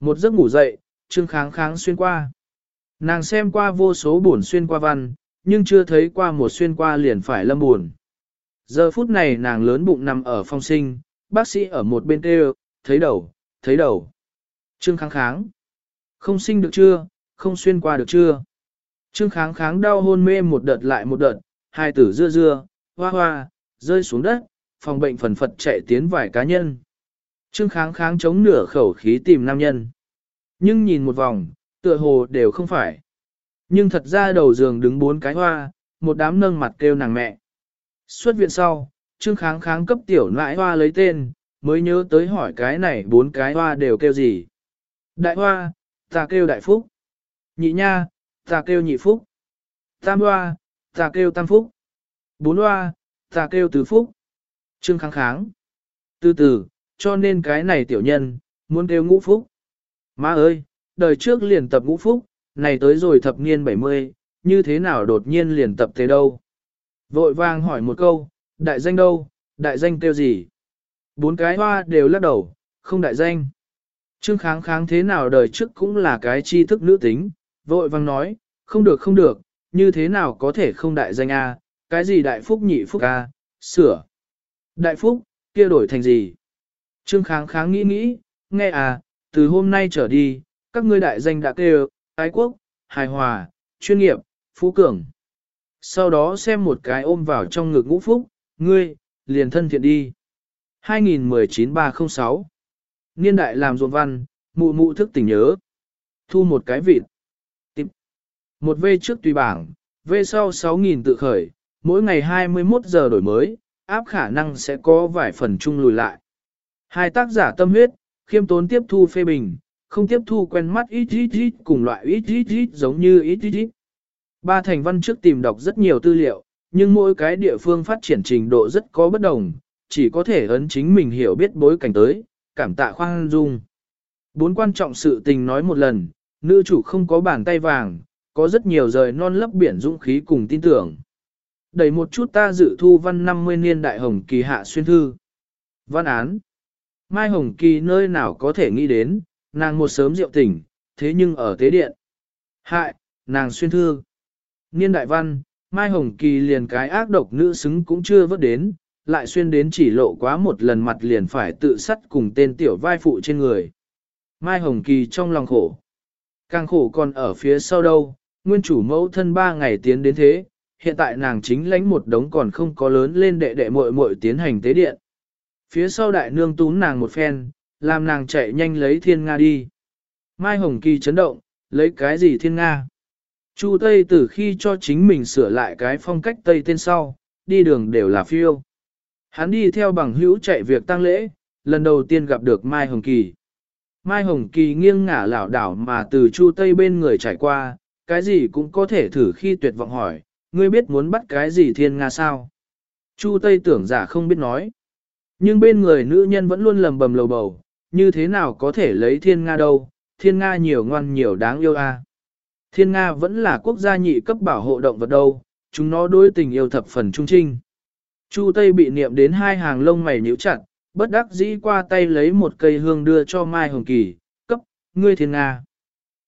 Một giấc ngủ dậy, Trương Kháng Kháng xuyên qua. Nàng xem qua vô số buồn xuyên qua văn, nhưng chưa thấy qua một xuyên qua liền phải lâm buồn. Giờ phút này nàng lớn bụng nằm ở phòng sinh, bác sĩ ở một bên kêu, thấy đầu, thấy đầu. Trương Kháng Kháng. Không sinh được chưa, không xuyên qua được chưa. Trương Kháng Kháng đau hôn mê một đợt lại một đợt, hai tử dưa dưa, hoa hoa, rơi xuống đất, phòng bệnh phần phật chạy tiến vài cá nhân. Trương Kháng Kháng chống nửa khẩu khí tìm nam nhân. Nhưng nhìn một vòng, tựa hồ đều không phải. Nhưng thật ra đầu giường đứng bốn cái hoa, một đám nâng mặt kêu nàng mẹ. Xuất viện sau, Trương Kháng Kháng cấp tiểu nãi hoa lấy tên, mới nhớ tới hỏi cái này bốn cái hoa đều kêu gì. Đại hoa, ta kêu đại phúc. Nhị nha, ta kêu nhị phúc. Tam hoa, ta kêu tam phúc. Bốn hoa, ta kêu tứ phúc. Trương Kháng Kháng. Từ từ, cho nên cái này tiểu nhân, muốn kêu ngũ phúc. Má ơi, đời trước liền tập ngũ phúc, này tới rồi thập niên 70, như thế nào đột nhiên liền tập thế đâu? Vội vàng hỏi một câu, đại danh đâu, đại danh kêu gì? Bốn cái hoa đều lắc đầu, không đại danh. Trương kháng kháng thế nào đời trước cũng là cái tri thức nữ tính, vội vàng nói, không được không được, như thế nào có thể không đại danh A, cái gì đại phúc nhị phúc A, sửa. Đại phúc, kia đổi thành gì? Trương kháng kháng nghĩ nghĩ, nghe à, từ hôm nay trở đi, các ngươi đại danh đã kêu, ái quốc, hài hòa, chuyên nghiệp, phú cường. Sau đó xem một cái ôm vào trong ngực ngũ phúc, ngươi, liền thân thiện đi. 2019-306 Niên đại làm ruộng văn, mụ mụ thức tỉnh nhớ. Thu một cái vịt. Tìm. Một V trước tùy bảng, V sau 6.000 tự khởi, mỗi ngày 21 giờ đổi mới, áp khả năng sẽ có vài phần chung lùi lại. Hai tác giả tâm huyết, khiêm tốn tiếp thu phê bình, không tiếp thu quen mắt ít ít ít cùng loại ít ít ít giống như ít ít ít. Ba thành văn trước tìm đọc rất nhiều tư liệu, nhưng mỗi cái địa phương phát triển trình độ rất có bất đồng, chỉ có thể ấn chính mình hiểu biết bối cảnh tới, cảm tạ khoan dung. Bốn quan trọng sự tình nói một lần, nữ chủ không có bàn tay vàng, có rất nhiều rời non lấp biển dũng khí cùng tin tưởng. Đẩy một chút ta dự thu văn 50 niên đại hồng kỳ hạ xuyên thư. Văn án. Mai Hồng Kỳ nơi nào có thể nghĩ đến, nàng một sớm rượu tỉnh, thế nhưng ở tế điện. Hại, nàng xuyên thư. Niên đại văn, Mai Hồng Kỳ liền cái ác độc nữ xứng cũng chưa vớt đến, lại xuyên đến chỉ lộ quá một lần mặt liền phải tự sắt cùng tên tiểu vai phụ trên người. Mai Hồng Kỳ trong lòng khổ. Càng khổ còn ở phía sau đâu, nguyên chủ mẫu thân ba ngày tiến đến thế, hiện tại nàng chính lãnh một đống còn không có lớn lên đệ đệ muội muội tiến hành tế điện. Phía sau đại nương tún nàng một phen, làm nàng chạy nhanh lấy thiên Nga đi. Mai Hồng Kỳ chấn động, lấy cái gì thiên Nga? Chu Tây từ khi cho chính mình sửa lại cái phong cách Tây tên sau, đi đường đều là phiêu. Hắn đi theo bằng hữu chạy việc tăng lễ, lần đầu tiên gặp được Mai Hồng Kỳ. Mai Hồng Kỳ nghiêng ngả lảo đảo mà từ Chu Tây bên người trải qua, cái gì cũng có thể thử khi tuyệt vọng hỏi, ngươi biết muốn bắt cái gì thiên Nga sao? Chu Tây tưởng giả không biết nói. Nhưng bên người nữ nhân vẫn luôn lầm bầm lầu bầu, như thế nào có thể lấy thiên Nga đâu, thiên Nga nhiều ngoan nhiều đáng yêu a. Thiên Nga vẫn là quốc gia nhị cấp bảo hộ động vật đâu, chúng nó đối tình yêu thập phần trung trinh. Chu Tây bị niệm đến hai hàng lông mày nhíu chặt, bất đắc dĩ qua tay lấy một cây hương đưa cho Mai Hồng Kỳ, cấp, ngươi thiên Nga.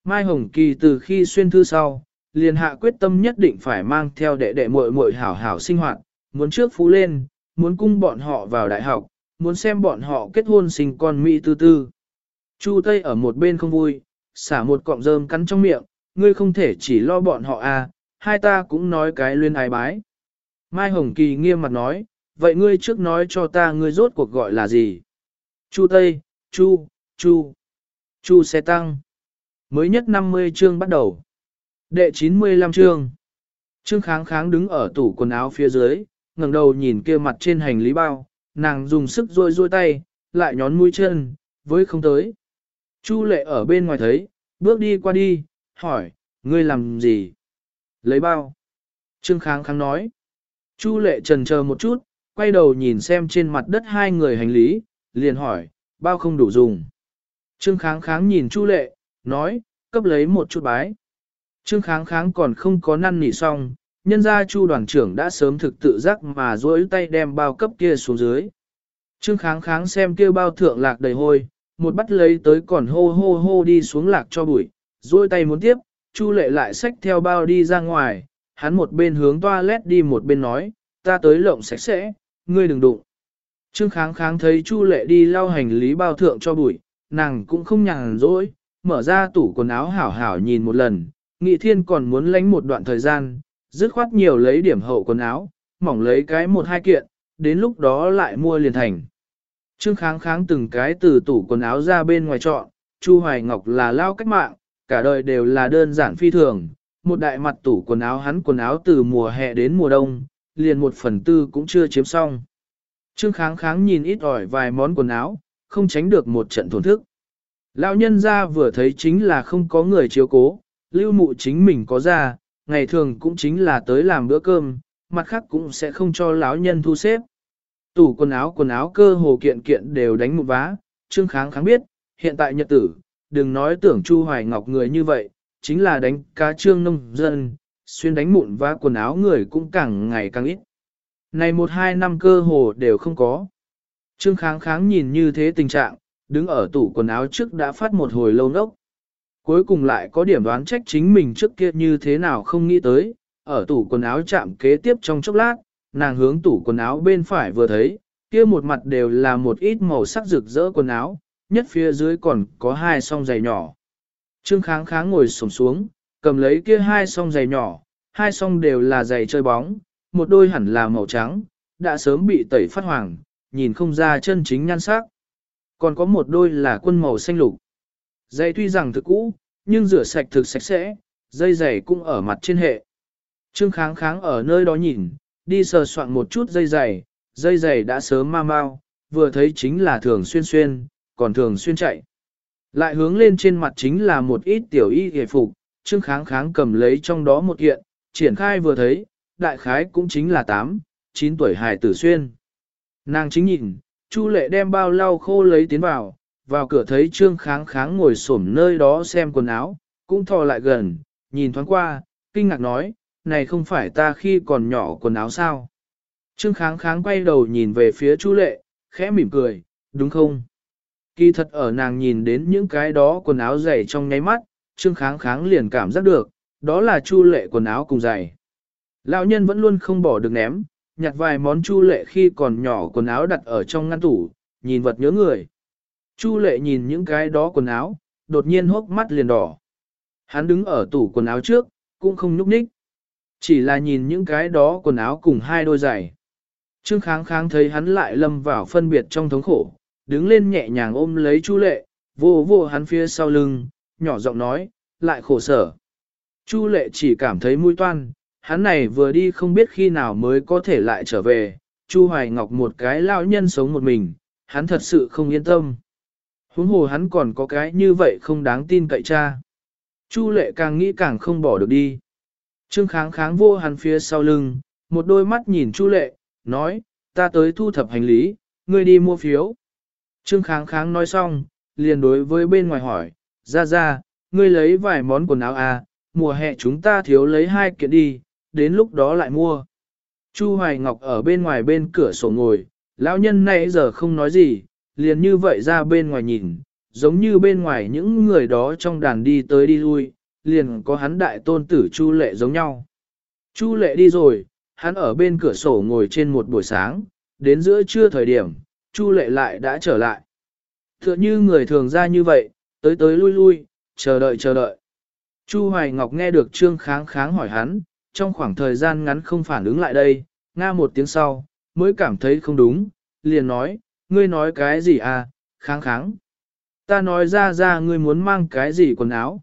Mai Hồng Kỳ từ khi xuyên thư sau, liền hạ quyết tâm nhất định phải mang theo đệ đệ muội muội hảo hảo sinh hoạt, muốn trước phú lên, muốn cung bọn họ vào đại học, muốn xem bọn họ kết hôn sinh con Mỹ tư tư. Chu Tây ở một bên không vui, xả một cọng rơm cắn trong miệng, ngươi không thể chỉ lo bọn họ à, hai ta cũng nói cái luyên ái bái. Mai Hồng Kỳ nghiêm mặt nói, vậy ngươi trước nói cho ta ngươi rốt cuộc gọi là gì? Chu Tây, Chu, Chu, Chu xe tăng. Mới nhất 50 chương bắt đầu. Đệ 95 chương. Trương kháng kháng đứng ở tủ quần áo phía dưới, ngẩng đầu nhìn kia mặt trên hành lý bao, nàng dùng sức rôi rôi tay, lại nhón mũi chân, với không tới. Chu lệ ở bên ngoài thấy, bước đi qua đi, hỏi, ngươi làm gì? Lấy bao. Trương kháng kháng nói. Chu lệ trần chờ một chút, quay đầu nhìn xem trên mặt đất hai người hành lý, liền hỏi, bao không đủ dùng. Trương kháng kháng nhìn Chu lệ, nói, cấp lấy một chút bái. Trương kháng kháng còn không có năn nỉ xong, nhân gia chu đoàn trưởng đã sớm thực tự giác mà duỗi tay đem bao cấp kia xuống dưới. Trương kháng kháng xem kia bao thượng lạc đầy hôi, một bắt lấy tới còn hô hô hô đi xuống lạc cho bụi, duỗi tay muốn tiếp, Chu lệ lại xách theo bao đi ra ngoài, hắn một bên hướng toilet đi một bên nói, ta tới lộng sạch sẽ, ngươi đừng đụng. Trương kháng kháng thấy Chu lệ đi lau hành lý bao thượng cho bụi, nàng cũng không nhàn rỗi, mở ra tủ quần áo hảo hảo nhìn một lần, nghị thiên còn muốn lánh một đoạn thời gian, dứt khoát nhiều lấy điểm hậu quần áo, mỏng lấy cái một hai kiện, đến lúc đó lại mua liền thành. Trương kháng kháng từng cái từ tủ quần áo ra bên ngoài chọn, Chu Hoài Ngọc là lao cách mạng, cả đời đều là đơn giản phi thường, một đại mặt tủ quần áo hắn quần áo từ mùa hè đến mùa đông, liền một phần tư cũng chưa chiếm xong. Trương kháng kháng nhìn ít ỏi vài món quần áo, không tránh được một trận thổn thức. Lão nhân ra vừa thấy chính là không có người chiếu cố, lưu mụ chính mình có ra, ngày thường cũng chính là tới làm bữa cơm, mặt khác cũng sẽ không cho lão nhân thu xếp. Tủ quần áo quần áo cơ hồ kiện kiện đều đánh một vá, Trương Kháng Kháng biết, hiện tại nhật tử, đừng nói tưởng Chu Hoài Ngọc người như vậy, chính là đánh cá trương nông dân, xuyên đánh mụn vá quần áo người cũng càng ngày càng ít. Này một hai năm cơ hồ đều không có. Trương Kháng Kháng nhìn như thế tình trạng, đứng ở tủ quần áo trước đã phát một hồi lâu nốc. Cuối cùng lại có điểm đoán trách chính mình trước kia như thế nào không nghĩ tới, ở tủ quần áo chạm kế tiếp trong chốc lát, nàng hướng tủ quần áo bên phải vừa thấy, kia một mặt đều là một ít màu sắc rực rỡ quần áo, nhất phía dưới còn có hai song giày nhỏ. Trương kháng kháng ngồi sổng xuống, cầm lấy kia hai song giày nhỏ, hai song đều là giày chơi bóng, một đôi hẳn là màu trắng, đã sớm bị tẩy phát hoàng, nhìn không ra chân chính nhan sắc. Còn có một đôi là quân màu xanh lục dây tuy rằng thực cũ, nhưng rửa sạch thực sạch sẽ, dây giày cũng ở mặt trên hệ. Trương kháng kháng ở nơi đó nhìn, đi sờ soạn một chút dây giày, dây giày đã sớm ma mau, vừa thấy chính là thường xuyên xuyên, còn thường xuyên chạy. Lại hướng lên trên mặt chính là một ít tiểu y hề phục, Trương kháng kháng cầm lấy trong đó một kiện, triển khai vừa thấy, đại khái cũng chính là 8, 9 tuổi hài tử xuyên. Nàng chính nhìn, Chu lệ đem bao lau khô lấy tiến vào, vào cửa thấy Trương kháng kháng ngồi xổm nơi đó xem quần áo, cũng thò lại gần, nhìn thoáng qua, kinh ngạc nói, này không phải ta khi còn nhỏ quần áo sao. Trương kháng kháng quay đầu nhìn về phía Chu lệ, khẽ mỉm cười, đúng không? Kỳ thật ở nàng nhìn đến những cái đó quần áo dày trong nháy mắt, Trương kháng kháng liền cảm giác được, đó là Chu lệ quần áo cùng dày. Lão nhân vẫn luôn không bỏ được ném, nhặt vài món Chu lệ khi còn nhỏ quần áo đặt ở trong ngăn tủ, nhìn vật nhớ người. Chu lệ nhìn những cái đó quần áo, đột nhiên hốc mắt liền đỏ. Hắn đứng ở tủ quần áo trước, cũng không nhúc nhích. Chỉ là nhìn những cái đó quần áo cùng hai đôi giày. Trương kháng kháng thấy hắn lại lâm vào phân biệt trong thống khổ, đứng lên nhẹ nhàng ôm lấy Chu lệ, vô vô hắn phía sau lưng, nhỏ giọng nói, lại khổ sở. Chu lệ chỉ cảm thấy mũi toan, hắn này vừa đi không biết khi nào mới có thể lại trở về, Chu Hoài Ngọc một cái lão nhân sống một mình, hắn thật sự không yên tâm. Huống hồ hắn còn có cái như vậy không đáng tin cậy cha. Chu lệ càng nghĩ càng không bỏ được đi. Trương kháng kháng vô hắn phía sau lưng, một đôi mắt nhìn Chu lệ, nói, ta tới thu thập hành lý, ngươi đi mua phiếu. Trương kháng kháng nói xong, liền đối với bên ngoài hỏi, ra ra, ngươi lấy vài món quần áo à, mùa hè chúng ta thiếu lấy hai kiện đi, đến lúc đó lại mua. Chu Hoài Ngọc ở bên ngoài bên cửa sổ ngồi, lão nhân nãy giờ không nói gì, liền như vậy ra bên ngoài nhìn, giống như bên ngoài những người đó trong đàn đi tới đi lui, liền có hắn đại tôn tử Chu Lệ giống nhau. Chu Lệ đi rồi, hắn ở bên cửa sổ ngồi trên một buổi sáng, đến giữa trưa thời điểm, Chu Lệ lại đã trở lại. Tựa như người thường ra như vậy, tới tới lui lui, chờ đợi chờ đợi. Chu Hoài Ngọc nghe được Trương Kháng Kháng hỏi hắn, trong khoảng thời gian ngắn không phản ứng lại đây, nga một tiếng sau, mới cảm thấy không đúng, liền nói, ngươi nói cái gì à, kháng kháng. Ta nói ra ra ngươi muốn mang cái gì quần áo.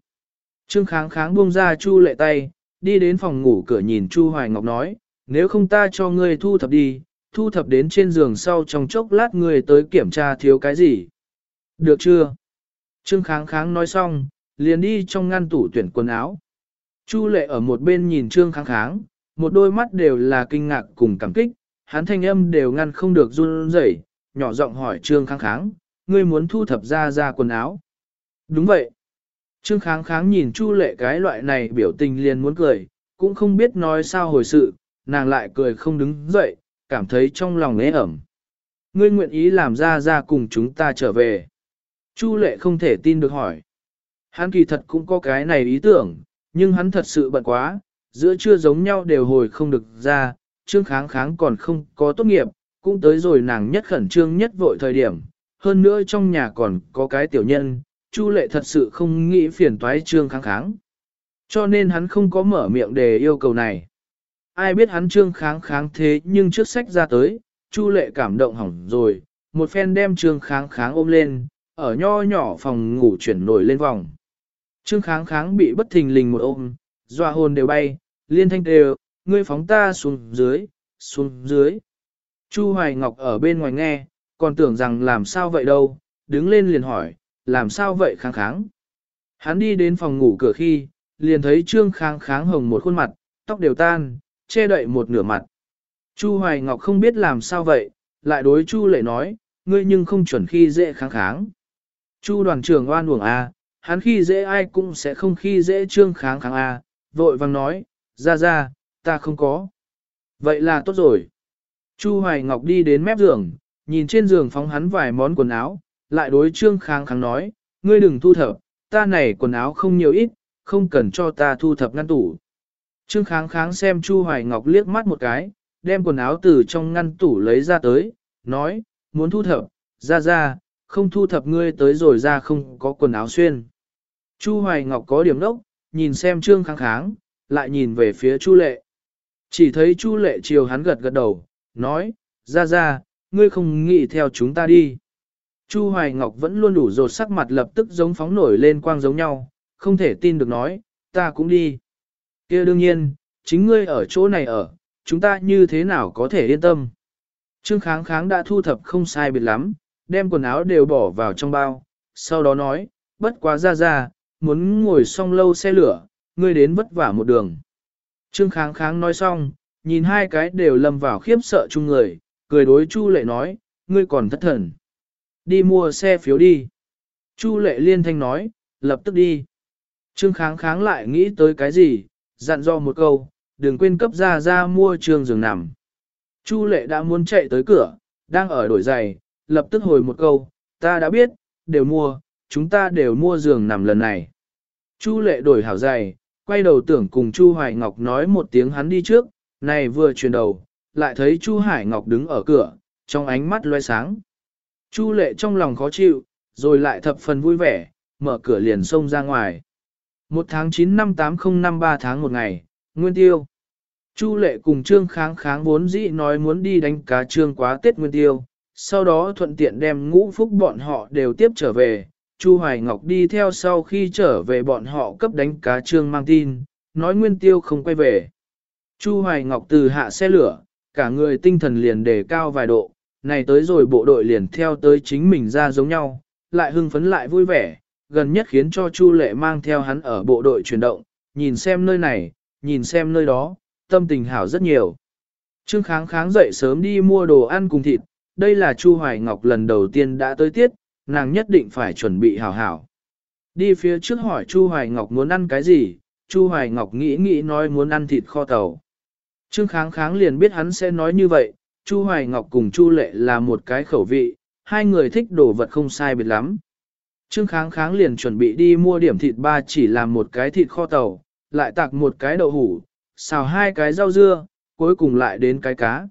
Trương kháng kháng buông ra Chu lệ tay, đi đến phòng ngủ cửa nhìn Chu Hoài Ngọc nói, nếu không ta cho ngươi thu thập đi, thu thập đến trên giường sau trong chốc lát ngươi tới kiểm tra thiếu cái gì. Được chưa? Trương kháng kháng nói xong, liền đi trong ngăn tủ tuyển quần áo. Chu lệ ở một bên nhìn Trương kháng kháng, một đôi mắt đều là kinh ngạc cùng cảm kích, hắn thanh âm đều ngăn không được run rẩy, nhỏ giọng hỏi Trương kháng kháng, ngươi muốn thu thập ra ra quần áo. Đúng vậy. Trương kháng kháng nhìn Chu lệ cái loại này biểu tình liền muốn cười, cũng không biết nói sao hồi sự, nàng lại cười không đứng dậy, cảm thấy trong lòng ế ẩm. Ngươi nguyện ý làm ra ra cùng chúng ta trở về. Chu lệ không thể tin được hỏi. Hắn kỳ thật cũng có cái này ý tưởng, nhưng hắn thật sự bận quá, giữa trưa giống nhau đều hồi không được ra, trương kháng kháng còn không có tốt nghiệp, cũng tới rồi nàng nhất khẩn trương nhất vội thời điểm, hơn nữa trong nhà còn có cái tiểu nhân, Chu lệ thật sự không nghĩ phiền toái trương kháng kháng. Cho nên hắn không có mở miệng để yêu cầu này. Ai biết hắn trương kháng kháng thế nhưng trước sách ra tới, Chu lệ cảm động hỏng rồi, một phen đem trương kháng kháng ôm lên, ở nho nhỏ phòng ngủ chuyển nổi lên vòng. Trương kháng kháng bị bất thình lình một ôm, dọa hồn đều bay, liên thanh đều, ngươi phóng ta xuống dưới, xuống dưới. Chu Hoài Ngọc ở bên ngoài nghe, còn tưởng rằng làm sao vậy đâu, đứng lên liền hỏi, làm sao vậy kháng kháng. Hắn đi đến phòng ngủ cửa khi, liền thấy Trương kháng kháng hồng một khuôn mặt, tóc đều tan, che đậy một nửa mặt. Chu Hoài Ngọc không biết làm sao vậy, lại đối Chu lệ nói, ngươi nhưng không chuẩn khi dễ kháng kháng. Chu đoàn trưởng oan uổng A, hắn khi dễ ai cũng sẽ không khi dễ trương kháng kháng A, vội vàng nói, ra ra, ta không có. Vậy là tốt rồi. Chu Hoài Ngọc đi đến mép giường, nhìn trên giường phóng hắn vài món quần áo, lại đối trương kháng kháng nói, ngươi đừng thu thập, ta này quần áo không nhiều ít, không cần cho ta thu thập ngăn tủ. Trương kháng kháng xem Chu Hoài Ngọc liếc mắt một cái, đem quần áo từ trong ngăn tủ lấy ra tới, nói, muốn thu thập, ra ra, không thu thập ngươi tới rồi ra không có quần áo xuyên. Chu Hoài Ngọc có điểm đốc, nhìn xem Trương Kháng Kháng, lại nhìn về phía Chu Lệ. Chỉ thấy Chu Lệ chiều hắn gật gật đầu, nói, ra ra, ngươi không nghĩ theo chúng ta đi. Chu Hoài Ngọc vẫn luôn đủ rột sắc mặt lập tức giống phóng nổi lên quang giống nhau, không thể tin được nói, ta cũng đi. kia đương nhiên, chính ngươi ở chỗ này ở, chúng ta như thế nào có thể yên tâm. Trương Kháng Kháng đã thu thập không sai biệt lắm, đem quần áo đều bỏ vào trong bao, sau đó nói, bất quá ra ra, muốn ngồi xong lâu xe lửa, ngươi đến vất vả một đường. Trương Kháng Kháng nói xong, nhìn hai cái đều lâm vào khiếp sợ chung người, cười đối Chu Lệ nói, ngươi còn thất thần. Đi mua xe phiếu đi. Chu Lệ liên thanh nói, lập tức đi. Trương Kháng Kháng lại nghĩ tới cái gì, dặn dò một câu, đừng quên cấp ra ra mua trường giường nằm. Chu Lệ đã muốn chạy tới cửa, đang ở đổi giày, lập tức hồi một câu, ta đã biết, đều mua, chúng ta đều mua giường nằm lần này. Chu lệ đổi hảo giày, quay đầu tưởng cùng Chu Hoài Ngọc nói một tiếng hắn đi trước, này vừa chuyển đầu, lại thấy Chu Hải Ngọc đứng ở cửa, trong ánh mắt loe sáng. Chu lệ trong lòng khó chịu, rồi lại thập phần vui vẻ, mở cửa liền xông ra ngoài. Một tháng 9 năm 8053 tháng một ngày, Nguyên Tiêu. Chu lệ cùng Trương Kháng Kháng vốn dĩ nói muốn đi đánh cá Trương quá Tết Nguyên Tiêu, sau đó thuận tiện đem ngũ phúc bọn họ đều tiếp trở về. Chu Hoài Ngọc đi theo sau khi trở về bọn họ cấp đánh cá trương mang tin, nói nguyên tiêu không quay về. Chu Hoài Ngọc từ hạ xe lửa, cả người tinh thần liền đề cao vài độ, này tới rồi bộ đội liền theo tới chính mình ra giống nhau, lại hưng phấn lại vui vẻ, gần nhất khiến cho Chu Lệ mang theo hắn ở bộ đội chuyển động, nhìn xem nơi này, nhìn xem nơi đó, tâm tình hảo rất nhiều. Trương Kháng Kháng dậy sớm đi mua đồ ăn cùng thịt, đây là Chu Hoài Ngọc lần đầu tiên đã tới tiết, nàng nhất định phải chuẩn bị hảo hảo. Đi phía trước hỏi Chu Hoài Ngọc muốn ăn cái gì, Chu Hoài Ngọc nghĩ nghĩ nói muốn ăn thịt kho tàu. Trương Kháng Kháng liền biết hắn sẽ nói như vậy, Chu Hoài Ngọc cùng Chu Lệ là một cái khẩu vị, hai người thích đồ vật không sai biệt lắm. Trương Kháng Kháng liền chuẩn bị đi mua điểm thịt ba chỉ làm một cái thịt kho tàu, lại tạc một cái đậu hủ, xào hai cái rau dưa, cuối cùng lại đến cái cá.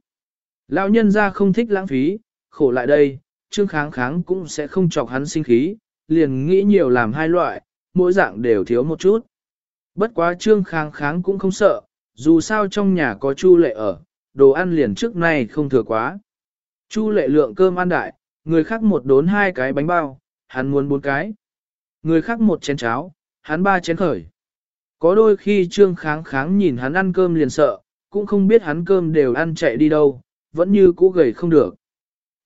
Lão nhân ra không thích lãng phí, khổ lại đây, Trương Kháng Kháng cũng sẽ không chọc hắn sinh khí, liền nghĩ nhiều làm hai loại, mỗi dạng đều thiếu một chút. Bất quá Trương Kháng Kháng cũng không sợ, dù sao trong nhà có Chu Lệ ở, đồ ăn liền trước nay không thừa quá. Chu Lệ lượng cơm ăn đại, người khác một đốn hai cái bánh bao, hắn muốn bốn cái. Người khác một chén cháo, hắn ba chén khởi. Có đôi khi Trương Kháng Kháng nhìn hắn ăn cơm liền sợ, cũng không biết hắn cơm đều ăn chạy đi đâu, vẫn như cũ gầy không được.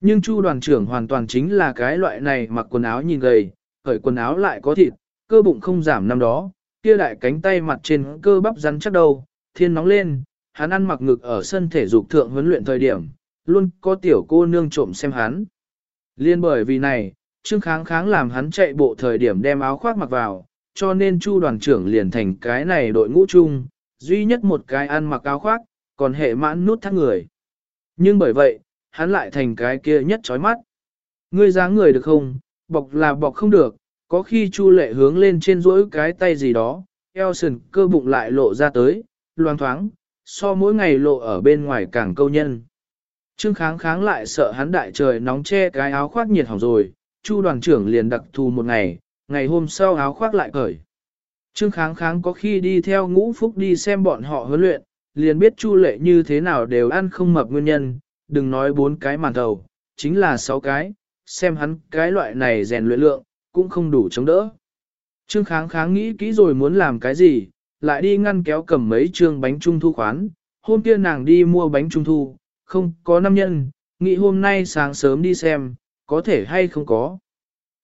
Nhưng Chu đoàn trưởng hoàn toàn chính là cái loại này mặc quần áo nhìn gầy, khởi quần áo lại có thịt, cơ bụng không giảm năm đó, kia đại cánh tay mặt trên cơ bắp rắn chắc đầu, thiên nóng lên, hắn ăn mặc ngực ở sân thể dục thượng huấn luyện thời điểm, luôn có tiểu cô nương trộm xem hắn. Liên bởi vì này, Trương Kháng Kháng làm hắn chạy bộ thời điểm đem áo khoác mặc vào, cho nên Chu đoàn trưởng liền thành cái này đội ngũ chung, duy nhất một cái ăn mặc áo khoác, còn hệ mãn nút thắt người. Nhưng bởi vậy, hắn lại thành cái kia nhất chói mắt. Ngươi dáng người được không, bọc là bọc không được, có khi Chu lệ hướng lên trên rỗi cái tay gì đó, eo sườn cơ bụng lại lộ ra tới, loang thoáng, so mỗi ngày lộ ở bên ngoài càng câu nhân. Trương kháng kháng lại sợ hắn đại trời nóng che cái áo khoác nhiệt hỏng rồi, Chu đoàn trưởng liền đặc thù một ngày, ngày hôm sau áo khoác lại cởi. Trương kháng kháng có khi đi theo ngũ phúc đi xem bọn họ huấn luyện, liền biết Chu lệ như thế nào đều ăn không mập nguyên nhân, đừng nói bốn cái màn thầu, chính là sáu cái, xem hắn cái loại này rèn luyện lượng, cũng không đủ chống đỡ. Trương kháng kháng nghĩ kỹ rồi muốn làm cái gì, lại đi ngăn kéo cầm mấy trương bánh trung thu khoán, hôm kia nàng đi mua bánh trung thu, không có năm nhân, nghĩ hôm nay sáng sớm đi xem, có thể hay không có.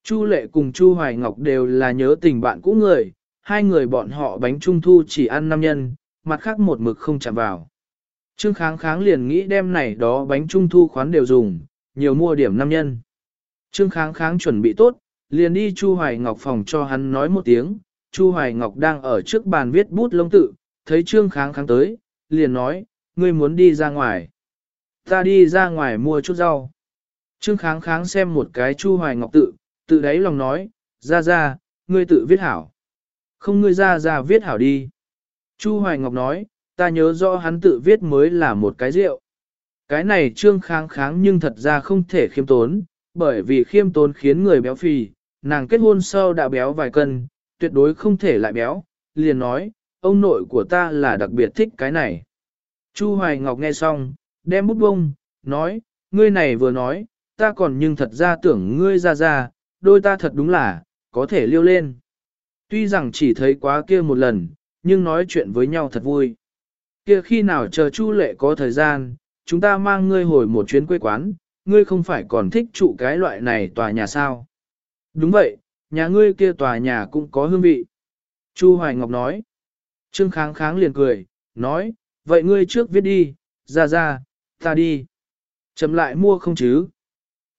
Chu lệ cùng Chu Hoài Ngọc đều là nhớ tình bạn cũ người, hai người bọn họ bánh trung thu chỉ ăn năm nhân, mặt khác một mực không chạm vào. Trương kháng kháng liền nghĩ đem này đó bánh trung thu khoán đều dùng, nhiều mua điểm năm nhân. Trương kháng kháng chuẩn bị tốt, liền đi Chu Hoài Ngọc phòng cho hắn nói một tiếng, Chu Hoài Ngọc đang ở trước bàn viết bút lông tự, thấy Trương kháng kháng tới, liền nói, ngươi muốn đi ra ngoài. Ta đi ra ngoài mua chút rau. Trương kháng kháng xem một cái Chu Hoài Ngọc tự, tự đáy lòng nói, ra ra, ngươi tự viết hảo. Không ngươi ra ra viết hảo đi. Chu Hoài Ngọc nói, ta nhớ rõ hắn tự viết mới là một cái rượu. Cái này trương kháng kháng nhưng thật ra không thể khiêm tốn, bởi vì khiêm tốn khiến người béo phì, nàng kết hôn sau đã béo vài cân, tuyệt đối không thể lại béo, liền nói, ông nội của ta là đặc biệt thích cái này. Chu Hoài Ngọc nghe xong, đem bút bông, nói, ngươi này vừa nói, ta còn nhưng thật ra tưởng ngươi ra ra, đôi ta thật đúng là, có thể liêu lên. Tuy rằng chỉ thấy quá kia một lần, nhưng nói chuyện với nhau thật vui. Kia khi nào chờ Chu Lệ có thời gian, chúng ta mang ngươi hồi một chuyến quê quán, ngươi không phải còn thích trụ cái loại này tòa nhà sao? Đúng vậy, nhà ngươi kia tòa nhà cũng có hương vị. Chu Hoài Ngọc nói. Trương Kháng Kháng liền cười, nói, vậy ngươi trước viết đi, ra ra, ta đi. Chấm lại mua không chứ?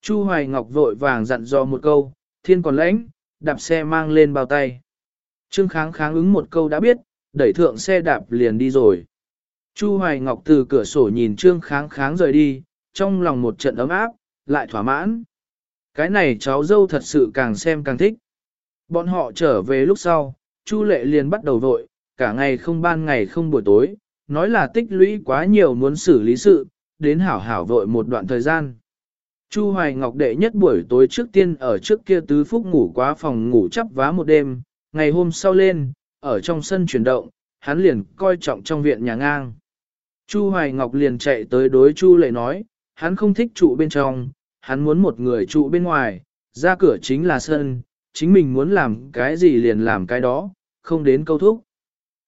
Chu Hoài Ngọc vội vàng dặn dò một câu, thiên còn lãnh, đạp xe mang lên bao tay. Trương Kháng Kháng ứng một câu đã biết, đẩy thượng xe đạp liền đi rồi. Chu Hoài Ngọc từ cửa sổ nhìn Trương Kháng Kháng rời đi, trong lòng một trận ấm áp, lại thỏa mãn. Cái này cháu dâu thật sự càng xem càng thích. Bọn họ trở về lúc sau, Chu Lệ liền bắt đầu vội, cả ngày không ban ngày không buổi tối, nói là tích lũy quá nhiều muốn xử lý sự, đến hảo hảo vội một đoạn thời gian. Chu Hoài Ngọc đệ nhất buổi tối trước tiên ở trước kia tứ phúc ngủ quá phòng ngủ chắp vá một đêm, ngày hôm sau lên, ở trong sân chuyển động, hắn liền coi trọng trong viện nhà ngang. Chu Hoài Ngọc liền chạy tới đối Chu Lệ nói, hắn không thích trụ bên trong, hắn muốn một người trụ bên ngoài, ra cửa chính là sân, chính mình muốn làm cái gì liền làm cái đó, không đến câu thúc.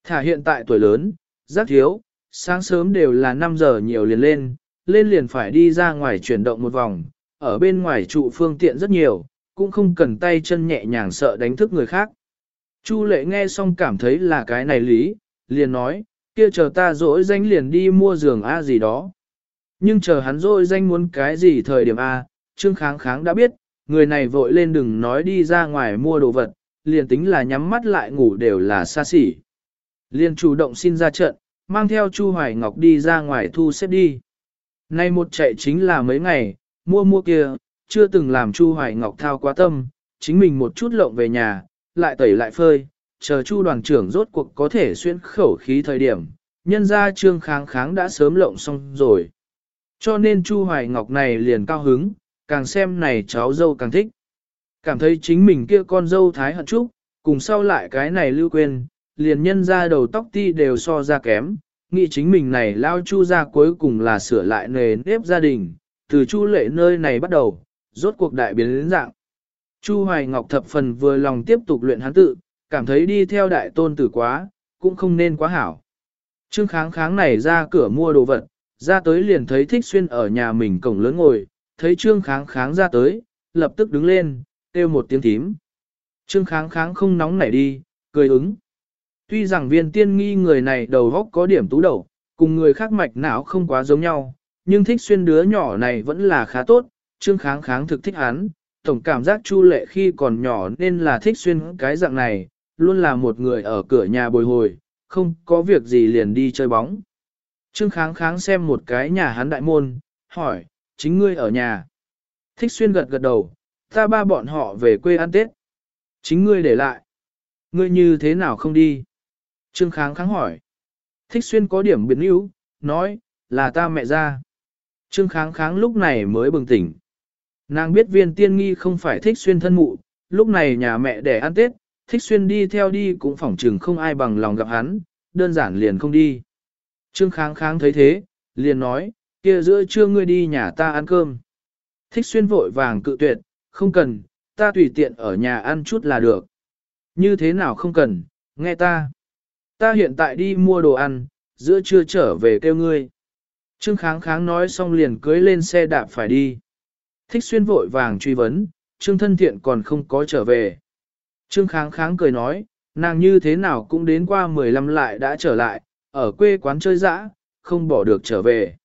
Thả hiện tại tuổi lớn, rất thiếu, sáng sớm đều là 5 giờ nhiều liền lên, lên liền phải đi ra ngoài chuyển động một vòng, ở bên ngoài trụ phương tiện rất nhiều, cũng không cần tay chân nhẹ nhàng sợ đánh thức người khác. Chu lệ nghe xong cảm thấy là cái này lý, liền nói, kia chờ ta dỗi danh liền đi mua giường A gì đó. Nhưng chờ hắn dỗi danh muốn cái gì thời điểm A, Trương Kháng Kháng đã biết, người này vội lên đừng nói đi ra ngoài mua đồ vật, liền tính là nhắm mắt lại ngủ đều là xa xỉ. Liền chủ động xin ra trận, mang theo Chu Hoài Ngọc đi ra ngoài thu xếp đi. Nay một chạy chính là mấy ngày, mua mua kia, chưa từng làm Chu Hoài Ngọc thao quá tâm, chính mình một chút lộng về nhà, lại tẩy lại phơi, chờ Chu đoàn trưởng rốt cuộc có thể xuyên khẩu khí thời điểm, nhân ra trương kháng kháng đã sớm lộng xong rồi. Cho nên Chu Hoài Ngọc này liền cao hứng, càng xem này cháu dâu càng thích. Cảm thấy chính mình kia con dâu thái hận trúc, cùng sau lại cái này lưu quên, liền nhân ra đầu tóc ti đều so ra kém, nghĩ chính mình này lao chu ra cuối cùng là sửa lại nề nếp gia đình, từ chu lệ nơi này bắt đầu, rốt cuộc đại biến đến dạng. Chu Hoài Ngọc thập phần vừa lòng tiếp tục luyện hắn tự, cảm thấy đi theo đại tôn tử quá, cũng không nên quá hảo. Trương kháng kháng này ra cửa mua đồ vật, ra tới liền thấy thích xuyên ở nhà mình cổng lớn ngồi, thấy trương kháng kháng ra tới, lập tức đứng lên, kêu một tiếng thím. Trương kháng kháng không nóng nảy đi, cười ứng. Tuy rằng viên tiên nghi người này đầu góc có điểm tú đầu, cùng người khác mạch não không quá giống nhau, nhưng thích xuyên đứa nhỏ này vẫn là khá tốt, trương kháng kháng thực thích hắn, tổng cảm giác chu lệ khi còn nhỏ nên là thích xuyên cái dạng này, luôn là một người ở cửa nhà bồi hồi, không có việc gì liền đi chơi bóng. Trương kháng kháng xem một cái nhà hắn đại môn, hỏi, chính ngươi ở nhà. Thích xuyên gật gật đầu, Ta ba bọn họ về quê ăn Tết. Chính ngươi để lại. Ngươi như thế nào không đi? Trương Kháng kháng hỏi. Thích xuyên có điểm biến yếu, nói, là ta mẹ ra. Trương Kháng kháng lúc này mới bừng tỉnh. Nàng biết viên tiên nghi không phải thích xuyên thân mụ, lúc này nhà mẹ để ăn Tết, thích xuyên đi theo đi cũng phỏng chừng không ai bằng lòng gặp hắn, đơn giản liền không đi. Trương Kháng kháng thấy thế, liền nói, kia giữa trưa ngươi đi nhà ta ăn cơm. Thích xuyên vội vàng cự tuyệt, không cần, ta tùy tiện ở nhà ăn chút là được. Như thế nào không cần, nghe ta. Ta hiện tại đi mua đồ ăn, giữa trưa trở về kêu ngươi. Trương kháng kháng nói xong liền cưới lên xe đạp phải đi. Thích xuyên vội vàng truy vấn, Trương thân thiện còn không có trở về. Trương kháng kháng cười nói, nàng như thế nào cũng đến qua 15 lại đã trở lại, ở quê quán chơi dã, không bỏ được trở về.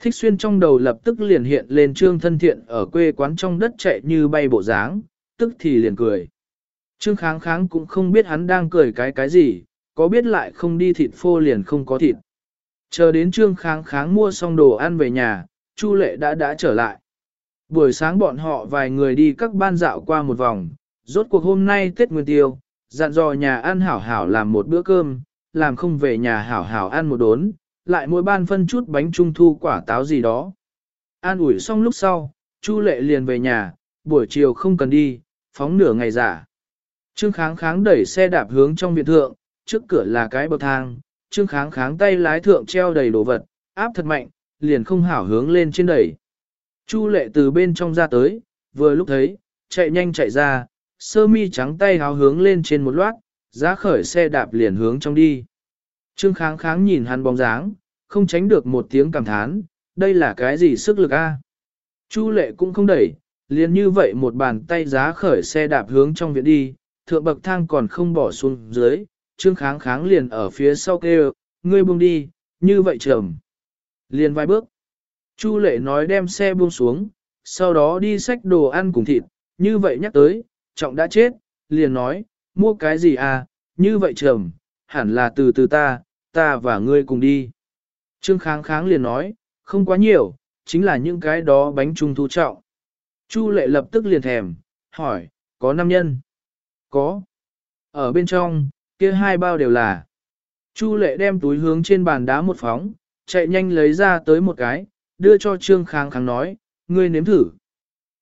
Thích xuyên trong đầu lập tức liền hiện lên trương thân thiện ở quê quán trong đất chạy như bay bộ dáng, tức thì liền cười. Trương kháng kháng cũng không biết hắn đang cười cái cái gì, có biết lại không đi thịt phô liền không có thịt. Chờ đến trương kháng kháng mua xong đồ ăn về nhà, Chu lệ đã đã trở lại. Buổi sáng bọn họ vài người đi các ban dạo qua một vòng, rốt cuộc hôm nay Tết Nguyên Tiêu, dặn dò nhà ăn hảo hảo làm một bữa cơm, làm không về nhà hảo hảo ăn một đốn, lại mỗi ban phân chút bánh trung thu quả táo gì đó. An ủi xong lúc sau, Chu lệ liền về nhà, buổi chiều không cần đi, phóng nửa ngày giả. Trương kháng kháng đẩy xe đạp hướng trong viện thượng, trước cửa là cái bậc thang, trương kháng kháng tay lái thượng treo đầy đồ vật, áp thật mạnh, liền không hảo hướng lên trên đẩy. Chu lệ từ bên trong ra tới, vừa lúc thấy, chạy nhanh chạy ra, sơ mi trắng tay háo hướng lên trên một loát, giá khởi xe đạp liền hướng trong đi. Trương kháng kháng nhìn hắn bóng dáng, không tránh được một tiếng cảm thán, đây là cái gì sức lực a? Chu lệ cũng không đẩy, liền như vậy một bàn tay giá khởi xe đạp hướng trong viện đi, thượng bậc thang còn không bỏ xuống dưới, trương kháng kháng liền ở phía sau kêu, ngươi buông đi, như vậy trầm. Liền vài bước. Chu lệ nói đem xe buông xuống, sau đó đi xách đồ ăn cùng thịt, như vậy nhắc tới, trọng đã chết, liền nói, mua cái gì à, như vậy trầm, hẳn là từ từ ta, ta và ngươi cùng đi. Trương kháng kháng liền nói, không quá nhiều, chính là những cái đó bánh trung thu trọng. Chu lệ lập tức liền thèm, hỏi, có nam nhân? Có. Ở bên trong, kia hai bao đều là. Chu lệ đem túi hướng trên bàn đá một phóng, chạy nhanh lấy ra tới một cái, đưa cho Trương Kháng Kháng nói, ngươi nếm thử.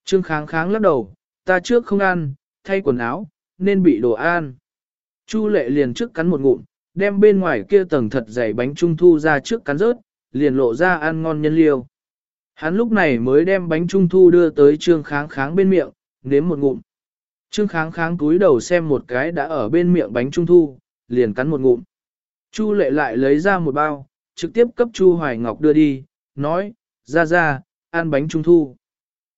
Trương Kháng Kháng lắc đầu, ta trước không ăn, thay quần áo, nên bị đồ ăn. Chu lệ liền trước cắn một ngụm, đem bên ngoài kia tầng thật dày bánh trung thu ra trước cắn rớt, liền lộ ra ăn ngon nhân liêu. Hắn lúc này mới đem bánh trung thu đưa tới Trương Kháng Kháng bên miệng, nếm một ngụm. Trương Kháng Kháng túi đầu xem một cái đã ở bên miệng bánh trung thu, liền cắn một ngụm. Chu lệ lại lấy ra một bao, trực tiếp cấp Chu Hoài Ngọc đưa đi, nói, ra ra, ăn bánh trung thu.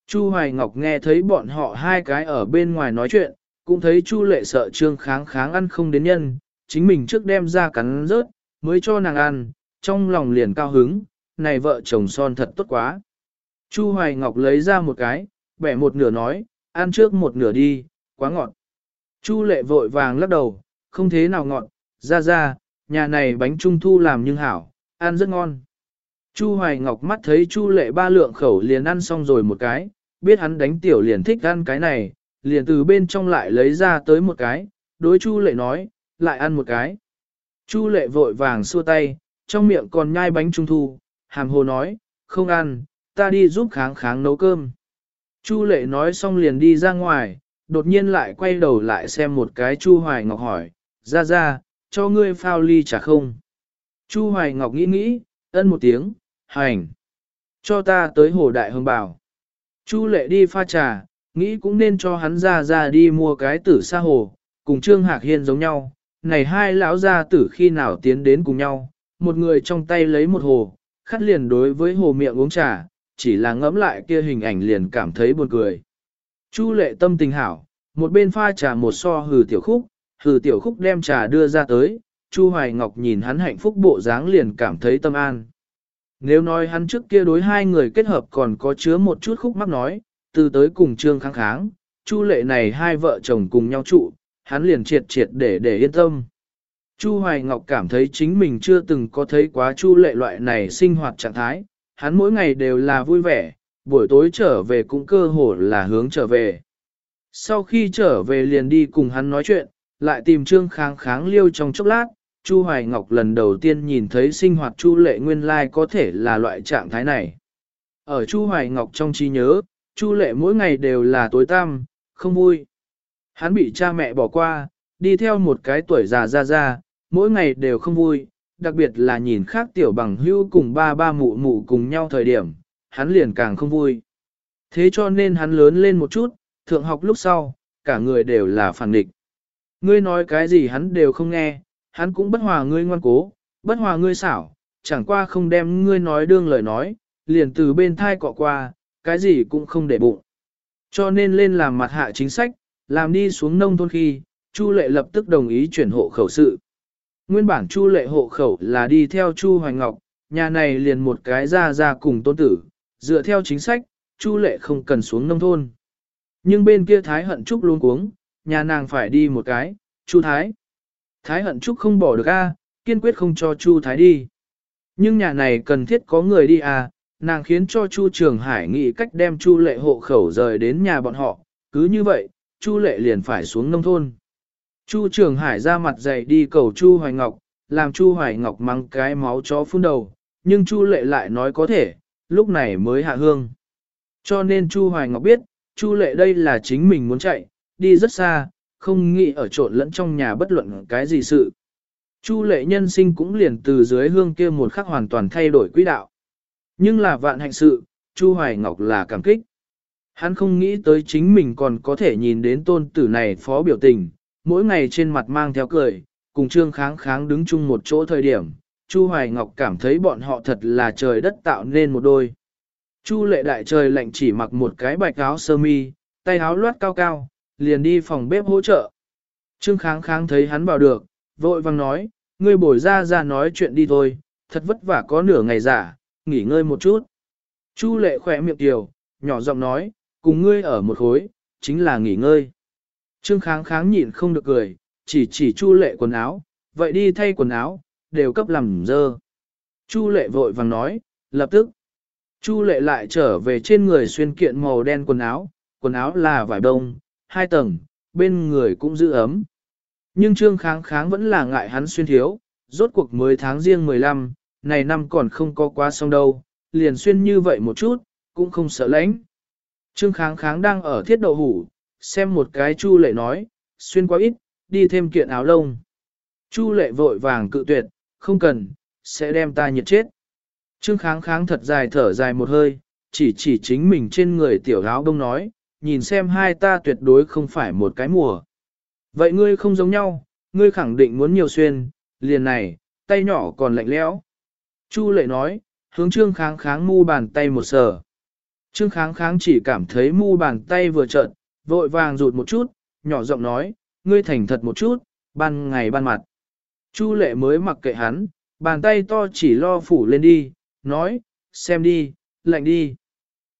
Chu Hoài Ngọc nghe thấy bọn họ hai cái ở bên ngoài nói chuyện, cũng thấy Chu lệ sợ Trương Kháng Kháng ăn không đến nhân, chính mình trước đem ra cắn rớt, mới cho nàng ăn, trong lòng liền cao hứng, này vợ chồng son thật tốt quá. Chu Hoài Ngọc lấy ra một cái, bẻ một nửa nói, ăn trước một nửa đi, quá ngọt. Chu lệ vội vàng lắc đầu, không thế nào ngọt, ra ra, nhà này bánh trung thu làm nhưng hảo, ăn rất ngon. Chu Hoài Ngọc mắt thấy Chu lệ ba lượng khẩu liền ăn xong rồi một cái, biết hắn đánh tiểu liền thích ăn cái này, liền từ bên trong lại lấy ra tới một cái, đối Chu lệ nói, lại ăn một cái. Chu lệ vội vàng xua tay, trong miệng còn nhai bánh trung thu, hàm hồ nói, không ăn, ta đi giúp kháng kháng nấu cơm. Chu lệ nói xong liền đi ra ngoài, đột nhiên lại quay đầu lại xem một cái Chu Hoài Ngọc hỏi, ra ra, cho ngươi phao ly trà không? Chu Hoài Ngọc nghĩ nghĩ, ân một tiếng, hành. Cho ta tới hồ đại hương bảo. Chu lệ đi pha trà, nghĩ cũng nên cho hắn ra ra đi mua cái tử sa hồ, cùng Trương Hạc Hiên giống nhau. Này hai lão gia tử khi nào tiến đến cùng nhau, một người trong tay lấy một hồ, khát liền đối với hồ miệng uống trà, chỉ là ngẫm lại kia hình ảnh liền cảm thấy buồn cười. Chu lệ tâm tình hảo, một bên pha trà một so hừ tiểu khúc, hừ tiểu khúc đem trà đưa ra tới, Chu Hoài Ngọc nhìn hắn hạnh phúc bộ dáng liền cảm thấy tâm an. Nếu nói hắn trước kia đối hai người kết hợp còn có chứa một chút khúc mắc nói, từ tới cùng trương kháng kháng, Chu lệ này hai vợ chồng cùng nhau trụ, hắn liền triệt triệt để để yên tâm. Chu Hoài Ngọc cảm thấy chính mình chưa từng có thấy quá Chu lệ loại này sinh hoạt trạng thái, hắn mỗi ngày đều là vui vẻ, buổi tối trở về cũng cơ hồ là hướng trở về, Sau khi trở về liền đi cùng hắn nói chuyện, lại tìm Trương Kháng kháng liêu trong chốc lát, Chu Hoài Ngọc lần đầu tiên nhìn thấy sinh hoạt Chu Lệ nguyên lai có thể là loại trạng thái này. Ở Chu Hoài Ngọc trong trí nhớ, Chu Lệ mỗi ngày đều là tối tăm, không vui. Hắn bị cha mẹ bỏ qua, đi theo một cái tuổi già ra ra, mỗi ngày đều không vui, đặc biệt là nhìn khác tiểu bằng hưu cùng ba ba mụ mụ cùng nhau thời điểm, hắn liền càng không vui. Thế cho nên hắn lớn lên một chút, thượng học lúc sau, cả người đều là phản địch. Ngươi nói cái gì hắn đều không nghe, hắn cũng bất hòa ngươi ngoan cố, bất hòa ngươi xảo, chẳng qua không đem ngươi nói đương lời nói, liền từ bên thai cọ qua, cái gì cũng không để bụng. Cho nên lên làm mặt hạ chính sách, làm đi xuống nông thôn khi, Chu Lệ lập tức đồng ý chuyển hộ khẩu sự. Nguyên bản Chu Lệ hộ khẩu là đi theo Chu Hoài Ngọc, nhà này liền một cái ra ra cùng tôn tử, dựa theo chính sách, Chu Lệ không cần xuống nông thôn. Nhưng bên kia Thái Hận Trúc luôn cuống, nhà nàng phải đi một cái, Chu Thái. Thái Hận Trúc không bỏ được a, kiên quyết không cho Chu Thái đi. Nhưng nhà này cần thiết có người đi à, nàng khiến cho Chu Trường Hải nghĩ cách đem Chu Lệ hộ khẩu rời đến nhà bọn họ, cứ như vậy, Chu Lệ liền phải xuống nông thôn. Chu Trường Hải ra mặt dày đi cầu Chu Hoài Ngọc, làm Chu Hoài Ngọc mang cái máu chó phun đầu, nhưng Chu Lệ lại nói có thể, lúc này mới hạ hương. Cho nên Chu Hoài Ngọc biết, Chu Lệ đây là chính mình muốn chạy, đi rất xa, không nghĩ ở trộn lẫn trong nhà bất luận cái gì sự. Chu Lệ nhân sinh cũng liền từ dưới hương kia một khắc hoàn toàn thay đổi quỹ đạo. Nhưng là vạn hạnh sự, Chu Hoài Ngọc là cảm kích. Hắn không nghĩ tới chính mình còn có thể nhìn đến tôn tử này phó biểu tình, mỗi ngày trên mặt mang theo cười, cùng trương kháng kháng đứng chung một chỗ thời điểm, Chu Hoài Ngọc cảm thấy bọn họ thật là trời đất tạo nên một đôi. Chu lệ đại trời lạnh chỉ mặc một cái bạch áo sơ mi, tay áo loát cao cao, liền đi phòng bếp hỗ trợ. Trương kháng kháng thấy hắn vào được, vội vang nói, ngươi bồi ra ra nói chuyện đi thôi, thật vất vả có nửa ngày giả, nghỉ ngơi một chút. Chu lệ khỏe miệng tiểu, nhỏ giọng nói, cùng ngươi ở một khối, chính là nghỉ ngơi. Trương kháng kháng nhịn không được cười, chỉ chỉ chu lệ quần áo, vậy đi thay quần áo, đều cấp làm dơ. Chu lệ vội vàng nói, lập tức. Chu lệ lại trở về trên người xuyên kiện màu đen quần áo, quần áo là vải đông, hai tầng, bên người cũng giữ ấm. Nhưng trương kháng kháng vẫn là ngại hắn xuyên thiếu, rốt cuộc mới tháng riêng 15, này năm còn không có quá xong đâu, liền xuyên như vậy một chút, cũng không sợ lãnh. Trương kháng kháng đang ở thiết đậu hủ, xem một cái chu lệ nói, xuyên quá ít, đi thêm kiện áo lông. Chu lệ vội vàng cự tuyệt, không cần, sẽ đem ta nhiệt chết. Trương kháng kháng thật dài thở dài một hơi, chỉ chỉ chính mình trên người tiểu áo đông nói, nhìn xem hai ta tuyệt đối không phải một cái mùa. Vậy ngươi không giống nhau, ngươi khẳng định muốn nhiều xuyên, liền này, tay nhỏ còn lạnh lẽo. Chu lệ nói, hướng trương kháng kháng mu bàn tay một sờ. Trương kháng kháng chỉ cảm thấy mu bàn tay vừa trợn, vội vàng rụt một chút, nhỏ giọng nói, ngươi thành thật một chút, ban ngày ban mặt. Chu lệ mới mặc kệ hắn, bàn tay to chỉ lo phủ lên đi, nói, xem đi, lạnh đi.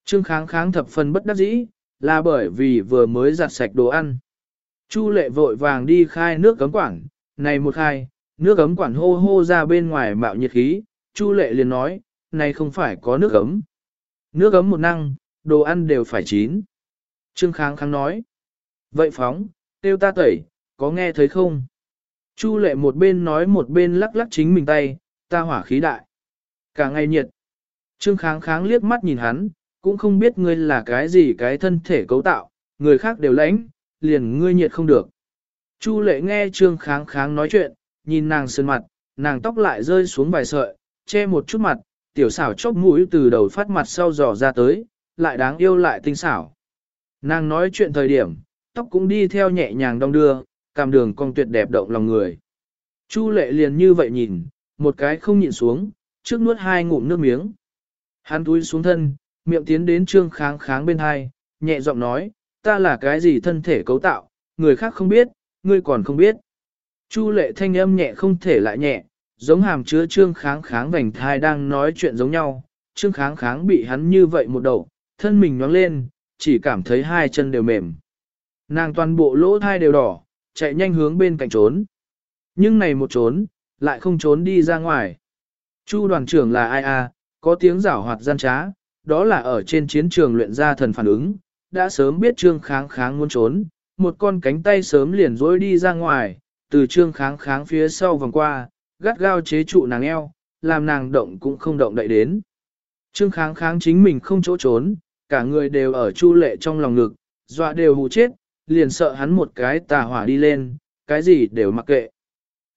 Trương kháng kháng thập phần bất đắc dĩ, là bởi vì vừa mới giặt sạch đồ ăn. Chu lệ vội vàng đi khai nước cấm quản, này một khai, nước cấm quản hô hô ra bên ngoài mạo nhiệt khí, Chu lệ liền nói, này không phải có nước cấm. Nước ấm một năng, đồ ăn đều phải chín. Trương kháng kháng nói, vậy phóng, tiêu ta tẩy, có nghe thấy không? Chu lệ một bên nói một bên lắc lắc chính mình tay, ta hỏa khí đại. Cả ngày nhiệt. Trương kháng kháng liếc mắt nhìn hắn, cũng không biết ngươi là cái gì cái thân thể cấu tạo, người khác đều lãnh, liền ngươi nhiệt không được. Chu lệ nghe trương kháng kháng nói chuyện, nhìn nàng sơn mặt, nàng tóc lại rơi xuống vài sợi, che một chút mặt, tiểu xảo chốc mũi từ đầu phát mặt sau dò ra tới, lại đáng yêu lại tinh xảo. Nàng nói chuyện thời điểm, tóc cũng đi theo nhẹ nhàng đong đưa, cảm đường cong tuyệt đẹp động lòng người. Chu lệ liền như vậy nhìn, một cái không nhịn xuống, trước nuốt hai ngụm nước miếng. Hắn túi xuống thân, miệng tiến đến trương kháng kháng bên hai, nhẹ giọng nói, ta là cái gì thân thể cấu tạo, người khác không biết, ngươi còn không biết. Chu lệ thanh âm nhẹ không thể lại nhẹ, giống hàm chứa trương kháng kháng vành thai đang nói chuyện giống nhau, trương kháng kháng bị hắn như vậy một đầu, thân mình nhoáng lên, chỉ cảm thấy hai chân đều mềm. Nàng toàn bộ lỗ thai đều đỏ, chạy nhanh hướng bên cạnh trốn. Nhưng này một trốn, lại không trốn đi ra ngoài. Chu đoàn trưởng là ai? À, có tiếng giảo hoạt gian trá, đó là ở trên chiến trường luyện ra thần phản ứng, đã sớm biết Trương Kháng Kháng muốn trốn, một con cánh tay sớm liền dối đi ra ngoài, từ Trương Kháng Kháng phía sau vòng qua, gắt gao chế trụ nàng eo, làm nàng động cũng không động đậy đến. Trương Kháng Kháng chính mình không chỗ trốn, cả người đều ở Chu Lệ trong lòng ngực, dọa đều hù chết, liền sợ hắn một cái tà hỏa đi lên, cái gì đều mặc kệ.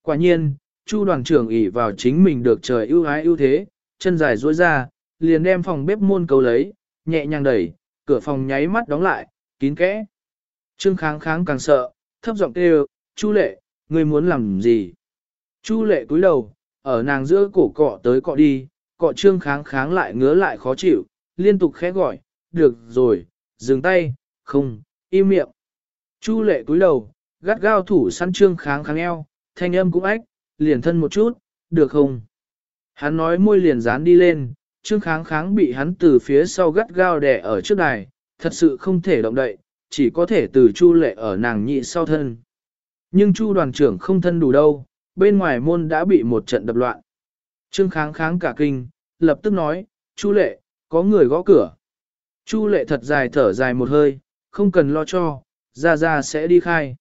Quả nhiên, Chu đoàn trưởng ỷ vào chính mình được trời ưu ái ưu thế, chân dài duỗi ra, liền đem phòng bếp môn cầu lấy, nhẹ nhàng đẩy, cửa phòng nháy mắt đóng lại, kín kẽ. Trương kháng kháng càng sợ, thấp giọng kêu, Chu lệ, ngươi muốn làm gì? Chu lệ cúi đầu, ở nàng giữa cổ cọ tới cọ đi, cọ trương kháng kháng lại ngứa lại khó chịu, liên tục khẽ gọi, được rồi, dừng tay, không, im miệng. Chu lệ cúi đầu, gắt gao thủ săn trương kháng kháng eo, thanh âm cũng ách, liền thân một chút, được không? Hắn nói môi liền dán đi lên, trương kháng kháng bị hắn từ phía sau gắt gao đè ở trước đài, thật sự không thể động đậy, chỉ có thể từ chu lệ ở nàng nhị sau thân. Nhưng chu đoàn trưởng không thân đủ đâu, bên ngoài môn đã bị một trận đập loạn. Trương kháng kháng cả kinh, lập tức nói, chu lệ, có người gõ cửa. Chu lệ thật dài thở dài một hơi, không cần lo cho, ra ra sẽ đi khai.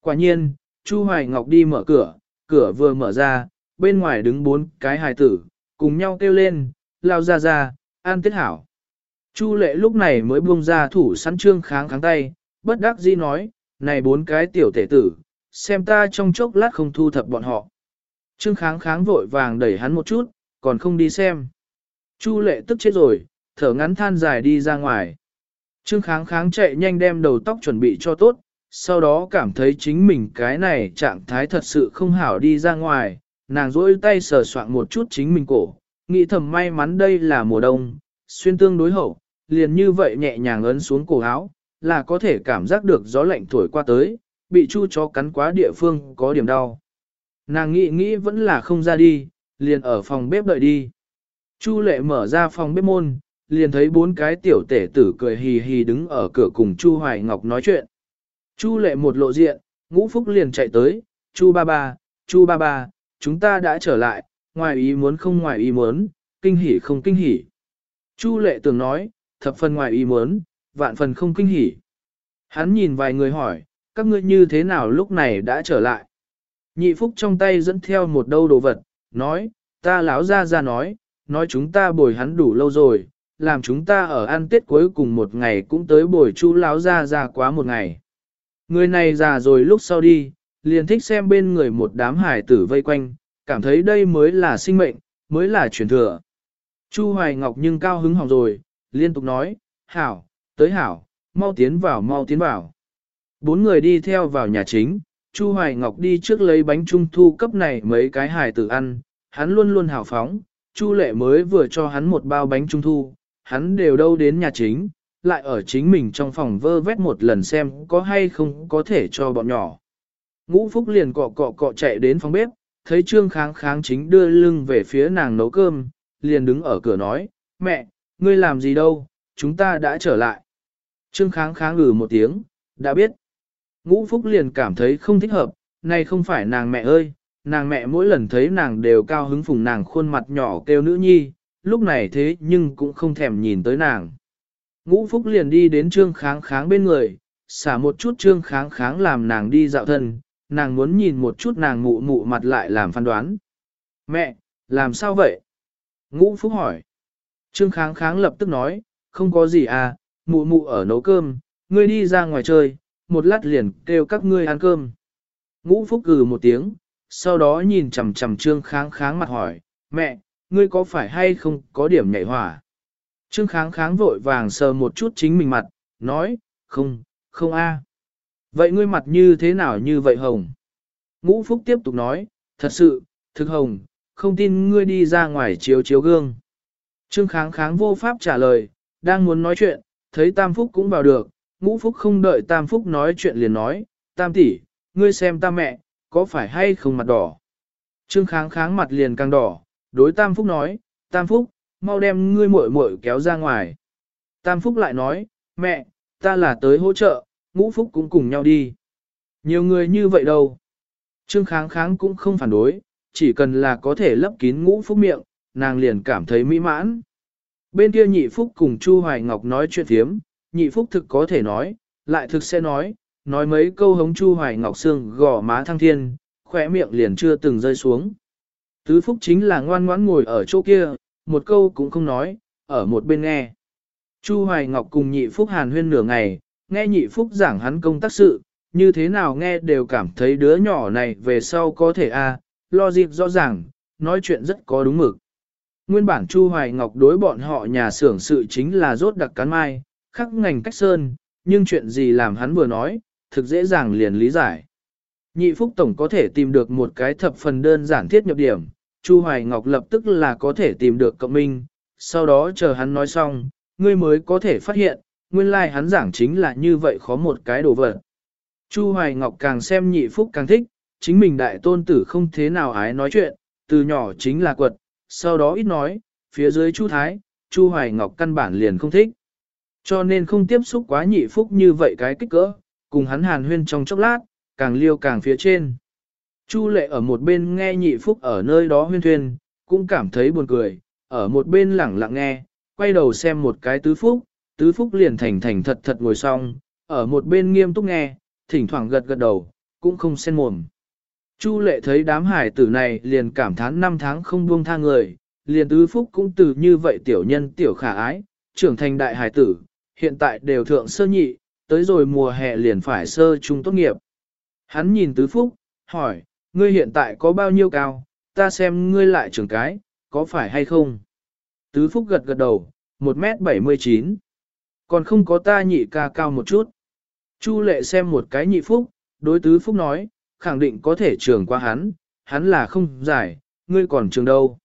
Quả nhiên, Chu Hoài Ngọc đi mở cửa, cửa vừa mở ra, bên ngoài đứng bốn cái hài tử, cùng nhau kêu lên, lao ra ra, an tiết hảo. Chu lệ lúc này mới buông ra thủ sẵn trương kháng kháng tay, bất đắc dĩ nói, này bốn cái tiểu tể tử, xem ta trong chốc lát không thu thập bọn họ. Trương kháng kháng vội vàng đẩy hắn một chút, còn không đi xem. Chu lệ tức chết rồi, thở ngắn than dài đi ra ngoài. Trương kháng kháng chạy nhanh đem đầu tóc chuẩn bị cho tốt, sau đó cảm thấy chính mình cái này trạng thái thật sự không hảo đi ra ngoài, nàng rỗi tay sờ soạn một chút chính mình cổ, nghĩ thầm may mắn đây là mùa đông, xuyên tương đối hậu, liền như vậy nhẹ nhàng ấn xuống cổ áo, là có thể cảm giác được gió lạnh thổi qua tới, bị chu chó cắn quá địa phương có điểm đau. Nàng nghĩ nghĩ vẫn là không ra đi, liền ở phòng bếp đợi đi. Chu lệ mở ra phòng bếp môn, liền thấy bốn cái tiểu tể tử cười hì hì đứng ở cửa cùng Chu Hoài Ngọc nói chuyện. Chu lệ một lộ diện, ngũ phúc liền chạy tới, Chu ba ba, Chu ba ba, chúng ta đã trở lại, ngoài ý muốn không ngoài ý muốn, kinh hỉ không kinh hỉ. Chu lệ tưởng nói, thập phần ngoài ý muốn, vạn phần không kinh hỉ. Hắn nhìn vài người hỏi, các ngươi như thế nào lúc này đã trở lại. Nhị phúc trong tay dẫn theo một đâu đồ vật, nói, ta lão ra ra nói, nói chúng ta bồi hắn đủ lâu rồi, làm chúng ta ở ăn tết cuối cùng một ngày cũng tới bồi chú lão ra ra quá một ngày. Người này già rồi lúc sau đi, liền thích xem bên người một đám hải tử vây quanh, cảm thấy đây mới là sinh mệnh, mới là truyền thừa. Chu Hoài Ngọc nhưng cao hứng hỏng rồi, liên tục nói, hảo, tới hảo, mau tiến vào mau tiến vào. Bốn người đi theo vào nhà chính, Chu Hoài Ngọc đi trước lấy bánh trung thu cấp này mấy cái hài tử ăn, hắn luôn luôn hào phóng, Chu Lệ mới vừa cho hắn một bao bánh trung thu, hắn đều đâu đến nhà chính, lại ở chính mình trong phòng vơ vét một lần xem có hay không có thể cho bọn nhỏ. Ngũ Phúc liền cọ cọ cọ chạy đến phòng bếp, thấy Trương Kháng Kháng chính đưa lưng về phía nàng nấu cơm, liền đứng ở cửa nói, mẹ, ngươi làm gì đâu, chúng ta đã trở lại. Trương Kháng Kháng ngừ một tiếng, đã biết. Ngũ Phúc liền cảm thấy không thích hợp, này không phải nàng mẹ ơi, nàng mẹ mỗi lần thấy nàng đều cao hứng phùng nàng khuôn mặt nhỏ kêu nữ nhi, lúc này thế nhưng cũng không thèm nhìn tới nàng. Ngũ Phúc liền đi đến Trương Kháng Kháng bên người, xả một chút Trương Kháng Kháng làm nàng đi dạo thân, nàng muốn nhìn một chút nàng mụ mụ mặt lại làm phán đoán. Mẹ, làm sao vậy? Ngũ Phúc hỏi. Trương Kháng Kháng lập tức nói, không có gì à, mụ mụ ở nấu cơm, ngươi đi ra ngoài chơi, một lát liền kêu các ngươi ăn cơm. Ngũ Phúc gừ một tiếng, sau đó nhìn chằm chằm Trương Kháng Kháng mặt hỏi, mẹ, ngươi có phải hay không có điểm nhảy hỏa? Trương kháng kháng vội vàng sờ một chút chính mình mặt, nói, không, không a. Vậy ngươi mặt như thế nào như vậy hồng? Ngũ Phúc tiếp tục nói, thật sự, thực hồng, không tin ngươi đi ra ngoài chiếu chiếu gương. Trương kháng kháng vô pháp trả lời, đang muốn nói chuyện, thấy Tam Phúc cũng vào được, Ngũ Phúc không đợi Tam Phúc nói chuyện liền nói, Tam tỷ, ngươi xem ta mẹ, có phải hay không mặt đỏ? Trương kháng kháng mặt liền càng đỏ, đối Tam Phúc nói, Tam Phúc, mau đem ngươi muội muội kéo ra ngoài. Tam Phúc lại nói, mẹ, ta là tới hỗ trợ, ngũ Phúc cũng cùng nhau đi. Nhiều người như vậy đâu. Trương kháng kháng cũng không phản đối, chỉ cần là có thể lấp kín ngũ Phúc miệng, nàng liền cảm thấy mỹ mãn. Bên kia nhị Phúc cùng Chu Hoài Ngọc nói chuyện thiếm, nhị phúc thực có thể nói, lại thực sẽ nói, nói mấy câu hống Chu Hoài Ngọc xương gò má thăng thiên, khỏe miệng liền chưa từng rơi xuống. Tứ phúc chính là ngoan ngoãn ngồi ở chỗ kia, một câu cũng không nói, ở một bên nghe. Chu Hoài Ngọc cùng nhị phúc hàn huyên nửa ngày, nghe nhị phúc giảng hắn công tác sự, như thế nào nghe đều cảm thấy đứa nhỏ này về sau có thể a à, lo dịp rõ ràng, nói chuyện rất có đúng mực. Nguyên bản Chu Hoài Ngọc đối bọn họ nhà xưởng sự chính là rốt đặc cán mai, khắc ngành cách sơn, nhưng chuyện gì làm hắn vừa nói, thực dễ dàng liền lý giải. Nhị Phúc Tổng có thể tìm được một cái thập phần đơn giản thiết nhập điểm, Chu Hoài Ngọc lập tức là có thể tìm được cộng minh, sau đó chờ hắn nói xong, ngươi mới có thể phát hiện, nguyên lai like hắn giảng chính là như vậy khó một cái đồ vật. Chu Hoài Ngọc càng xem nhị Phúc càng thích, chính mình đại tôn tử không thế nào ái nói chuyện, từ nhỏ chính là quật, sau đó ít nói, phía dưới Chu Thái, Chu Hoài Ngọc căn bản liền không thích. Cho nên không tiếp xúc quá nhị phúc như vậy cái kích cỡ, cùng hắn hàn huyên trong chốc lát, càng liêu càng phía trên. Chu lệ ở một bên nghe nhị phúc ở nơi đó huyên thuyên, cũng cảm thấy buồn cười, ở một bên lẳng lặng nghe, quay đầu xem một cái tứ phúc, tứ phúc liền thành thành thật thật ngồi xong, ở một bên nghiêm túc nghe, thỉnh thoảng gật gật đầu, cũng không xen mồm. Chu lệ thấy đám hải tử này liền cảm thán năm tháng không buông tha người, liền tứ phúc cũng từ như vậy tiểu nhân tiểu khả ái, trưởng thành đại hải tử, hiện tại đều thượng sơ nhị, tới rồi mùa hè liền phải sơ trung tốt nghiệp. Hắn nhìn tứ phúc, hỏi, ngươi hiện tại có bao nhiêu cao, ta xem ngươi lại trưởng cái, có phải hay không? Tứ phúc gật gật đầu, 1m79. Còn không có ta nhị ca cao một chút. Chu lệ xem một cái nhị phúc, đối tứ phúc nói, khẳng định có thể trường qua hắn, hắn là không giải, ngươi còn trường đâu.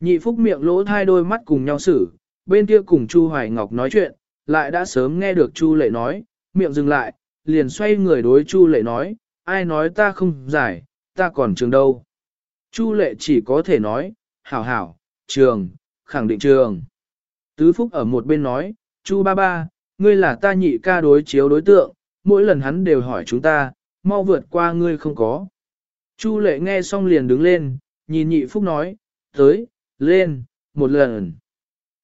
Nhị phúc miệng lỗ hai đôi mắt cùng nhau xử, bên kia cùng Chu Hoài Ngọc nói chuyện, lại đã sớm nghe được Chu lệ nói, miệng dừng lại, liền xoay người đối Chu lệ nói, ai nói ta không giải, ta còn trường đâu. Chu lệ chỉ có thể nói, hảo hảo, trường, khẳng định trường. Tứ Phúc ở một bên nói, Chu ba ba, ngươi là ta nhị ca đối chiếu đối tượng, mỗi lần hắn đều hỏi chúng ta, mau vượt qua ngươi không có. Chu lệ nghe xong liền đứng lên, nhìn nhị Phúc nói, tới, lên, một lần.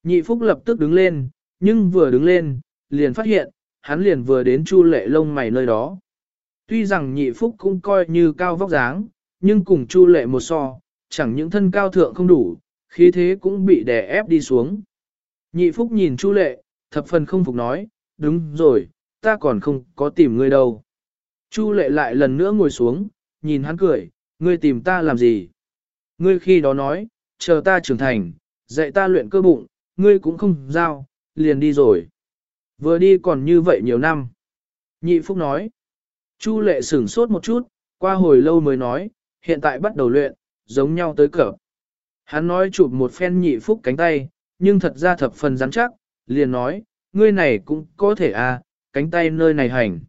Nhị Phúc lập tức đứng lên, nhưng vừa đứng lên, liền phát hiện, hắn liền vừa đến Chu lệ lông mày nơi đó. Tuy rằng nhị Phúc cũng coi như cao vóc dáng, nhưng cùng Chu lệ một so, chẳng những thân cao thượng không đủ, khí thế cũng bị đè ép đi xuống. Nhị Phúc nhìn Chu lệ, thập phần không phục nói, đúng rồi, ta còn không có tìm ngươi đâu. Chu lệ lại lần nữa ngồi xuống, nhìn hắn cười, ngươi tìm ta làm gì? Ngươi khi đó nói, chờ ta trưởng thành, dạy ta luyện cơ bụng, ngươi cũng không giao, liền đi rồi. Vừa đi còn như vậy nhiều năm. Nhị Phúc nói. Chu lệ sửng sốt một chút, qua hồi lâu mới nói, hiện tại bắt đầu luyện, giống nhau tới cỡ. Hắn nói chụp một phen nhị Phúc cánh tay, nhưng thật ra thập phần rắn chắc, liền nói, ngươi này cũng có thể à, cánh tay nơi này hành.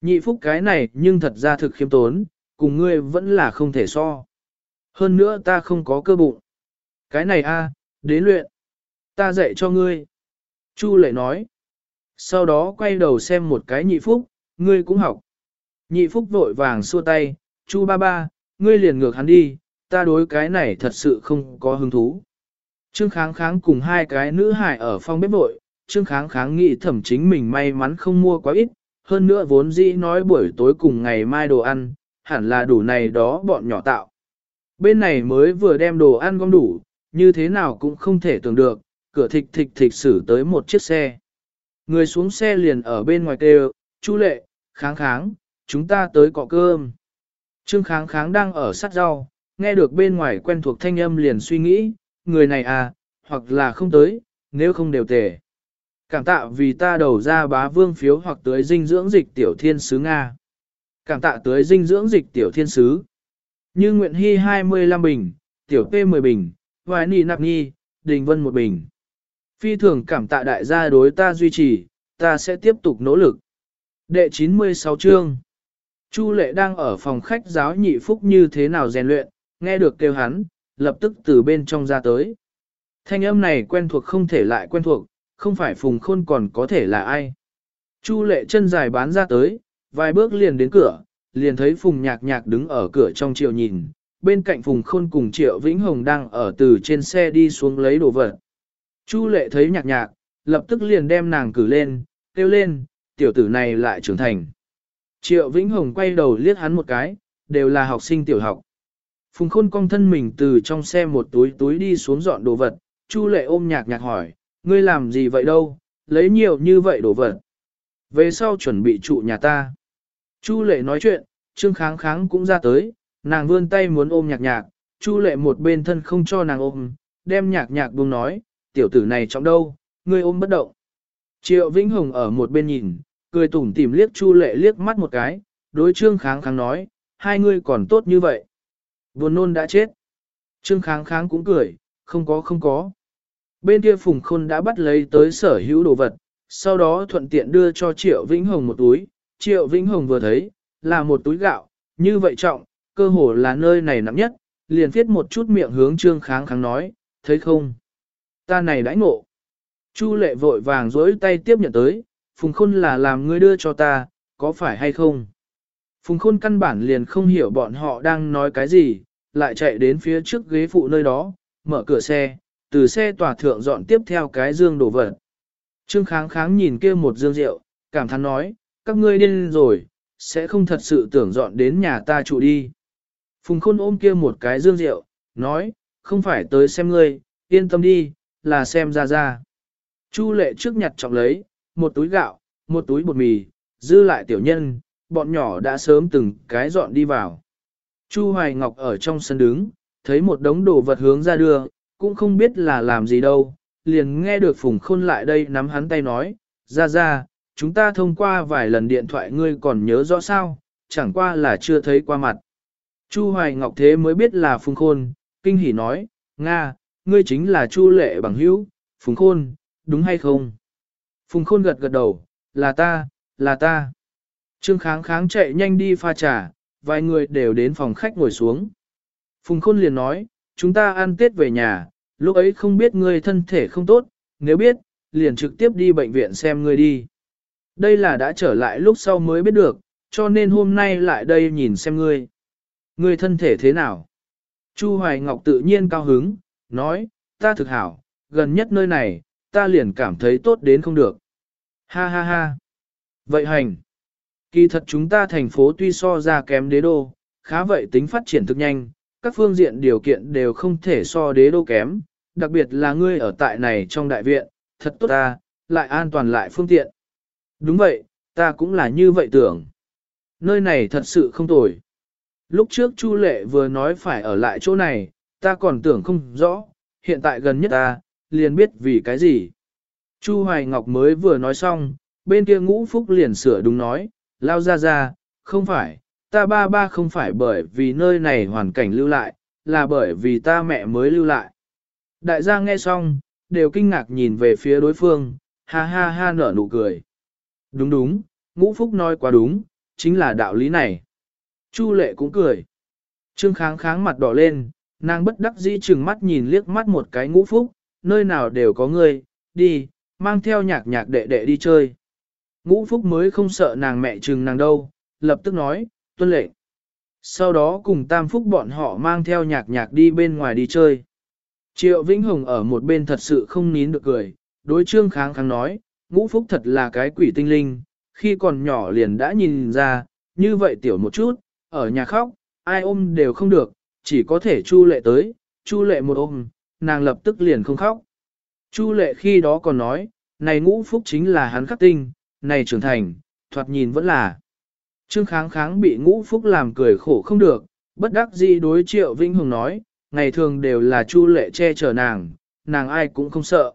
Nhị Phúc cái này nhưng thật ra thực khiêm tốn, cùng ngươi vẫn là không thể so. Hơn nữa ta không có cơ bụng. Cái này a, đến luyện. Ta dạy cho ngươi. Chu lệ nói. Sau đó quay đầu xem một cái nhị phúc, ngươi cũng học. Nhị phúc vội vàng xua tay, chu ba ba, ngươi liền ngược hắn đi, ta đối cái này thật sự không có hứng thú. Trương kháng kháng cùng hai cái nữ hải ở phòng bếp vội, Trương kháng kháng nghĩ thẩm chính mình may mắn không mua quá ít, hơn nữa vốn dĩ nói buổi tối cùng ngày mai đồ ăn, hẳn là đủ này đó bọn nhỏ tạo. Bên này mới vừa đem đồ ăn gom đủ, như thế nào cũng không thể tưởng được, cửa thịch thịch thịch xử tới một chiếc xe. Người xuống xe liền ở bên ngoài kêu, chú lệ, kháng kháng, chúng ta tới cọ cơm. Trương kháng kháng đang ở sát rau, nghe được bên ngoài quen thuộc thanh âm liền suy nghĩ, người này à, hoặc là không tới, nếu không đều tề. Cảm tạ vì ta đầu ra bá vương phiếu hoặc tới dinh dưỡng dịch tiểu thiên sứ Nga. Cảm tạ tới dinh dưỡng dịch tiểu thiên sứ. Như nguyện hy 25 bình, tiểu p 10 bình, hoài nì nạp nhi, đình vân một bình. Phi thường cảm tạ đại gia đối ta duy trì, ta sẽ tiếp tục nỗ lực. Đệ 96 chương Chu lệ đang ở phòng khách giáo nhị phúc như thế nào rèn luyện, nghe được kêu hắn, lập tức từ bên trong ra tới. Thanh âm này quen thuộc không thể lại quen thuộc, không phải phùng khôn còn có thể là ai. Chu lệ chân dài bán ra tới, vài bước liền đến cửa, liền thấy phùng nhạc nhạc đứng ở cửa trong triệu nhìn, bên cạnh phùng khôn cùng triệu vĩnh hồng đang ở từ trên xe đi xuống lấy đồ vật. Chu lệ thấy nhạc nhạc, lập tức liền đem nàng cử lên, kêu lên, tiểu tử này lại trưởng thành. Triệu Vĩnh Hồng quay đầu liếc hắn một cái, đều là học sinh tiểu học. Phùng khôn cong thân mình từ trong xe một túi túi đi xuống dọn đồ vật, Chu lệ ôm nhạc nhạc hỏi, ngươi làm gì vậy đâu, lấy nhiều như vậy đồ vật. Về sau chuẩn bị trụ nhà ta. Chu lệ nói chuyện, Trương Kháng Kháng cũng ra tới, nàng vươn tay muốn ôm nhạc nhạc, Chu lệ một bên thân không cho nàng ôm, đem nhạc nhạc buông nói, tiểu tử này trọng đâu, ngươi ôm bất động. Triệu Vĩnh Hồng ở một bên nhìn, cười tủm tỉm liếc Chu lệ liếc mắt một cái, đối Trương Kháng Kháng nói, hai ngươi còn tốt như vậy. Buồn nôn đã chết. Trương Kháng Kháng cũng cười, không có không có. Bên kia Phùng Khôn đã bắt lấy tới sở hữu đồ vật, sau đó thuận tiện đưa cho Triệu Vĩnh Hồng một túi. Triệu Vĩnh Hồng vừa thấy, là một túi gạo, như vậy trọng, cơ hồ là nơi này nặng nhất, liền viết một chút miệng hướng Trương Kháng Kháng nói, thấy không? Ta này đãi ngộ. Chu lệ vội vàng dối tay tiếp nhận tới, Phùng Khôn là làm ngươi đưa cho ta, có phải hay không? Phùng Khôn căn bản liền không hiểu bọn họ đang nói cái gì, lại chạy đến phía trước ghế phụ nơi đó, mở cửa xe, từ xe tòa thượng dọn tiếp theo cái dương đổ vật. Trương kháng kháng nhìn kia một dương rượu, cảm thán nói, các ngươi điên rồi, sẽ không thật sự tưởng dọn đến nhà ta trụ đi. Phùng khôn ôm kia một cái dương rượu, nói, không phải tới xem ngươi, yên tâm đi, là xem ra ra. Chu lệ trước nhặt trọng lấy, một túi gạo, một túi bột mì, dư lại tiểu nhân, bọn nhỏ đã sớm từng cái dọn đi vào. Chu Hoài Ngọc ở trong sân đứng, thấy một đống đồ vật hướng ra đưa, cũng không biết là làm gì đâu, liền nghe được Phùng Khôn lại đây nắm hắn tay nói, ra ra, chúng ta thông qua vài lần điện thoại ngươi còn nhớ rõ sao, chẳng qua là chưa thấy qua mặt. Chu Hoài Ngọc thế mới biết là Phùng Khôn, kinh hỉ nói, Nga, ngươi chính là Chu Lệ bằng hữu, Phùng Khôn, đúng hay không? Phùng Khôn gật gật đầu, là ta, là ta. Trương Kháng Kháng chạy nhanh đi pha trà, vài người đều đến phòng khách ngồi xuống. Phùng Khôn liền nói, chúng ta ăn Tết về nhà, lúc ấy không biết ngươi thân thể không tốt, nếu biết, liền trực tiếp đi bệnh viện xem ngươi đi. Đây là đã trở lại lúc sau mới biết được, cho nên hôm nay lại đây nhìn xem ngươi. Ngươi thân thể thế nào? Chu Hoài Ngọc tự nhiên cao hứng, nói, ta thực hảo, gần nhất nơi này, ta liền cảm thấy tốt đến không được. Ha ha ha. Vậy hành. Kỳ thật chúng ta thành phố tuy so ra kém đế đô, khá vậy tính phát triển thực nhanh, các phương diện điều kiện đều không thể so đế đô kém, đặc biệt là ngươi ở tại này trong đại viện, thật tốt ta, lại an toàn lại phương tiện. Đúng vậy, ta cũng là như vậy tưởng. Nơi này thật sự không tồi. Lúc trước Chu Lệ vừa nói phải ở lại chỗ này, ta còn tưởng không rõ, hiện tại gần nhất ta, liền biết vì cái gì. Chu Hoài Ngọc mới vừa nói xong, bên kia ngũ phúc liền sửa đúng nói, lao ra ra, không phải, ta ba ba không phải bởi vì nơi này hoàn cảnh lưu lại, là bởi vì ta mẹ mới lưu lại. Đại gia nghe xong, đều kinh ngạc nhìn về phía đối phương, ha ha ha nở nụ cười. Đúng đúng, ngũ phúc nói quá đúng, chính là đạo lý này. Chu lệ cũng cười. Trương kháng kháng mặt đỏ lên, nàng bất đắc dĩ chừng mắt nhìn liếc mắt một cái ngũ phúc, nơi nào đều có người, đi, mang theo nhạc nhạc đệ đệ đi chơi. Ngũ phúc mới không sợ nàng mẹ chừng nàng đâu, lập tức nói, tuân lệnh. Sau đó cùng tam phúc bọn họ mang theo nhạc nhạc đi bên ngoài đi chơi. Triệu Vĩnh Hồng ở một bên thật sự không nín được cười, đối trương kháng kháng nói, ngũ phúc thật là cái quỷ tinh linh, khi còn nhỏ liền đã nhìn ra, như vậy tiểu một chút, ở nhà khóc, ai ôm đều không được, chỉ có thể chu lệ tới, chu lệ một ôm, nàng lập tức liền không khóc. Chu lệ khi đó còn nói, này ngũ phúc chính là hắn khắc tinh, này trưởng thành, thoạt nhìn vẫn là. Trương kháng kháng bị ngũ phúc làm cười khổ không được, bất đắc dĩ đối triệu Vĩnh Hồng nói, ngày thường đều là chu lệ che chở nàng, nàng ai cũng không sợ.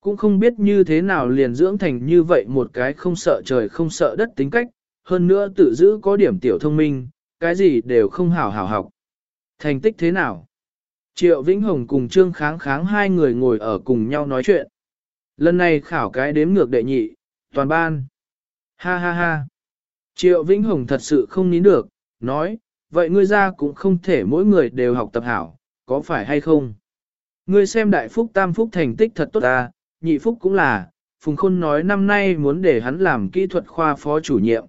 Cũng không biết như thế nào liền dưỡng thành như vậy một cái không sợ trời không sợ đất tính cách, hơn nữa tự giữ có điểm tiểu thông minh, cái gì đều không hảo hảo học. Thành tích thế nào? Triệu Vĩnh Hồng cùng Trương Kháng Kháng hai người ngồi ở cùng nhau nói chuyện. Lần này khảo cái đếm ngược đệ nhị, toàn ban. Ha ha ha. Triệu Vĩnh Hồng thật sự không nín được, nói, vậy ngươi ra cũng không thể mỗi người đều học tập hảo, có phải hay không? Ngươi xem đại phúc tam phúc thành tích thật tốt ta, nhị phúc cũng là, Phùng Khôn nói năm nay muốn để hắn làm kỹ thuật khoa phó chủ nhiệm.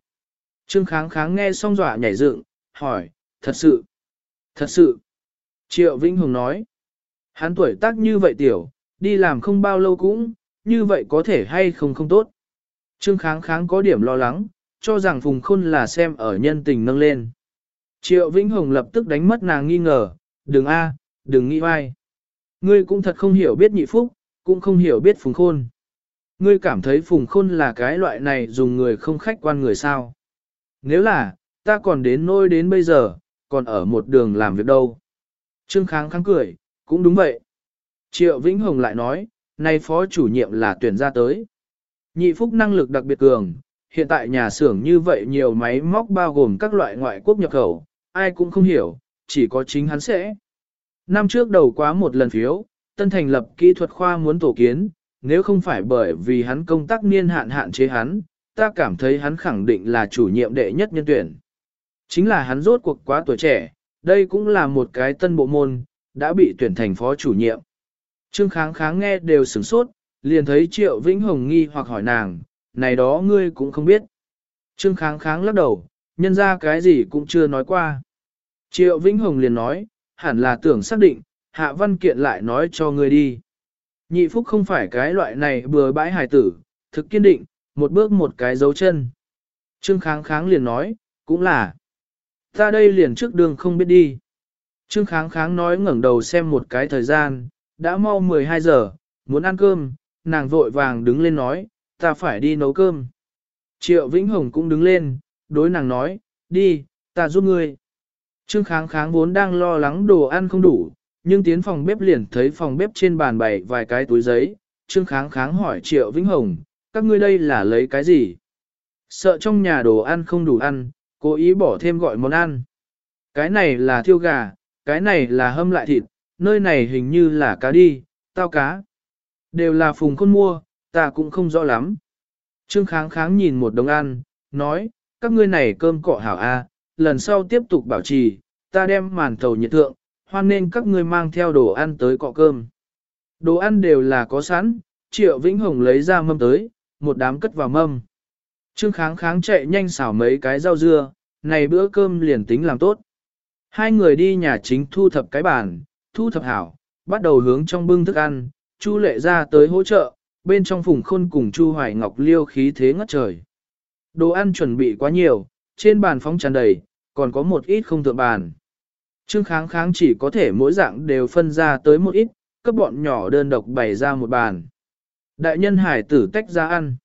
Trương Kháng Kháng nghe xong dọa nhảy dựng, hỏi, thật sự, thật sự. Triệu Vĩnh Hùng nói, hắn tuổi tác như vậy tiểu, đi làm không bao lâu cũng, như vậy có thể hay không không tốt. Trương kháng kháng có điểm lo lắng, cho rằng Phùng Khôn là xem ở nhân tình nâng lên. Triệu Vĩnh Hồng lập tức đánh mất nàng nghi ngờ, đừng a, đừng nghĩ vai. Ngươi cũng thật không hiểu biết nhị phúc, cũng không hiểu biết Phùng Khôn. Ngươi cảm thấy Phùng Khôn là cái loại này dùng người không khách quan người sao. Nếu là, ta còn đến nôi đến bây giờ, còn ở một đường làm việc đâu. Trương Kháng kháng cười, cũng đúng vậy. Triệu Vĩnh Hồng lại nói, nay phó chủ nhiệm là tuyển ra tới. Nhị phúc năng lực đặc biệt cường, hiện tại nhà xưởng như vậy nhiều máy móc bao gồm các loại ngoại quốc nhập khẩu, ai cũng không hiểu, chỉ có chính hắn sẽ. Năm trước đầu quá một lần phiếu, tân thành lập kỹ thuật khoa muốn tổ kiến, nếu không phải bởi vì hắn công tác niên hạn hạn chế hắn, ta cảm thấy hắn khẳng định là chủ nhiệm đệ nhất nhân tuyển. Chính là hắn rốt cuộc quá tuổi trẻ, đây cũng là một cái tân bộ môn, đã bị tuyển thành phó chủ nhiệm. Trương kháng kháng nghe đều sửng sốt, liền thấy Triệu Vĩnh Hồng nghi hoặc hỏi nàng, này đó ngươi cũng không biết. Trương kháng kháng lắc đầu, nhân ra cái gì cũng chưa nói qua. Triệu Vĩnh Hồng liền nói, hẳn là tưởng xác định, hạ văn kiện lại nói cho ngươi đi. Nhị phúc không phải cái loại này bừa bãi hài tử, thực kiên định, một bước một cái dấu chân. Trương kháng kháng liền nói, cũng là. Ta đây liền trước đường không biết đi. Trương kháng kháng nói ngẩng đầu xem một cái thời gian, đã mau 12 giờ, muốn ăn cơm, nàng vội vàng đứng lên nói, ta phải đi nấu cơm. Triệu Vĩnh Hồng cũng đứng lên, đối nàng nói, đi, ta giúp ngươi. Trương kháng kháng vốn đang lo lắng đồ ăn không đủ, nhưng tiến phòng bếp liền thấy phòng bếp trên bàn bày vài cái túi giấy. Trương kháng kháng hỏi Triệu Vĩnh Hồng, các ngươi đây là lấy cái gì? Sợ trong nhà đồ ăn không đủ ăn, cố ý bỏ thêm gọi món ăn. Cái này là thiêu gà, cái này là hâm lại thịt, nơi này hình như là cá đi, tao cá. Đều là phùng khôn mua, ta cũng không rõ lắm. Trương kháng kháng nhìn một đồng ăn, nói, các ngươi này cơm cọ hảo a, lần sau tiếp tục bảo trì, ta đem màn thầu nhiệt thượng, hoan nên các ngươi mang theo đồ ăn tới cọ cơm. Đồ ăn đều là có sẵn, Triệu Vĩnh Hồng lấy ra mâm tới, một đám cất vào mâm. Trương kháng kháng chạy nhanh xào mấy cái rau dưa, này bữa cơm liền tính làm tốt. Hai người đi nhà chính thu thập cái bàn, thu thập hảo, bắt đầu hướng trong bưng thức ăn, Chu lệ ra tới hỗ trợ, bên trong phùng khôn cùng Chu Hoài Ngọc liêu khí thế ngất trời. Đồ ăn chuẩn bị quá nhiều, trên bàn phóng tràn đầy, còn có một ít không thượng bàn. Trương kháng kháng chỉ có thể mỗi dạng đều phân ra tới một ít, cấp bọn nhỏ đơn độc bày ra một bàn. Đại nhân hải tử tách ra ăn.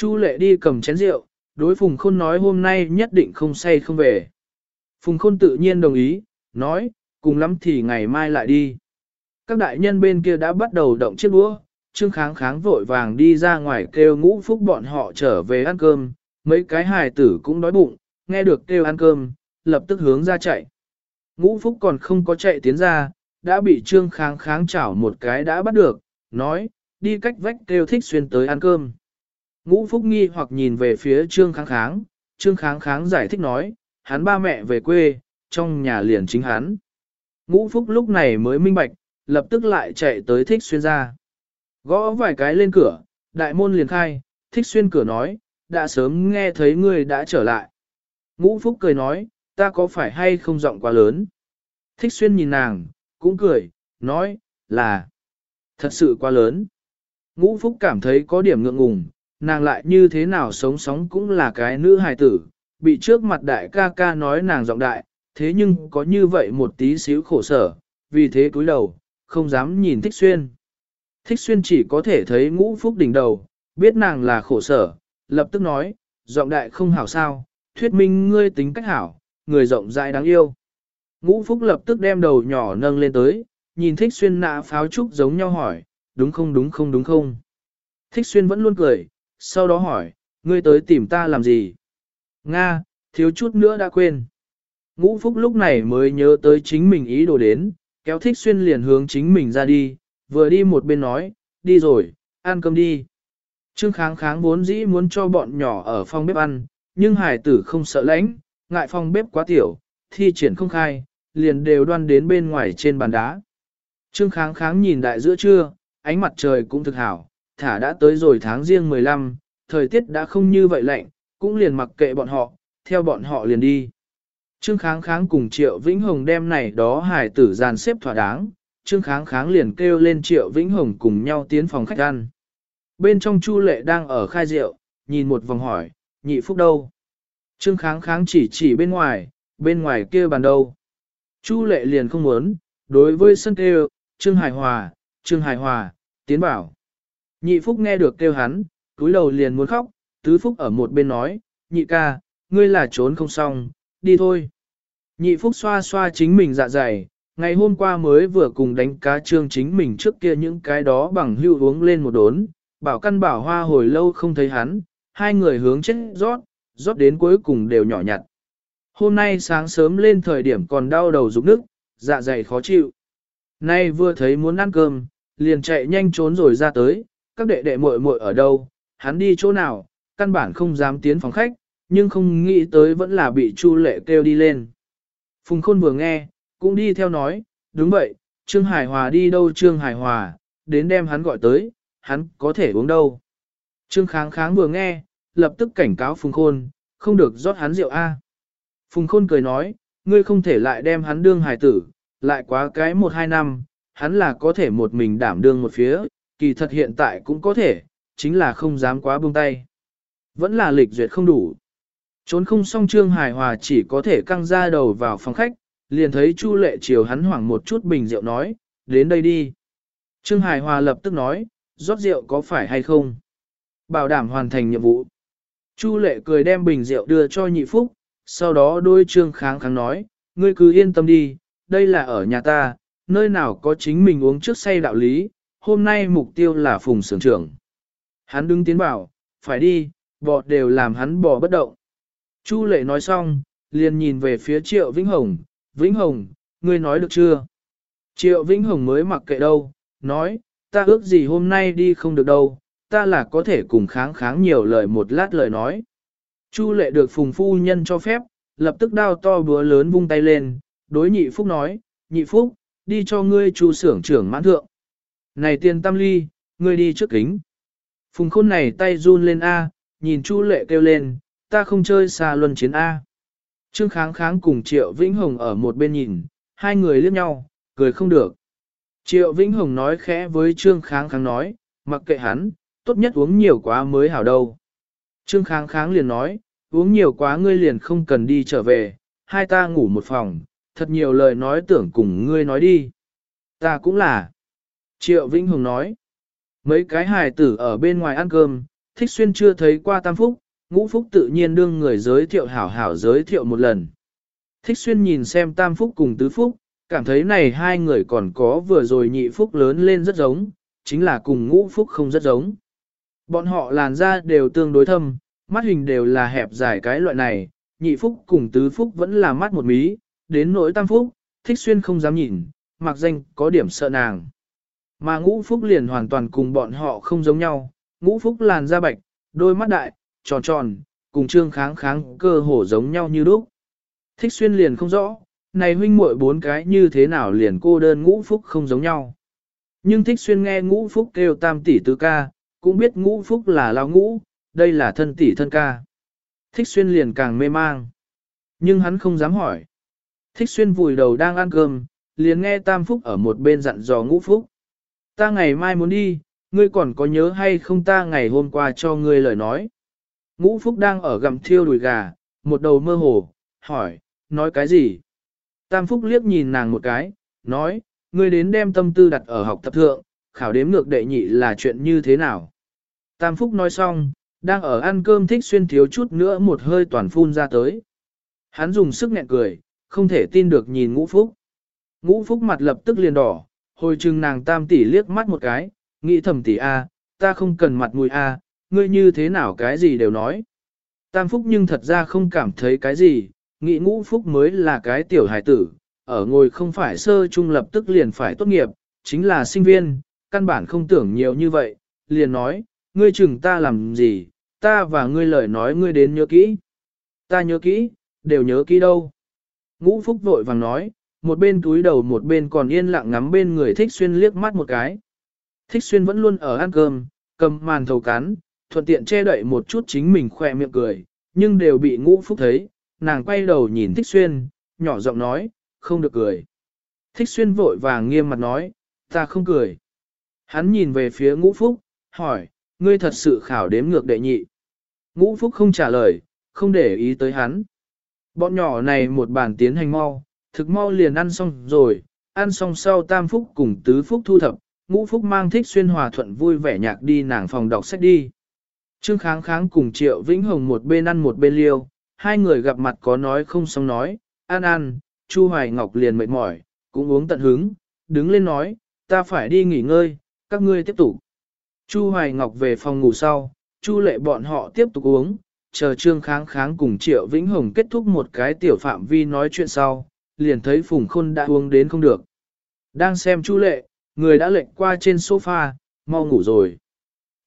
Chu lệ đi cầm chén rượu, đối Phùng Khôn nói hôm nay nhất định không say không về. Phùng Khôn tự nhiên đồng ý, nói, cùng lắm thì ngày mai lại đi. Các đại nhân bên kia đã bắt đầu động chiếc đũa, Trương Kháng Kháng vội vàng đi ra ngoài kêu ngũ phúc bọn họ trở về ăn cơm, mấy cái hài tử cũng đói bụng, nghe được kêu ăn cơm, lập tức hướng ra chạy. Ngũ phúc còn không có chạy tiến ra, đã bị Trương Kháng Kháng chảo một cái đã bắt được, nói, đi cách vách kêu thích xuyên tới ăn cơm. Ngũ phúc nghi hoặc nhìn về phía Trương Kháng Kháng, Trương Kháng Kháng giải thích nói, hắn ba mẹ về quê, trong nhà liền chính hắn. Ngũ phúc lúc này mới minh bạch, lập tức lại chạy tới thích xuyên ra. Gõ vài cái lên cửa, đại môn liền khai, thích xuyên cửa nói, đã sớm nghe thấy ngươi đã trở lại. Ngũ Phúc cười nói, ta có phải hay không giọng quá lớn? Thích xuyên nhìn nàng, cũng cười, nói, là, thật sự quá lớn. Ngũ Phúc cảm thấy có điểm ngượng ngùng, nàng lại như thế nào sống sóng cũng là cái nữ hài tử, bị trước mặt đại ca ca nói nàng giọng đại, thế nhưng có như vậy một tí xíu khổ sở, vì thế cúi đầu, không dám nhìn Thích Xuyên. Thích Xuyên chỉ có thể thấy ngũ phúc đỉnh đầu, biết nàng là khổ sở, lập tức nói, giọng đại không hảo sao, thuyết minh ngươi tính cách hảo, người rộng rãi đáng yêu. Ngũ phúc lập tức đem đầu nhỏ nâng lên tới, nhìn Thích Xuyên nạ pháo trúc giống nhau hỏi, đúng không đúng không đúng không. Thích Xuyên vẫn luôn cười, sau đó hỏi, ngươi tới tìm ta làm gì? Nga, thiếu chút nữa đã quên. Ngũ Phúc lúc này mới nhớ tới chính mình ý đồ đến, kéo thích xuyên liền hướng chính mình ra đi, vừa đi một bên nói, đi rồi, ăn cơm đi. Trương kháng kháng vốn dĩ muốn cho bọn nhỏ ở phòng bếp ăn, nhưng hải tử không sợ lãnh, ngại phòng bếp quá tiểu, thi triển không khai, liền đều đoan đến bên ngoài trên bàn đá. Trương kháng kháng nhìn đại giữa trưa, ánh mặt trời cũng thực hảo, thả đã tới rồi tháng riêng 15, thời tiết đã không như vậy lạnh, cũng liền mặc kệ bọn họ, theo bọn họ liền đi. Trương Kháng Kháng cùng Triệu Vĩnh Hồng đem này đó hải tử dàn xếp thỏa đáng, Trương Kháng Kháng liền kêu lên Triệu Vĩnh Hồng cùng nhau tiến phòng khách ăn. Bên trong Chu Lệ đang ở khai rượu, nhìn một vòng hỏi, nhị phúc đâu? Trương kháng kháng chỉ chỉ bên ngoài, bên ngoài kia bàn đâu? Chu lệ liền không muốn, đối với sân kêu, Trương Hải Hòa, Trương Hải Hòa, tiến bảo. Nhị phúc nghe được kêu hắn, túi đầu liền muốn khóc, tứ phúc ở một bên nói, nhị ca, ngươi là trốn không xong, đi thôi. Nhị phúc xoa xoa chính mình dạ dày, ngày hôm qua mới vừa cùng đánh cá trương chính mình trước kia những cái đó bằng hưu uống lên một đốn, bảo căn bảo hoa hồi lâu không thấy hắn, hai người hướng chết rót, rót đến cuối cùng đều nhỏ nhặt. Hôm nay sáng sớm lên thời điểm còn đau đầu rụng nước, dạ dày khó chịu. Nay vừa thấy muốn ăn cơm, liền chạy nhanh trốn rồi ra tới, các đệ đệ muội muội ở đâu, hắn đi chỗ nào, căn bản không dám tiến phòng khách, nhưng không nghĩ tới vẫn là bị Chu Lệ kêu đi lên. Phùng Khôn vừa nghe, cũng đi theo nói, đúng vậy, Trương Hải Hòa đi đâu Trương Hải Hòa, đến đem hắn gọi tới, hắn có thể uống đâu. Trương Kháng Kháng vừa nghe, lập tức cảnh cáo Phùng Khôn, không được rót hắn rượu A. Phùng Khôn cười nói, ngươi không thể lại đem hắn đương hải tử, lại quá cái một hai năm, hắn là có thể một mình đảm đương một phía, kỳ thật hiện tại cũng có thể, chính là không dám quá buông tay. Vẫn là lịch duyệt không đủ. Trốn không xong Trương Hải Hòa chỉ có thể căng ra đầu vào phòng khách, liền thấy Chu Lệ chiều hắn hoảng một chút bình rượu nói, đến đây đi. Trương Hải Hòa lập tức nói, rót rượu có phải hay không? Bảo đảm hoàn thành nhiệm vụ. Chu Lệ cười đem bình rượu đưa cho nhị phúc, sau đó đôi Trương Kháng Kháng nói, ngươi cứ yên tâm đi, đây là ở nhà ta, nơi nào có chính mình uống trước say đạo lý, hôm nay mục tiêu là phùng sưởng trưởng. Hắn đứng tiến bảo, phải đi, bọt đều làm hắn bò bất động. Chu lệ nói xong, liền nhìn về phía triệu Vĩnh Hồng, Vĩnh Hồng, ngươi nói được chưa? Triệu Vĩnh Hồng mới mặc kệ đâu, nói, ta ước gì hôm nay đi không được đâu, ta là có thể cùng kháng kháng nhiều lời một lát lời nói. Chu lệ được phùng phu nhân cho phép, lập tức đao to búa lớn vung tay lên, đối nhị phúc nói, nhị phúc, đi cho ngươi chu sưởng trưởng mãn thượng. Này tiền tam ly, ngươi đi trước kính. Phùng khôn này tay run lên A, nhìn chu lệ kêu lên, ta không chơi xa luân chiến A. Trương kháng kháng cùng Triệu Vĩnh Hồng ở một bên nhìn, hai người liếc nhau, cười không được. Triệu Vĩnh Hồng nói khẽ với Trương kháng kháng nói, mặc kệ hắn, tốt nhất uống nhiều quá mới hảo đâu. Trương kháng kháng liền nói, uống nhiều quá ngươi liền không cần đi trở về, hai ta ngủ một phòng, thật nhiều lời nói tưởng cùng ngươi nói đi. Ta cũng là. Triệu Vĩnh Hùng nói. Mấy cái hài tử ở bên ngoài ăn cơm, thích xuyên chưa thấy qua tam phúc, ngũ phúc tự nhiên đương người giới thiệu hảo hảo giới thiệu một lần. Thích xuyên nhìn xem tam phúc cùng tứ phúc, cảm thấy này hai người còn có vừa rồi nhị phúc lớn lên rất giống, chính là cùng ngũ phúc không rất giống. Bọn họ làn da đều tương đối thâm, mắt hình đều là hẹp dài cái loại này, nhị phúc cùng tứ phúc vẫn là mắt một mí, đến nỗi tam phúc, thích xuyên không dám nhìn, mặc danh có điểm sợ nàng. Mà ngũ phúc liền hoàn toàn cùng bọn họ không giống nhau, ngũ phúc làn da bạch, đôi mắt đại, tròn tròn, cùng trương kháng kháng cơ hồ giống nhau như đúc. Thích xuyên liền không rõ, này huynh muội bốn cái như thế nào liền cô đơn ngũ phúc không giống nhau. Nhưng thích xuyên nghe ngũ phúc kêu tam tỷ tứ ca, cũng biết ngũ phúc là lao ngũ, đây là thân tỷ thân ca. Thích xuyên liền càng mê mang. Nhưng hắn không dám hỏi. Thích xuyên vùi đầu đang ăn cơm, liền nghe tam phúc ở một bên dặn dò ngũ phúc. Ta ngày mai muốn đi, ngươi còn có nhớ hay không ta ngày hôm qua cho ngươi lời nói. Ngũ phúc đang ở gặm thiêu đùi gà, một đầu mơ hồ, hỏi, nói cái gì? Tam phúc liếc nhìn nàng một cái, nói, ngươi đến đem tâm tư đặt ở học tập thượng, khảo đếm ngược đệ nhị là chuyện như thế nào? Tam phúc nói xong, đang ở ăn cơm thích xuyên thiếu chút nữa một hơi toàn phun ra tới. Hắn dùng sức nghẹn cười, không thể tin được nhìn ngũ phúc. Ngũ phúc mặt lập tức liền đỏ, hồi chừng nàng tam tỷ liếc mắt một cái, nghĩ thầm tỷ A, ta không cần mặt mũi A, ngươi như thế nào cái gì đều nói. Tam phúc nhưng thật ra không cảm thấy cái gì, nghĩ ngũ phúc mới là cái tiểu hải tử, ở ngồi không phải sơ trung lập tức liền phải tốt nghiệp, chính là sinh viên, căn bản không tưởng nhiều như vậy, liền nói, ngươi chừng ta làm gì, ta và ngươi lời nói ngươi đến nhớ kỹ. Ta nhớ kỹ, đều nhớ kỹ đâu. Ngũ Phúc vội vàng nói, một bên túi đầu một bên còn yên lặng ngắm bên người Thích Xuyên liếc mắt một cái. Thích Xuyên vẫn luôn ở ăn cơm, cầm màn thầu cắn, thuận tiện che đậy một chút chính mình khỏe miệng cười, nhưng đều bị Ngũ Phúc thấy, nàng quay đầu nhìn Thích Xuyên, nhỏ giọng nói, không được cười. Thích Xuyên vội vàng nghiêm mặt nói, ta không cười. Hắn nhìn về phía Ngũ Phúc, hỏi, ngươi thật sự khảo đếm ngược đệ nhị. Ngũ Phúc không trả lời, không để ý tới hắn. Bọn nhỏ này một bàn tiến hành mau, thực mau liền ăn xong rồi, ăn xong sau Tam Phúc cùng Tứ Phúc thu thập, Ngũ Phúc mang thích xuyên hòa thuận vui vẻ nhạc đi nàng phòng đọc sách đi. Trương Kháng Kháng cùng Triệu Vĩnh Hồng một bên ăn một bên liêu, hai người gặp mặt có nói không xong nói, ăn ăn, Chu Hoài Ngọc liền mệt mỏi, cũng uống tận hứng, đứng lên nói, ta phải đi nghỉ ngơi, các ngươi tiếp tục. Chu Hoài Ngọc về phòng ngủ sau, Chu lệ bọn họ tiếp tục uống, chờ Trương Kháng Kháng cùng Triệu Vĩnh Hồng kết thúc một cái tiểu phạm vi nói chuyện sau, liền thấy Phùng Khôn đã uống đến không được. Đang xem Chu lệ, người đã lệnh qua trên sofa, mau ngủ rồi.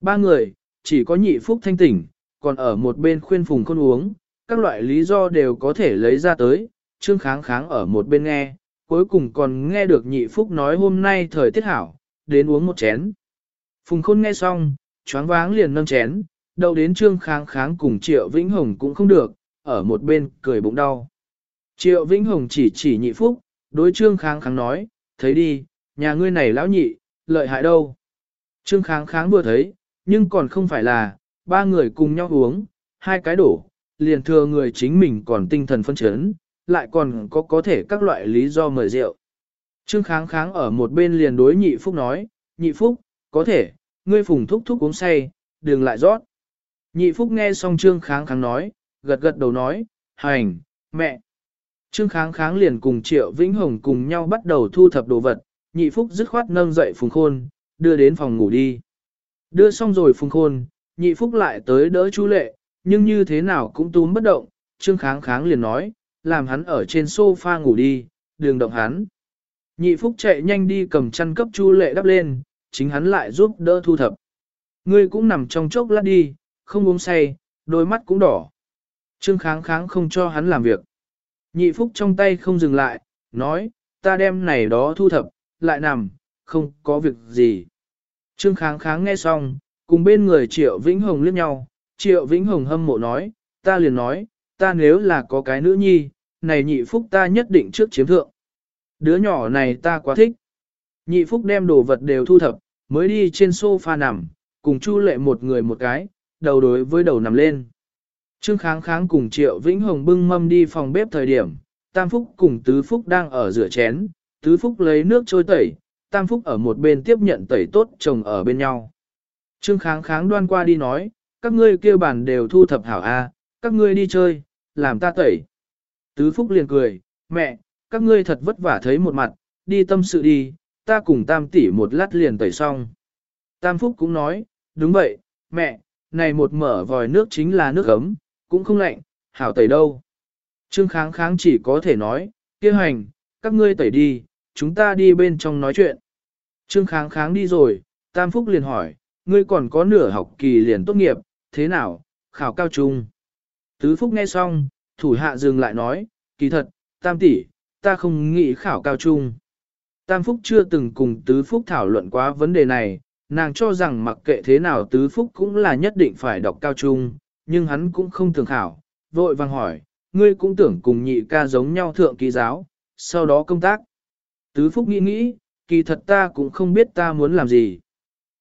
Ba người, chỉ có nhị phúc thanh tỉnh, còn ở một bên khuyên Phùng Khôn uống, các loại lý do đều có thể lấy ra tới, Trương Kháng Kháng ở một bên nghe, cuối cùng còn nghe được nhị phúc nói hôm nay thời tiết hảo, đến uống một chén. Phùng Khôn nghe xong, choáng váng liền nâng chén, đầu đến Trương Kháng Kháng cùng Triệu Vĩnh Hồng cũng không được, ở một bên cười bụng đau. Triệu Vĩnh Hồng chỉ chỉ nhị phúc, đối Trương Kháng Kháng nói, thấy đi, nhà ngươi này lão nhị, lợi hại đâu. Trương Kháng Kháng vừa thấy, nhưng còn không phải là, ba người cùng nhau uống, hai cái đổ, liền thừa người chính mình còn tinh thần phân chấn, lại còn có có thể các loại lý do mời rượu. Trương Kháng Kháng ở một bên liền đối nhị phúc nói, nhị phúc, có thể, ngươi phùng thúc thúc uống say, đừng lại rót. Nhị phúc nghe xong Trương Kháng Kháng nói, gật gật đầu nói, hành, mẹ. Trương Kháng Kháng liền cùng Triệu Vĩnh Hồng cùng nhau bắt đầu thu thập đồ vật, nhị phúc dứt khoát nâng dậy Phùng Khôn, đưa đến phòng ngủ đi. Đưa xong rồi Phùng Khôn, nhị phúc lại tới đỡ chú lệ, nhưng như thế nào cũng túm bất động, Trương Kháng Kháng liền nói, làm hắn ở trên sofa ngủ đi, đừng động hắn. Nhị phúc chạy nhanh đi cầm chăn cấp chu lệ đắp lên, chính hắn lại giúp đỡ thu thập. Ngươi cũng nằm trong chốc lát đi, không uống say, đôi mắt cũng đỏ. Trương kháng kháng không cho hắn làm việc. Nhị phúc trong tay không dừng lại, nói, ta đem này đó thu thập, lại nằm, không có việc gì. Trương kháng kháng nghe xong, cùng bên người Triệu Vĩnh Hồng liếc nhau, Triệu Vĩnh Hồng hâm mộ nói, ta liền nói, ta nếu là có cái nữ nhi, này nhị phúc ta nhất định trước chiếm thượng. Đứa nhỏ này ta quá thích. Nhị phúc đem đồ vật đều thu thập, mới đi trên sofa nằm, cùng Chu lệ một người một cái, đầu đối với đầu nằm lên. Trương kháng kháng cùng Triệu Vĩnh Hồng bưng mâm đi phòng bếp thời điểm, Tam Phúc cùng Tứ Phúc đang ở rửa chén, Tứ Phúc lấy nước trôi tẩy, Tam Phúc ở một bên tiếp nhận tẩy tốt chồng ở bên nhau. Trương kháng kháng đoan qua đi nói, các ngươi kêu bàn đều thu thập hảo A, các ngươi đi chơi, làm ta tẩy. Tứ Phúc liền cười, mẹ, các ngươi thật vất vả thấy một mặt, đi tâm sự đi, ta cùng Tam tỷ một lát liền tẩy xong. Tam Phúc cũng nói, đúng vậy, mẹ, này một mở vòi nước chính là nước ấm, cũng không lạnh, hảo tẩy đâu. Trương Kháng Kháng chỉ có thể nói, kêu hành, các ngươi tẩy đi, chúng ta đi bên trong nói chuyện. Trương Kháng Kháng đi rồi, Tam Phúc liền hỏi, ngươi còn có nửa học kỳ liền tốt nghiệp, thế nào, khảo cao trung. Tứ Phúc nghe xong, thủ hạ dừng lại nói, kỳ thật, Tam tỷ, ta không nghĩ khảo cao trung. Tam Phúc chưa từng cùng Tứ Phúc thảo luận quá vấn đề này, nàng cho rằng mặc kệ thế nào Tứ Phúc cũng là nhất định phải đọc cao trung, nhưng hắn cũng không thường khảo, vội vàng hỏi, ngươi cũng tưởng cùng nhị ca giống nhau thượng kỳ giáo, sau đó công tác. Tứ Phúc nghĩ nghĩ, kỳ thật ta cũng không biết ta muốn làm gì.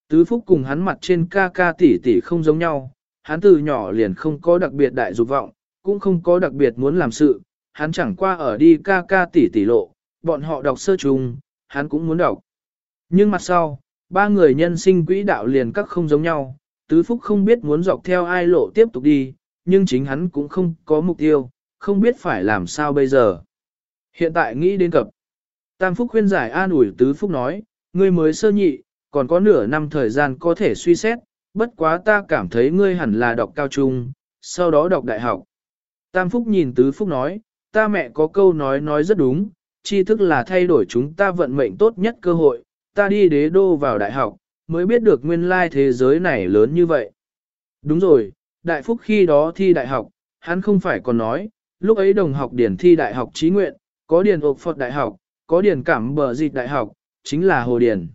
Tứ Phúc cùng hắn mặt trên ca ca tỷ tỷ không giống nhau, hắn từ nhỏ liền không có đặc biệt đại dục vọng, cũng không có đặc biệt muốn làm sự, hắn chẳng qua ở đi ca ca tỷ tỷ lộ, bọn họ đọc sơ trùng, hắn cũng muốn đọc. Nhưng mặt sau, ba người nhân sinh quỹ đạo liền các không giống nhau, tứ phúc không biết muốn dọc theo ai lộ tiếp tục đi, nhưng chính hắn cũng không có mục tiêu, không biết phải làm sao bây giờ. Hiện tại nghĩ đến cập. Tam phúc khuyên giải an ủi tứ phúc nói, ngươi mới sơ nhị, còn có nửa năm thời gian có thể suy xét, bất quá ta cảm thấy ngươi hẳn là đọc cao trung, sau đó đọc đại học. Tam phúc nhìn tứ phúc nói, ta mẹ có câu nói nói rất đúng, tri thức là thay đổi chúng ta vận mệnh tốt nhất cơ hội, ta đi đế đô vào đại học, mới biết được nguyên lai thế giới này lớn như vậy. Đúng rồi, đại phúc khi đó thi đại học, hắn không phải còn nói, lúc ấy đồng học điển thi đại học trí nguyện, có điển ộc Phật đại học, có điển cảm bờ dịch đại học, chính là hồ điển.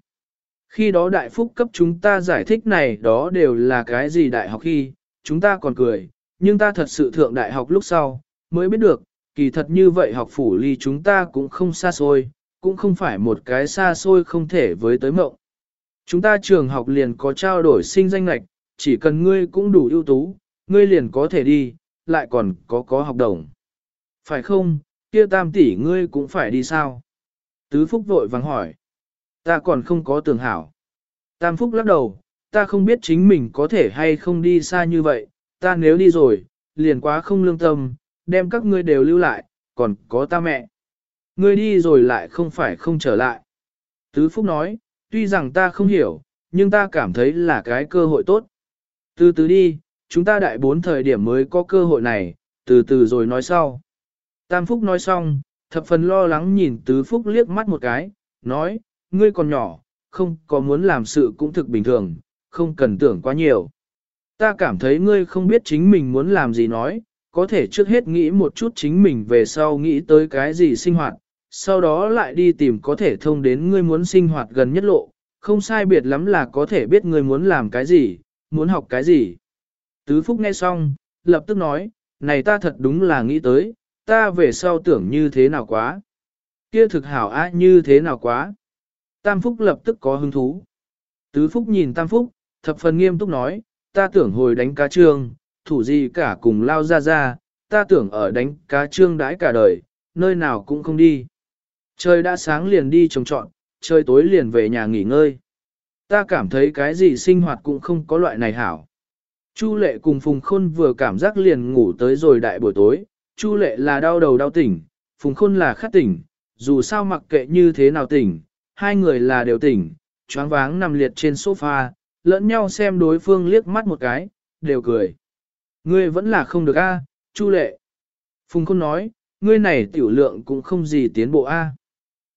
Khi đó đại phúc cấp chúng ta giải thích này đó đều là cái gì đại học khi, chúng ta còn cười, nhưng ta thật sự thượng đại học lúc sau, mới biết được, kỳ thật như vậy học phủ ly chúng ta cũng không xa xôi, cũng không phải một cái xa xôi không thể với tới mộng. Chúng ta trường học liền có trao đổi sinh danh lạch, chỉ cần ngươi cũng đủ ưu tú, ngươi liền có thể đi, lại còn có có học đồng. Phải không, kia tam tỷ ngươi cũng phải đi sao? Tứ Phúc vội vàng hỏi. Ta còn không có tưởng hảo. Tam Phúc lắc đầu, ta không biết chính mình có thể hay không đi xa như vậy, ta nếu đi rồi, liền quá không lương tâm, đem các ngươi đều lưu lại, còn có ta mẹ. Ngươi đi rồi lại không phải không trở lại. Tứ Phúc nói, tuy rằng ta không hiểu, nhưng ta cảm thấy là cái cơ hội tốt. Từ từ đi, chúng ta đại bốn thời điểm mới có cơ hội này, từ từ rồi nói sau. Tam Phúc nói xong, thập phần lo lắng nhìn Tứ Phúc liếc mắt một cái, nói, ngươi còn nhỏ, không có muốn làm sự cũng thực bình thường, không cần tưởng quá nhiều. Ta cảm thấy ngươi không biết chính mình muốn làm gì nói, có thể trước hết nghĩ một chút chính mình về sau nghĩ tới cái gì sinh hoạt, sau đó lại đi tìm có thể thông đến ngươi muốn sinh hoạt gần nhất lộ, không sai biệt lắm là có thể biết ngươi muốn làm cái gì, muốn học cái gì. Tứ Phúc nghe xong, lập tức nói, này ta thật đúng là nghĩ tới, ta về sau tưởng như thế nào quá. Kia thực hảo á như thế nào quá. Tam Phúc lập tức có hứng thú. Tứ Phúc nhìn Tam Phúc, thập phần nghiêm túc nói, ta tưởng hồi đánh cá trương, thủ gì cả cùng lao ra ra, ta tưởng ở đánh cá trương đãi cả đời, nơi nào cũng không đi. Trời đã sáng liền đi trồng trọn, trời tối liền về nhà nghỉ ngơi. Ta cảm thấy cái gì sinh hoạt cũng không có loại này hảo. Chu lệ cùng Phùng Khôn vừa cảm giác liền ngủ tới rồi đại buổi tối, Chu lệ là đau đầu đau tỉnh, Phùng Khôn là khát tỉnh, dù sao mặc kệ như thế nào tỉnh, hai người là đều tỉnh, choáng váng nằm liệt trên sofa, lẫn nhau xem đối phương liếc mắt một cái, đều cười. Ngươi vẫn là không được a, Chu lệ. Phùng Khôn nói, ngươi này tiểu lượng cũng không gì tiến bộ a.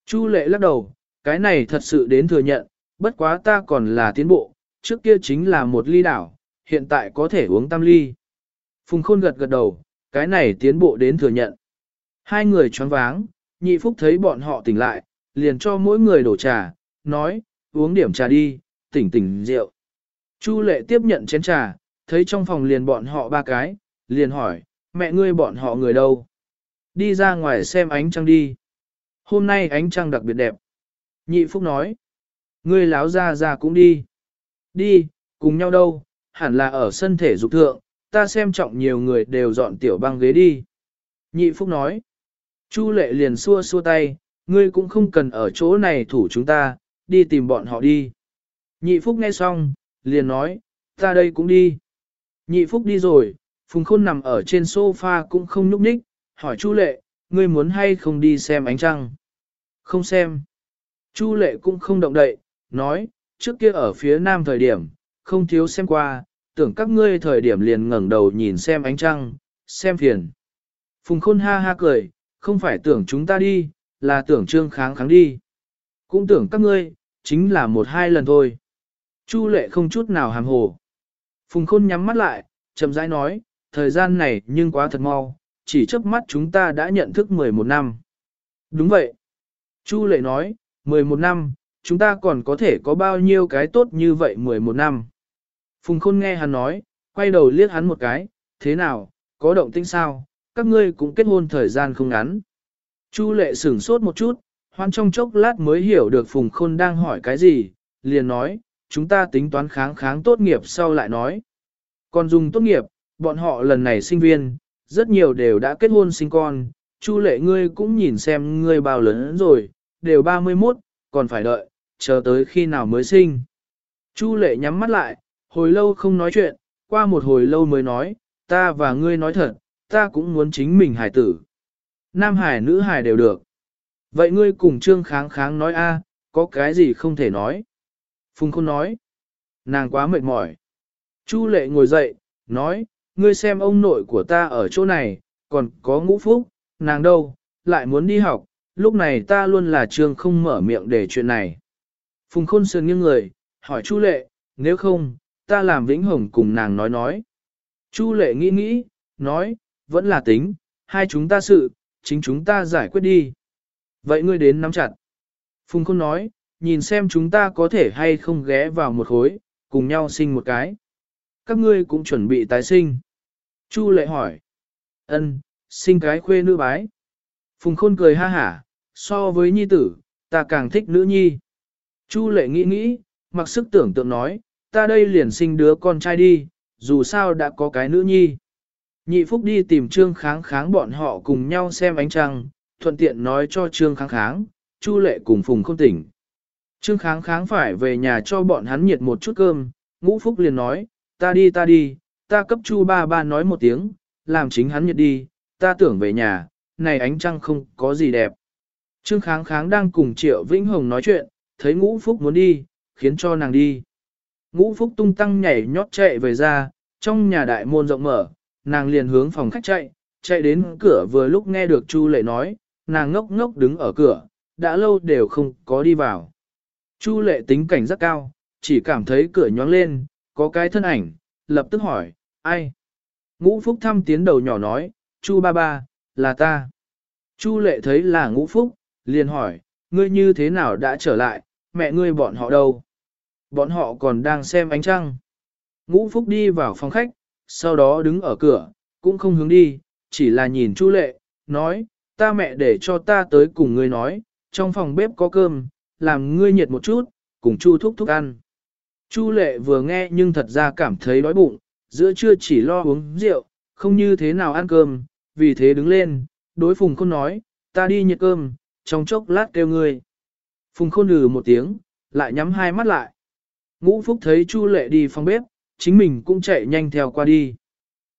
Chu lệ lắc đầu, cái này thật sự đến thừa nhận, bất quá ta còn là tiến bộ, trước kia chính là một ly đảo, hiện tại có thể uống tam ly. Phùng Khôn gật gật đầu, cái này tiến bộ đến thừa nhận. Hai người choáng váng, nhị phúc thấy bọn họ tỉnh lại, liền cho mỗi người đổ trà, nói, uống điểm trà đi, tỉnh tỉnh rượu. Chu lệ tiếp nhận chén trà, thấy trong phòng liền bọn họ ba cái, liền hỏi, mẹ ngươi bọn họ người đâu? Đi ra ngoài xem ánh trăng đi. Hôm nay ánh trăng đặc biệt đẹp. Nhị Phúc nói, ngươi láo ra ra cũng đi. Đi, cùng nhau đâu, hẳn là ở sân thể dục thượng, ta xem trọng nhiều người đều dọn tiểu băng ghế đi. Nhị Phúc nói, Chu lệ liền xua xua tay, ngươi cũng không cần ở chỗ này thủ chúng ta, đi tìm bọn họ đi. Nhị Phúc nghe xong, liền nói, ta đây cũng đi. Nhị Phúc đi rồi, Phùng Khôn nằm ở trên sofa cũng không nhúc nhích, hỏi Chu Lệ, ngươi muốn hay không đi xem ánh trăng? Không xem. Chu Lệ cũng không động đậy, nói, trước kia ở phía nam thời điểm, không thiếu xem qua, tưởng các ngươi thời điểm liền ngẩng đầu nhìn xem ánh trăng, xem phiền. Phùng Khôn ha ha cười, không phải tưởng chúng ta đi, là tưởng trương kháng kháng đi. Cũng tưởng các ngươi, chính là một hai lần thôi. Chu lệ không chút nào hàm hồ. Phùng khôn nhắm mắt lại, chậm rãi nói, thời gian này nhưng quá thật mau, chỉ chớp mắt chúng ta đã nhận thức 11 năm. Đúng vậy. Chu lệ nói, 11 năm, chúng ta còn có thể có bao nhiêu cái tốt như vậy 11 năm. Phùng khôn nghe hắn nói, quay đầu liếc hắn một cái, thế nào, có động tĩnh sao, các ngươi cũng kết hôn thời gian không ngắn. Chu lệ sửng sốt một chút, hoan trong chốc lát mới hiểu được Phùng Khôn đang hỏi cái gì, liền nói, chúng ta tính toán kháng kháng tốt nghiệp sau lại nói. Còn dùng tốt nghiệp, bọn họ lần này sinh viên, rất nhiều đều đã kết hôn sinh con, Chu lệ ngươi cũng nhìn xem ngươi bao lớn rồi, đều 31, còn phải đợi, chờ tới khi nào mới sinh. Chu lệ nhắm mắt lại, hồi lâu không nói chuyện, qua một hồi lâu mới nói, ta và ngươi nói thật, ta cũng muốn chính mình hải tử. Nam hải nữ hải đều được. Vậy ngươi cùng trương kháng kháng nói a, có cái gì không thể nói? Phùng không nói. Nàng quá mệt mỏi. Chu lệ ngồi dậy, nói, ngươi xem ông nội của ta ở chỗ này, còn có ngũ phúc, nàng đâu, lại muốn đi học, lúc này ta luôn là trường không mở miệng để chuyện này. Phùng khôn sườn nghiêng người, hỏi Chu lệ, nếu không, ta làm vĩnh hồng cùng nàng nói nói. Chu lệ nghĩ nghĩ, nói, vẫn là tính, hai chúng ta sự, chính chúng ta giải quyết đi. Vậy ngươi đến nắm chặt. Phùng Khôn nói, nhìn xem chúng ta có thể hay không ghé vào một khối, cùng nhau sinh một cái. Các ngươi cũng chuẩn bị tái sinh. Chu lệ hỏi. ân, sinh cái khuê nữ bái. Phùng Khôn cười ha hả, so với nhi tử, ta càng thích nữ nhi. Chu lệ nghĩ nghĩ, mặc sức tưởng tượng nói, ta đây liền sinh đứa con trai đi, dù sao đã có cái nữ nhi. Nhị Phúc đi tìm Trương Kháng Kháng bọn họ cùng nhau xem ánh trăng, thuận tiện nói cho Trương Kháng Kháng, Chu Lệ cùng Phùng không tỉnh. Trương Kháng Kháng phải về nhà cho bọn hắn nhiệt một chút cơm, Ngũ Phúc liền nói, ta đi ta đi, ta cấp Chu ba ba nói một tiếng, làm chính hắn nhiệt đi, ta tưởng về nhà, này ánh trăng không có gì đẹp. Trương Kháng Kháng đang cùng Triệu Vĩnh Hồng nói chuyện, thấy Ngũ Phúc muốn đi, khiến cho nàng đi. Ngũ Phúc tung tăng nhảy nhót chạy về ra, trong nhà đại môn rộng mở, nàng liền hướng phòng khách chạy, chạy đến cửa vừa lúc nghe được Chu Lệ nói, nàng ngốc ngốc đứng ở cửa, đã lâu đều không có đi vào. Chu Lệ tính cảnh rất cao, chỉ cảm thấy cửa nhoáng lên, có cái thân ảnh, lập tức hỏi, ai? Ngũ Phúc thăm tiến đầu nhỏ nói, Chu ba ba, là ta. Chu Lệ thấy là Ngũ Phúc, liền hỏi, ngươi như thế nào đã trở lại, mẹ ngươi bọn họ đâu? Bọn họ còn đang xem ánh trăng. Ngũ Phúc đi vào phòng khách, sau đó đứng ở cửa, cũng không hướng đi, chỉ là nhìn Chu Lệ, nói, ta mẹ để cho ta tới cùng ngươi nói, trong phòng bếp có cơm, làm ngươi nhiệt một chút, cùng Chu thúc thúc ăn. Chu Lệ vừa nghe nhưng thật ra cảm thấy đói bụng, giữa trưa chỉ lo uống rượu, không như thế nào ăn cơm, vì thế đứng lên, đối Phùng Khôn nói, ta đi nhiệt cơm, trong chốc lát kêu ngươi. Phùng Khôn lừ một tiếng, lại nhắm hai mắt lại. Ngũ Phúc thấy Chu Lệ đi phòng bếp, chính mình cũng chạy nhanh theo qua đi.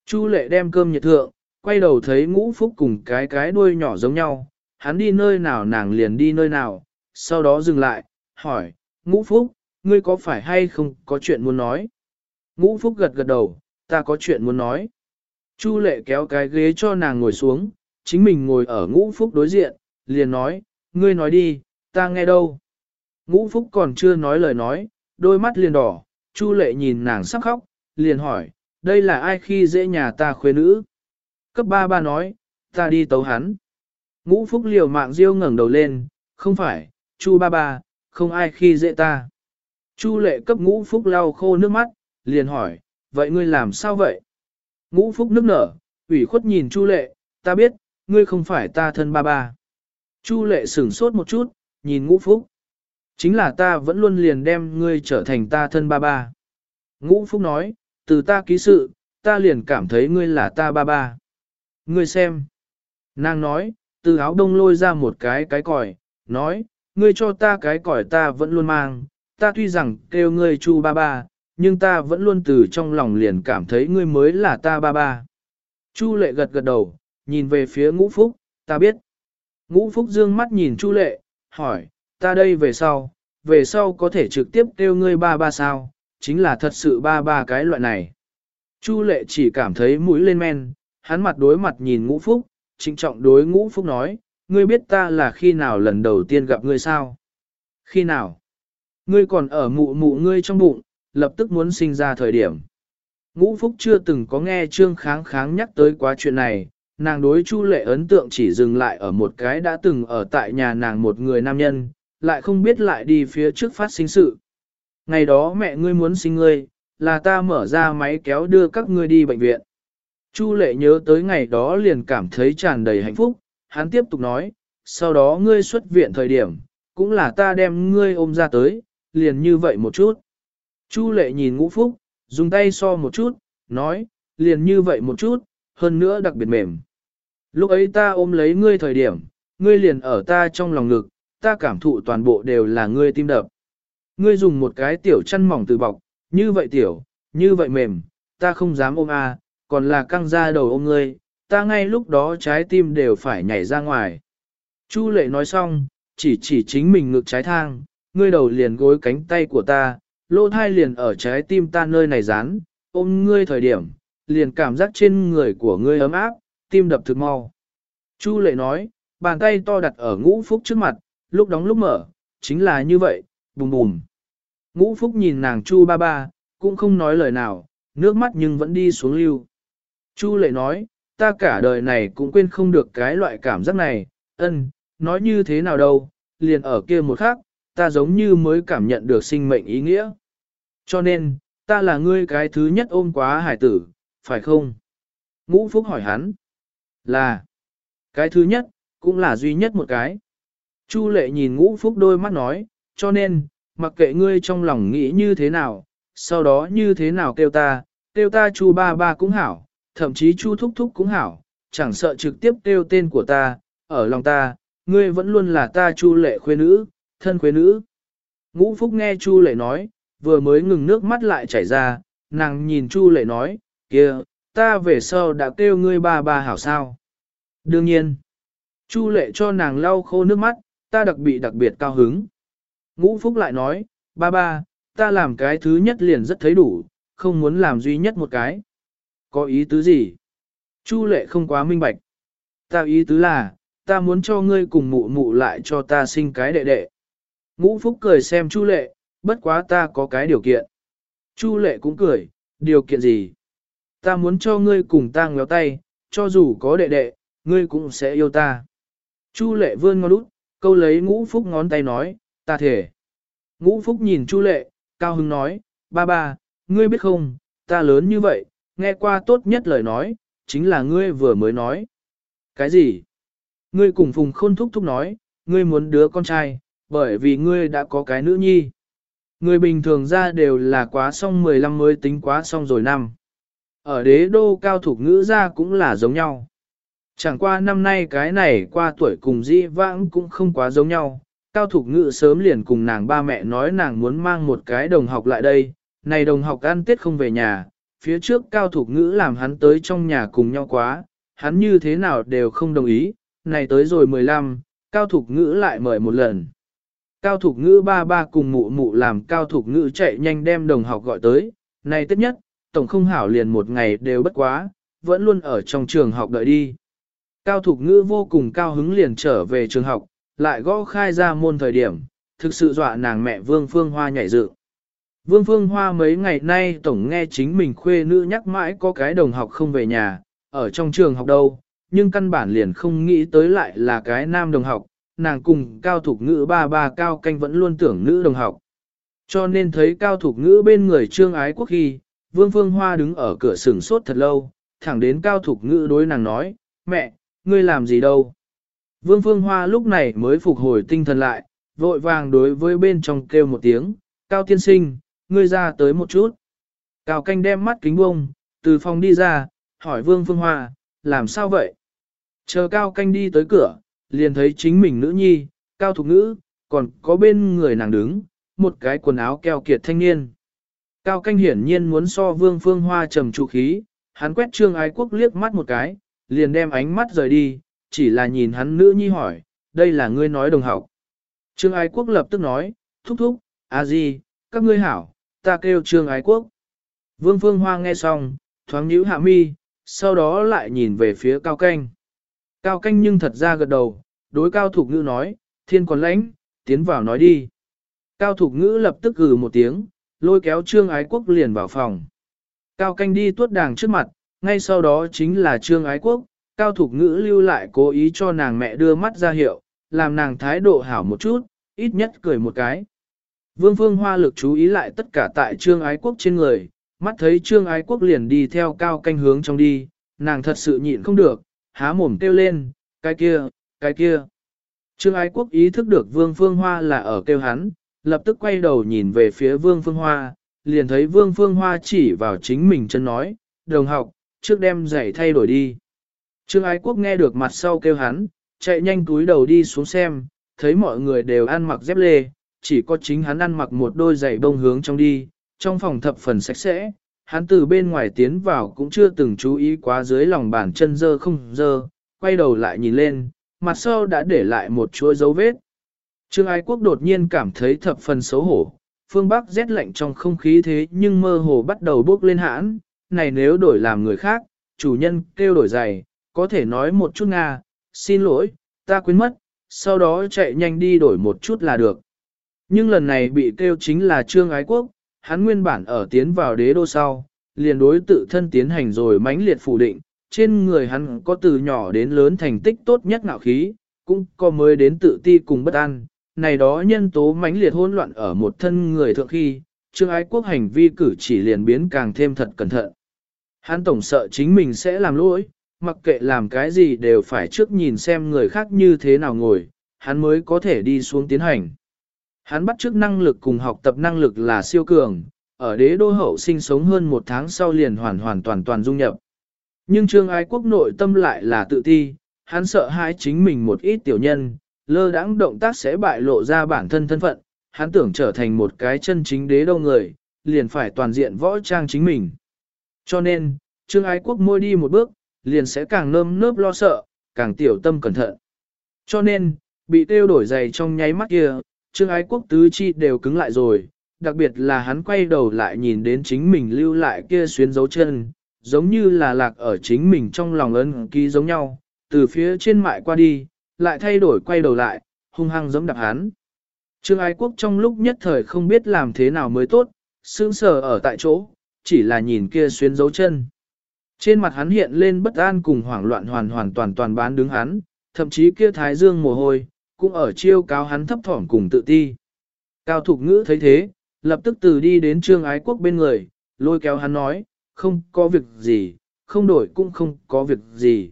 Chu Lệ đem cơm nhiệt thượng, quay đầu thấy Ngũ Phúc cùng cái cái đuôi nhỏ giống nhau, hắn đi nơi nào nàng liền đi nơi nào, sau đó dừng lại, hỏi, Ngũ Phúc, ngươi có phải hay không có chuyện muốn nói? Ngũ Phúc gật gật đầu, ta có chuyện muốn nói. Chu Lệ kéo cái ghế cho nàng ngồi xuống, chính mình ngồi ở Ngũ Phúc đối diện, liền nói, ngươi nói đi, ta nghe đâu. Ngũ Phúc còn chưa nói lời nói, đôi mắt liền đỏ, Chu lệ nhìn nàng sắp khóc, liền hỏi, đây là ai khi dễ nhà ta khuê nữ? Cấp ba ba nói, ta đi tấu hắn. Ngũ Phúc liều mạng riêu ngẩng đầu lên, không phải, Chu ba ba, không ai khi dễ ta. Chu lệ cấp ngũ Phúc lau khô nước mắt, liền hỏi, vậy ngươi làm sao vậy? Ngũ Phúc nước nở, ủy khuất nhìn Chu lệ, ta biết, ngươi không phải ta thân ba ba. Chu lệ sửng sốt một chút, nhìn ngũ Phúc. Chính là ta vẫn luôn liền đem ngươi trở thành ta thân ba ba. Ngũ Phúc nói, từ ta ký sự, ta liền cảm thấy ngươi là ta ba ba. Ngươi xem. Nàng nói, từ áo đông lôi ra một cái cái còi, nói, ngươi cho ta cái còi ta vẫn luôn mang, ta tuy rằng kêu ngươi chu ba ba, nhưng ta vẫn luôn từ trong lòng liền cảm thấy ngươi mới là ta ba ba. Chu lệ gật gật đầu, nhìn về phía ngũ phúc, ta biết. Ngũ phúc dương mắt nhìn chu lệ, hỏi, ta đây về sau, về sau có thể trực tiếp kêu ngươi ba ba sao, chính là thật sự ba ba cái loại này. Chu lệ chỉ cảm thấy mũi lên men, hắn mặt đối mặt nhìn ngũ phúc, trịnh trọng đối ngũ phúc nói, ngươi biết ta là khi nào lần đầu tiên gặp ngươi sao? Khi nào? Ngươi còn ở mụ mụ ngươi trong bụng, lập tức muốn sinh ra thời điểm. Ngũ phúc chưa từng có nghe trương kháng kháng nhắc tới quá chuyện này, nàng đối chu lệ ấn tượng chỉ dừng lại ở một cái đã từng ở tại nhà nàng một người nam nhân, lại không biết lại đi phía trước phát sinh sự. Ngày đó mẹ ngươi muốn sinh ngươi, là ta mở ra máy kéo đưa các ngươi đi bệnh viện. Chu lệ nhớ tới ngày đó liền cảm thấy tràn đầy hạnh phúc, hắn tiếp tục nói, sau đó ngươi xuất viện thời điểm, cũng là ta đem ngươi ôm ra tới, liền như vậy một chút. Chu lệ nhìn ngũ phúc, dùng tay so một chút, nói, liền như vậy một chút, hơn nữa đặc biệt mềm. Lúc ấy ta ôm lấy ngươi thời điểm, ngươi liền ở ta trong lòng ngực, ta cảm thụ toàn bộ đều là ngươi tim đập. Ngươi dùng một cái tiểu chăn mỏng từ bọc, như vậy tiểu, như vậy mềm, ta không dám ôm a, còn là căng ra đầu ôm ngươi, ta ngay lúc đó trái tim đều phải nhảy ra ngoài. Chu lệ nói xong, chỉ chỉ chính mình ngực trái thang, ngươi đầu liền gối cánh tay của ta, Lô thai liền ở trái tim ta nơi này dán, ôm ngươi thời điểm, liền cảm giác trên người của ngươi ấm áp, tim đập thực mau. Chu lệ nói, bàn tay to đặt ở ngũ phúc trước mặt, lúc đóng lúc mở, chính là như vậy, bùm bùm. Ngũ Phúc nhìn nàng Chu ba ba, cũng không nói lời nào, nước mắt nhưng vẫn đi xuống lưu. Chu lệ nói, ta cả đời này cũng quên không được cái loại cảm giác này, ân, nói như thế nào đâu, liền ở kia một khắc, ta giống như mới cảm nhận được sinh mệnh ý nghĩa. Cho nên, ta là ngươi cái thứ nhất ôm quá hải tử, phải không? Ngũ Phúc hỏi hắn, là, cái thứ nhất, cũng là duy nhất một cái. Chu lệ nhìn ngũ phúc đôi mắt nói, cho nên, mặc kệ ngươi trong lòng nghĩ như thế nào, sau đó như thế nào kêu ta, tiêu ta chu ba ba cũng hảo, thậm chí chu thúc thúc cũng hảo, chẳng sợ trực tiếp tiêu tên của ta, ở lòng ta, ngươi vẫn luôn là ta chu lệ khuê nữ, thân khuê nữ. Ngũ Phúc nghe chu lệ nói, vừa mới ngừng nước mắt lại chảy ra, nàng nhìn chu lệ nói, kia, ta về sau đã kêu ngươi ba ba hảo sao. Đương nhiên, chu lệ cho nàng lau khô nước mắt, ta đặc biệt đặc biệt cao hứng. Ngũ Phúc lại nói, ba ba, ta làm cái thứ nhất liền rất thấy đủ, không muốn làm duy nhất một cái. Có ý tứ gì? Chu lệ không quá minh bạch. Ta ý tứ là, ta muốn cho ngươi cùng mụ mụ lại cho ta sinh cái đệ đệ. Ngũ Phúc cười xem Chu lệ, bất quá ta có cái điều kiện. Chu lệ cũng cười, điều kiện gì? Ta muốn cho ngươi cùng ta ngéo tay, cho dù có đệ đệ, ngươi cũng sẽ yêu ta. Chu lệ vươn ngón út, câu lấy ngũ phúc ngón tay nói, ta thể. Ngũ phúc nhìn chu lệ, cao hứng nói, ba ba, ngươi biết không, ta lớn như vậy, nghe qua tốt nhất lời nói, chính là ngươi vừa mới nói. Cái gì? Ngươi cùng phùng khôn thúc thúc nói, ngươi muốn đứa con trai, bởi vì ngươi đã có cái nữ nhi. Người bình thường ra đều là quá xong 15 mới tính quá xong rồi năm. Ở đế đô cao thủ ngữ ra cũng là giống nhau. Chẳng qua năm nay cái này qua tuổi cùng di vãng cũng không quá giống nhau. Cao thủ ngữ sớm liền cùng nàng ba mẹ nói nàng muốn mang một cái đồng học lại đây. Này đồng học ăn tết không về nhà, phía trước cao thủ ngữ làm hắn tới trong nhà cùng nhau quá, hắn như thế nào đều không đồng ý. Này tới rồi 15, cao thủ ngữ lại mời một lần. Cao thục ngữ ba ba cùng mụ mụ làm cao thục ngữ chạy nhanh đem đồng học gọi tới, này tất nhất, tổng không hảo liền một ngày đều bất quá, vẫn luôn ở trong trường học đợi đi. Cao thục ngữ vô cùng cao hứng liền trở về trường học, lại gõ khai ra môn thời điểm, thực sự dọa nàng mẹ Vương Phương Hoa nhảy dựng. Vương Phương Hoa mấy ngày nay tổng nghe chính mình khuê nữ nhắc mãi có cái đồng học không về nhà, ở trong trường học đâu, nhưng căn bản liền không nghĩ tới lại là cái nam đồng học, nàng cùng cao thục ngữ ba ba cao canh vẫn luôn tưởng nữ đồng học. Cho nên thấy cao thục ngữ bên người trương ái quốc khi, vương phương hoa đứng ở cửa sừng sốt thật lâu, thẳng đến cao thục ngữ đối nàng nói, mẹ, ngươi làm gì đâu. Vương phương hoa lúc này mới phục hồi tinh thần lại, vội vàng đối với bên trong kêu một tiếng, cao tiên sinh, ngươi ra tới một chút. Cao canh đem mắt kính bông, từ phòng đi ra, hỏi vương phương hoa, làm sao vậy? Chờ cao canh đi tới cửa, liền thấy chính mình nữ nhi, cao thục nữ, còn có bên người nàng đứng, một cái quần áo keo kiệt thanh niên. Cao canh hiển nhiên muốn so vương phương hoa trầm trụ khí, hắn quét trương ái quốc liếc mắt một cái, liền đem ánh mắt rời đi, chỉ là nhìn hắn nữ nhi hỏi, đây là ngươi nói đồng học. Trương ái quốc lập tức nói, thúc thúc, a di, các ngươi hảo, ta kêu trương ái quốc. Vương phương hoa nghe xong, thoáng nhíu hạ mi, sau đó lại nhìn về phía cao canh. Cao canh nhưng thật ra gật đầu, đối cao thục ngữ nói, thiên còn lãnh, tiến vào nói đi. Cao thục ngữ lập tức gừ một tiếng, lôi kéo trương ái quốc liền vào phòng. Cao canh đi tuốt đàng trước mặt, ngay sau đó chính là trương ái quốc, cao thục ngữ lưu lại cố ý cho nàng mẹ đưa mắt ra hiệu, làm nàng thái độ hảo một chút, ít nhất cười một cái. Vương Phương Hoa lực chú ý lại tất cả tại trương ái quốc trên người, mắt thấy trương ái quốc liền đi theo cao canh hướng trong đi, nàng thật sự nhịn không được, há mồm kêu lên, cái kia, cái kia. Trương Ái Quốc ý thức được Vương Phương Hoa là ở kêu hắn, lập tức quay đầu nhìn về phía Vương Phương Hoa, liền thấy Vương Phương Hoa chỉ vào chính mình chân nói, đồng học, trước đem giày thay đổi đi. Trương Ái Quốc nghe được mặt sau kêu hắn, chạy nhanh túi đầu đi xuống xem, thấy mọi người đều ăn mặc dép lê, chỉ có chính hắn ăn mặc một đôi giày bông hướng trong đi, trong phòng thập phần sạch sẽ, hắn từ bên ngoài tiến vào cũng chưa từng chú ý quá dưới lòng bàn chân dơ không dơ, quay đầu lại nhìn lên, mặt sau đã để lại một chuỗi dấu vết. Trương Ái Quốc đột nhiên cảm thấy thập phần xấu hổ, phương Bắc rét lạnh trong không khí thế nhưng mơ hồ bắt đầu bốc lên hãn, này nếu đổi làm người khác, chủ nhân kêu đổi giày, có thể nói một chút Nga, xin lỗi, ta quên mất, sau đó chạy nhanh đi đổi một chút là được. Nhưng lần này bị kêu chính là Trương Ái Quốc, hắn nguyên bản ở tiến vào đế đô sau, liền đối tự thân tiến hành rồi mãnh liệt phủ định, trên người hắn có từ nhỏ đến lớn thành tích tốt nhất ngạo khí, cũng có mới đến tự ti cùng bất an, này đó nhân tố mãnh liệt hỗn loạn ở một thân người thượng khi, trương ái quốc hành vi cử chỉ liền biến càng thêm thật cẩn thận. Hắn tổng sợ chính mình sẽ làm lỗi, mặc kệ làm cái gì đều phải trước nhìn xem người khác như thế nào ngồi, hắn mới có thể đi xuống tiến hành. Hắn bắt trước năng lực cùng học tập năng lực là siêu cường, ở đế đô hậu sinh sống hơn một tháng sau liền hoàn hoàn toàn toàn dung nhập. Nhưng trương ái quốc nội tâm lại là tự ti, hắn sợ hãi chính mình một ít tiểu nhân, lơ đãng động tác sẽ bại lộ ra bản thân thân phận, hắn tưởng trở thành một cái chân chính đế đô người, liền phải toàn diện võ trang chính mình. Cho nên, trương ái quốc môi đi một bước, liền sẽ càng nơm nớp lo sợ, càng tiểu tâm cẩn thận. Cho nên, bị tiêu đổi giày trong nháy mắt kia, trương ái quốc tứ chi đều cứng lại rồi, đặc biệt là hắn quay đầu lại nhìn đến chính mình lưu lại kia xuyến dấu chân, giống như là lạc ở chính mình trong lòng ấn ký giống nhau, từ phía trên mại qua đi, lại thay đổi quay đầu lại, hung hăng giống đạp hắn. Trương ái quốc trong lúc nhất thời không biết làm thế nào mới tốt, sững sờ ở tại chỗ, chỉ là nhìn kia xuyến dấu chân. Trên mặt hắn hiện lên bất an cùng hoảng loạn hoàn hoàn toàn toàn bán đứng hắn, thậm chí kia thái dương mồ hôi, cũng ở chiêu cáo hắn thấp thỏm cùng tự ti. Cao thục ngữ thấy thế, lập tức từ đi đến trương ái quốc bên người, lôi kéo hắn nói, không có việc gì, không đổi cũng không có việc gì.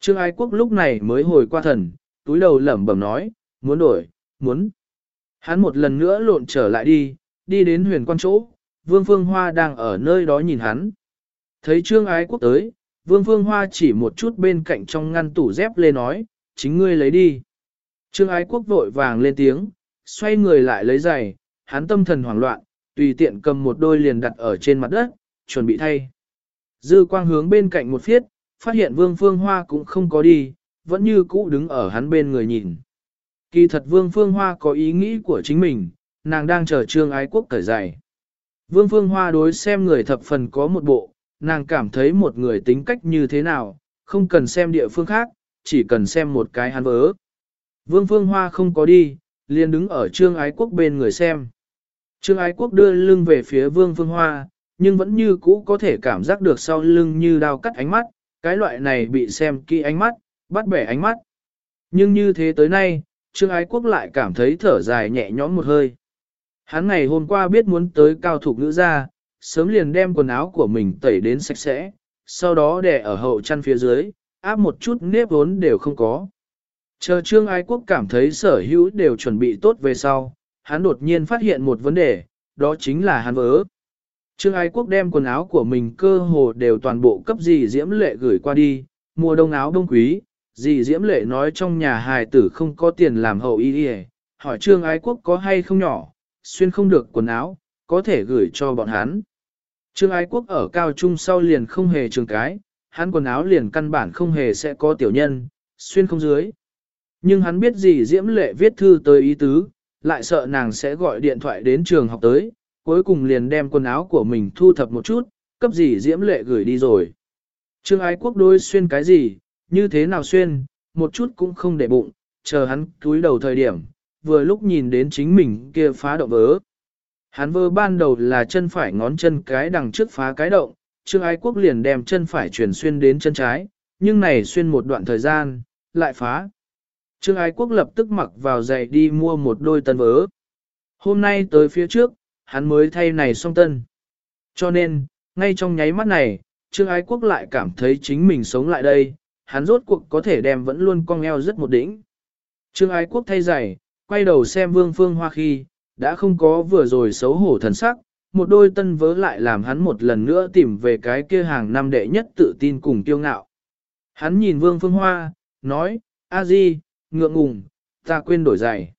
Trương ái quốc lúc này mới hồi qua thần, túi đầu lẩm bẩm nói, muốn đổi, muốn. Hắn một lần nữa lộn trở lại đi, đi đến huyền quan chỗ, Vương Phương Hoa đang ở nơi đó nhìn hắn. Thấy Trương Ái Quốc tới, Vương Phương Hoa chỉ một chút bên cạnh trong ngăn tủ dép lê nói, chính ngươi lấy đi. Trương Ái Quốc vội vàng lên tiếng, xoay người lại lấy giày, hắn tâm thần hoảng loạn, tùy tiện cầm một đôi liền đặt ở trên mặt đất, chuẩn bị thay. Dư quang hướng bên cạnh một phiết, phát hiện Vương Phương Hoa cũng không có đi, vẫn như cũ đứng ở hắn bên người nhìn. Kỳ thật Vương Phương Hoa có ý nghĩ của chính mình, nàng đang chờ Trương Ái Quốc cởi giày. Vương Phương Hoa đối xem người thập phần có một bộ, nàng cảm thấy một người tính cách như thế nào, không cần xem địa phương khác, chỉ cần xem một cái hắn vớ. Vương Phương Hoa không có đi, liền đứng ở Trương Ái Quốc bên người xem. Trương Ái Quốc đưa lưng về phía Vương Phương Hoa, nhưng vẫn như cũ có thể cảm giác được sau lưng như đao cắt ánh mắt, cái loại này bị xem kỹ ánh mắt, bắt bẻ ánh mắt. Nhưng như thế tới nay, Trương Ái Quốc lại cảm thấy thở dài nhẹ nhõm một hơi. Hắn ngày hôm qua biết muốn tới cao thủ nữ ra, sớm liền đem quần áo của mình tẩy đến sạch sẽ, sau đó để ở hậu chăn phía dưới, áp một chút nếp vốn đều không có. Chờ Trương Ái Quốc cảm thấy sở hữu đều chuẩn bị tốt về sau, hắn đột nhiên phát hiện một vấn đề, đó chính là hắn vỡ. Trương Ái Quốc đem quần áo của mình cơ hồ đều toàn bộ cấp dì Diễm Lệ gửi qua đi, mua đông áo đông quý, dì Diễm Lệ nói trong nhà hài tử không có tiền làm hậu y đi hỏi Trương Ái Quốc có hay không nhỏ, xuyên không được quần áo, có thể gửi cho bọn hắn. Trương Ái Quốc ở cao trung sau liền không hề trường cái, hắn quần áo liền căn bản không hề sẽ có tiểu nhân, xuyên không dưới. Nhưng hắn biết gì Diễm Lệ viết thư tới ý tứ, lại sợ nàng sẽ gọi điện thoại đến trường học tới, cuối cùng liền đem quần áo của mình thu thập một chút, cấp gì Diễm Lệ gửi đi rồi. Trương Ái Quốc đôi xuyên cái gì, như thế nào xuyên, một chút cũng không để bụng, chờ hắn túi đầu thời điểm, vừa lúc nhìn đến chính mình kia phá động vớ. Hắn vơ ban đầu là chân phải ngón chân cái đằng trước phá cái động, Trương Ái Quốc liền đem chân phải chuyển xuyên đến chân trái, nhưng này xuyên một đoạn thời gian, lại phá. Trương Ái Quốc lập tức mặc vào giày đi mua một đôi tân vớ. Hôm nay tới phía trước, hắn mới thay này xong tân. Cho nên, ngay trong nháy mắt này, Trương Ái Quốc lại cảm thấy chính mình sống lại đây, hắn rốt cuộc có thể đem vẫn luôn cong eo rất một đỉnh. Trương Ái Quốc thay giày, quay đầu xem Vương Phương Hoa khi, đã không có vừa rồi xấu hổ thần sắc, một đôi tân vớ lại làm hắn một lần nữa tìm về cái kia hàng năm đệ nhất tự tin cùng kiêu ngạo. Hắn nhìn Vương Phương Hoa, nói, a di, ngượng ngùng, ta quên đổi giày.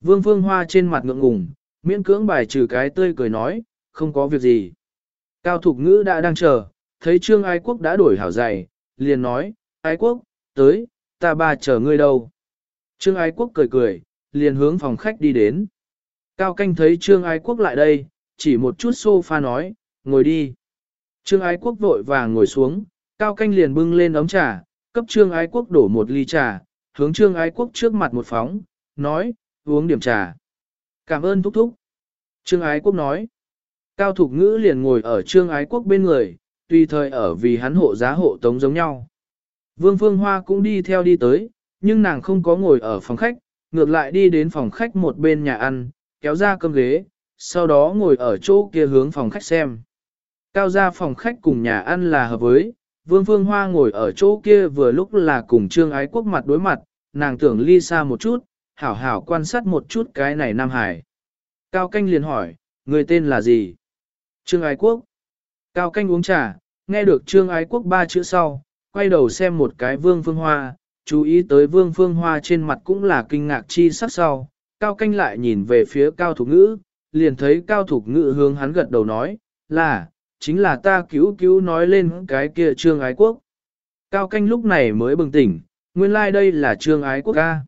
Vương Phương Hoa trên mặt ngượng ngùng, miễn cưỡng bài trừ cái tươi cười nói, không có việc gì. Cao Thục Ngữ đã đang chờ, thấy Trương Ái Quốc đã đổi hảo giày, liền nói, Ái Quốc, tới, ta ba chờ ngươi đâu. Trương Ái Quốc cười cười, liền hướng phòng khách đi đến. Cao canh thấy Trương Ái Quốc lại đây, chỉ một chút sofa nói, ngồi đi. Trương Ái Quốc vội vàng ngồi xuống, Cao canh liền bưng lên ống trà, cấp Trương Ái Quốc đổ một ly trà, hướng Trương Ái Quốc trước mặt một phóng, nói, uống điểm trà. Cảm ơn thúc thúc. Trương Ái Quốc nói. Cao Thục Ngữ liền ngồi ở Trương Ái Quốc bên người, tùy thời ở vì hắn hộ giá hộ tống giống nhau. Vương Phương Hoa cũng đi theo đi tới, nhưng nàng không có ngồi ở phòng khách, ngược lại đi đến phòng khách một bên nhà ăn, kéo ra cơm ghế, sau đó ngồi ở chỗ kia hướng phòng khách xem. Cao ra phòng khách cùng nhà ăn là hợp với, Vương Phương Hoa ngồi ở chỗ kia vừa lúc là cùng Trương Ái Quốc mặt đối mặt, nàng tưởng ly xa một chút, hảo hảo quan sát một chút cái này Nam Hải. Cao Canh liền hỏi, người tên là gì? Trương Ái Quốc. Cao canh uống trà, nghe được Trương Ái Quốc ba chữ sau, quay đầu xem một cái Vương Phương Hoa, chú ý tới Vương Phương Hoa trên mặt cũng là kinh ngạc chi sắc sau. Cao canh lại nhìn về phía Cao Thục Ngữ, liền thấy Cao Thục Ngữ hướng hắn gật đầu nói, là, chính là ta cứu cứu nói lên cái kia Trương Ái Quốc. Cao canh lúc này mới bừng tỉnh, nguyên lai like đây là Trương Ái Quốc ca.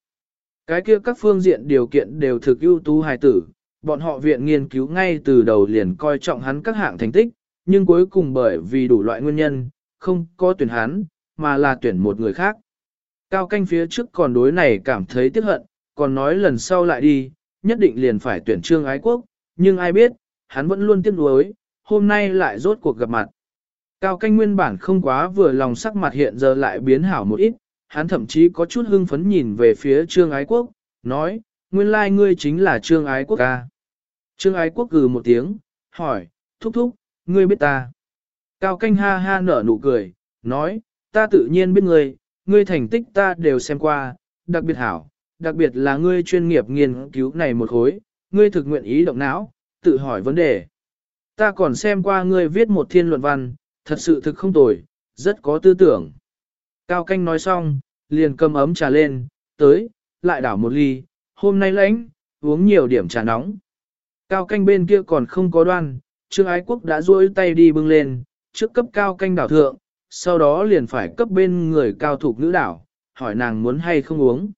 Cái kia các phương diện điều kiện đều thực ưu tú hài tử, bọn họ viện nghiên cứu ngay từ đầu liền coi trọng hắn các hạng thành tích, nhưng cuối cùng bởi vì đủ loại nguyên nhân, không có tuyển hắn, mà là tuyển một người khác. Cao canh phía trước còn đối này cảm thấy tiếc hận, còn nói lần sau lại đi, nhất định liền phải tuyển trương ái quốc, nhưng ai biết, hắn vẫn luôn tiếc nuối, hôm nay lại rốt cuộc gặp mặt. Cao canh nguyên bản không quá vừa lòng sắc mặt hiện giờ lại biến hảo một ít, hắn thậm chí có chút hưng phấn nhìn về phía trương ái quốc, nói, nguyên lai like ngươi chính là trương ái quốc ca. Trương ái quốc gừ một tiếng, hỏi, thúc thúc, ngươi biết ta. Cao canh ha ha nở nụ cười, nói, ta tự nhiên biết ngươi, ngươi thành tích ta đều xem qua, đặc biệt hảo, đặc biệt là ngươi chuyên nghiệp nghiên cứu này một khối, ngươi thực nguyện ý động não, tự hỏi vấn đề. Ta còn xem qua ngươi viết một thiên luận văn, thật sự thực không tồi, rất có tư tưởng. Cao canh nói xong, liền cầm ấm trà lên, tới, lại đảo một ly, hôm nay lãnh, uống nhiều điểm trà nóng. Cao canh bên kia còn không có đoan, Trương Ái Quốc đã duỗi tay đi bưng lên, trước cấp cao canh đảo thượng, sau đó liền phải cấp bên người cao thủ ngữ đảo, hỏi nàng muốn hay không uống.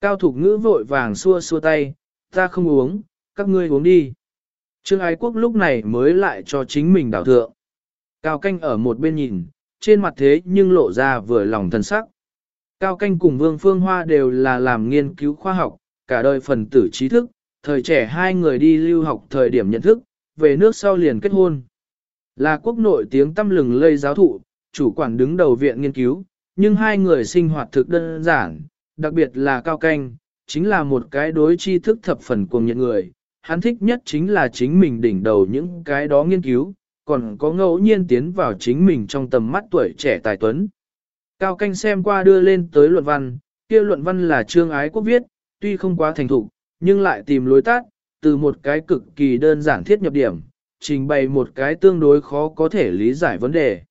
Cao thủ ngữ vội vàng xua xua tay, ta không uống, các ngươi uống đi. Trương Ái Quốc lúc này mới lại cho chính mình đảo thượng. Cao canh ở một bên nhìn, trên mặt thế nhưng lộ ra vừa lòng thân sắc. Cao canh cùng Vương Phương Hoa đều là làm nghiên cứu khoa học, cả đời phần tử trí thức, thời trẻ hai người đi lưu học thời điểm nhận thức, về nước sau liền kết hôn. Là quốc nội tiếng tâm lừng lây giáo thụ, chủ quản đứng đầu viện nghiên cứu, nhưng hai người sinh hoạt thực đơn giản, đặc biệt là cao canh, chính là một cái đối tri thức thập phần cùng nhận người. Hắn thích nhất chính là chính mình đỉnh đầu những cái đó nghiên cứu, còn có ngẫu nhiên tiến vào chính mình trong tầm mắt tuổi trẻ tài tuấn. Cao canh xem qua đưa lên tới luận văn, kia luận văn là trương ái quốc viết, tuy không quá thành thục, nhưng lại tìm lối tắt, từ một cái cực kỳ đơn giản thiết nhập điểm, trình bày một cái tương đối khó có thể lý giải vấn đề.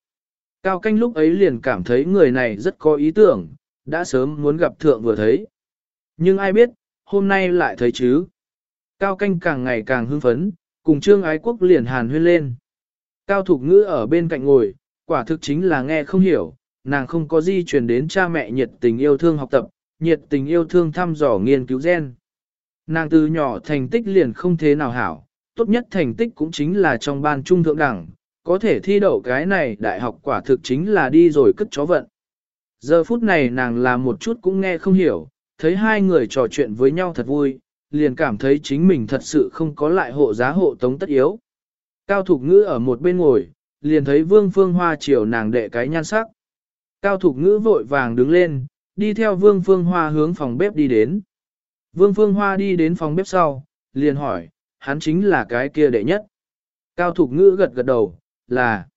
Cao canh lúc ấy liền cảm thấy người này rất có ý tưởng, đã sớm muốn gặp thượng vừa thấy. Nhưng ai biết, hôm nay lại thấy chứ. Cao canh càng ngày càng hưng phấn, cùng trương ái quốc liền hàn huyên lên. Cao thục ngữ ở bên cạnh ngồi, quả thực chính là nghe không hiểu, nàng không có di truyền đến cha mẹ nhiệt tình yêu thương học tập, nhiệt tình yêu thương thăm dò nghiên cứu gen. Nàng từ nhỏ thành tích liền không thế nào hảo, tốt nhất thành tích cũng chính là trong ban trung thượng đẳng, có thể thi đậu cái này đại học quả thực chính là đi rồi cất chó vận. Giờ phút này nàng làm một chút cũng nghe không hiểu, thấy hai người trò chuyện với nhau thật vui, liền cảm thấy chính mình thật sự không có lại hộ giá hộ tống tất yếu. Cao Thục Ngữ ở một bên ngồi, liền thấy Vương Phương Hoa chiều nàng đệ cái nhan sắc. Cao Thục Ngữ vội vàng đứng lên, đi theo Vương Phương Hoa hướng phòng bếp đi đến. Vương Phương Hoa đi đến phòng bếp sau, liền hỏi, hắn chính là cái kia đệ nhất. Cao Thục Ngữ gật gật đầu, là.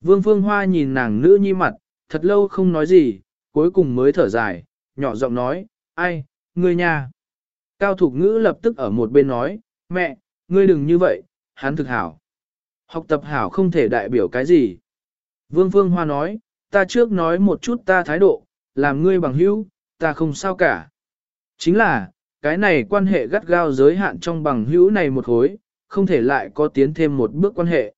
Vương Phương Hoa nhìn nàng nữ nhi mặt, thật lâu không nói gì, cuối cùng mới thở dài, nhỏ giọng nói, ai, ngươi nhà. Cao Thục Ngữ lập tức ở một bên nói, mẹ, ngươi đừng như vậy, hắn thực hảo. Học tập hảo không thể đại biểu cái gì. Vương Phương Hoa nói, ta trước nói một chút ta thái độ, làm ngươi bằng hữu, ta không sao cả. Chính là, cái này quan hệ gắt gao giới hạn trong bằng hữu này một hối, không thể lại có tiến thêm một bước quan hệ.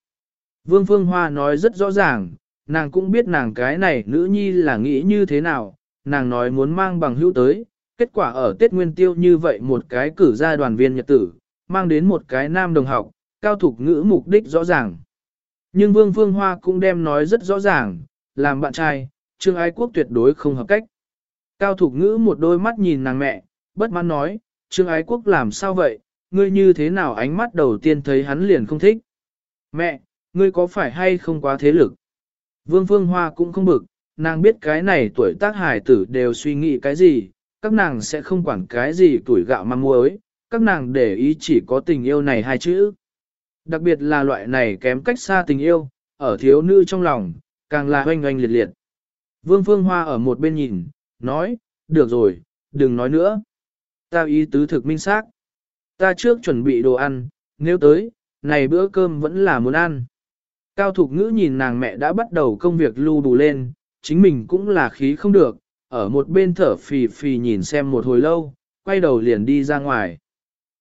Vương Phương Hoa nói rất rõ ràng, nàng cũng biết nàng cái này nữ nhi là nghĩ như thế nào, nàng nói muốn mang bằng hữu tới, kết quả ở Tết Nguyên Tiêu như vậy một cái cử ra đoàn viên nhật tử, mang đến một cái nam đồng học, cao thục ngữ mục đích rõ ràng. Nhưng Vương Phương Hoa cũng đem nói rất rõ ràng, làm bạn trai, Trương Ái Quốc tuyệt đối không hợp cách. Cao thục ngữ một đôi mắt nhìn nàng mẹ, bất mãn nói, Trương Ái Quốc làm sao vậy, ngươi như thế nào ánh mắt đầu tiên thấy hắn liền không thích. Mẹ, ngươi có phải hay không quá thế lực? Vương Phương Hoa cũng không bực, nàng biết cái này tuổi tác Hải tử đều suy nghĩ cái gì, các nàng sẽ không quản cái gì tuổi gạo măng muối, các nàng để ý chỉ có tình yêu này hai chữ. Đặc biệt là loại này kém cách xa tình yêu, ở thiếu nữ trong lòng, càng là hoanh hoanh liệt liệt. Vương Phương Hoa ở một bên nhìn, nói, được rồi, đừng nói nữa. Ta ý tứ thực minh xác. Ta trước chuẩn bị đồ ăn, nếu tới, này bữa cơm vẫn là muốn ăn. Cao Thục Ngữ nhìn nàng mẹ đã bắt đầu công việc lưu đủ lên, chính mình cũng là khí không được, ở một bên thở phì phì nhìn xem một hồi lâu, quay đầu liền đi ra ngoài.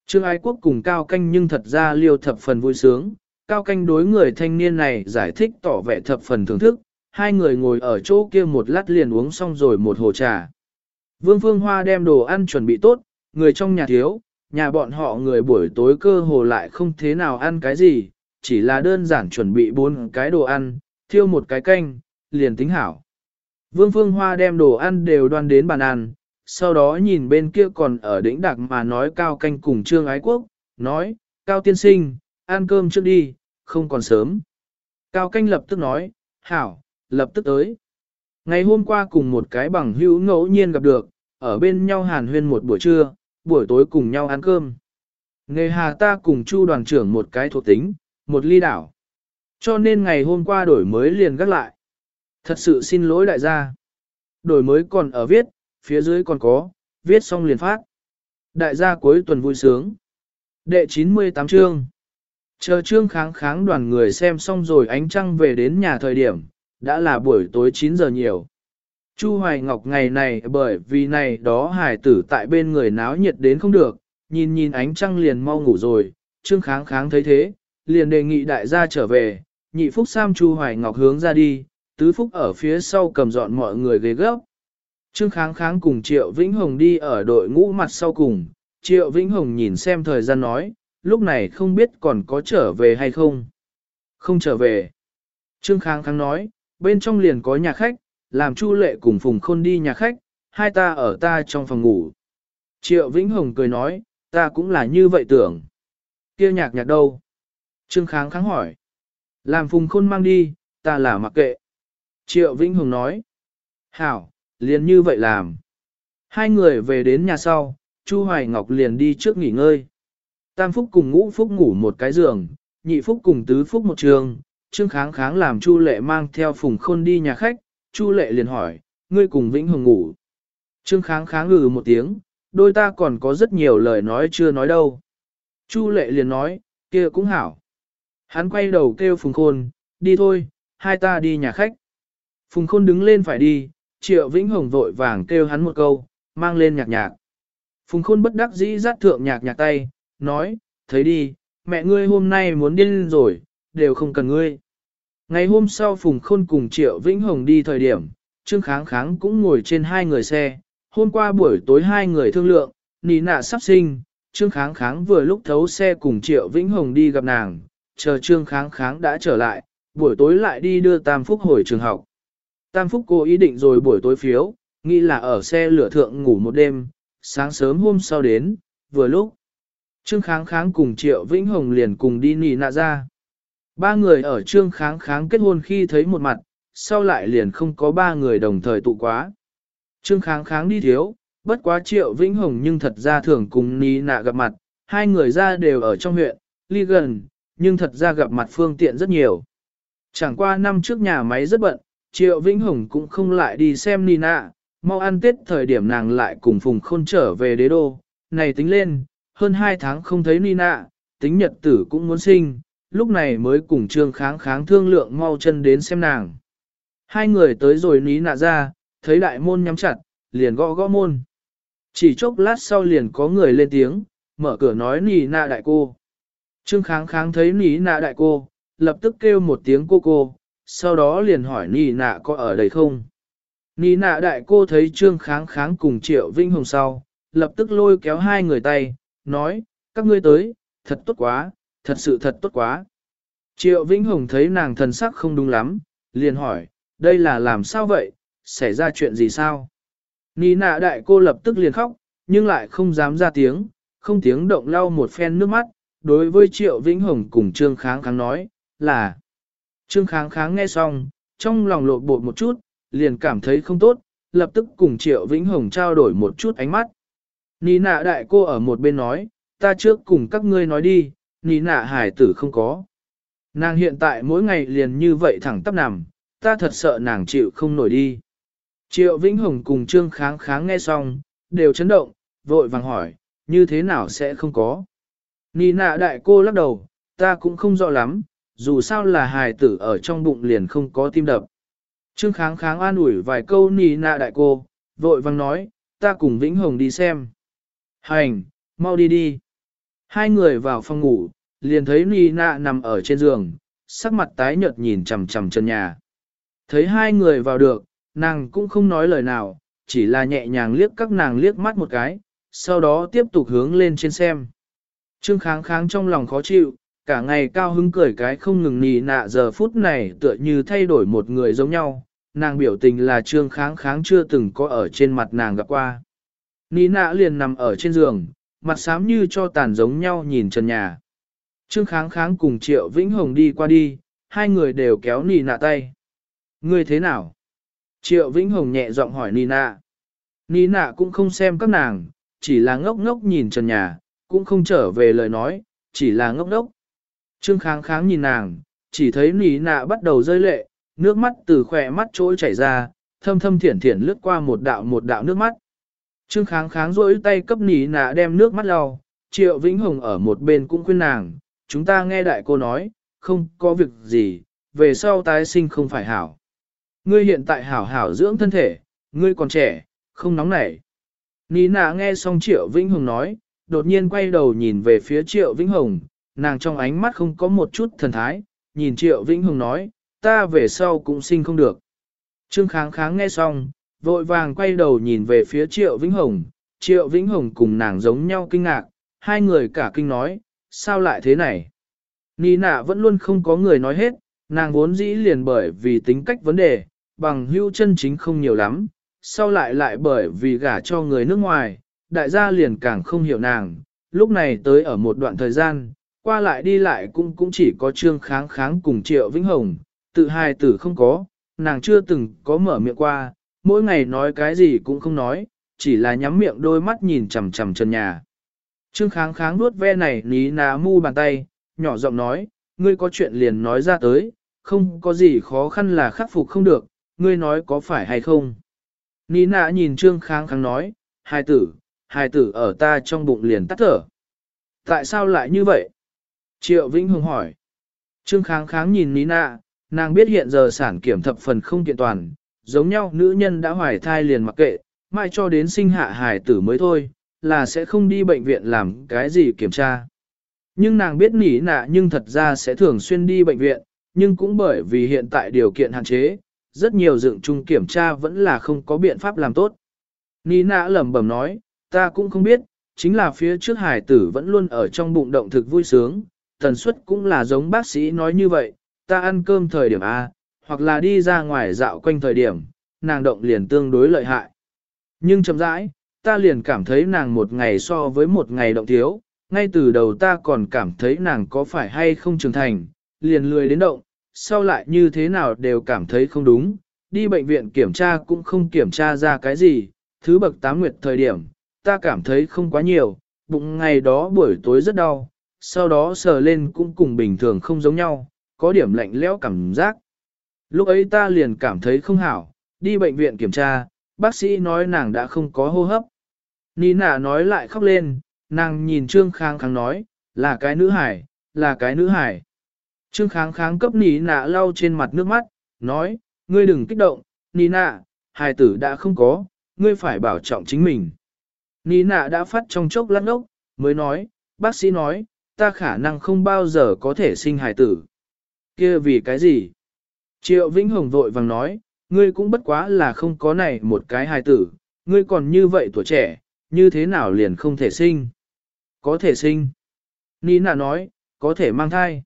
Trương Ái Quốc cùng Cao Canh nhưng thật ra liêu thập phần vui sướng, Cao Canh đối người thanh niên này giải thích tỏ vẻ thập phần thưởng thức, hai người ngồi ở chỗ kia một lát liền uống xong rồi một hồ trà. Vương Phương Hoa đem đồ ăn chuẩn bị tốt, người trong nhà thiếu, nhà bọn họ người buổi tối cơ hồ lại không thế nào ăn cái gì, chỉ là đơn giản chuẩn bị bốn cái đồ ăn, thiêu một cái canh, liền tính hảo. Vương Phương Hoa đem đồ ăn đều đoan đến bàn ăn, sau đó nhìn bên kia còn ở đỉnh đặc mà nói cao canh cùng Trương Ái Quốc, nói, Cao tiên sinh, ăn cơm trước đi, không còn sớm. Cao canh lập tức nói, hảo, lập tức tới. Ngày hôm qua cùng một cái bằng hữu ngẫu nhiên gặp được, ở bên nhau hàn huyên một buổi trưa, buổi tối cùng nhau ăn cơm. Nghề hà ta cùng chu đoàn trưởng một cái thuộc tính, một ly đảo. Cho nên ngày hôm qua đổi mới liền gác lại. Thật sự xin lỗi đại gia. Đổi mới còn ở viết, phía dưới còn có, viết xong liền phát. Đại gia cuối tuần vui sướng. Đệ 98 chương. Chờ trương kháng kháng đoàn người xem xong rồi ánh trăng về đến nhà thời điểm, đã là buổi tối 9 giờ nhiều. Chu Hoài Ngọc ngày này bởi vì này đó hải tử tại bên người náo nhiệt đến không được, nhìn nhìn ánh trăng liền mau ngủ rồi, trương kháng kháng thấy thế, liền đề nghị đại gia trở về, nhị phúc Sam Chu Hoài Ngọc hướng ra đi, tứ phúc ở phía sau cầm dọn mọi người ghế gấp. Trương kháng kháng cùng Triệu Vĩnh Hồng đi ở đội ngũ mặt sau cùng, Triệu Vĩnh Hồng nhìn xem thời gian nói, lúc này không biết còn có trở về hay không. Không trở về. Trương kháng kháng nói, bên trong liền có nhà khách, làm Chu Lệ cùng Phùng Khôn đi nhà khách, hai ta ở ta trong phòng ngủ. Triệu Vĩnh Hồng cười nói, ta cũng là như vậy tưởng. Kia nhạc nhạc đâu? Trương Kháng kháng hỏi. Làm Phùng Khôn mang đi, ta là mặc kệ. Triệu Vĩnh Hùng nói. Hảo, liền như vậy làm. Hai người về đến nhà sau, Chu Hoài Ngọc liền đi trước nghỉ ngơi. Tam Phúc cùng Ngũ Phúc ngủ một cái giường, Nhị Phúc cùng Tứ Phúc một trường, Trương Kháng Kháng làm Chu Lệ mang theo Phùng Khôn đi nhà khách, Chu Lệ liền hỏi, ngươi cùng Vĩnh Hùng ngủ. Trương Kháng Kháng ngừ một tiếng, đôi ta còn có rất nhiều lời nói chưa nói đâu. Chu Lệ liền nói, kia cũng hảo. Hắn quay đầu kêu Phùng Khôn, đi thôi, hai ta đi nhà khách. Phùng Khôn đứng lên phải đi, Triệu Vĩnh Hồng vội vàng kêu hắn một câu, mang lên nhạc nhạc. Phùng Khôn bất đắc dĩ dắt thượng nhạc nhạc tay, nói, thấy đi, mẹ ngươi hôm nay muốn điên rồi, đều không cần ngươi. Ngày hôm sau Phùng Khôn cùng Triệu Vĩnh Hồng đi thời điểm, Trương Kháng Kháng cũng ngồi trên hai người xe. Hôm qua buổi tối hai người thương lượng, nì nạ sắp sinh, Trương Kháng Kháng vừa lúc thấu xe cùng Triệu Vĩnh Hồng đi gặp nàng, chờ Trương Kháng Kháng đã trở lại, buổi tối lại đi đưa Tam Phúc hồi trường học. Tam Phúc cô ý định rồi buổi tối phiếu, nghĩ là ở xe lửa thượng ngủ một đêm, sáng sớm hôm sau đến, vừa lúc. Trương Kháng Kháng cùng Triệu Vĩnh Hồng liền cùng đi nì nạ ra. Ba người ở trương kháng kháng kết hôn khi thấy một mặt, sau lại liền không có ba người đồng thời tụ quá. Trương kháng kháng đi thiếu, bất quá triệu vĩnh hồng nhưng thật ra thường cùng Nì nạ gặp mặt, hai người ra đều ở trong huyện, ly gần, nhưng thật ra gặp mặt phương tiện rất nhiều. Chẳng qua năm trước nhà máy rất bận, triệu vĩnh hồng cũng không lại đi xem Nina, mau ăn tết thời điểm nàng lại cùng phùng khôn trở về đế đô, này tính lên, hơn hai tháng không thấy Nina, tính nhật tử cũng muốn sinh, lúc này mới cùng trương kháng kháng thương lượng mau chân đến xem nàng. Hai người tới rồi ní nạ ra, thấy đại môn nhắm chặt, liền gõ gõ môn. Chỉ chốc lát sau liền có người lên tiếng, mở cửa nói Nina nạ đại cô. Trương kháng kháng thấy Nina nạ đại cô, lập tức kêu một tiếng cô cô, sau đó liền hỏi nì nạ có ở đây không. Nì nạ đại cô thấy trương kháng kháng cùng triệu vinh hồng sau, lập tức lôi kéo hai người tay, nói, các ngươi tới, thật tốt quá, thật sự thật tốt quá. Triệu Vĩnh Hồng thấy nàng thần sắc không đúng lắm, liền hỏi, đây là làm sao vậy, xảy ra chuyện gì sao? Nì nạ đại cô lập tức liền khóc, nhưng lại không dám ra tiếng, không tiếng động lau một phen nước mắt, đối với Triệu Vĩnh Hồng cùng Trương Kháng Kháng nói, là. Trương Kháng Kháng nghe xong, trong lòng lộ bột một chút, liền cảm thấy không tốt, lập tức cùng Triệu Vĩnh Hồng trao đổi một chút ánh mắt. Nì nạ đại cô ở một bên nói, ta trước cùng các ngươi nói đi, ní nạ hải tử không có. Nàng hiện tại mỗi ngày liền như vậy thẳng tắp nằm, ta thật sợ nàng chịu không nổi đi. Triệu Vĩnh Hồng cùng Trương Kháng Kháng nghe xong, đều chấn động, vội vàng hỏi, như thế nào sẽ không có. Nì nạ đại cô lắc đầu, ta cũng không rõ lắm, dù sao là hài tử ở trong bụng liền không có tim đập. Trương kháng kháng an ủi vài câu nì nạ đại cô, vội vang nói, ta cùng Vĩnh Hồng đi xem. Hành, mau đi đi. Hai người vào phòng ngủ, liền thấy nì nạ nằm ở trên giường, sắc mặt tái nhợt nhìn chằm chằm chân nhà. Thấy hai người vào được, nàng cũng không nói lời nào, chỉ là nhẹ nhàng liếc các nàng liếc mắt một cái, sau đó tiếp tục hướng lên trên xem. Trương kháng kháng trong lòng khó chịu, cả ngày cao hứng cười cái không ngừng nì nạ giờ phút này tựa như thay đổi một người giống nhau, nàng biểu tình là trương kháng kháng chưa từng có ở trên mặt nàng gặp qua. Nì nạ liền nằm ở trên giường, mặt xám như cho tàn giống nhau nhìn trần nhà. Trương kháng kháng cùng Triệu Vĩnh Hồng đi qua đi, hai người đều kéo nì nạ tay. Ngươi thế nào? Triệu Vĩnh Hồng nhẹ giọng hỏi nì nạ. Nì nạ cũng không xem các nàng, chỉ là ngốc ngốc nhìn trần nhà, cũng không trở về lời nói, chỉ là ngốc ngốc. Trương kháng kháng nhìn nàng, chỉ thấy nỉ nạ bắt đầu rơi lệ, nước mắt từ khỏe mắt trỗi chảy ra, thâm thâm thiển thiển lướt qua một đạo một đạo nước mắt. Trương kháng kháng rỗi tay cấp nỉ nạ đem nước mắt lau, triệu vĩnh hồng ở một bên cũng khuyên nàng, chúng ta nghe đại cô nói, không có việc gì, về sau tái sinh không phải hảo. Ngươi hiện tại hảo hảo dưỡng thân thể, ngươi còn trẻ, không nóng nảy. Nì nạ nghe xong triệu vĩnh hồng nói, đột nhiên quay đầu nhìn về phía triệu vĩnh hồng, nàng trong ánh mắt không có một chút thần thái, nhìn triệu vĩnh hồng nói, ta về sau cũng sinh không được. Trương kháng kháng nghe xong, vội vàng quay đầu nhìn về phía triệu vĩnh hồng, triệu vĩnh hồng cùng nàng giống nhau kinh ngạc, hai người cả kinh nói, sao lại thế này? Nì nạ vẫn luôn không có người nói hết, nàng vốn dĩ liền bởi vì tính cách vấn đề, bằng hưu chân chính không nhiều lắm, sau lại lại bởi vì gả cho người nước ngoài, đại gia liền càng không hiểu nàng, lúc này tới ở một đoạn thời gian, qua lại đi lại cũng cũng chỉ có trương kháng kháng cùng triệu vĩnh hồng, tự hài tử không có, nàng chưa từng có mở miệng qua, mỗi ngày nói cái gì cũng không nói, chỉ là nhắm miệng đôi mắt nhìn chằm chằm chân nhà. Trương kháng kháng nuốt ve này ní ná mu bàn tay, nhỏ giọng nói, ngươi có chuyện liền nói ra tới, không có gì khó khăn là khắc phục không được, ngươi nói có phải hay không. Ní nạ nhìn trương kháng kháng nói, hài tử, hài tử ở ta trong bụng liền tắt thở. Tại sao lại như vậy? Triệu Vĩnh Hùng hỏi. Trương kháng kháng nhìn Ní nàng biết hiện giờ sản kiểm thập phần không kiện toàn, giống nhau nữ nhân đã hoài thai liền mặc kệ, mai cho đến sinh hạ hài tử mới thôi, là sẽ không đi bệnh viện làm cái gì kiểm tra. Nhưng nàng biết nỉ nạ nhưng thật ra sẽ thường xuyên đi bệnh viện, nhưng cũng bởi vì hiện tại điều kiện hạn chế, rất nhiều dựng chung kiểm tra vẫn là không có biện pháp làm tốt. Nỉ nạ lẩm bẩm nói, ta cũng không biết, chính là phía trước hải tử vẫn luôn ở trong bụng động thực vui sướng, tần suất cũng là giống bác sĩ nói như vậy, ta ăn cơm thời điểm A, hoặc là đi ra ngoài dạo quanh thời điểm, nàng động liền tương đối lợi hại. Nhưng chậm rãi, ta liền cảm thấy nàng một ngày so với một ngày động thiếu, ngay từ đầu ta còn cảm thấy nàng có phải hay không trưởng thành, liền lười đến động, sau lại như thế nào đều cảm thấy không đúng, đi bệnh viện kiểm tra cũng không kiểm tra ra cái gì, thứ bậc tám nguyệt thời điểm, ta cảm thấy không quá nhiều, bụng ngày đó buổi tối rất đau, sau đó sờ lên cũng cùng bình thường không giống nhau, có điểm lạnh lẽo cảm giác. Lúc ấy ta liền cảm thấy không hảo, đi bệnh viện kiểm tra, bác sĩ nói nàng đã không có hô hấp. Nina nói lại khóc lên, nàng nhìn Trương Kháng Kháng nói, là cái nữ hải, là cái nữ hải. Trương Kháng Kháng cấp Nina lau trên mặt nước mắt, nói, ngươi đừng kích động, Nina, hài tử đã không có, ngươi phải bảo trọng chính mình. Nina đã phát trong chốc lát ốc, mới nói, bác sĩ nói, ta khả năng không bao giờ có thể sinh hài tử. kia vì cái gì? Triệu Vĩnh Hồng vội vàng nói, ngươi cũng bất quá là không có này một cái hài tử, ngươi còn như vậy tuổi trẻ, như thế nào liền không thể sinh? Có thể sinh. Nina nói, có thể mang thai.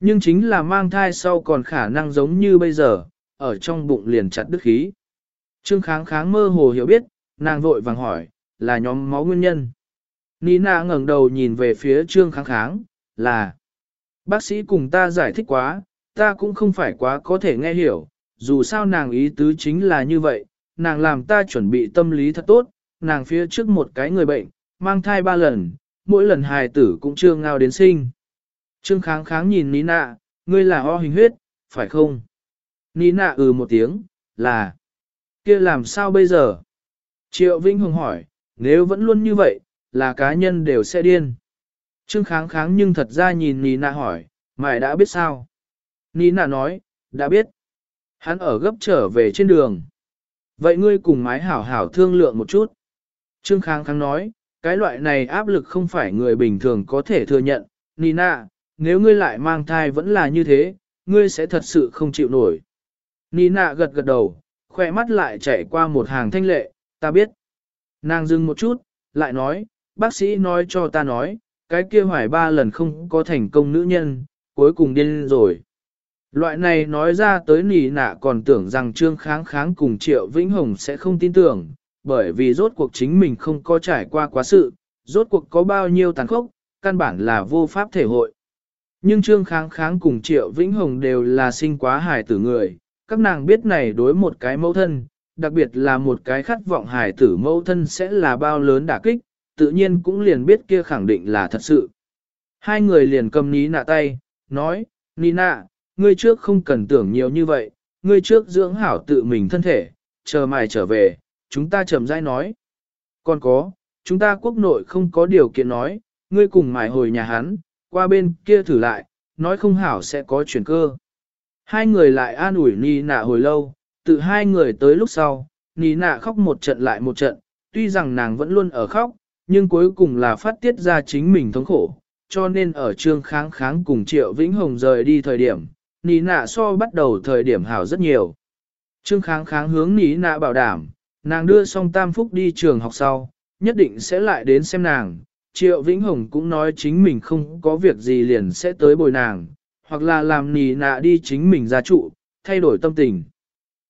Nhưng chính là mang thai sau còn khả năng giống như bây giờ, ở trong bụng liền chặt đứt khí. Trương kháng kháng mơ hồ hiểu biết, nàng vội vàng hỏi, là nhóm máu nguyên nhân. Nina ngẩng đầu nhìn về phía trương kháng kháng, là Bác sĩ cùng ta giải thích quá, ta cũng không phải quá có thể nghe hiểu, dù sao nàng ý tứ chính là như vậy, nàng làm ta chuẩn bị tâm lý thật tốt, nàng phía trước một cái người bệnh, mang thai ba lần, mỗi lần hài tử cũng chưa ngao đến sinh. Trương kháng kháng nhìn Nina, ngươi là o hình huyết, phải không? Nina ừ một tiếng, là. kia làm sao bây giờ? Triệu Vinh Hùng hỏi, nếu vẫn luôn như vậy, là cá nhân đều sẽ điên. Trương kháng kháng nhưng thật ra nhìn Nina hỏi, mày đã biết sao? Nina nói, đã biết. Hắn ở gấp trở về trên đường. Vậy ngươi cùng mái hảo hảo thương lượng một chút. Trương kháng kháng nói, cái loại này áp lực không phải người bình thường có thể thừa nhận. Nina, nếu ngươi lại mang thai vẫn là như thế, ngươi sẽ thật sự không chịu nổi. Nina gật gật đầu, khoe mắt lại chạy qua một hàng thanh lệ, ta biết. Nàng dừng một chút, lại nói, bác sĩ nói cho ta nói, cái kia hoài ba lần không có thành công nữ nhân, cuối cùng điên rồi. Loại này nói ra tới nỉ nạ còn tưởng rằng Trương Kháng Kháng cùng Triệu Vĩnh Hồng sẽ không tin tưởng, bởi vì rốt cuộc chính mình không có trải qua quá sự, rốt cuộc có bao nhiêu tàn khốc, căn bản là vô pháp thể hội. Nhưng Trương Kháng Kháng cùng Triệu Vĩnh Hồng đều là sinh quá hài tử người, các nàng biết này đối một cái mẫu thân, đặc biệt là một cái khát vọng hài tử mẫu thân sẽ là bao lớn đả kích, tự nhiên cũng liền biết kia khẳng định là thật sự. Hai người liền cầm ní nạ tay, nói, Nina, ngươi trước không cần tưởng nhiều như vậy, ngươi trước dưỡng hảo tự mình thân thể, chờ mày trở về, chúng ta chậm rãi nói. Còn có, chúng ta quốc nội không có điều kiện nói, ngươi cùng mài hồi nhà hắn, qua bên kia thử lại, nói không hảo sẽ có chuyển cơ. Hai người lại an ủi Nì nạ hồi lâu, từ hai người tới lúc sau, Nì nạ khóc một trận lại một trận, tuy rằng nàng vẫn luôn ở khóc, nhưng cuối cùng là phát tiết ra chính mình thống khổ, cho nên ở trương kháng kháng cùng Triệu Vĩnh Hồng rời đi thời điểm, Ní nạ so bắt đầu thời điểm hảo rất nhiều. Trương kháng kháng hướng Ní nạ bảo đảm, nàng đưa xong tam phúc đi trường học sau, nhất định sẽ lại đến xem nàng. Triệu Vĩnh Hồng cũng nói chính mình không có việc gì liền sẽ tới bồi nàng, hoặc là làm nì nạ đi chính mình ra trụ, thay đổi tâm tình.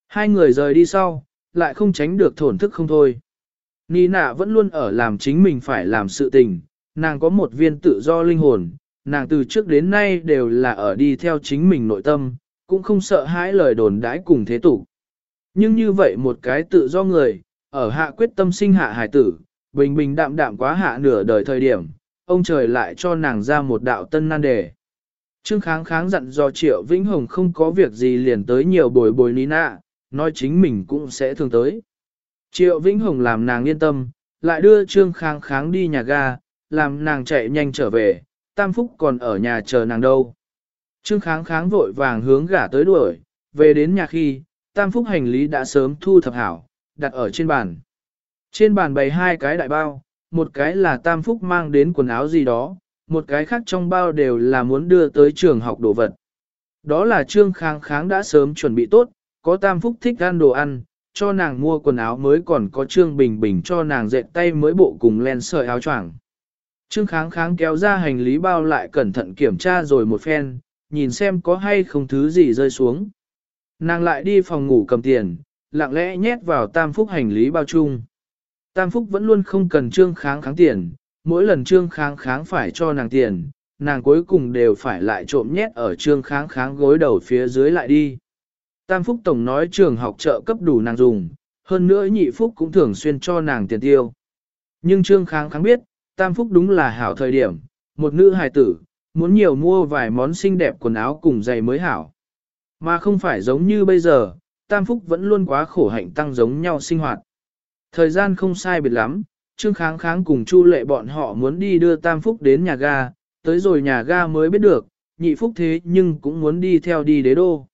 Hai người rời đi sau, lại không tránh được thổn thức không thôi. Nì nạ vẫn luôn ở làm chính mình phải làm sự tình, nàng có một viên tự do linh hồn, nàng từ trước đến nay đều là ở đi theo chính mình nội tâm, cũng không sợ hãi lời đồn đãi cùng thế tục. Nhưng như vậy một cái tự do người, ở hạ quyết tâm sinh hạ hải tử, bình bình đạm đạm quá hạ nửa đời thời điểm, ông trời lại cho nàng ra một đạo tân nan đề. Trương kháng kháng dặn do Triệu Vĩnh Hồng không có việc gì liền tới nhiều bồi bồi Nina nói chính mình cũng sẽ thường tới. Triệu Vĩnh Hồng làm nàng yên tâm, lại đưa Trương kháng kháng đi nhà ga, làm nàng chạy nhanh trở về, Tam Phúc còn ở nhà chờ nàng đâu. Trương kháng kháng vội vàng hướng gả tới đuổi, về đến nhà khi, Tam Phúc hành lý đã sớm thu thập hảo, đặt ở trên bàn. Trên bàn bày hai cái đại bao, một cái là Tam Phúc mang đến quần áo gì đó, một cái khác trong bao đều là muốn đưa tới trường học đồ vật. Đó là Trương Kháng Kháng đã sớm chuẩn bị tốt, có Tam Phúc thích ăn đồ ăn, cho nàng mua quần áo mới còn có Trương Bình Bình cho nàng dệt tay mới bộ cùng len sợi áo choàng. Trương Kháng Kháng kéo ra hành lý bao lại cẩn thận kiểm tra rồi một phen, nhìn xem có hay không thứ gì rơi xuống. Nàng lại đi phòng ngủ cầm tiền, lặng lẽ nhét vào Tam Phúc hành lý bao chung. Tam Phúc vẫn luôn không cần Trương Kháng Kháng tiền, mỗi lần trương kháng kháng phải cho nàng tiền, nàng cuối cùng đều phải lại trộm nhét ở trương kháng kháng gối đầu phía dưới lại đi. Tam Phúc Tổng nói trường học trợ cấp đủ nàng dùng, hơn nữa nhị Phúc cũng thường xuyên cho nàng tiền tiêu. Nhưng trương kháng kháng biết, Tam Phúc đúng là hảo thời điểm, một nữ hài tử, muốn nhiều mua vài món xinh đẹp quần áo cùng giày mới hảo. Mà không phải giống như bây giờ, Tam Phúc vẫn luôn quá khổ hạnh tăng giống nhau sinh hoạt. Thời gian không sai biệt lắm, Trương Kháng Kháng cùng Chu Lệ bọn họ muốn đi đưa Tam Phúc đến nhà ga, tới rồi nhà ga mới biết được, nhị Phúc thế nhưng cũng muốn đi theo đi đế đô.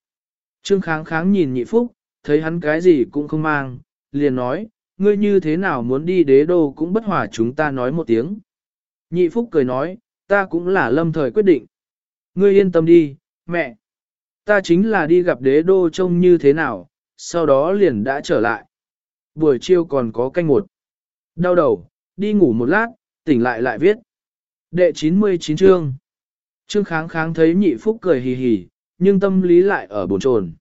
Trương Kháng Kháng nhìn nhị Phúc, thấy hắn cái gì cũng không mang, liền nói, ngươi như thế nào muốn đi đế đô cũng bất hòa chúng ta nói một tiếng. Nhị Phúc cười nói, ta cũng là lâm thời quyết định. Ngươi yên tâm đi, mẹ. Ta chính là đi gặp đế đô trông như thế nào, sau đó liền đã trở lại. Buổi chiều còn có canh một. Đau đầu, đi ngủ một lát, tỉnh lại lại viết. Đệ 99 chương. Trương kháng kháng thấy nhị phúc cười hì hì, nhưng tâm lý lại ở bồn chồn.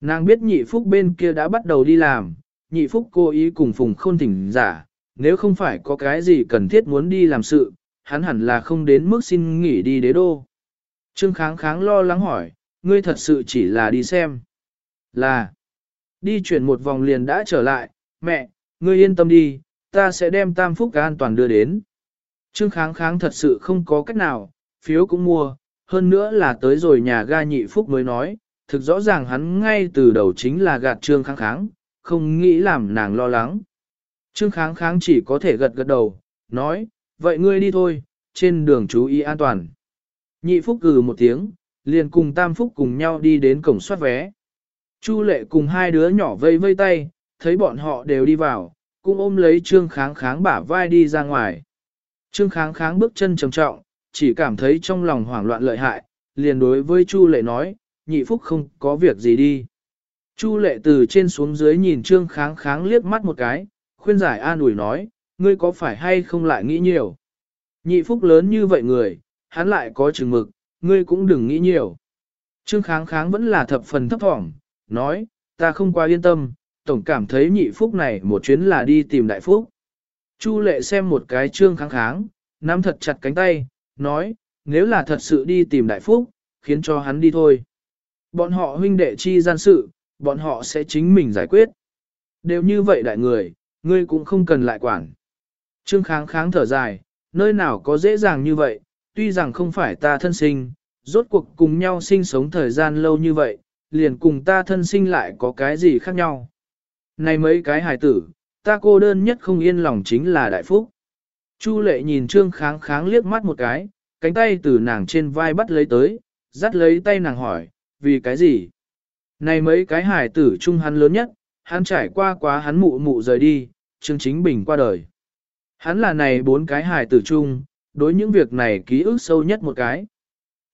Nàng biết nhị phúc bên kia đã bắt đầu đi làm, nhị phúc cố ý cùng phùng khôn thỉnh giả, nếu không phải có cái gì cần thiết muốn đi làm sự, hắn hẳn là không đến mức xin nghỉ đi đế đô. Trương kháng kháng lo lắng hỏi, ngươi thật sự chỉ là đi xem. Là, đi chuyển một vòng liền đã trở lại, mẹ, ngươi yên tâm đi, ta sẽ đem tam phúc an toàn đưa đến. Trương kháng kháng thật sự không có cách nào, phiếu cũng mua, hơn nữa là tới rồi nhà ga nhị phúc mới nói, thực rõ ràng hắn ngay từ đầu chính là gạt trương kháng kháng, không nghĩ làm nàng lo lắng. Trương kháng kháng chỉ có thể gật gật đầu, nói, vậy ngươi đi thôi, trên đường chú ý an toàn. Nhị Phúc gừ một tiếng, liền cùng Tam Phúc cùng nhau đi đến cổng soát vé. Chu lệ cùng hai đứa nhỏ vây vây tay, thấy bọn họ đều đi vào, cũng ôm lấy Trương Kháng Kháng bả vai đi ra ngoài. Trương Kháng Kháng bước chân trầm trọng, chỉ cảm thấy trong lòng hoảng loạn lợi hại, liền đối với Chu lệ nói, nhị phúc không có việc gì đi. Chu lệ từ trên xuống dưới nhìn Trương Kháng Kháng liếc mắt một cái, khuyên giải an ủi nói, ngươi có phải hay không lại nghĩ nhiều. Nhị phúc lớn như vậy người, hắn lại có chừng mực, ngươi cũng đừng nghĩ nhiều. Trương Kháng Kháng vẫn là thập phần thấp thỏm, nói, ta không quá yên tâm, tổng cảm thấy nhị phúc này một chuyến là đi tìm đại phúc. Chu lệ xem một cái trương kháng kháng, nắm thật chặt cánh tay, nói, nếu là thật sự đi tìm đại phúc, khiến cho hắn đi thôi. Bọn họ huynh đệ chi gian sự, bọn họ sẽ chính mình giải quyết. Đều như vậy đại người, ngươi cũng không cần lại quản. Trương kháng kháng thở dài, nơi nào có dễ dàng như vậy, tuy rằng không phải ta thân sinh, rốt cuộc cùng nhau sinh sống thời gian lâu như vậy, liền cùng ta thân sinh lại có cái gì khác nhau. Này mấy cái hài tử, ta cô đơn nhất không yên lòng chính là đại phúc. Chu lệ nhìn trương kháng kháng liếc mắt một cái, cánh tay từ nàng trên vai bắt lấy tới, dắt lấy tay nàng hỏi, vì cái gì? Này mấy cái hải tử trung hắn lớn nhất, hắn trải qua quá hắn mụ mụ rời đi, trương chính bình qua đời. Hắn là này bốn cái hài tử chung, đối những việc này ký ức sâu nhất một cái.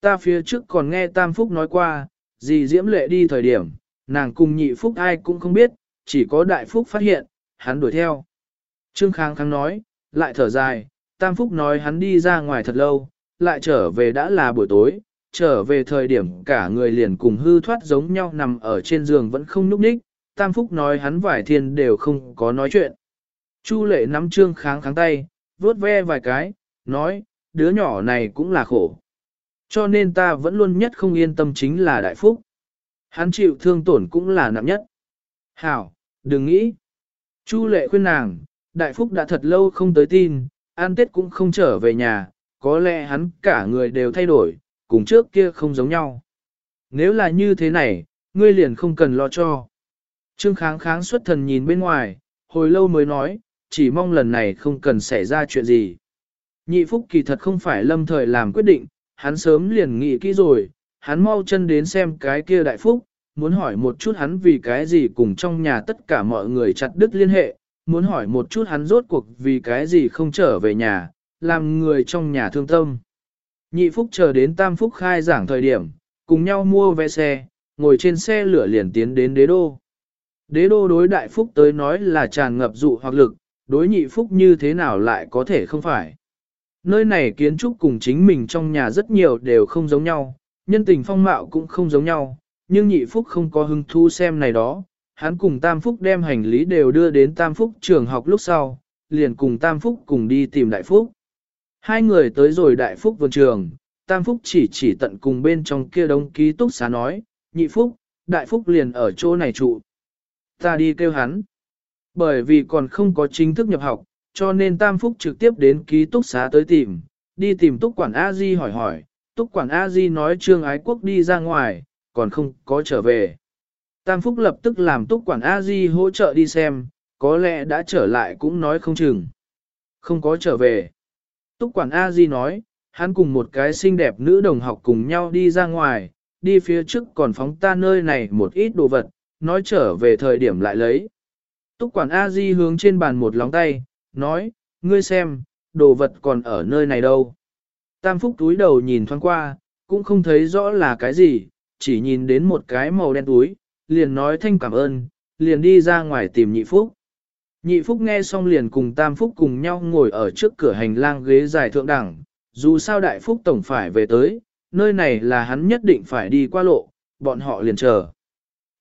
Ta phía trước còn nghe Tam Phúc nói qua, gì diễm lệ đi thời điểm, nàng cùng nhị Phúc ai cũng không biết, chỉ có đại phúc phát hiện, hắn đuổi theo. Trương Khang Khang nói, lại thở dài, Tam Phúc nói hắn đi ra ngoài thật lâu, lại trở về đã là buổi tối, trở về thời điểm cả người liền cùng hư thoát giống nhau nằm ở trên giường vẫn không nhúc nhích, Tam Phúc nói hắn vải thiên đều không có nói chuyện. Chu lệ nắm Trương Kháng kháng tay, vuốt ve vài cái, nói, đứa nhỏ này cũng là khổ. Cho nên ta vẫn luôn nhất không yên tâm chính là Đại Phúc. Hắn chịu thương tổn cũng là nặng nhất. Hảo, Đừng nghĩ. Chu lệ khuyên nàng, đại phúc đã thật lâu không tới tin, an tết cũng không trở về nhà, có lẽ hắn cả người đều thay đổi, cùng trước kia không giống nhau. Nếu là như thế này, ngươi liền không cần lo cho. Trương kháng kháng xuất thần nhìn bên ngoài, hồi lâu mới nói, chỉ mong lần này không cần xảy ra chuyện gì. Nhị phúc kỳ thật không phải lâm thời làm quyết định, hắn sớm liền nghĩ kỹ rồi, hắn mau chân đến xem cái kia đại phúc, muốn hỏi một chút hắn vì cái gì cùng trong nhà tất cả mọi người chặt đứt liên hệ, muốn hỏi một chút hắn rốt cuộc vì cái gì không trở về nhà, làm người trong nhà thương tâm. Nhị Phúc chờ đến Tam Phúc khai giảng thời điểm, cùng nhau mua vé xe, ngồi trên xe lửa liền tiến đến đế đô. Đế đô đối đại Phúc tới nói là tràn ngập dụ hoặc lực, đối nhị Phúc như thế nào lại có thể không phải. Nơi này kiến trúc cùng chính mình trong nhà rất nhiều đều không giống nhau, nhân tình phong mạo cũng không giống nhau, nhưng nhị phúc không có hứng thú xem này đó, hắn cùng tam phúc đem hành lý đều đưa đến tam phúc trường học lúc sau, liền cùng tam phúc cùng đi tìm đại phúc. Hai người tới rồi đại phúc vườn trường, tam phúc chỉ chỉ tận cùng bên trong kia đống ký túc xá nói, nhị phúc, đại phúc liền ở chỗ này trụ. Ta đi kêu hắn. Bởi vì còn không có chính thức nhập học, cho nên tam phúc trực tiếp đến ký túc xá tới tìm, đi tìm túc quản A-di hỏi hỏi, túc quản A-di nói trương ái quốc đi ra ngoài, còn không có trở về. Tam Phúc lập tức làm túc quản A-di hỗ trợ đi xem, có lẽ đã trở lại cũng nói không chừng. Không có trở về. Túc quản A-di nói, hắn cùng một cái xinh đẹp nữ đồng học cùng nhau đi ra ngoài, đi phía trước còn phóng ta nơi này một ít đồ vật, nói trở về thời điểm lại lấy. Túc quản A-di hướng trên bàn một lóng tay, nói, ngươi xem, đồ vật còn ở nơi này đâu. Tam Phúc túi đầu nhìn thoáng qua, cũng không thấy rõ là cái gì, chỉ nhìn đến một cái màu đen túi, liền nói thanh cảm ơn, liền đi ra ngoài tìm nhị phúc. Nhị phúc nghe xong liền cùng tam phúc cùng nhau ngồi ở trước cửa hành lang ghế dài thượng đẳng, dù sao đại phúc tổng phải về tới, nơi này là hắn nhất định phải đi qua lộ, bọn họ liền chờ.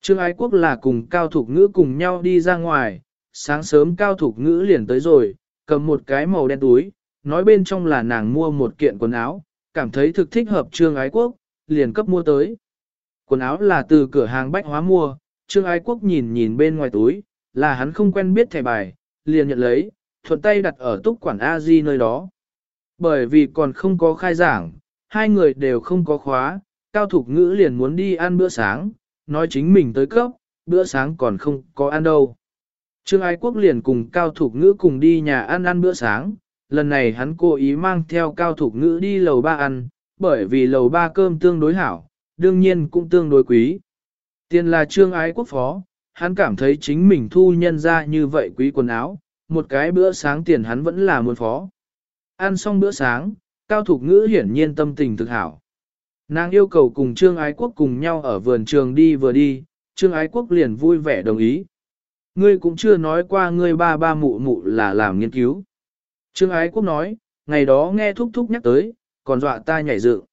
Trương Ái Quốc là cùng Cao Thục Ngữ cùng nhau đi ra ngoài, sáng sớm Cao Thục Ngữ liền tới rồi, cầm một cái màu đen túi, nói bên trong là nàng mua một kiện quần áo, cảm thấy thực thích hợp Trương Ái Quốc, liền cấp mua tới. Quần áo là từ cửa hàng bách hóa mua, Trương Ái Quốc nhìn nhìn bên ngoài túi, là hắn không quen biết thẻ bài, liền nhận lấy, thuận tay đặt ở túc quản A-di nơi đó. Bởi vì còn không có khai giảng, hai người đều không có khóa, Cao Thục Ngữ liền muốn đi ăn bữa sáng, nói chính mình tới cấp, bữa sáng còn không có ăn đâu. Trương Ái Quốc liền cùng Cao Thục Ngữ cùng đi nhà ăn ăn bữa sáng, lần này hắn cố ý mang theo cao thục ngữ đi lầu ba ăn, bởi vì lầu ba cơm tương đối hảo, đương nhiên cũng tương đối quý. Tiền là trương ái quốc phó, hắn cảm thấy chính mình thu nhân ra như vậy quý quần áo, một cái bữa sáng tiền hắn vẫn là muốn phó. Ăn xong bữa sáng, cao thục ngữ hiển nhiên tâm tình thực hảo. Nàng yêu cầu cùng Trương Ái Quốc cùng nhau ở vườn trường đi vừa đi, Trương Ái Quốc liền vui vẻ đồng ý. Ngươi cũng chưa nói qua ngươi ba ba mụ mụ là làm nghiên cứu. Trương Ái Quốc nói, ngày đó nghe thúc thúc nhắc tới, còn dọa ta nhảy dựng.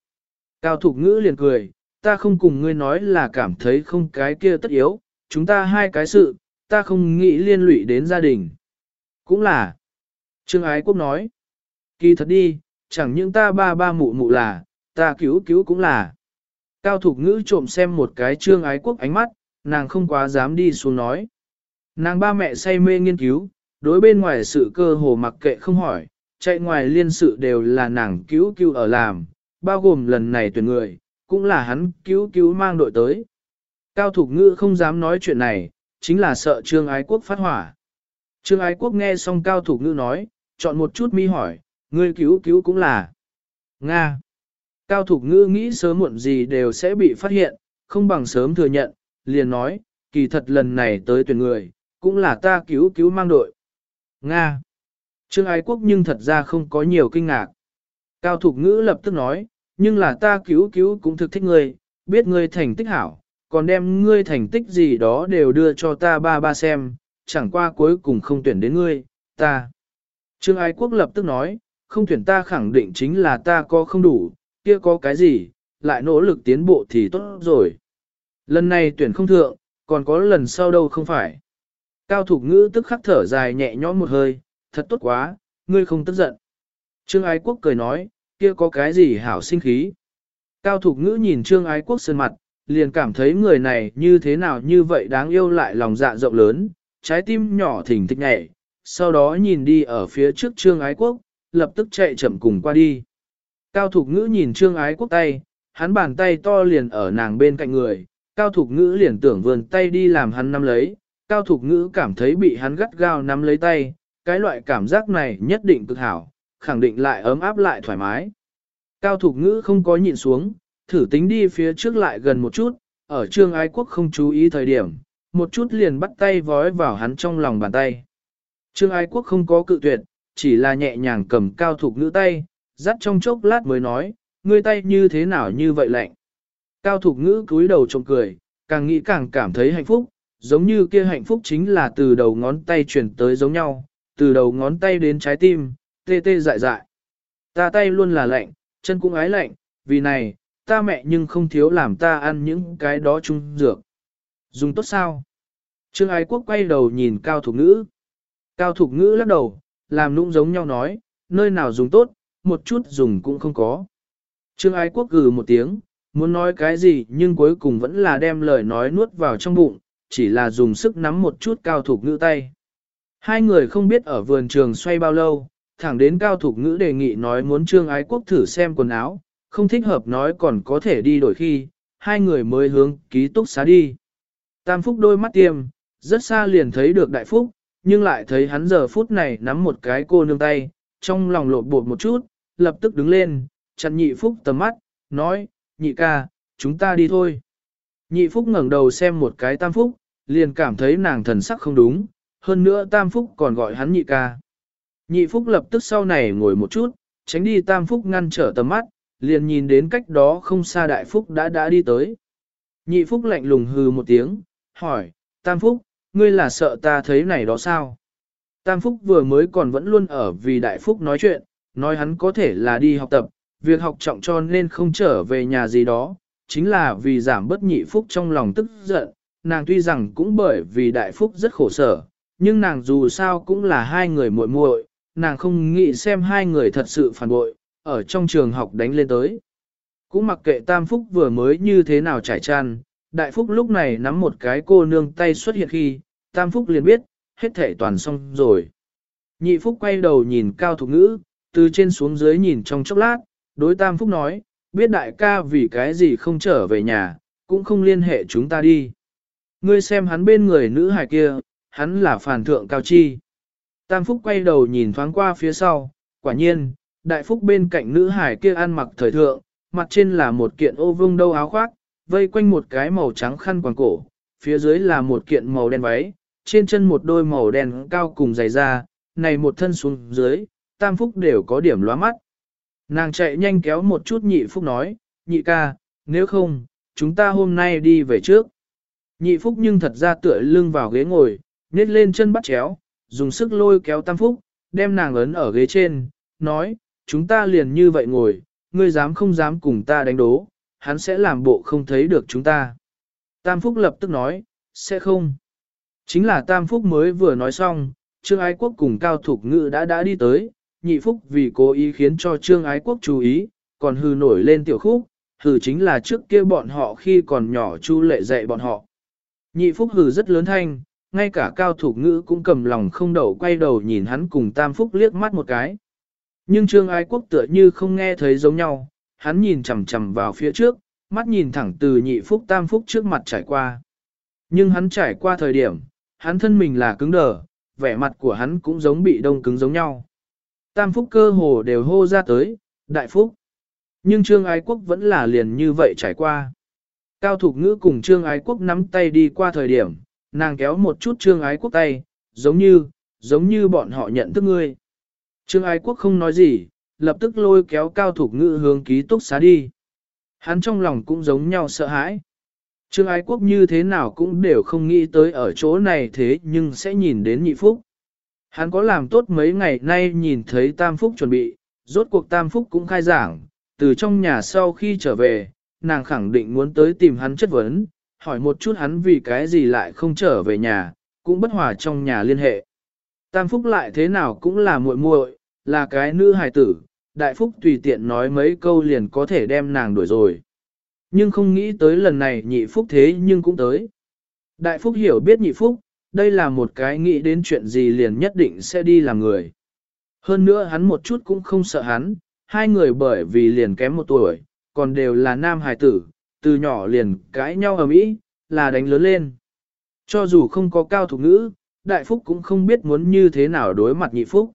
Cao Thục Ngữ liền cười, ta không cùng ngươi nói là cảm thấy không cái kia tất yếu, chúng ta hai cái sự, ta không nghĩ liên lụy đến gia đình. Cũng là. Trương Ái Quốc nói, kỳ thật đi, chẳng những ta ba ba mụ mụ là, ta cứu cứu cũng là. Cao Thục Ngữ trộm xem một cái Trương Ái Quốc ánh mắt, nàng không quá dám đi xuống nói. Nàng ba mẹ say mê nghiên cứu, đối bên ngoài sự cơ hồ mặc kệ không hỏi, chạy ngoài liên sự đều là nàng cứu cứu ở làm, bao gồm lần này tuyển người, cũng là hắn cứu cứu mang đội tới. Cao Thục Ngữ không dám nói chuyện này, chính là sợ Trương Ái Quốc phát hỏa. Trương Ái Quốc nghe xong Cao Thục Ngữ nói, chọn một chút mi hỏi, ngươi cứu cứu cũng là Nga. Cao Thục Ngữ nghĩ sớm muộn gì đều sẽ bị phát hiện, không bằng sớm thừa nhận, liền nói, kỳ thật lần này tới tuyển người, cũng là ta cứu cứu mang đội. Nga. Trương Ái Quốc nhưng thật ra không có nhiều kinh ngạc. Cao Thục Ngữ lập tức nói, nhưng là ta cứu cứu cũng thực thích ngươi, biết ngươi thành tích hảo, còn đem ngươi thành tích gì đó đều đưa cho ta ba ba xem, chẳng qua cuối cùng không tuyển đến ngươi, ta. Trương Ái Quốc lập tức nói, không tuyển ta khẳng định chính là ta có không đủ, kia có cái gì, lại nỗ lực tiến bộ thì tốt rồi. Lần này tuyển không thượng, còn có lần sau đâu không phải. Cao Thục Ngữ tức khắc thở dài nhẹ nhõm một hơi, thật tốt quá, ngươi không tức giận. Trương Ái Quốc cười nói, kia có cái gì hảo sinh khí. Cao Thục Ngữ nhìn Trương Ái Quốc sơn mặt, liền cảm thấy người này như thế nào như vậy đáng yêu lại lòng dạ rộng lớn, trái tim nhỏ thỉnh thích nhẹ, sau đó nhìn đi ở phía trước Trương Ái Quốc, lập tức chạy chậm cùng qua đi. Cao Thục Ngữ nhìn Trương Ái Quốc tay, hắn bàn tay to liền ở nàng bên cạnh người, Cao Thục Ngữ liền tưởng vườn tay đi làm hắn nắm lấy, Cao Thục Ngữ cảm thấy bị hắn gắt gao nắm lấy tay, cái loại cảm giác này nhất định cực hảo, khẳng định lại ấm áp lại thoải mái. Cao Thục Ngữ không có nhịn xuống, thử tính đi phía trước lại gần một chút, ở Trương Ái Quốc không chú ý thời điểm, một chút liền bắt tay vói vào hắn trong lòng bàn tay. Trương Ái Quốc không có cự tuyệt, chỉ là nhẹ nhàng cầm Cao Thục Ngữ tay, dắt trong chốc lát mới nói, ngươi tay như thế nào như vậy lạnh. Cao Thục Ngữ cúi đầu trông cười, càng nghĩ càng cảm thấy hạnh phúc, giống như kia hạnh phúc chính là từ đầu ngón tay chuyển tới giống nhau, từ đầu ngón tay đến trái tim, tê tê dại dại. Ta tay luôn là lạnh, chân cũng ái lạnh, vì này, ta mẹ nhưng không thiếu làm ta ăn những cái đó chung dược. Dùng tốt sao? Trương Ái Quốc quay đầu nhìn Cao Thục Ngữ. Cao Thục Ngữ lắc đầu, làm nũng giống nhau nói, nơi nào dùng tốt, một chút dùng cũng không có. Trương Ái Quốc gừ một tiếng, muốn nói cái gì nhưng cuối cùng vẫn là đem lời nói nuốt vào trong bụng, chỉ là dùng sức nắm một chút cao thục ngữ tay. Hai người không biết ở vườn trường xoay bao lâu, thẳng đến cao thục ngữ đề nghị nói muốn Trương Ái Quốc thử xem quần áo, không thích hợp nói còn có thể đi đổi khi, hai người mới hướng ký túc xá đi. Tam Phúc đôi mắt tiêm, rất xa liền thấy được Đại Phúc, nhưng lại thấy hắn giờ phút này nắm một cái cô nương tay, trong lòng lột bột một chút, lập tức đứng lên, chặn nhị Phúc tầm mắt, nói, nhị ca, chúng ta đi thôi. Nhị Phúc ngẩng đầu xem một cái Tam Phúc, liền cảm thấy nàng thần sắc không đúng, hơn nữa Tam Phúc còn gọi hắn nhị ca. Nhị Phúc lập tức sau này ngồi một chút, tránh đi Tam Phúc ngăn trở tầm mắt, liền nhìn đến cách đó không xa Đại Phúc đã đã đi tới. Nhị Phúc lạnh lùng hừ một tiếng, hỏi, Tam Phúc, ngươi là sợ ta thấy này đó sao? Tam Phúc vừa mới còn vẫn luôn ở vì Đại Phúc nói chuyện, nói hắn có thể là đi học tập, việc học trọng cho nên không trở về nhà gì đó, chính là vì giảm bất nhị Phúc trong lòng tức giận, nàng tuy rằng cũng bởi vì Đại Phúc rất khổ sở, nhưng nàng dù sao cũng là hai người muội muội, nàng không nghĩ xem hai người thật sự phản bội, ở trong trường học đánh lên tới. Cũng mặc kệ Tam Phúc vừa mới như thế nào trải tràn Đại Phúc lúc này nắm một cái cô nương tay xuất hiện khi, Tam Phúc liền biết, hết thể toàn xong rồi. Nhị Phúc quay đầu nhìn Cao Thục Ngữ, từ trên xuống dưới nhìn trong chốc lát, đối Tam Phúc nói, biết đại ca vì cái gì không trở về nhà, cũng không liên hệ chúng ta đi. Ngươi xem hắn bên người nữ hài kia, hắn là phản thượng cao chi. Tam Phúc quay đầu nhìn thoáng qua phía sau, quả nhiên, đại phúc bên cạnh nữ hải kia ăn mặc thời thượng, mặt trên là một kiện ô vương đâu áo khoác, vây quanh một cái màu trắng khăn quàng cổ, phía dưới là một kiện màu đen váy, trên chân một đôi màu đen cao cùng dày da, này một thân xuống dưới, tam phúc đều có điểm lóa mắt. Nàng chạy nhanh kéo một chút nhị phúc nói, nhị ca, nếu không, chúng ta hôm nay đi về trước. Nhị phúc nhưng thật ra tựa lưng vào ghế ngồi, nết lên chân bắt chéo, dùng sức lôi kéo tam phúc, đem nàng ấn ở ghế trên, nói, chúng ta liền như vậy ngồi, ngươi dám không dám cùng ta đánh đố, hắn sẽ làm bộ không thấy được chúng ta. Tam phúc lập tức nói, sẽ không. Chính là Tam Phúc mới vừa nói xong, Trương Ái Quốc cùng Cao Thục Ngự đã đã đi tới, nhị Phúc vì cố ý khiến cho Trương Ái Quốc chú ý, còn hư nổi lên tiểu khúc, hừ chính là trước kia bọn họ khi còn nhỏ chu lệ dạy bọn họ. Nhị Phúc hừ rất lớn thanh, ngay cả Cao thủ Ngữ cũng cầm lòng không đậu quay đầu nhìn hắn cùng Tam Phúc liếc mắt một cái. Nhưng Trương Ái Quốc tựa như không nghe thấy giống nhau, hắn nhìn chằm chằm vào phía trước, mắt nhìn thẳng từ nhị Phúc Tam Phúc trước mặt trải qua. Nhưng hắn trải qua thời điểm, hắn thân mình là cứng đờ, vẻ mặt của hắn cũng giống bị đông cứng giống nhau. Tam phúc cơ hồ đều hô ra tới, đại phúc. Nhưng trương ái quốc vẫn là liền như vậy trải qua. Cao thục ngữ cùng trương ái quốc nắm tay đi qua thời điểm, nàng kéo một chút trương ái quốc tay, giống như, giống như bọn họ nhận thức ngươi. Trương ái quốc không nói gì, lập tức lôi kéo cao thục ngữ hướng ký túc xá đi. Hắn trong lòng cũng giống nhau sợ hãi. Trương ái quốc như thế nào cũng đều không nghĩ tới ở chỗ này thế nhưng sẽ nhìn đến nhị phúc. Hắn có làm tốt mấy ngày nay nhìn thấy tam phúc chuẩn bị, rốt cuộc tam phúc cũng khai giảng, từ trong nhà sau khi trở về, nàng khẳng định muốn tới tìm hắn chất vấn, hỏi một chút hắn vì cái gì lại không trở về nhà, cũng bất hòa trong nhà liên hệ. Tam phúc lại thế nào cũng là muội muội, là cái nữ hài tử, đại phúc tùy tiện nói mấy câu liền có thể đem nàng đuổi rồi. Nhưng không nghĩ tới lần này nhị phúc thế nhưng cũng tới. Đại phúc hiểu biết nhị phúc, đây là một cái nghĩ đến chuyện gì liền nhất định sẽ đi làm người. Hơn nữa hắn một chút cũng không sợ hắn, hai người bởi vì liền kém một tuổi, còn đều là nam hài tử, từ nhỏ liền cãi nhau ở mỹ, là đánh lớn lên. Cho dù không có cao thủ ngữ, đại phúc cũng không biết muốn như thế nào đối mặt nhị phúc.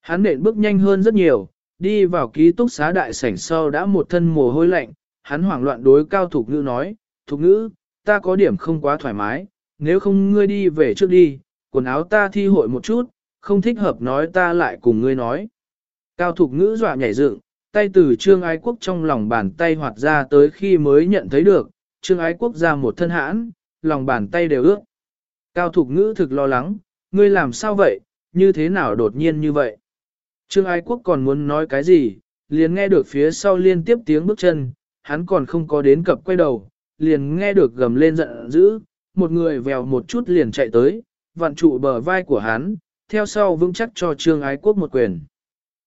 Hắn nện bước nhanh hơn rất nhiều, đi vào ký túc xá đại sảnh sau đã một thân mồ hôi lạnh, hắn hoảng loạn đối cao thủ ngữ nói, thủ ngữ, ta có điểm không quá thoải mái, nếu không ngươi đi về trước đi, quần áo ta thi hội một chút, không thích hợp nói ta lại cùng ngươi nói. Cao thục ngữ dọa nhảy dựng, tay từ trương ái quốc trong lòng bàn tay hoạt ra tới khi mới nhận thấy được, trương ái quốc ra một thân hãn, lòng bàn tay đều ướt. Cao thục ngữ thực lo lắng, ngươi làm sao vậy, như thế nào đột nhiên như vậy. Trương ái quốc còn muốn nói cái gì, liền nghe được phía sau liên tiếp tiếng bước chân, hắn còn không có đến cập quay đầu, liền nghe được gầm lên giận dữ, một người vèo một chút liền chạy tới, vặn trụ bờ vai của hắn, theo sau vững chắc cho Trương Ái Quốc một quyền.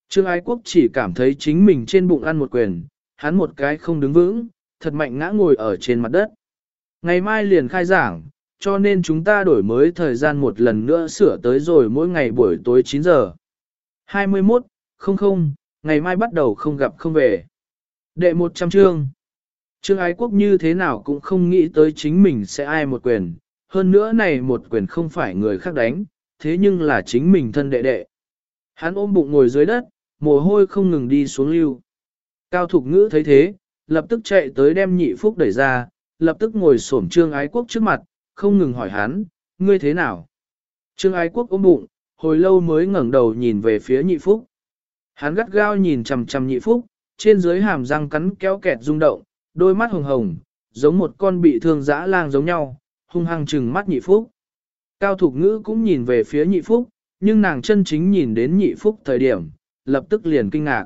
Trương Ái Quốc chỉ cảm thấy chính mình trên bụng ăn một quyền, hắn một cái không đứng vững, thật mạnh ngã ngồi ở trên mặt đất. Ngày mai liền khai giảng, cho nên chúng ta đổi mới thời gian một lần nữa sửa tới rồi mỗi ngày buổi tối 9 giờ. 21, không không, ngày mai bắt đầu không gặp không về. Đệ 100 chương. Trương Ái Quốc như thế nào cũng không nghĩ tới chính mình sẽ ai một quyền, hơn nữa này một quyền không phải người khác đánh, thế nhưng là chính mình thân đệ đệ. Hắn ôm bụng ngồi dưới đất, mồ hôi không ngừng đi xuống lưu. Cao Thục Ngữ thấy thế, lập tức chạy tới đem nhị phúc đẩy ra, lập tức ngồi xổm Trương Ái Quốc trước mặt, không ngừng hỏi hắn, ngươi thế nào? Trương Ái Quốc ôm bụng, hồi lâu mới ngẩng đầu nhìn về phía nhị phúc. Hắn gắt gao nhìn chằm chằm nhị phúc, trên dưới hàm răng cắn kéo kẹt rung động, đôi mắt hồng hồng, giống một con bị thương dã lang giống nhau, hung hăng trừng mắt nhị phúc. Cao Thục Ngữ cũng nhìn về phía nhị phúc, nhưng nàng chân chính nhìn đến nhị phúc thời điểm, lập tức liền kinh ngạc.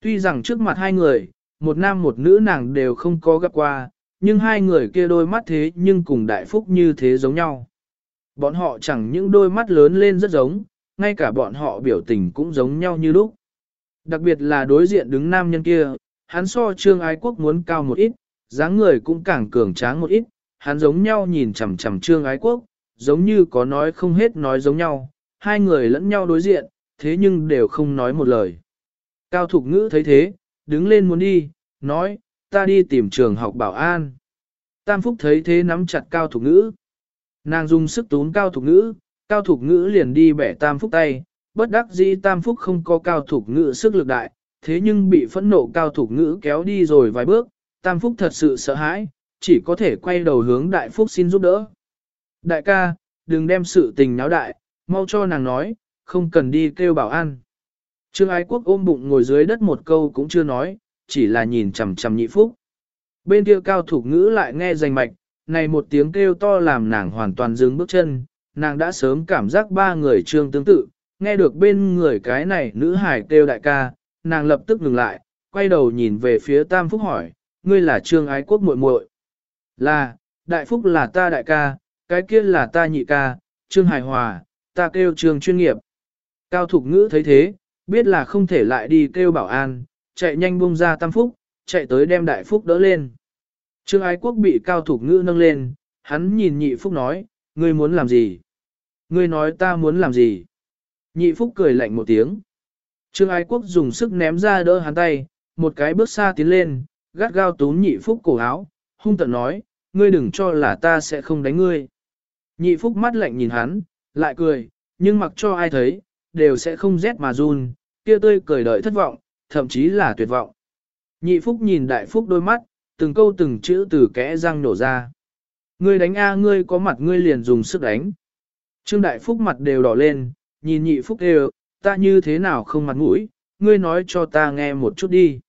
Tuy rằng trước mặt hai người, một nam một nữ nàng đều không có gặp qua, nhưng hai người kia đôi mắt thế nhưng cùng đại phúc như thế giống nhau. Bọn họ chẳng những đôi mắt lớn lên rất giống, ngay cả bọn họ biểu tình cũng giống nhau như lúc. Đặc biệt là đối diện đứng nam nhân kia, hắn so trương ái quốc muốn cao một ít, dáng người cũng càng cường tráng một ít, hắn giống nhau nhìn chằm chằm trương ái quốc, giống như có nói không hết nói giống nhau, hai người lẫn nhau đối diện, thế nhưng đều không nói một lời. Cao Thục Ngữ thấy thế, đứng lên muốn đi, nói, ta đi tìm trường học bảo an. Tam Phúc thấy thế nắm chặt Cao Thục Ngữ. Nàng dùng sức tún Cao Thục Ngữ, Cao Thục Ngữ liền đi bẻ Tam Phúc tay, bất đắc dĩ tam phúc không có cao Thục ngữ sức lực đại, thế nhưng bị phẫn nộ cao Thục ngữ kéo đi rồi vài bước, tam phúc thật sự sợ hãi, chỉ có thể quay đầu hướng đại phúc xin giúp đỡ. Đại ca, đừng đem sự tình náo đại, mau cho nàng nói, không cần đi kêu bảo an. Trương Ái Quốc ôm bụng ngồi dưới đất một câu cũng chưa nói, chỉ là nhìn chằm chằm nhị phúc. Bên kia cao thủ ngữ lại nghe rành mạch, này một tiếng kêu to làm nàng hoàn toàn dừng bước chân, nàng đã sớm cảm giác ba người trương tương tự, nghe được bên người cái này nữ hải kêu đại ca, nàng lập tức ngừng lại, quay đầu nhìn về phía Tam Phúc hỏi, ngươi là trương ái quốc muội muội Là, đại phúc là ta đại ca, cái kia là ta nhị ca, trương Hải hòa, ta kêu trương chuyên nghiệp. Cao thục ngữ thấy thế, biết là không thể lại đi kêu bảo an, chạy nhanh buông ra Tam Phúc, chạy tới đem đại phúc đỡ lên. Trương ái quốc bị cao thục ngữ nâng lên, hắn nhìn nhị phúc nói, ngươi muốn làm gì? Ngươi nói ta muốn làm gì? Nhị phúc cười lạnh một tiếng. Trương ái quốc dùng sức ném ra đỡ hắn tay, một cái bước xa tiến lên, gắt gao túm nhị phúc cổ áo, hung tận nói, ngươi đừng cho là ta sẽ không đánh ngươi. Nhị phúc mắt lạnh nhìn hắn, lại cười, nhưng mặc cho ai thấy, đều sẽ không rét mà run, kia tươi cười đợi thất vọng, thậm chí là tuyệt vọng. Nhị phúc nhìn đại phúc đôi mắt, từng câu từng chữ từ kẽ răng nổ ra. Ngươi đánh A ngươi có mặt ngươi liền dùng sức đánh. Trương đại phúc mặt đều đỏ lên, nhìn nhị phúc đều, ta như thế nào không mặt mũi, ngươi nói cho ta nghe một chút đi.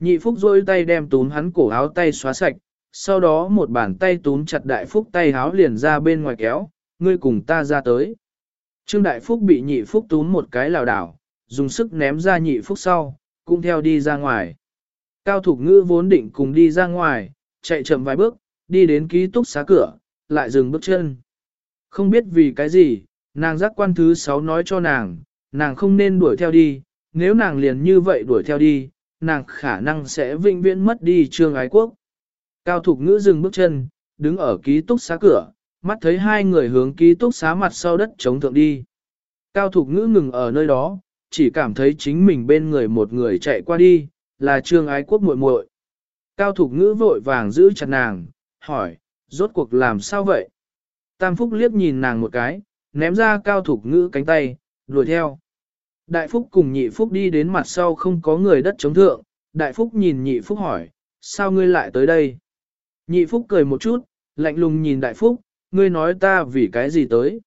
Nhị phúc rôi tay đem túm hắn cổ áo tay xóa sạch, sau đó một bàn tay túm chặt đại phúc tay áo liền ra bên ngoài kéo, ngươi cùng ta ra tới. Trương đại phúc bị nhị phúc túm một cái lào đảo, dùng sức ném ra nhị phúc sau, cũng theo đi ra ngoài. Cao Thục Ngữ vốn định cùng đi ra ngoài, chạy chậm vài bước, đi đến ký túc xá cửa, lại dừng bước chân. Không biết vì cái gì, nàng giác quan thứ sáu nói cho nàng, nàng không nên đuổi theo đi, nếu nàng liền như vậy đuổi theo đi, nàng khả năng sẽ vĩnh viễn mất đi trương ái quốc. Cao Thục Ngữ dừng bước chân, đứng ở ký túc xá cửa, mắt thấy hai người hướng ký túc xá mặt sau đất chống thượng đi. Cao Thục Ngữ ngừng ở nơi đó, chỉ cảm thấy chính mình bên người một người chạy qua đi, là trương ái quốc muội muội. Cao Thục Ngữ vội vàng giữ chặt nàng, hỏi, rốt cuộc làm sao vậy? Tam Phúc liếc nhìn nàng một cái, ném ra Cao Thục Ngữ cánh tay, đuổi theo. Đại Phúc cùng nhị Phúc đi đến mặt sau không có người đất chống thượng, Đại Phúc nhìn nhị Phúc hỏi, sao ngươi lại tới đây? Nhị Phúc cười một chút, lạnh lùng nhìn Đại Phúc, ngươi nói ta vì cái gì tới?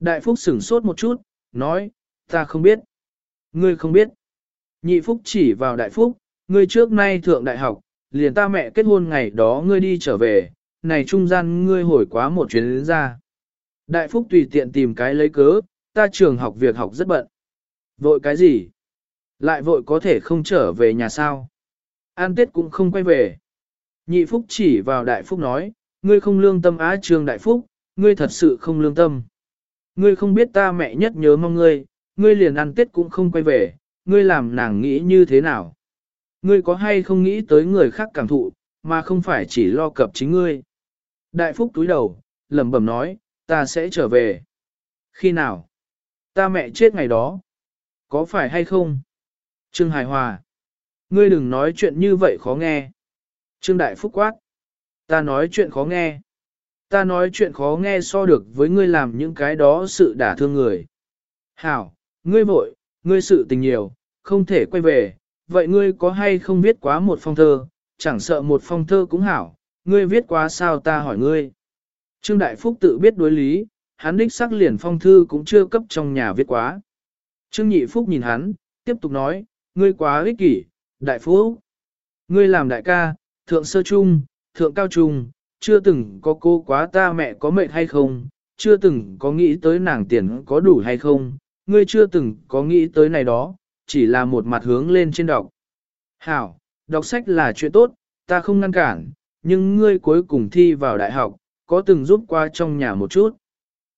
Đại Phúc sửng sốt một chút, nói, ta không biết. Ngươi không biết. Nhị Phúc chỉ vào Đại Phúc, ngươi trước nay thượng đại học, liền ta mẹ kết hôn ngày đó ngươi đi trở về, này trung gian ngươi hồi quá một chuyến đến ra. Đại Phúc tùy tiện tìm cái lấy cớ, ta trường học việc học rất bận. Vội cái gì? Lại vội có thể không trở về nhà sao? An Tết cũng không quay về. Nhị Phúc chỉ vào Đại Phúc nói, ngươi không lương tâm á trường Đại Phúc, ngươi thật sự không lương tâm. Ngươi không biết ta mẹ nhất nhớ mong ngươi, ngươi liền ăn Tết cũng không quay về, ngươi làm nàng nghĩ như thế nào? Ngươi có hay không nghĩ tới người khác cảm thụ, mà không phải chỉ lo cập chính ngươi? Đại Phúc túi đầu, lẩm bẩm nói, ta sẽ trở về. Khi nào? Ta mẹ chết ngày đó. Có phải hay không? Trương Hải Hòa. Ngươi đừng nói chuyện như vậy khó nghe. Trương Đại Phúc quát. Ta nói chuyện khó nghe. Ta nói chuyện khó nghe so được với ngươi làm những cái đó sự đả thương người. Hảo, ngươi vội, ngươi sự tình nhiều, không thể quay về. Vậy ngươi có hay không viết quá một phong thơ, chẳng sợ một phong thơ cũng hảo, ngươi viết quá sao ta hỏi ngươi. Trương Đại Phúc tự biết đối lý, hắn đích sắc liền phong thư cũng chưa cấp trong nhà viết quá. Trương Nhị Phúc nhìn hắn, tiếp tục nói, ngươi quá ích kỷ, Đại Phúc. Ngươi làm đại ca, thượng sơ trung, thượng cao trung, chưa từng có cô quá ta mẹ có mệt hay không, chưa từng có nghĩ tới nàng tiền có đủ hay không, ngươi chưa từng có nghĩ tới này đó, chỉ là một mặt hướng lên trên đọc. Hảo, đọc sách là chuyện tốt, ta không ngăn cản, nhưng ngươi cuối cùng thi vào đại học, có từng giúp qua trong nhà một chút.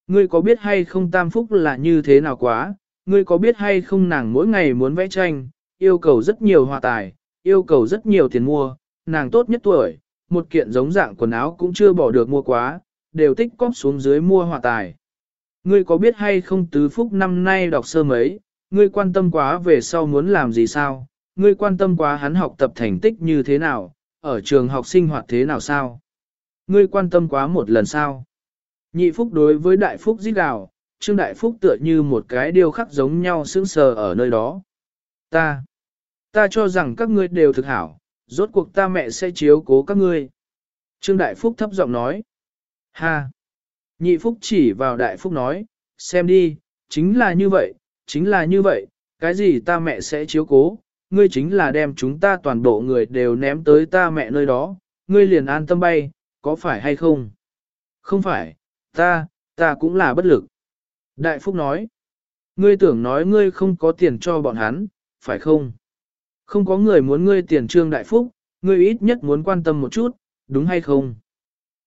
Ngươi có biết hay không tam phúc là như thế nào quá, ngươi có biết hay không nàng mỗi ngày muốn vẽ tranh, yêu cầu rất nhiều hòa tài, yêu cầu rất nhiều tiền mua, nàng tốt nhất tuổi, một kiện giống dạng quần áo cũng chưa bỏ được mua quá, đều tích cóp xuống dưới mua hòa tài. Ngươi có biết hay không tứ phúc năm nay đọc sơ mấy, ngươi quan tâm quá về sau muốn làm gì sao, ngươi quan tâm quá hắn học tập thành tích như thế nào, ở trường học sinh hoạt thế nào sao? Ngươi quan tâm quá một lần sao? Nhị phúc đối với đại phúc giết gào, Trương Đại Phúc tựa như một cái điều khắc giống nhau sững sờ ở nơi đó. Ta, ta cho rằng các ngươi đều thực hảo, rốt cuộc ta mẹ sẽ chiếu cố các ngươi. Trương Đại Phúc thấp giọng nói. Ha! Nhị Phúc chỉ vào Đại Phúc nói, xem đi, chính là như vậy, chính là như vậy, cái gì ta mẹ sẽ chiếu cố, ngươi chính là đem chúng ta toàn bộ người đều ném tới ta mẹ nơi đó, ngươi liền an tâm bay, có phải hay không? Không phải, ta, ta cũng là bất lực. Đại Phúc nói, ngươi tưởng nói ngươi không có tiền cho bọn hắn, phải không? Không có người muốn ngươi tiền trương Đại Phúc, ngươi ít nhất muốn quan tâm một chút, đúng hay không?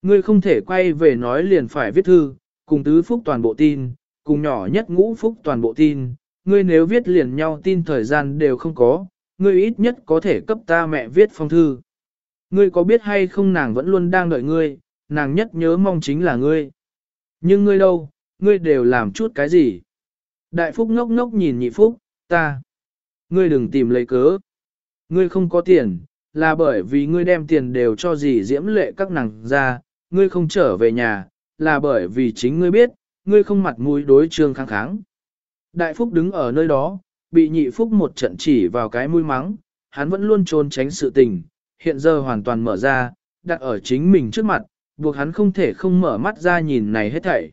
Ngươi không thể quay về nói liền phải viết thư, cùng tứ phúc toàn bộ tin, cùng nhỏ nhất ngũ phúc toàn bộ tin, ngươi nếu viết liền nhau tin thời gian đều không có, ngươi ít nhất có thể cấp ta mẹ viết phong thư. Ngươi có biết hay không nàng vẫn luôn đang đợi ngươi, nàng nhất nhớ mong chính là ngươi. Nhưng ngươi đâu, ngươi đều làm chút cái gì? Đại phúc ngốc ngốc nhìn nhị phúc, ta. Ngươi đừng tìm lấy cớ. Ngươi không có tiền, là bởi vì ngươi đem tiền đều cho dì diễm lệ các nàng ra, ngươi không trở về nhà, là bởi vì chính ngươi biết, ngươi không mặt mũi đối trương kháng kháng. Đại phúc đứng ở nơi đó, bị nhị phúc một trận chỉ vào cái mũi mắng, hắn vẫn luôn trốn tránh sự tình, hiện giờ hoàn toàn mở ra, đặt ở chính mình trước mặt, buộc hắn không thể không mở mắt ra nhìn này hết thảy.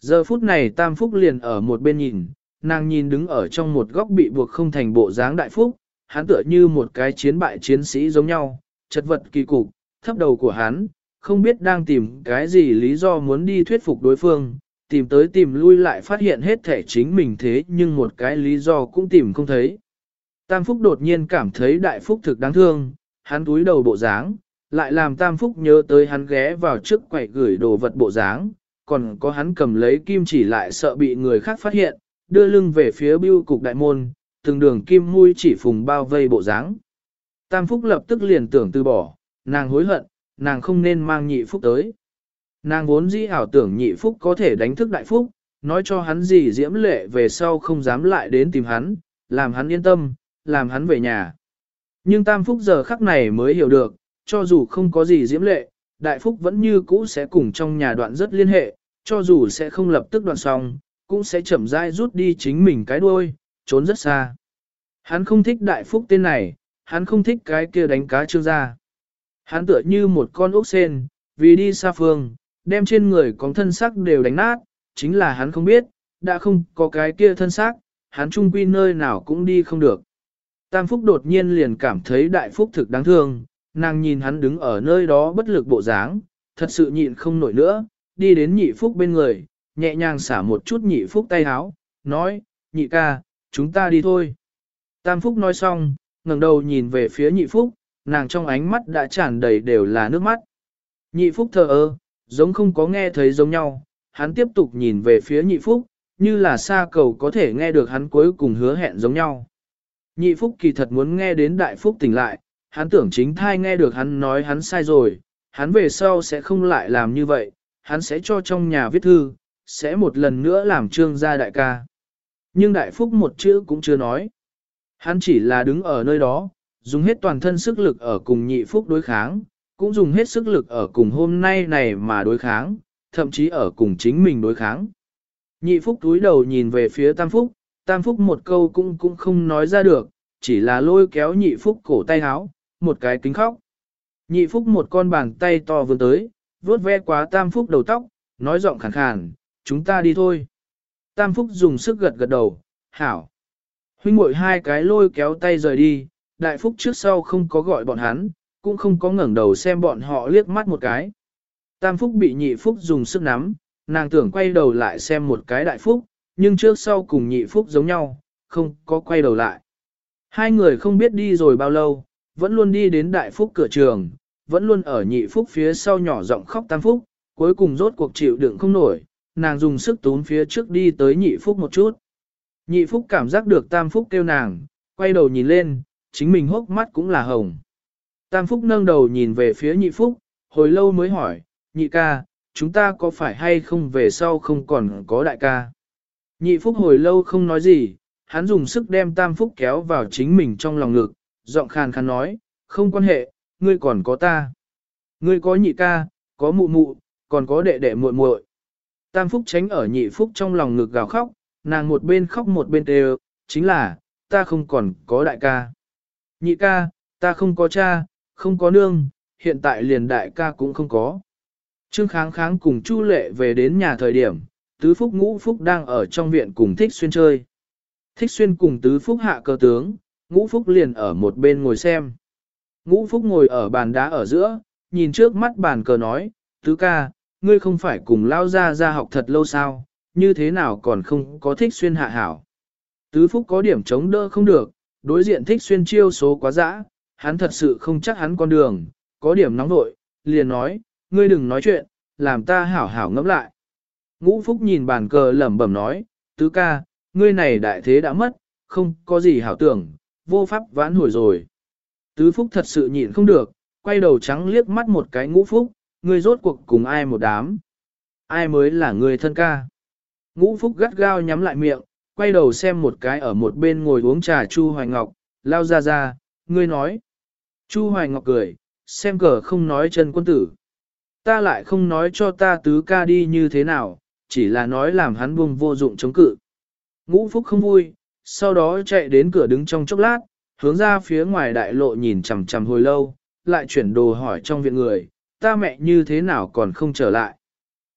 Giờ phút này tam phúc liền ở một bên nhìn, nàng nhìn đứng ở trong một góc bị buộc không thành bộ dáng đại phúc, hắn tựa như một cái chiến bại chiến sĩ giống nhau, chật vật kỳ cục, thấp đầu của hắn, không biết đang tìm cái gì lý do muốn đi thuyết phục đối phương, tìm tới tìm lui lại phát hiện hết thể chính mình thế nhưng một cái lý do cũng tìm không thấy. Tam Phúc đột nhiên cảm thấy đại phúc thực đáng thương, hắn túi đầu bộ dáng, lại làm Tam Phúc nhớ tới hắn ghé vào trước quầy gửi đồ vật bộ dáng, còn có hắn cầm lấy kim chỉ lại sợ bị người khác phát hiện, đưa lưng về phía bưu cục đại môn, từng đường kim mũi chỉ phùng bao vây bộ dáng. Tam Phúc lập tức liền tưởng từ bỏ, nàng hối hận, nàng không nên mang nhị Phúc tới. Nàng vốn dĩ ảo tưởng nhị Phúc có thể đánh thức đại Phúc, nói cho hắn gì diễm lệ về sau không dám lại đến tìm hắn, làm hắn yên tâm, làm hắn về nhà. Nhưng Tam Phúc giờ khắc này mới hiểu được, cho dù không có gì diễm lệ, Đại Phúc vẫn như cũ sẽ cùng trong nhà đoạn rất liên hệ, cho dù sẽ không lập tức đoạn xong, cũng sẽ chậm rãi rút đi chính mình cái đuôi, trốn rất xa. Hắn không thích Đại Phúc tên này, hắn không thích cái kia đánh cá trương gia. Hắn tựa như một con ốc sen, vì đi xa phương, đem trên người có thân sắc đều đánh nát, chính là hắn không biết, đã không có cái kia thân xác, hắn trung quy nơi nào cũng đi không được. Tam Phúc đột nhiên liền cảm thấy đại phúc thực đáng thương, nàng nhìn hắn đứng ở nơi đó bất lực bộ dáng, thật sự nhịn không nổi nữa, đi đến nhị phúc bên người, nhẹ nhàng xả một chút nhị phúc tay háo, nói, nhị ca, chúng ta đi thôi. Tam Phúc nói xong, ngẩng đầu nhìn về phía nhị Phúc, nàng trong ánh mắt đã tràn đầy đều là nước mắt. Nhị Phúc thờ ơ, giống không có nghe thấy giống nhau, hắn tiếp tục nhìn về phía nhị Phúc, như là xa cầu có thể nghe được hắn cuối cùng hứa hẹn giống nhau. Nhị Phúc kỳ thật muốn nghe đến Đại Phúc tỉnh lại, hắn tưởng chính thai nghe được hắn nói hắn sai rồi, hắn về sau sẽ không lại làm như vậy, hắn sẽ cho trong nhà viết thư, sẽ một lần nữa làm trương gia đại ca. Nhưng Đại Phúc một chữ cũng chưa nói. Hắn chỉ là đứng ở nơi đó, dùng hết toàn thân sức lực ở cùng nhị Phúc đối kháng, cũng dùng hết sức lực ở cùng hôm nay này mà đối kháng, thậm chí ở cùng chính mình đối kháng. Nhị Phúc túi đầu nhìn về phía Tam Phúc, Tam Phúc một câu cũng cũng không nói ra được, chỉ là lôi kéo nhị Phúc cổ tay háo, một cái kính khóc. Nhị Phúc một con bàn tay to vươn tới, vuốt ve quá Tam Phúc đầu tóc, nói giọng khàn khàn, chúng ta đi thôi. Tam Phúc dùng sức gật gật đầu, hảo. Huynh muội hai cái lôi kéo tay rời đi, Đại Phúc trước sau không có gọi bọn hắn, cũng không có ngẩng đầu xem bọn họ liếc mắt một cái. Tam Phúc bị nhị Phúc dùng sức nắm, nàng tưởng quay đầu lại xem một cái Đại Phúc, nhưng trước sau cùng nhị Phúc giống nhau, không có quay đầu lại. Hai người không biết đi rồi bao lâu, vẫn luôn đi đến Đại Phúc cửa trường, vẫn luôn ở nhị Phúc phía sau nhỏ giọng khóc Tam Phúc, cuối cùng rốt cuộc chịu đựng không nổi, nàng dùng sức tún phía trước đi tới nhị Phúc một chút. Nhị Phúc cảm giác được Tam Phúc kêu nàng, quay đầu nhìn lên, chính mình hốc mắt cũng là hồng. Tam Phúc nâng đầu nhìn về phía nhị Phúc, hồi lâu mới hỏi, nhị ca, chúng ta có phải hay không về sau không còn có đại ca? Nhị Phúc hồi lâu không nói gì, hắn dùng sức đem Tam Phúc kéo vào chính mình trong lòng ngực, giọng khàn khàn nói, không quan hệ, ngươi còn có ta. Ngươi có nhị ca, có mụ mụ, còn có đệ đệ muội muội. Tam Phúc tránh ở nhị Phúc trong lòng ngực gào khóc, nàng một bên khóc một bên đều, chính là, ta không còn có đại ca. Nhị ca, ta không có cha, không có nương, hiện tại liền đại ca cũng không có. Trương kháng kháng cùng Chu lệ về đến nhà thời điểm, tứ phúc ngũ phúc đang ở trong viện cùng thích xuyên chơi. Thích xuyên cùng tứ phúc hạ cơ tướng, ngũ phúc liền ở một bên ngồi xem. Ngũ phúc ngồi ở bàn đá ở giữa, nhìn trước mắt bàn cờ nói, tứ ca, ngươi không phải cùng lao ra ra học thật lâu sao, như thế nào còn không có thích xuyên hạ hảo. Tứ phúc có điểm chống đỡ không được, đối diện thích xuyên chiêu số quá dã, hắn thật sự không chắc hắn con đường, có điểm nóng nội, liền nói, ngươi đừng nói chuyện, làm ta hảo hảo ngẫm lại. Ngũ Phúc nhìn bàn cờ lẩm bẩm nói, tứ ca, ngươi này đại thế đã mất, không có gì hảo tưởng, vô pháp vãn hồi rồi. Tứ Phúc thật sự nhịn không được, quay đầu trắng liếc mắt một cái Ngũ Phúc, ngươi rốt cuộc cùng ai một đám. Ai mới là người thân ca. Ngũ Phúc gắt gao nhắm lại miệng, quay đầu xem một cái ở một bên ngồi uống trà Chu Hoài Ngọc, lao ra ra, ngươi nói. Chu Hoài Ngọc cười, xem cờ không nói chân quân tử. Ta lại không nói cho ta tứ ca đi như thế nào, chỉ là nói làm hắn buông vô dụng chống cự. Ngũ Phúc không vui, sau đó chạy đến cửa đứng trong chốc lát, hướng ra phía ngoài đại lộ nhìn chằm chằm hồi lâu, lại chuyển đồ hỏi trong viện người, ta mẹ như thế nào còn không trở lại.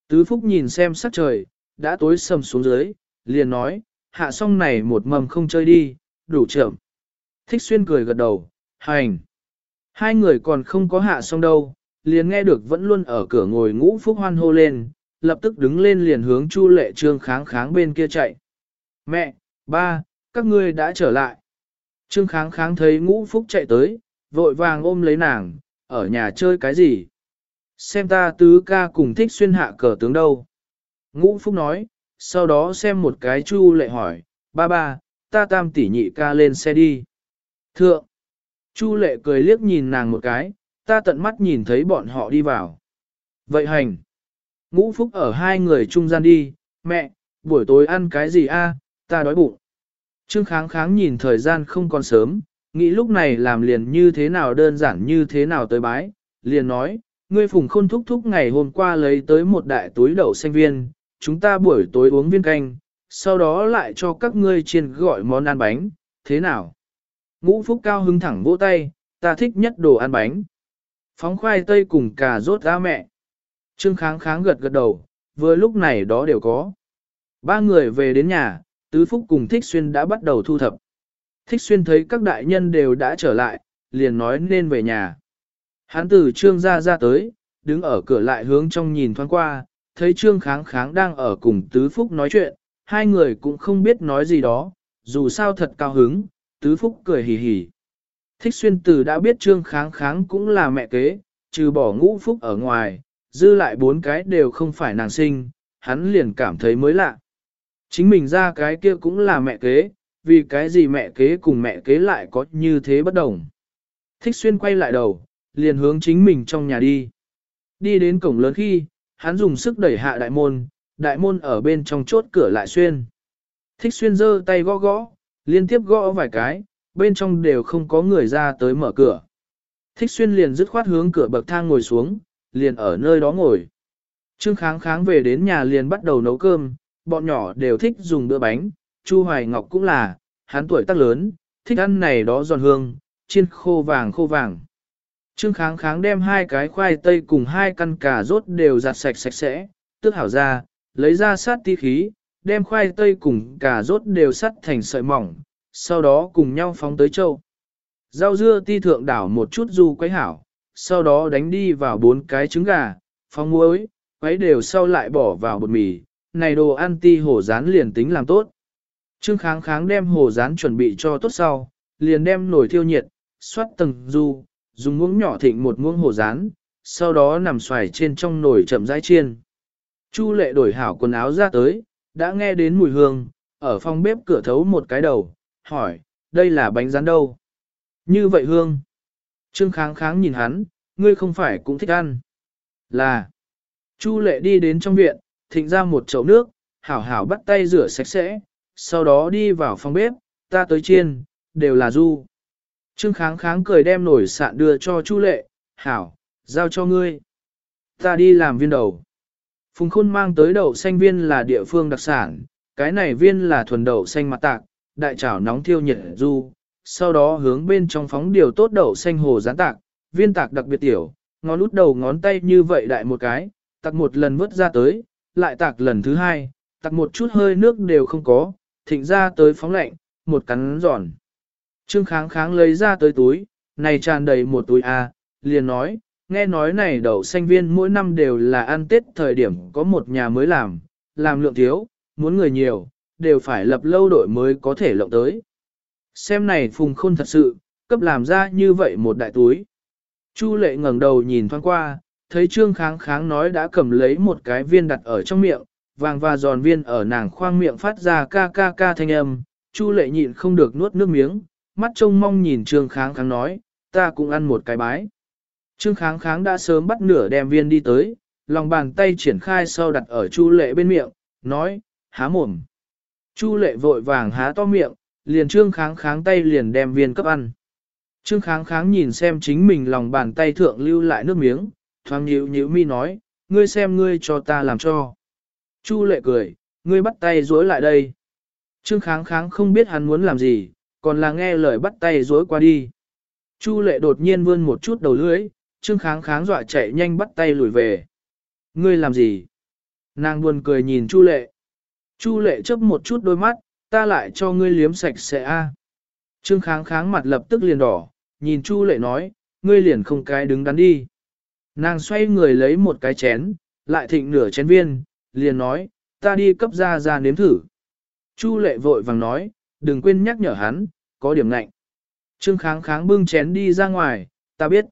Tứ Phúc nhìn xem sắc trời, đã tối sầm xuống dưới, liền nói, hạ xong này một mầm không chơi đi, đủ chậm. Thích xuyên cười gật đầu, hành. Hai người còn không có hạ xong đâu, liền nghe được vẫn luôn ở cửa ngồi ngũ phúc hoan hô lên, lập tức đứng lên liền hướng Chu Lệ Trương kháng kháng bên kia chạy. Mẹ, ba, các ngươi đã trở lại. Trương kháng kháng thấy ngũ phúc chạy tới, vội vàng ôm lấy nàng, ở nhà chơi cái gì? Xem ta tứ ca cùng thích xuyên hạ cờ tướng đâu. Ngũ phúc nói, sau đó xem một cái Chu Lệ hỏi, ba ba, ta tam tỷ nhị ca lên xe đi. Thượng, Chu Lệ cười liếc nhìn nàng một cái, ta tận mắt nhìn thấy bọn họ đi vào. Vậy hành. Ngũ Phúc ở hai người trung gian đi, mẹ, buổi tối ăn cái gì a? ta đói bụng. Trương kháng kháng nhìn thời gian không còn sớm, nghĩ lúc này làm liền như thế nào đơn giản như thế nào tới bái, liền nói, ngươi phùng khôn thúc thúc ngày hôm qua lấy tới một đại túi đậu xanh viên, chúng ta buổi tối uống viên canh, sau đó lại cho các ngươi chiên gọi món ăn bánh, thế nào? Ngũ Phúc cao hứng thẳng vỗ tay, ta thích nhất đồ ăn bánh. Phóng khoai tây cùng cà rốt ra mẹ. Trương kháng kháng gật gật đầu, vừa lúc này đó đều có. Ba người về đến nhà, Tứ Phúc cùng Thích Xuyên đã bắt đầu thu thập. Thích Xuyên thấy các đại nhân đều đã trở lại, liền nói nên về nhà. Hắn từ Trương ra ra tới, đứng ở cửa lại hướng trong nhìn thoáng qua, thấy Trương kháng kháng đang ở cùng Tứ Phúc nói chuyện, hai người cũng không biết nói gì đó, dù sao thật cao hứng, Tứ Phúc cười hì hì. Thích Xuyên từ đã biết Trương kháng kháng cũng là mẹ kế, trừ bỏ ngũ Phúc ở ngoài, dư lại bốn cái đều không phải nàng sinh, hắn liền cảm thấy mới lạ. Chính mình ra cái kia cũng là mẹ kế, vì cái gì mẹ kế cùng mẹ kế lại có như thế bất đồng. Thích xuyên quay lại đầu, liền hướng chính mình trong nhà đi. Đi đến cổng lớn khi, hắn dùng sức đẩy hạ đại môn, đại môn ở bên trong chốt cửa lại xuyên. Thích xuyên giơ tay gõ gõ, liên tiếp gõ vài cái, bên trong đều không có người ra tới mở cửa. Thích xuyên liền dứt khoát hướng cửa bậc thang ngồi xuống, liền ở nơi đó ngồi. Trương kháng kháng về đến nhà liền bắt đầu nấu cơm, bọn nhỏ đều thích dùng bữa bánh, Chu Hoài Ngọc cũng là, hắn tuổi tác lớn, thích ăn này đó giòn hương, chiên khô vàng khô vàng. Trương kháng kháng đem hai cái khoai tây cùng hai căn cà rốt đều giặt sạch sạch sẽ, tước hảo ra, lấy ra sát tí khí, đem khoai tây cùng cà rốt đều sắt thành sợi mỏng, sau đó cùng nhau phóng tới châu. Rau dưa ti thượng đảo một chút du quấy hảo, sau đó đánh đi vào bốn cái trứng gà, phong muối, quấy đều sau lại bỏ vào bột mì, này đồ ăn ti hổ rán liền tính làm tốt. Trương kháng kháng đem hồ rán chuẩn bị cho tốt sau, liền đem nồi thiêu nhiệt, xoát tầng du, dùng muỗng nhỏ thịnh một muỗng hồ rán, sau đó nằm xoài trên trong nồi chậm rãi chiên. Chu lệ đổi hảo quần áo ra tới, đã nghe đến mùi hương, ở phòng bếp cửa thấu một cái đầu, hỏi, đây là bánh rán đâu? Như vậy hương. Trương kháng kháng nhìn hắn, ngươi không phải cũng thích ăn. Là, Chu lệ đi đến trong viện, thịnh ra một chậu nước, hảo hảo bắt tay rửa sạch sẽ, sau đó đi vào phòng bếp, ta tới chiên, đều là du. Trương kháng kháng cười đem nổi sạn đưa cho Chu lệ, hảo, giao cho ngươi. Ta đi làm viên đầu. Phùng Khôn mang tới đậu xanh viên là địa phương đặc sản, cái này viên là thuần đậu xanh mặt tạc, đại chảo nóng thiêu nhiệt du, sau đó hướng bên trong phóng điều tốt đậu xanh hồ rán tạc, viên tạc đặc biệt tiểu, ngón út đầu ngón tay như vậy đại một cái, tạc một lần vớt ra tới, lại tạc lần thứ hai, tạc một chút hơi nước đều không có, thịnh ra tới phóng lạnh, một cắn giòn. Trương kháng kháng lấy ra tới túi, này tràn đầy một túi A, liền nói, nghe nói này đậu xanh viên mỗi năm đều là ăn tết thời điểm có một nhà mới làm, làm lượng thiếu, muốn người nhiều, đều phải lập lâu đội mới có thể lộng tới. Xem này phùng khôn thật sự, cấp làm ra như vậy một đại túi. Chu lệ ngẩng đầu nhìn thoáng qua, thấy trương kháng kháng nói đã cầm lấy một cái viên đặt ở trong miệng, vàng và giòn viên ở nàng khoang miệng phát ra ca ca ca thanh âm, chu lệ nhịn không được nuốt nước miếng, mắt trông mong nhìn trương kháng kháng nói, ta cũng ăn một cái bái. Trương kháng kháng đã sớm bắt nửa đem viên đi tới, lòng bàn tay triển khai sau đặt ở chu lệ bên miệng, nói, há mồm. Chu lệ vội vàng há to miệng, liền trương kháng kháng tay liền đem viên cấp ăn. Trương kháng kháng nhìn xem chính mình lòng bàn tay thượng lưu lại nước miếng, thoáng nhíu nhíu mi nói, ngươi xem ngươi cho ta làm cho. Chu lệ cười, ngươi bắt tay dối lại đây. Trương kháng kháng không biết hắn muốn làm gì, còn là nghe lời bắt tay dối qua đi. Chu lệ đột nhiên vươn một chút đầu lưỡi, trương kháng kháng dọa chạy nhanh bắt tay lùi về. Ngươi làm gì? Nàng buồn cười nhìn chu lệ. Chu lệ chớp một chút đôi mắt, ta lại cho ngươi liếm sạch sẽ a. Trương kháng kháng mặt lập tức liền đỏ, nhìn chu lệ nói, ngươi liền không cái đứng đắn đi. Nàng xoay người lấy một cái chén, lại thịnh nửa chén viên, liền nói, ta đi cấp ra ra nếm thử. Chu lệ vội vàng nói, đừng quên nhắc nhở hắn, có điểm lạnh. Trương kháng kháng bưng chén đi ra ngoài, ta biết.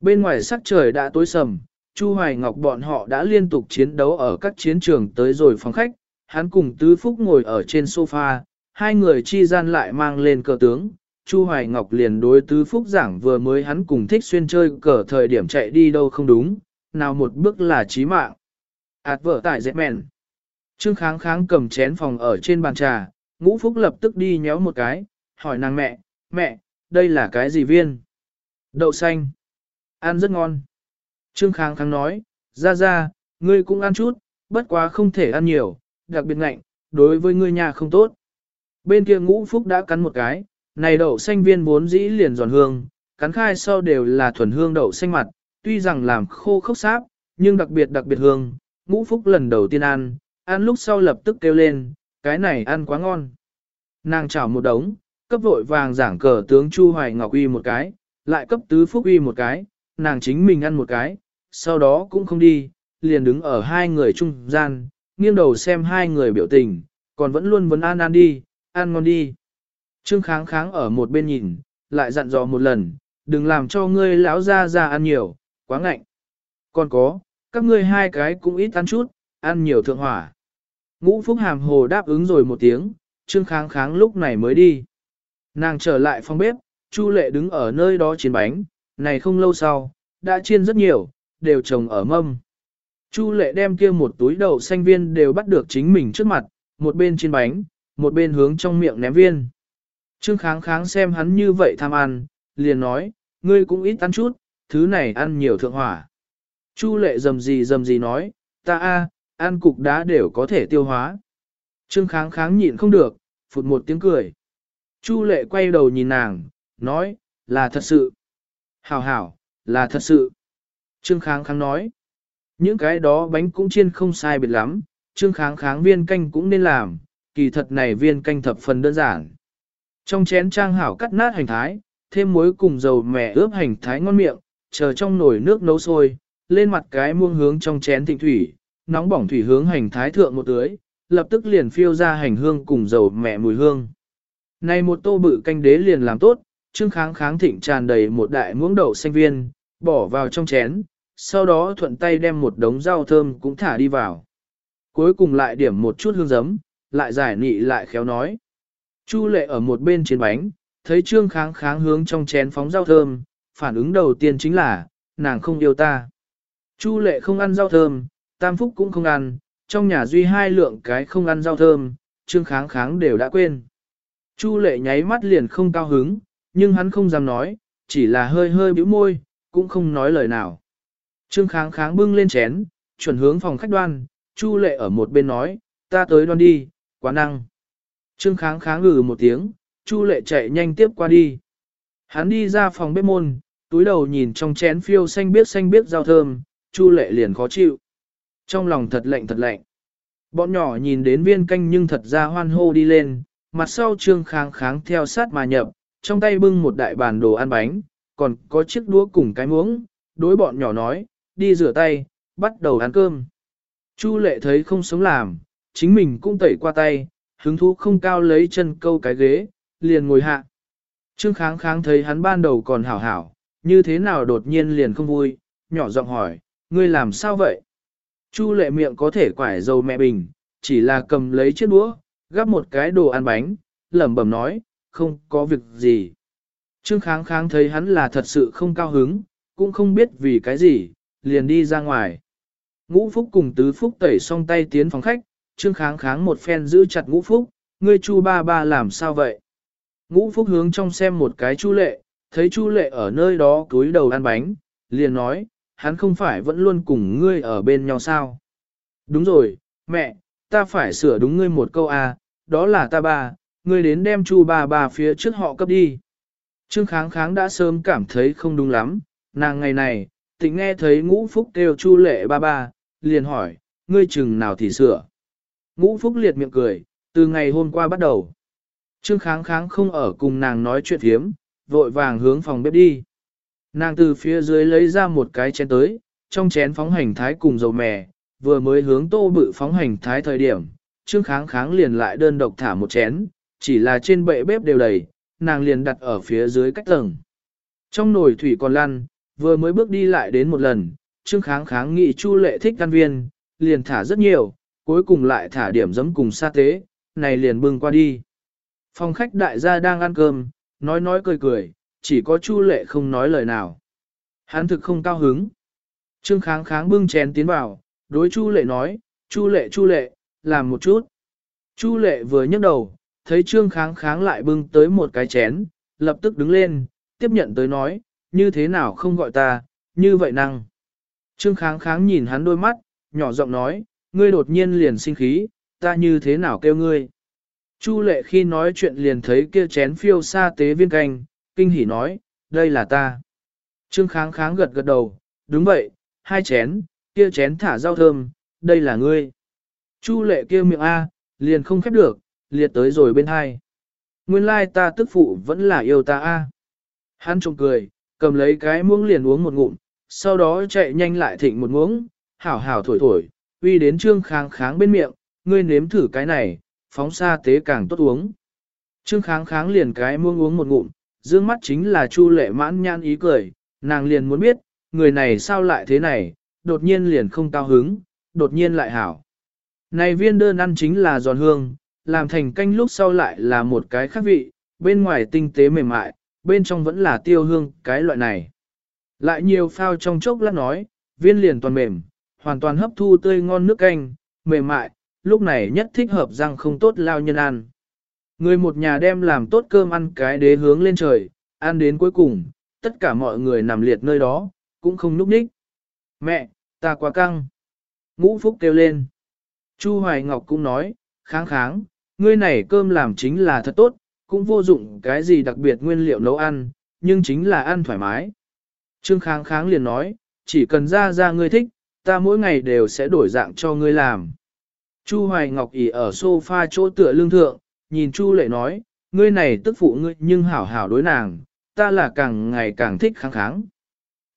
Bên ngoài sắc trời đã tối sầm, Chu Hoài Ngọc bọn họ đã liên tục chiến đấu ở các chiến trường tới rồi phòng khách, hắn cùng Tứ Phúc ngồi ở trên sofa, hai người chi gian lại mang lên cờ tướng. Chu Hoài Ngọc liền đối Tứ Phúc giảng vừa mới hắn cùng thích xuyên chơi cờ thời điểm chạy đi đâu không đúng, nào một bước là chí mạng. Ảt vở tại dẹp mẹn. Trương kháng kháng cầm chén phòng ở trên bàn trà, ngũ phúc lập tức đi nhéo một cái, hỏi nàng mẹ, mẹ, đây là cái gì viên? Đậu xanh. Ăn rất ngon. Trương kháng kháng nói, ra ra, ngươi cũng ăn chút, bất quá không thể ăn nhiều, đặc biệt ngạnh, đối với ngươi nhà không tốt. Bên kia ngũ phúc đã cắn một cái, này đậu xanh viên vốn dĩ liền giòn hương, cắn khai sau đều là thuần hương đậu xanh mặt, tuy rằng làm khô khốc sáp, nhưng đặc biệt đặc biệt hương, ngũ phúc lần đầu tiên ăn, ăn lúc sau lập tức kêu lên, cái này ăn quá ngon. Nàng chảo một đống, cấp vội vàng giảng cờ tướng Chu Hoài Ngọc uy một cái, lại cấp tứ phúc uy một cái, nàng chính mình ăn một cái, sau đó cũng không đi, liền đứng ở hai người trung gian, nghiêng đầu xem hai người biểu tình, còn vẫn luôn vấn an ăn đi, ăn ngon đi. Trương kháng kháng ở một bên nhìn, lại dặn dò một lần, đừng làm cho ngươi lão ra ra ăn nhiều, quá ngạnh. Còn có, các ngươi hai cái cũng ít ăn chút, ăn nhiều thượng hỏa. Ngũ Phúc Hàm Hồ đáp ứng rồi một tiếng, Trương Kháng Kháng lúc này mới đi. Nàng trở lại phòng bếp, Chu Lệ đứng ở nơi đó chiên bánh, này không lâu sau, đã chiên rất nhiều, đều trồng ở mâm. Chu Lệ đem kia một túi đậu xanh viên đều bắt được chính mình trước mặt, một bên chiên bánh, một bên hướng trong miệng ném viên. Trương Kháng Kháng xem hắn như vậy tham ăn, liền nói, ngươi cũng ít ăn chút, thứ này ăn nhiều thượng hỏa. Chu Lệ dầm gì dầm gì nói, ta a, ăn cục đá đều có thể tiêu hóa. Trương kháng kháng nhịn không được, phụt một tiếng cười. Chu lệ quay đầu nhìn nàng, nói, là thật sự. Hảo hảo, là thật sự. Trương kháng kháng nói, những cái đó bánh cũng chiên không sai biệt lắm, trương kháng kháng viên canh cũng nên làm, kỳ thật này viên canh thập phần đơn giản. Trong chén trang hảo cắt nát hành thái, thêm muối cùng dầu mè ướp hành thái ngon miệng, chờ trong nồi nước nấu sôi, lên mặt cái muông hướng trong chén thịnh thủy, nóng bỏng thủy hướng hành thái thượng một tưới, lập tức liền phiêu ra hành hương cùng dầu mẹ mùi hương. Này một tô bự canh đế liền làm tốt, trương kháng kháng thịnh tràn đầy một đại muỗng đậu xanh viên, bỏ vào trong chén, sau đó thuận tay đem một đống rau thơm cũng thả đi vào. Cuối cùng lại điểm một chút hương giấm, lại giải nị lại khéo nói. Chu lệ ở một bên trên bánh, thấy trương kháng kháng hướng trong chén phóng rau thơm, phản ứng đầu tiên chính là, nàng không yêu ta. Chu lệ không ăn rau thơm, tam phúc cũng không ăn, trong nhà duy hai lượng cái không ăn rau thơm, trương kháng kháng đều đã quên. Chu lệ nháy mắt liền không cao hứng, nhưng hắn không dám nói, chỉ là hơi hơi bĩu môi, cũng không nói lời nào. Trương kháng kháng bưng lên chén, chuẩn hướng phòng khách đoan, Chu lệ ở một bên nói, ta tới đoan đi, quá năng. Trương kháng kháng ngừ một tiếng, Chu lệ chạy nhanh tiếp qua đi. Hắn đi ra phòng bếp môn, túi đầu nhìn trong chén phiêu xanh biếc xanh biếc rau thơm, Chu lệ liền khó chịu. Trong lòng thật lạnh thật lạnh. Bọn nhỏ nhìn đến viên canh nhưng thật ra hoan hô đi lên, mặt sau trương kháng kháng theo sát mà nhập, trong tay bưng một đại bàn đồ ăn bánh, còn có chiếc đũa cùng cái muỗng, đối bọn nhỏ nói, đi rửa tay, bắt đầu ăn cơm. Chu lệ thấy không sống làm, chính mình cũng tẩy qua tay, hứng thú không cao lấy chân câu cái ghế, liền ngồi hạ. Trương kháng kháng thấy hắn ban đầu còn hảo hảo, như thế nào đột nhiên liền không vui, nhỏ giọng hỏi, ngươi làm sao vậy? Chu lệ miệng có thể quải dầu mẹ bình, chỉ là cầm lấy chiếc đũa, gắp một cái đồ ăn bánh, lẩm bẩm nói, không có việc gì. Trương kháng kháng thấy hắn là thật sự không cao hứng, cũng không biết vì cái gì, liền đi ra ngoài. Ngũ Phúc cùng Tứ Phúc tẩy xong tay tiến phòng khách, Trương kháng kháng một phen giữ chặt Ngũ Phúc, ngươi chu ba ba làm sao vậy? Ngũ Phúc hướng trong xem một cái chu lệ, thấy chu lệ ở nơi đó cúi đầu ăn bánh, liền nói, hắn không phải vẫn luôn cùng ngươi ở bên nhau sao? Đúng rồi, mẹ, ta phải sửa đúng ngươi một câu à, đó là ta ba, ngươi đến đem chu ba ba phía trước họ cấp đi. Trương kháng kháng đã sớm cảm thấy không đúng lắm, nàng ngày này, tỉnh nghe thấy ngũ phúc kêu chu lệ ba ba, liền hỏi, ngươi chừng nào thì sửa. Ngũ phúc liệt miệng cười, từ ngày hôm qua bắt đầu. Trương kháng kháng không ở cùng nàng nói chuyện thiếm, vội vàng hướng phòng bếp đi. Nàng từ phía dưới lấy ra một cái chén tới, trong chén phóng hành thái cùng dầu mè, vừa mới hướng tô bự phóng hành thái thời điểm, Trương kháng kháng liền lại đơn độc thả một chén, chỉ là trên bệ bếp đều đầy, nàng liền đặt ở phía dưới cách tầng. Trong nồi thủy còn lăn, vừa mới bước đi lại đến một lần, Trương kháng kháng nghĩ Chu lệ thích căn viên, liền thả rất nhiều, cuối cùng lại thả điểm giấm cùng sa tế, này liền bưng qua đi. Phòng khách đại gia đang ăn cơm, nói nói cười cười, chỉ có Chu lệ không nói lời nào. Hắn thực không cao hứng. Trương kháng kháng bưng chén tiến vào, đối Chu lệ nói, Chu lệ Chu lệ, làm một chút. Chu lệ vừa nhấc đầu, thấy trương kháng kháng lại bưng tới một cái chén, lập tức đứng lên, tiếp nhận tới nói, như thế nào không gọi ta, như vậy năng. Trương kháng kháng nhìn hắn đôi mắt, nhỏ giọng nói, ngươi đột nhiên liền sinh khí, ta như thế nào kêu ngươi. Chu lệ khi nói chuyện liền thấy kia chén phiêu xa tế viên canh, kinh hỉ nói, đây là ta. Trương kháng kháng gật gật đầu, đúng vậy, hai chén, kia chén thả rau thơm, đây là ngươi. Chu lệ kia miệng A, liền không khép được, liệt tới rồi bên hai. Nguyên lai ta tức phụ vẫn là yêu ta A. Hắn trông cười, cầm lấy cái muỗng liền uống một ngụm, sau đó chạy nhanh lại thịnh một muỗng, hảo hảo thổi thổi, uy đến trương kháng kháng bên miệng, ngươi nếm thử cái này, phóng xa tế càng tốt uống. Trương kháng kháng liền cái muỗng uống một ngụm, dương mắt chính là chu lệ mãn nhan ý cười, nàng liền muốn biết, người này sao lại thế này, đột nhiên liền không cao hứng, đột nhiên lại hảo. Này viên đơn ăn chính là giòn hương, làm thành canh lúc sau lại là một cái khác vị, bên ngoài tinh tế mềm mại, bên trong vẫn là tiêu hương cái loại này. Lại nhiều phao trong chốc lát nói, viên liền toàn mềm, hoàn toàn hấp thu tươi ngon nước canh, mềm mại, lúc này nhất thích hợp răng không tốt lao nhân ăn. Người một nhà đem làm tốt cơm ăn cái đế hướng lên trời, ăn đến cuối cùng, tất cả mọi người nằm liệt nơi đó, cũng không núp ních. Mẹ, ta quá căng. Ngũ Phúc kêu lên. Chu Hoài Ngọc cũng nói, kháng kháng, ngươi này cơm làm chính là thật tốt, cũng vô dụng cái gì đặc biệt nguyên liệu nấu ăn, nhưng chính là ăn thoải mái. Trương kháng kháng liền nói, chỉ cần ra ra ngươi thích, ta mỗi ngày đều sẽ đổi dạng cho ngươi làm. Chu Hoài Ngọc ỉ ở sofa chỗ tựa lương thượng, nhìn Chu lệ nói, ngươi này tức phụ ngươi nhưng hảo hảo đối nàng, ta là càng ngày càng thích kháng kháng.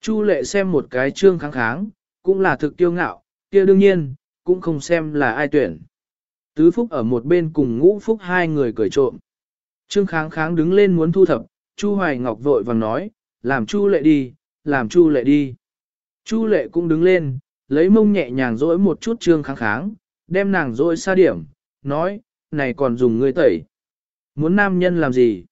Chu lệ xem một cái trương kháng kháng, cũng là thực tiêu ngạo, kia đương nhiên, cũng không xem là ai tuyển. Tứ Phúc ở một bên cùng ngũ Phúc hai người cười trộm. Trương kháng kháng đứng lên muốn thu thập, Chu Hoài Ngọc vội vàng nói, làm Chu lệ đi, làm Chu lệ đi. Chu lệ cũng đứng lên, lấy mông nhẹ nhàng dỗi một chút trương kháng kháng, đem nàng dỗi xa điểm, nói, này còn dùng ngươi tẩy. Muốn nam nhân làm gì?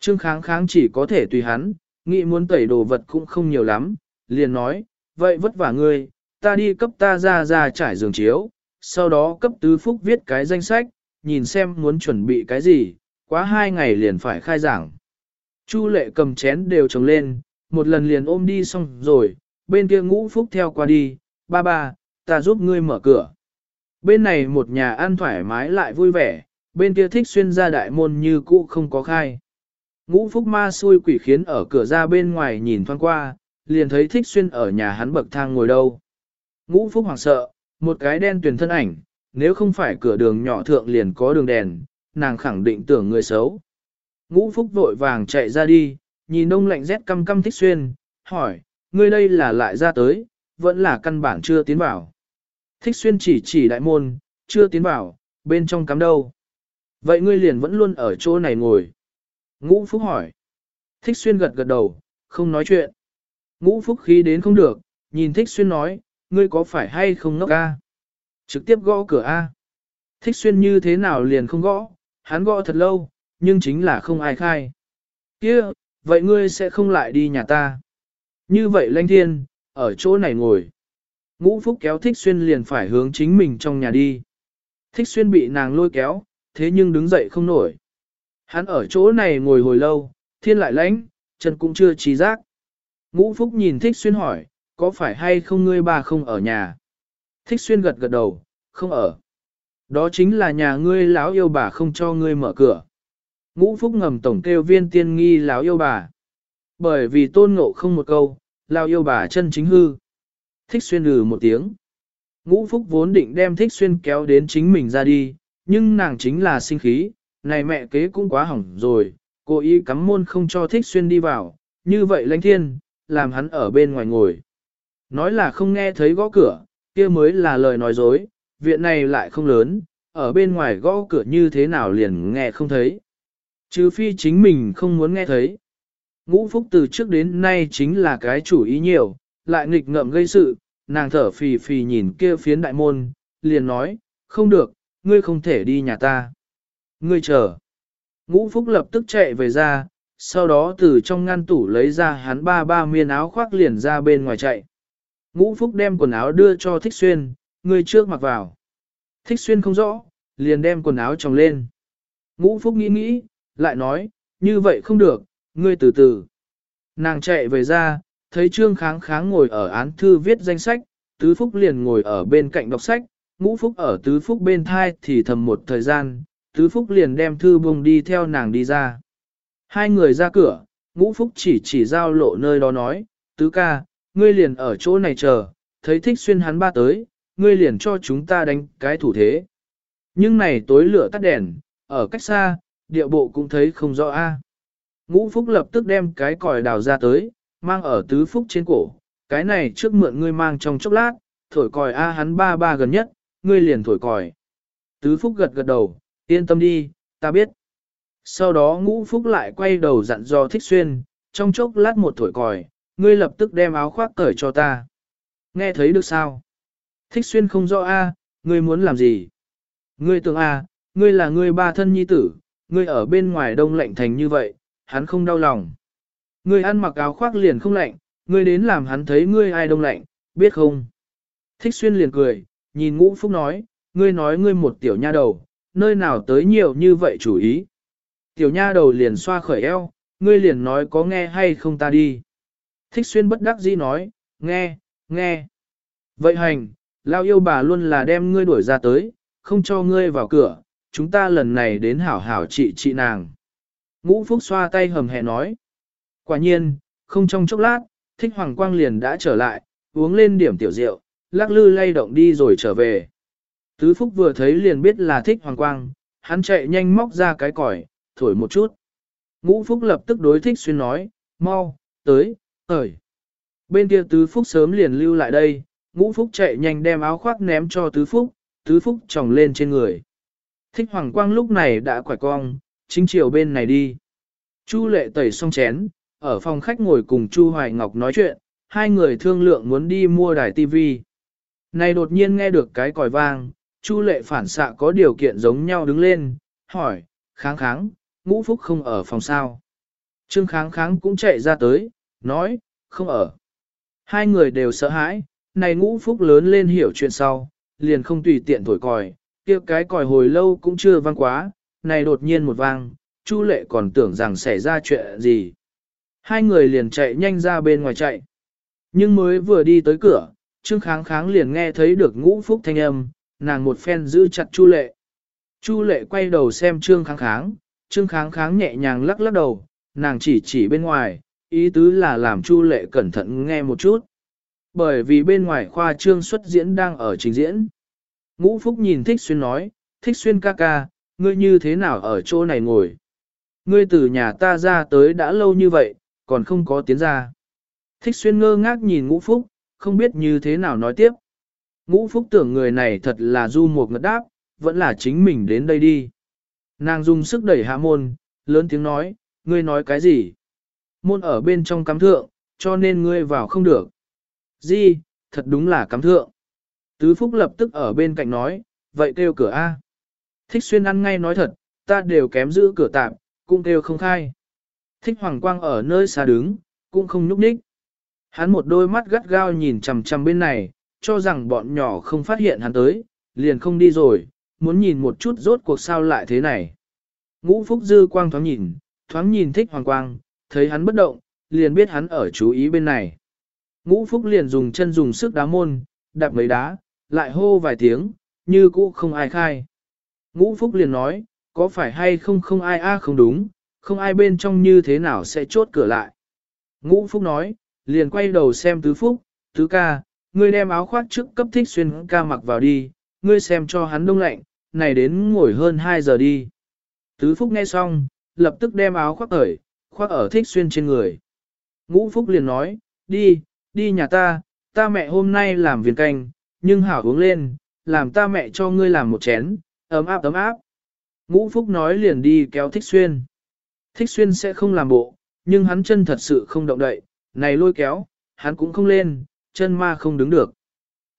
Trương kháng kháng chỉ có thể tùy hắn, nghĩ muốn tẩy đồ vật cũng không nhiều lắm, liền nói, vậy vất vả ngươi, ta đi cấp ta ra ra trải giường chiếu, sau đó cấp tứ phúc viết cái danh sách, nhìn xem muốn chuẩn bị cái gì, quá hai ngày liền phải khai giảng. Chu lệ cầm chén đều trồng lên, một lần liền ôm đi xong rồi, bên kia ngũ phúc theo qua đi, ba ba, ta giúp ngươi mở cửa. Bên này một nhà ăn thoải mái lại vui vẻ, bên kia thích xuyên ra đại môn như cũ không có khai. Ngũ phúc ma xui quỷ khiến ở cửa ra bên ngoài nhìn thoáng qua, liền thấy thích xuyên ở nhà hắn bậc thang ngồi đâu. Ngũ phúc hoảng sợ, một cái đen tuyển thân ảnh, nếu không phải cửa đường nhỏ thượng liền có đường đèn, nàng khẳng định tưởng người xấu. Ngũ phúc vội vàng chạy ra đi, nhìn đông lạnh rét căm căm thích xuyên, hỏi, ngươi đây là lại ra tới, vẫn là căn bản chưa tiến vào. Thích xuyên chỉ chỉ đại môn, chưa tiến vào, bên trong cắm đâu. Vậy ngươi liền vẫn luôn ở chỗ này ngồi. Ngũ Phúc hỏi. Thích xuyên gật gật đầu, không nói chuyện. Ngũ Phúc khí đến không được, nhìn Thích xuyên nói, ngươi có phải hay không ngốc ca? Trực tiếp gõ cửa A. Thích xuyên như thế nào liền không gõ, hắn gõ thật lâu, nhưng chính là không ai khai. kia vậy ngươi sẽ không lại đi nhà ta. Như vậy lanh thiên, ở chỗ này ngồi. Ngũ Phúc kéo Thích Xuyên liền phải hướng chính mình trong nhà đi. Thích Xuyên bị nàng lôi kéo, thế nhưng đứng dậy không nổi. Hắn ở chỗ này ngồi hồi lâu, thiên lại lánh, chân cũng chưa trí giác. Ngũ Phúc nhìn Thích Xuyên hỏi, có phải hay không ngươi bà không ở nhà? Thích Xuyên gật gật đầu, không ở. Đó chính là nhà ngươi lão yêu bà không cho ngươi mở cửa. Ngũ Phúc ngầm tổng kêu viên tiên nghi lão yêu bà. Bởi vì tôn ngộ không một câu, lão yêu bà chân chính hư. Thích Xuyên lừ một tiếng. Ngũ Phúc vốn định đem Thích Xuyên kéo đến chính mình ra đi, nhưng nàng chính là sinh khí, này mẹ kế cũng quá hỏng rồi, cô ý cắm môn không cho thích xuyên đi vào, như vậy lãnh thiên, làm hắn ở bên ngoài ngồi. Nói là không nghe thấy gõ cửa, kia mới là lời nói dối, viện này lại không lớn, ở bên ngoài gõ cửa như thế nào liền nghe không thấy. Trừ phi chính mình không muốn nghe thấy. Ngũ Phúc từ trước đến nay chính là cái chủ ý nhiều, lại nghịch ngợm gây sự, nàng thở phì phì nhìn kia phiến đại môn, liền nói, không được, ngươi không thể đi nhà ta. Ngươi chờ. Ngũ Phúc lập tức chạy về ra, sau đó từ trong ngăn tủ lấy ra hắn ba ba miên áo khoác liền ra bên ngoài chạy. Ngũ Phúc đem quần áo đưa cho Thích Xuyên, ngươi trước mặc vào. Thích Xuyên không rõ, liền đem quần áo trồng lên. Ngũ Phúc nghĩ nghĩ, lại nói, như vậy không được, ngươi từ từ. Nàng chạy về ra, thấy Trương Kháng Kháng ngồi ở án thư viết danh sách, Tứ Phúc liền ngồi ở bên cạnh đọc sách, Ngũ Phúc ở Tứ Phúc bên thai thì thầm một thời gian, Tứ Phúc liền đem thư bông đi theo nàng đi ra. Hai người ra cửa, ngũ Phúc chỉ chỉ giao lộ nơi đó nói, Tứ ca, ngươi liền ở chỗ này chờ, thấy thích xuyên hắn ba tới, ngươi liền cho chúng ta đánh cái thủ thế. Nhưng này tối lửa tắt đèn, ở cách xa, địa bộ cũng thấy không rõ a. Ngũ Phúc lập tức đem cái còi đào ra tới, mang ở Tứ Phúc trên cổ, cái này trước mượn ngươi mang trong chốc lát, thổi còi a hắn ba ba gần nhất, ngươi liền thổi còi. Tứ Phúc gật gật đầu, Yên tâm đi, ta biết. Sau đó ngũ phúc lại quay đầu dặn dò thích xuyên, trong chốc lát một thổi còi, ngươi lập tức đem áo khoác cởi cho ta. Nghe thấy được sao? Thích xuyên không rõ a, ngươi muốn làm gì? Ngươi tưởng a, ngươi là ngươi ba thân nhi tử, ngươi ở bên ngoài đông lạnh thành như vậy, hắn không đau lòng. Ngươi ăn mặc áo khoác liền không lạnh, ngươi đến làm hắn thấy ngươi ai đông lạnh, biết không? Thích xuyên liền cười, nhìn ngũ phúc nói, ngươi nói ngươi một tiểu nha đầu, nơi nào tới nhiều như vậy chủ ý. Tiểu nha đầu liền xoa khởi eo, ngươi liền nói có nghe hay không ta đi. Thích xuyên bất đắc dĩ nói, nghe, nghe. Vậy hành, lao yêu bà luôn là đem ngươi đuổi ra tới, không cho ngươi vào cửa, chúng ta lần này đến hảo hảo trị trị nàng. Ngũ Phúc xoa tay hầm hẹ nói. Quả nhiên, không trong chốc lát, thích hoàng quang liền đã trở lại, uống lên điểm tiểu rượu, lắc lư lay động đi rồi trở về. Tứ Phúc vừa thấy liền biết là thích hoàng quang, hắn chạy nhanh móc ra cái còi, thổi một chút. Ngũ Phúc lập tức đối thích xuyên nói, mau, tới, ởi. Bên kia Tứ Phúc sớm liền lưu lại đây, Ngũ Phúc chạy nhanh đem áo khoác ném cho Tứ Phúc, Tứ Phúc tròng lên trên người. Thích Hoàng Quang lúc này đã quải cong, chính chiều bên này đi. Chu lệ tẩy xong chén, ở phòng khách ngồi cùng Chu Hoài Ngọc nói chuyện, hai người thương lượng muốn đi mua đài tivi. Này đột nhiên nghe được cái còi vang, Chu lệ phản xạ có điều kiện giống nhau đứng lên, hỏi, kháng kháng, ngũ phúc không ở phòng sao. Trương kháng kháng cũng chạy ra tới, nói, không ở. Hai người đều sợ hãi, này ngũ phúc lớn lên hiểu chuyện sau, liền không tùy tiện thổi còi, kia cái còi hồi lâu cũng chưa vang quá, này đột nhiên một vang, Chu lệ còn tưởng rằng xảy ra chuyện gì. Hai người liền chạy nhanh ra bên ngoài chạy. Nhưng mới vừa đi tới cửa, Trương kháng kháng liền nghe thấy được ngũ phúc thanh âm, nàng một phen giữ chặt Chu lệ. Chu lệ quay đầu xem trương kháng kháng, trương kháng kháng nhẹ nhàng lắc lắc đầu, nàng chỉ chỉ bên ngoài, ý tứ là làm Chu lệ cẩn thận nghe một chút. Bởi vì bên ngoài khoa trương xuất diễn đang ở trình diễn. Ngũ Phúc nhìn Thích Xuyên nói, Thích Xuyên ca ca, ngươi như thế nào ở chỗ này ngồi? Ngươi từ nhà ta ra tới đã lâu như vậy, còn không có tiến ra. Thích Xuyên ngơ ngác nhìn Ngũ Phúc, không biết như thế nào nói tiếp. Ngũ Phúc tưởng người này thật là du một ngật đáp, vẫn là chính mình đến đây đi. Nàng dùng sức đẩy hạ môn, lớn tiếng nói, ngươi nói cái gì? Môn ở bên trong cắm thượng, cho nên ngươi vào không được. Di, thật đúng là cắm thượng. Tứ Phúc lập tức ở bên cạnh nói, vậy kêu cửa A. Thích xuyên ăn ngay nói thật, ta đều kém giữ cửa tạm, cũng kêu không khai. Thích Hoàng Quang ở nơi xa đứng, cũng không nhúc nhích. Hắn một đôi mắt gắt gao nhìn chằm chằm bên này, cho rằng bọn nhỏ không phát hiện hắn tới, liền không đi rồi, muốn nhìn một chút rốt cuộc sao lại thế này. Ngũ Phúc Dư Quang thoáng nhìn, thoáng nhìn thích Hoàng Quang, thấy hắn bất động, liền biết hắn ở chú ý bên này. Ngũ Phúc liền dùng chân dùng sức đá môn, đạp mấy đá, lại hô vài tiếng, như cũ không ai khai. Ngũ Phúc liền nói, có phải hay không không ai a à không đúng, không ai bên trong như thế nào sẽ chốt cửa lại. Ngũ Phúc nói, liền quay đầu xem Tứ Phúc, Tứ ca, ngươi đem áo khoác trước cấp thích xuyên ca mặc vào đi, ngươi xem cho hắn đông lạnh, này đến ngồi hơn 2 giờ đi. Tứ Phúc nghe xong, lập tức đem áo khoác cởi, khoác ở thích xuyên trên người. Ngũ Phúc liền nói, đi, đi nhà ta, ta mẹ hôm nay làm viên canh, nhưng hảo uống lên, làm ta mẹ cho ngươi làm một chén, ấm áp ấm áp. Ngũ Phúc nói liền đi kéo Thích Xuyên. Thích Xuyên sẽ không làm bộ, nhưng hắn chân thật sự không động đậy, này lôi kéo, hắn cũng không lên, chân ma không đứng được.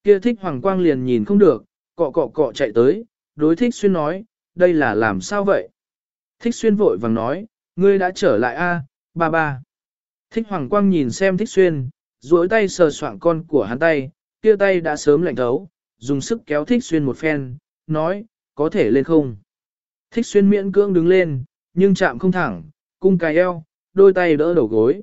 Kia Thích Hoàng Quang liền nhìn không được, cọ cọ cọ chạy tới, đối Thích Xuyên nói, đây là làm sao vậy? Thích Xuyên vội vàng nói, ngươi đã trở lại a, ba ba. Thích Hoàng Quang nhìn xem Thích Xuyên, duỗi tay sờ soạng con của hắn tay, kia tay đã sớm lạnh thấu, dùng sức kéo thích xuyên một phen, nói, có thể lên không. Thích xuyên miễn cưỡng đứng lên, nhưng chạm không thẳng, cung cài eo, đôi tay đỡ đầu gối.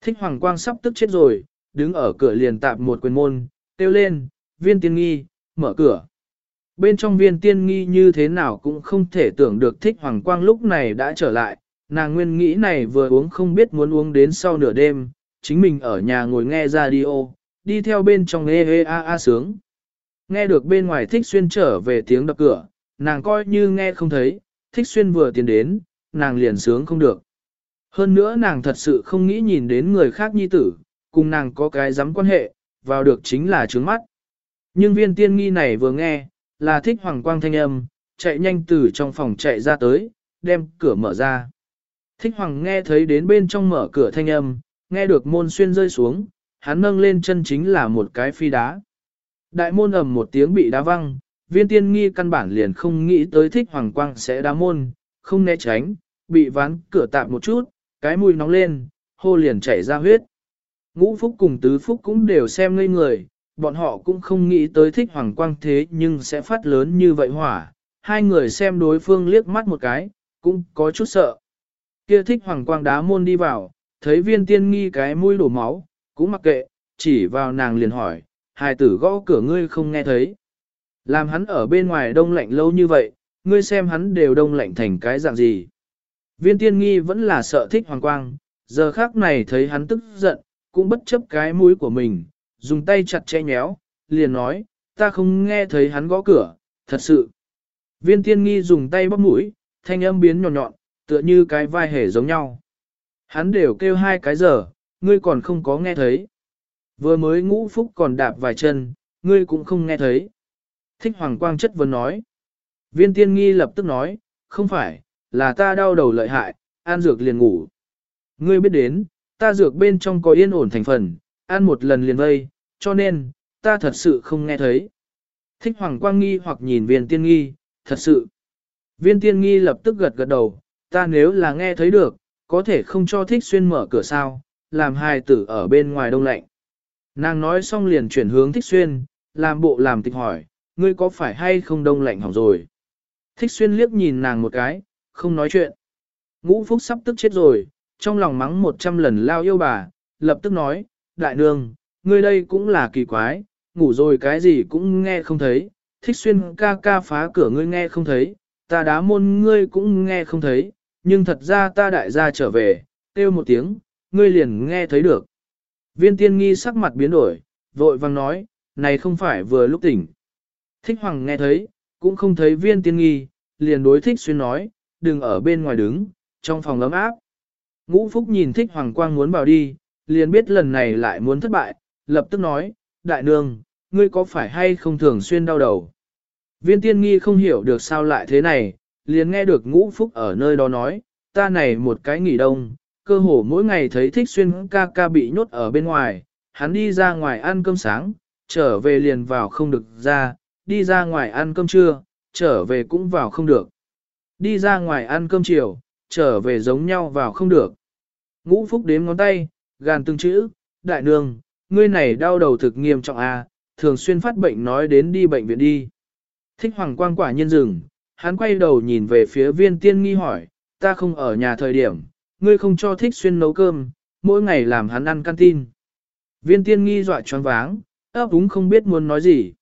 Thích hoàng quang sắp tức chết rồi, đứng ở cửa liền tạp một quyền môn, kêu lên, viên tiên nghi, mở cửa. Bên trong viên tiên nghi như thế nào cũng không thể tưởng được thích hoàng quang lúc này đã trở lại, nàng nguyên nghĩ này vừa uống không biết muốn uống đến sau nửa đêm, chính mình ở nhà ngồi nghe radio, đi theo bên trong ê ê a a sướng. Nghe được bên ngoài thích xuyên trở về tiếng đập cửa, nàng coi như nghe không thấy, thích xuyên vừa tiến đến, nàng liền sướng không được. Hơn nữa nàng thật sự không nghĩ nhìn đến người khác nhi tử, cùng nàng có cái dám quan hệ, vào được chính là trướng mắt. Nhưng viên tiên nghi này vừa nghe, là thích hoàng quang thanh âm, chạy nhanh từ trong phòng chạy ra tới, đem cửa mở ra. Thích hoàng nghe thấy đến bên trong mở cửa thanh âm, nghe được môn xuyên rơi xuống, hắn nâng lên chân chính là một cái phi đá. Đại môn ầm một tiếng bị đá văng, viên tiên nghi căn bản liền không nghĩ tới thích hoàng quang sẽ đá môn, không né tránh, bị ván cửa tạm một chút, cái mùi nóng lên, hô liền chảy ra huyết. Ngũ phúc cùng tứ phúc cũng đều xem ngây người, bọn họ cũng không nghĩ tới thích hoàng quang thế nhưng sẽ phát lớn như vậy hỏa. Hai người xem đối phương liếc mắt một cái, cũng có chút sợ. Kia thích hoàng quang đá môn đi vào, thấy viên tiên nghi cái mũi đổ máu, cũng mặc kệ, chỉ vào nàng liền hỏi, hài tử gõ cửa ngươi không nghe thấy. Làm hắn ở bên ngoài đông lạnh lâu như vậy, ngươi xem hắn đều đông lạnh thành cái dạng gì. Viên tiên nghi vẫn là sợ thích hoàng quang, giờ khác này thấy hắn tức giận, cũng bất chấp cái mũi của mình, dùng tay chặt che nhéo, liền nói, ta không nghe thấy hắn gõ cửa, thật sự. Viên tiên nghi dùng tay bóp mũi, thanh âm biến nhọn nhọn, tựa như cái vai hề giống nhau. Hắn đều kêu hai cái giờ, ngươi còn không có nghe thấy. Vừa mới ngũ phúc còn đạp vài chân, ngươi cũng không nghe thấy. Thích Hoàng Quang chất vấn nói. Viên tiên nghi lập tức nói, không phải, là ta đau đầu lợi hại, ăn dược liền ngủ. Ngươi biết đến, ta dược bên trong có yên ổn thành phần, ăn một lần liền vây, cho nên, ta thật sự không nghe thấy. Thích Hoàng Quang nghi hoặc nhìn viên tiên nghi, thật sự. Viên tiên nghi lập tức gật gật đầu, ta nếu là nghe thấy được, có thể không cho thích xuyên mở cửa sao, làm hài tử ở bên ngoài đông lạnh. Nàng nói xong liền chuyển hướng thích xuyên, làm bộ làm tịch hỏi, ngươi có phải hay không đông lạnh hỏng rồi. Thích xuyên liếc nhìn nàng một cái, không nói chuyện. Ngũ phúc sắp tức chết rồi, trong lòng mắng một trăm lần lao yêu bà, lập tức nói, đại nương, ngươi đây cũng là kỳ quái, ngủ rồi cái gì cũng nghe không thấy, thích xuyên ca ca phá cửa ngươi nghe không thấy, ta đá môn ngươi cũng nghe không thấy, nhưng thật ra ta đại gia trở về, kêu một tiếng, ngươi liền nghe thấy được. Viên tiên nghi sắc mặt biến đổi, vội vang nói, này không phải vừa lúc tỉnh. Thích hoàng nghe thấy, cũng không thấy viên tiên nghi, liền đối thích xuyên nói, đừng ở bên ngoài đứng, trong phòng ấm áp. Ngũ Phúc nhìn thích hoàng quang muốn vào đi, liền biết lần này lại muốn thất bại, lập tức nói, đại nương, ngươi có phải hay không thường xuyên đau đầu. Viên tiên nghi không hiểu được sao lại thế này, liền nghe được ngũ phúc ở nơi đó nói, ta này một cái nghỉ đông, cơ hồ mỗi ngày thấy thích xuyên ca ca bị nhốt ở bên ngoài, hắn đi ra ngoài ăn cơm sáng, trở về liền vào không được ra, đi ra ngoài ăn cơm trưa, trở về cũng vào không được. Đi ra ngoài ăn cơm chiều, trở về giống nhau vào không được. Ngũ phúc đếm ngón tay, gàn từng chữ, đại nương, ngươi này đau đầu thực nghiêm trọng à, thường xuyên phát bệnh nói đến đi bệnh viện đi. Thích hoàng quang quả nhiên rừng, hắn quay đầu nhìn về phía viên tiên nghi hỏi, ta không ở nhà thời điểm, ngươi không cho thích xuyên nấu cơm, mỗi ngày làm hắn ăn canteen. Viên tiên nghi dọa choáng váng, ấp úng không biết muốn nói gì.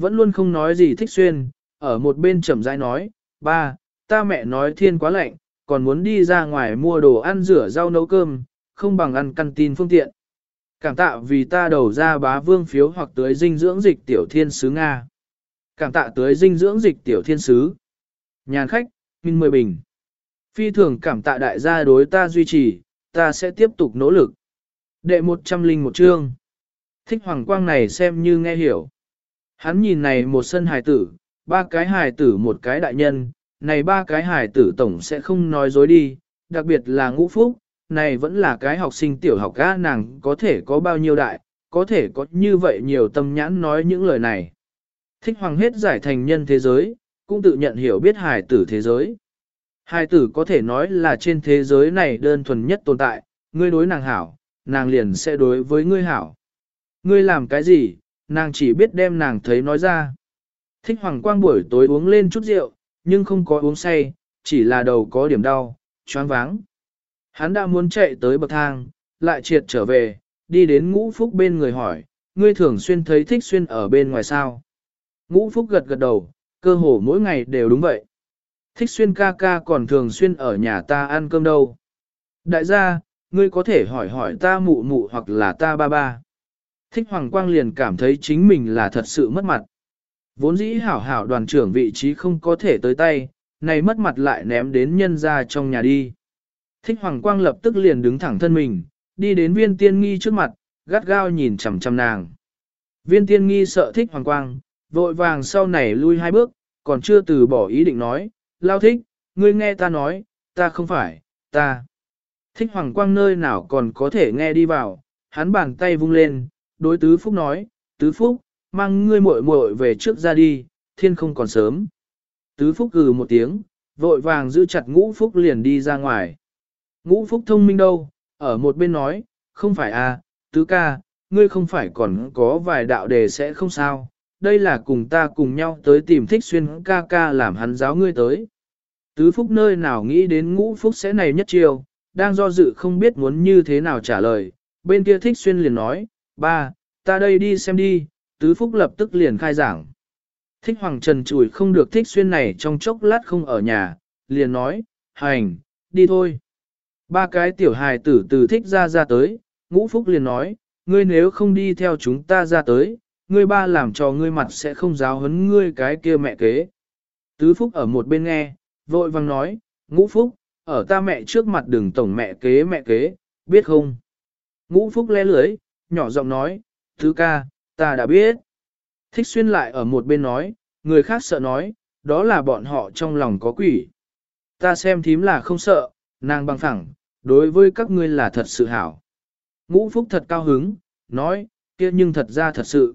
Vẫn luôn không nói gì thích xuyên, ở một bên chậm rãi nói, ba, ta mẹ nói thiên quá lạnh, còn muốn đi ra ngoài mua đồ ăn rửa rau nấu cơm, không bằng ăn canteen phương tiện. Cảm tạ vì ta đầu ra bá vương phiếu hoặc tới dinh dưỡng dịch tiểu thiên sứ Nga. Cảm tạ tới dinh dưỡng dịch tiểu thiên sứ. Nhàn khách, Minh Mười Bình. Phi thường cảm tạ đại gia đối ta duy trì, ta sẽ tiếp tục nỗ lực. Đệ một trăm linh một chương. Thích hoàng quang này xem như nghe hiểu. Hắn nhìn này một sân hài tử, ba cái hài tử một cái đại nhân, này ba cái hài tử tổng sẽ không nói dối đi, đặc biệt là ngũ phúc, này vẫn là cái học sinh tiểu học ca nàng có thể có bao nhiêu đại, có thể có như vậy nhiều tâm nhãn nói những lời này. Thích hoàng hết giải thành nhân thế giới, cũng tự nhận hiểu biết hài tử thế giới. Hài tử có thể nói là trên thế giới này đơn thuần nhất tồn tại, ngươi đối nàng hảo, nàng liền sẽ đối với ngươi hảo. Ngươi làm cái gì, nàng chỉ biết đem nàng thấy nói ra. Thích hoàng quang buổi tối uống lên chút rượu, nhưng không có uống say, chỉ là đầu có điểm đau, choáng váng. Hắn đã muốn chạy tới bậc thang, lại triệt trở về, đi đến ngũ phúc bên người hỏi, ngươi thường xuyên thấy thích xuyên ở bên ngoài sao. Ngũ phúc gật gật đầu, cơ hồ mỗi ngày đều đúng vậy. Thích xuyên ca ca còn thường xuyên ở nhà ta ăn cơm đâu. Đại gia, ngươi có thể hỏi hỏi ta mụ mụ hoặc là ta ba ba. Thích Hoàng Quang liền cảm thấy chính mình là thật sự mất mặt. Vốn dĩ hảo hảo đoàn trưởng vị trí không có thể tới tay, này mất mặt lại ném đến nhân ra trong nhà đi. Thích Hoàng Quang lập tức liền đứng thẳng thân mình, đi đến viên tiên nghi trước mặt, gắt gao nhìn chằm chằm nàng. Viên tiên nghi sợ thích Hoàng Quang, vội vàng sau này lui hai bước, còn chưa từ bỏ ý định nói, lao thích, ngươi nghe ta nói, ta không phải, ta. Thích Hoàng Quang nơi nào còn có thể nghe đi vào, hắn bàn tay vung lên, đối Tứ Phúc nói, Tứ Phúc, mang ngươi muội muội về trước ra đi, thiên không còn sớm. Tứ Phúc gừ một tiếng, vội vàng giữ chặt ngũ Phúc liền đi ra ngoài. Ngũ Phúc thông minh đâu, ở một bên nói, không phải à, Tứ ca, ngươi không phải còn có vài đạo đề sẽ không sao, đây là cùng ta cùng nhau tới tìm thích xuyên ca ca làm hắn giáo ngươi tới. Tứ Phúc nơi nào nghĩ đến ngũ Phúc sẽ này nhất chiều, đang do dự không biết muốn như thế nào trả lời, bên kia thích xuyên liền nói, ba, ta đây đi xem đi, Tứ Phúc lập tức liền khai giảng. Thích Hoàng Trần chùi không được thích xuyên này trong chốc lát không ở nhà, liền nói, hành, đi thôi. Ba cái tiểu hài tử từ thích ra ra tới, ngũ Phúc liền nói, ngươi nếu không đi theo chúng ta ra tới, ngươi ba làm cho ngươi mặt sẽ không giáo hấn ngươi cái kia mẹ kế. Tứ Phúc ở một bên nghe, vội vang nói, ngũ Phúc, ở ta mẹ trước mặt đừng tổng mẹ kế mẹ kế, biết không? Ngũ Phúc le lưới, nhỏ giọng nói, thứ ca, ta đã biết. Thích xuyên lại ở một bên nói, người khác sợ nói, đó là bọn họ trong lòng có quỷ. Ta xem thím là không sợ, nàng bằng phẳng, đối với các ngươi là thật sự hảo. Ngũ Phúc thật cao hứng, nói, kia nhưng thật ra thật sự.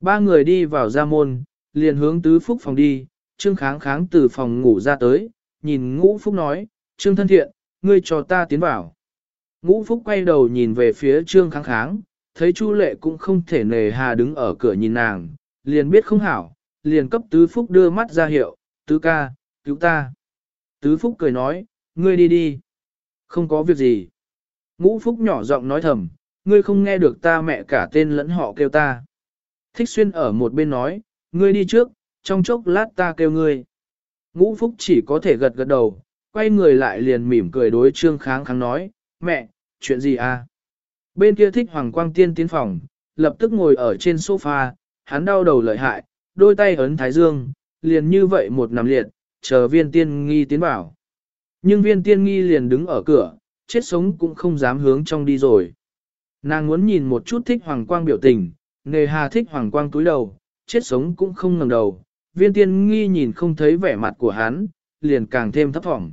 Ba người đi vào gia môn, liền hướng tứ phúc phòng đi, Trương Kháng Kháng từ phòng ngủ ra tới, nhìn Ngũ Phúc nói, Trương thân thiện, ngươi cho ta tiến vào. Ngũ Phúc quay đầu nhìn về phía Trương Kháng Kháng, thấy Chu Lệ cũng không thể nề hà đứng ở cửa nhìn nàng, liền biết không hảo, liền cấp Tứ Phúc đưa mắt ra hiệu, Tứ ca, cứu ta. Tứ Phúc cười nói, ngươi đi đi. Không có việc gì. Ngũ Phúc nhỏ giọng nói thầm, ngươi không nghe được ta mẹ cả tên lẫn họ kêu ta. Thích xuyên ở một bên nói, ngươi đi trước, trong chốc lát ta kêu ngươi. Ngũ Phúc chỉ có thể gật gật đầu, quay người lại liền mỉm cười đối trương kháng kháng nói, mẹ, chuyện gì à? Bên kia thích Hoàng Quang Tiên tiến phòng, lập tức ngồi ở trên sofa, hắn đau đầu lợi hại, đôi tay ấn thái dương, liền như vậy một nằm liệt, chờ viên tiên nghi tiến vào. Nhưng viên tiên nghi liền đứng ở cửa, chết sống cũng không dám hướng trong đi rồi. Nàng muốn nhìn một chút thích Hoàng Quang biểu tình, nề hà thích Hoàng Quang túi đầu, chết sống cũng không ngẩng đầu, viên tiên nghi nhìn không thấy vẻ mặt của hắn, liền càng thêm thấp thỏm.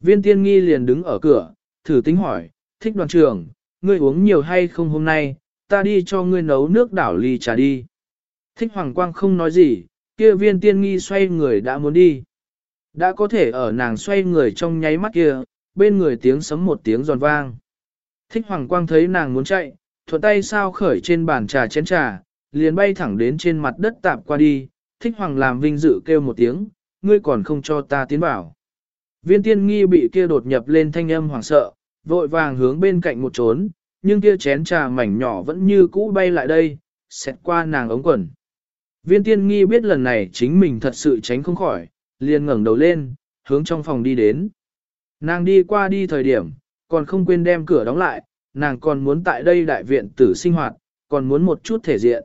Viên tiên nghi liền đứng ở cửa, thử tính hỏi, thích đoàn trưởng, ngươi uống nhiều hay không hôm nay, ta đi cho ngươi nấu nước đảo ly trà đi. Thích Hoàng Quang không nói gì, kia viên tiên nghi xoay người đã muốn đi. Đã có thể ở nàng xoay người trong nháy mắt kia, bên người tiếng sấm một tiếng giòn vang. Thích Hoàng Quang thấy nàng muốn chạy, thuận tay sao khởi trên bàn trà chén trà, liền bay thẳng đến trên mặt đất tạp qua đi, thích Hoàng làm vinh dự kêu một tiếng, ngươi còn không cho ta tiến bảo. Viên tiên nghi bị kia đột nhập lên thanh âm hoảng sợ, vội vàng hướng bên cạnh một trốn, nhưng kia chén trà mảnh nhỏ vẫn như cũ bay lại đây, xẹt qua nàng ống quần. Viên tiên nghi biết lần này chính mình thật sự tránh không khỏi, liền ngẩng đầu lên, hướng trong phòng đi đến. Nàng đi qua đi thời điểm, còn không quên đem cửa đóng lại, nàng còn muốn tại đây đại viện tử sinh hoạt, còn muốn một chút thể diện.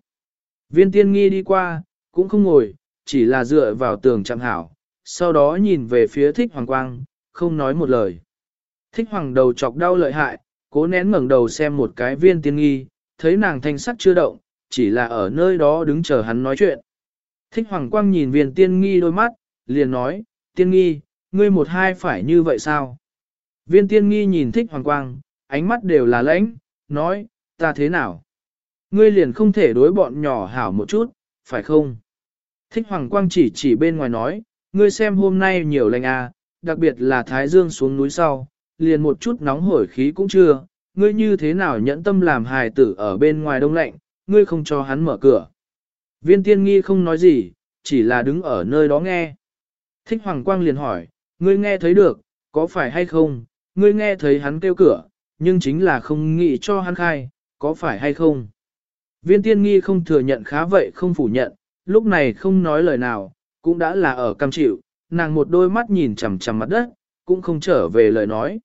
Viên tiên nghi đi qua, cũng không ngồi, chỉ là dựa vào tường chạm hảo, sau đó nhìn về phía thích hoàng quang, không nói một lời. Thích hoàng đầu chọc đau lợi hại, cố nén ngẩng đầu xem một cái viên tiên nghi, thấy nàng thanh sắc chưa động, chỉ là ở nơi đó đứng chờ hắn nói chuyện. Thích hoàng quang nhìn viên tiên nghi đôi mắt, liền nói, tiên nghi, ngươi một hai phải như vậy sao? Viên tiên nghi nhìn thích hoàng quang, ánh mắt đều là lãnh, nói, ta thế nào? Ngươi liền không thể đối bọn nhỏ hảo một chút, phải không? Thích hoàng quang chỉ chỉ bên ngoài nói, ngươi xem hôm nay nhiều lành à, đặc biệt là Thái Dương xuống núi sau, liền một chút nóng hổi khí cũng chưa, ngươi như thế nào nhẫn tâm làm hài tử ở bên ngoài đông lạnh, ngươi không cho hắn mở cửa. Viên tiên nghi không nói gì, chỉ là đứng ở nơi đó nghe. Thích Hoàng Quang liền hỏi, ngươi nghe thấy được, có phải hay không, ngươi nghe thấy hắn kêu cửa, nhưng chính là không nghĩ cho hắn khai, có phải hay không. Viên tiên nghi không thừa nhận khá vậy không phủ nhận, lúc này không nói lời nào, cũng đã là ở cam chịu, nàng một đôi mắt nhìn chằm chằm mặt đất, cũng không trở về lời nói.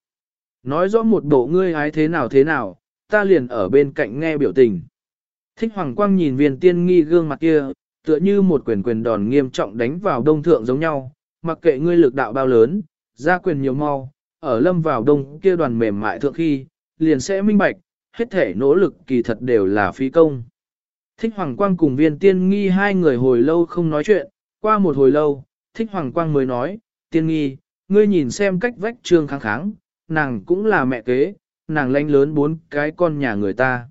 Nói rõ một bộ ngươi ái thế nào thế nào, ta liền ở bên cạnh nghe biểu tình. Thích Hoàng Quang nhìn viên tiên nghi gương mặt kia, tựa như một quyền quyền đòn nghiêm trọng đánh vào đông thượng giống nhau, mặc kệ ngươi lực đạo bao lớn, ra quyền nhiều mau, ở lâm vào đông kia đoàn mềm mại thượng khi, liền sẽ minh bạch, hết thể nỗ lực kỳ thật đều là phí công. Thích Hoàng Quang cùng viên tiên nghi hai người hồi lâu không nói chuyện, qua một hồi lâu, Thích Hoàng Quang mới nói, tiên nghi, ngươi nhìn xem cách vách trương kháng kháng, nàng cũng là mẹ kế, nàng lanh lớn bốn cái con nhà người ta.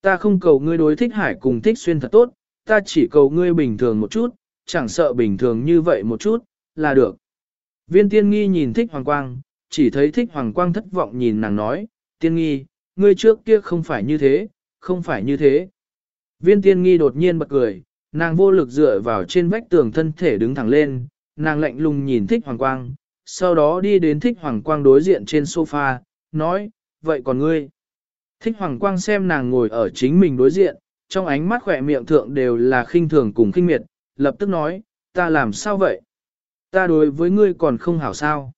Ta không cầu ngươi đối thích hải cùng thích xuyên thật tốt, ta chỉ cầu ngươi bình thường một chút, chẳng sợ bình thường như vậy một chút, là được. Viên tiên nghi nhìn thích hoàng quang, chỉ thấy thích hoàng quang thất vọng nhìn nàng nói, tiên nghi, ngươi trước kia không phải như thế, không phải như thế. Viên tiên nghi đột nhiên bật cười, nàng vô lực dựa vào trên vách tường thân thể đứng thẳng lên, nàng lạnh lùng nhìn thích hoàng quang, sau đó đi đến thích hoàng quang đối diện trên sofa, nói, vậy còn ngươi? Thích hoàng quang xem nàng ngồi ở chính mình đối diện, trong ánh mắt khỏe miệng thượng đều là khinh thường cùng khinh miệt, lập tức nói, ta làm sao vậy? Ta đối với ngươi còn không hảo sao?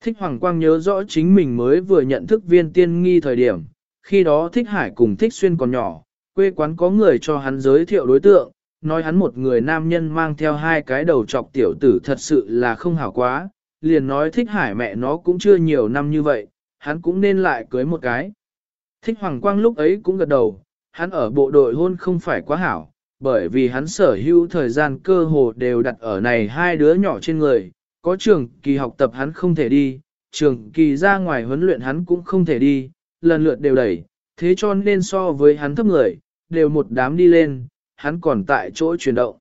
Thích hoàng quang nhớ rõ chính mình mới vừa nhận thức viên tiên nghi thời điểm, khi đó thích hải cùng thích xuyên còn nhỏ, quê quán có người cho hắn giới thiệu đối tượng, nói hắn một người nam nhân mang theo hai cái đầu trọc tiểu tử thật sự là không hảo quá, liền nói thích hải mẹ nó cũng chưa nhiều năm như vậy, hắn cũng nên lại cưới một cái. Thích Hoàng Quang lúc ấy cũng gật đầu, hắn ở bộ đội hôn không phải quá hảo, bởi vì hắn sở hữu thời gian cơ hồ đều đặt ở này hai đứa nhỏ trên người, có trường kỳ học tập hắn không thể đi, trường kỳ ra ngoài huấn luyện hắn cũng không thể đi, lần lượt đều đẩy, thế cho nên so với hắn thấp người, đều một đám đi lên, hắn còn tại chỗ chuyển động.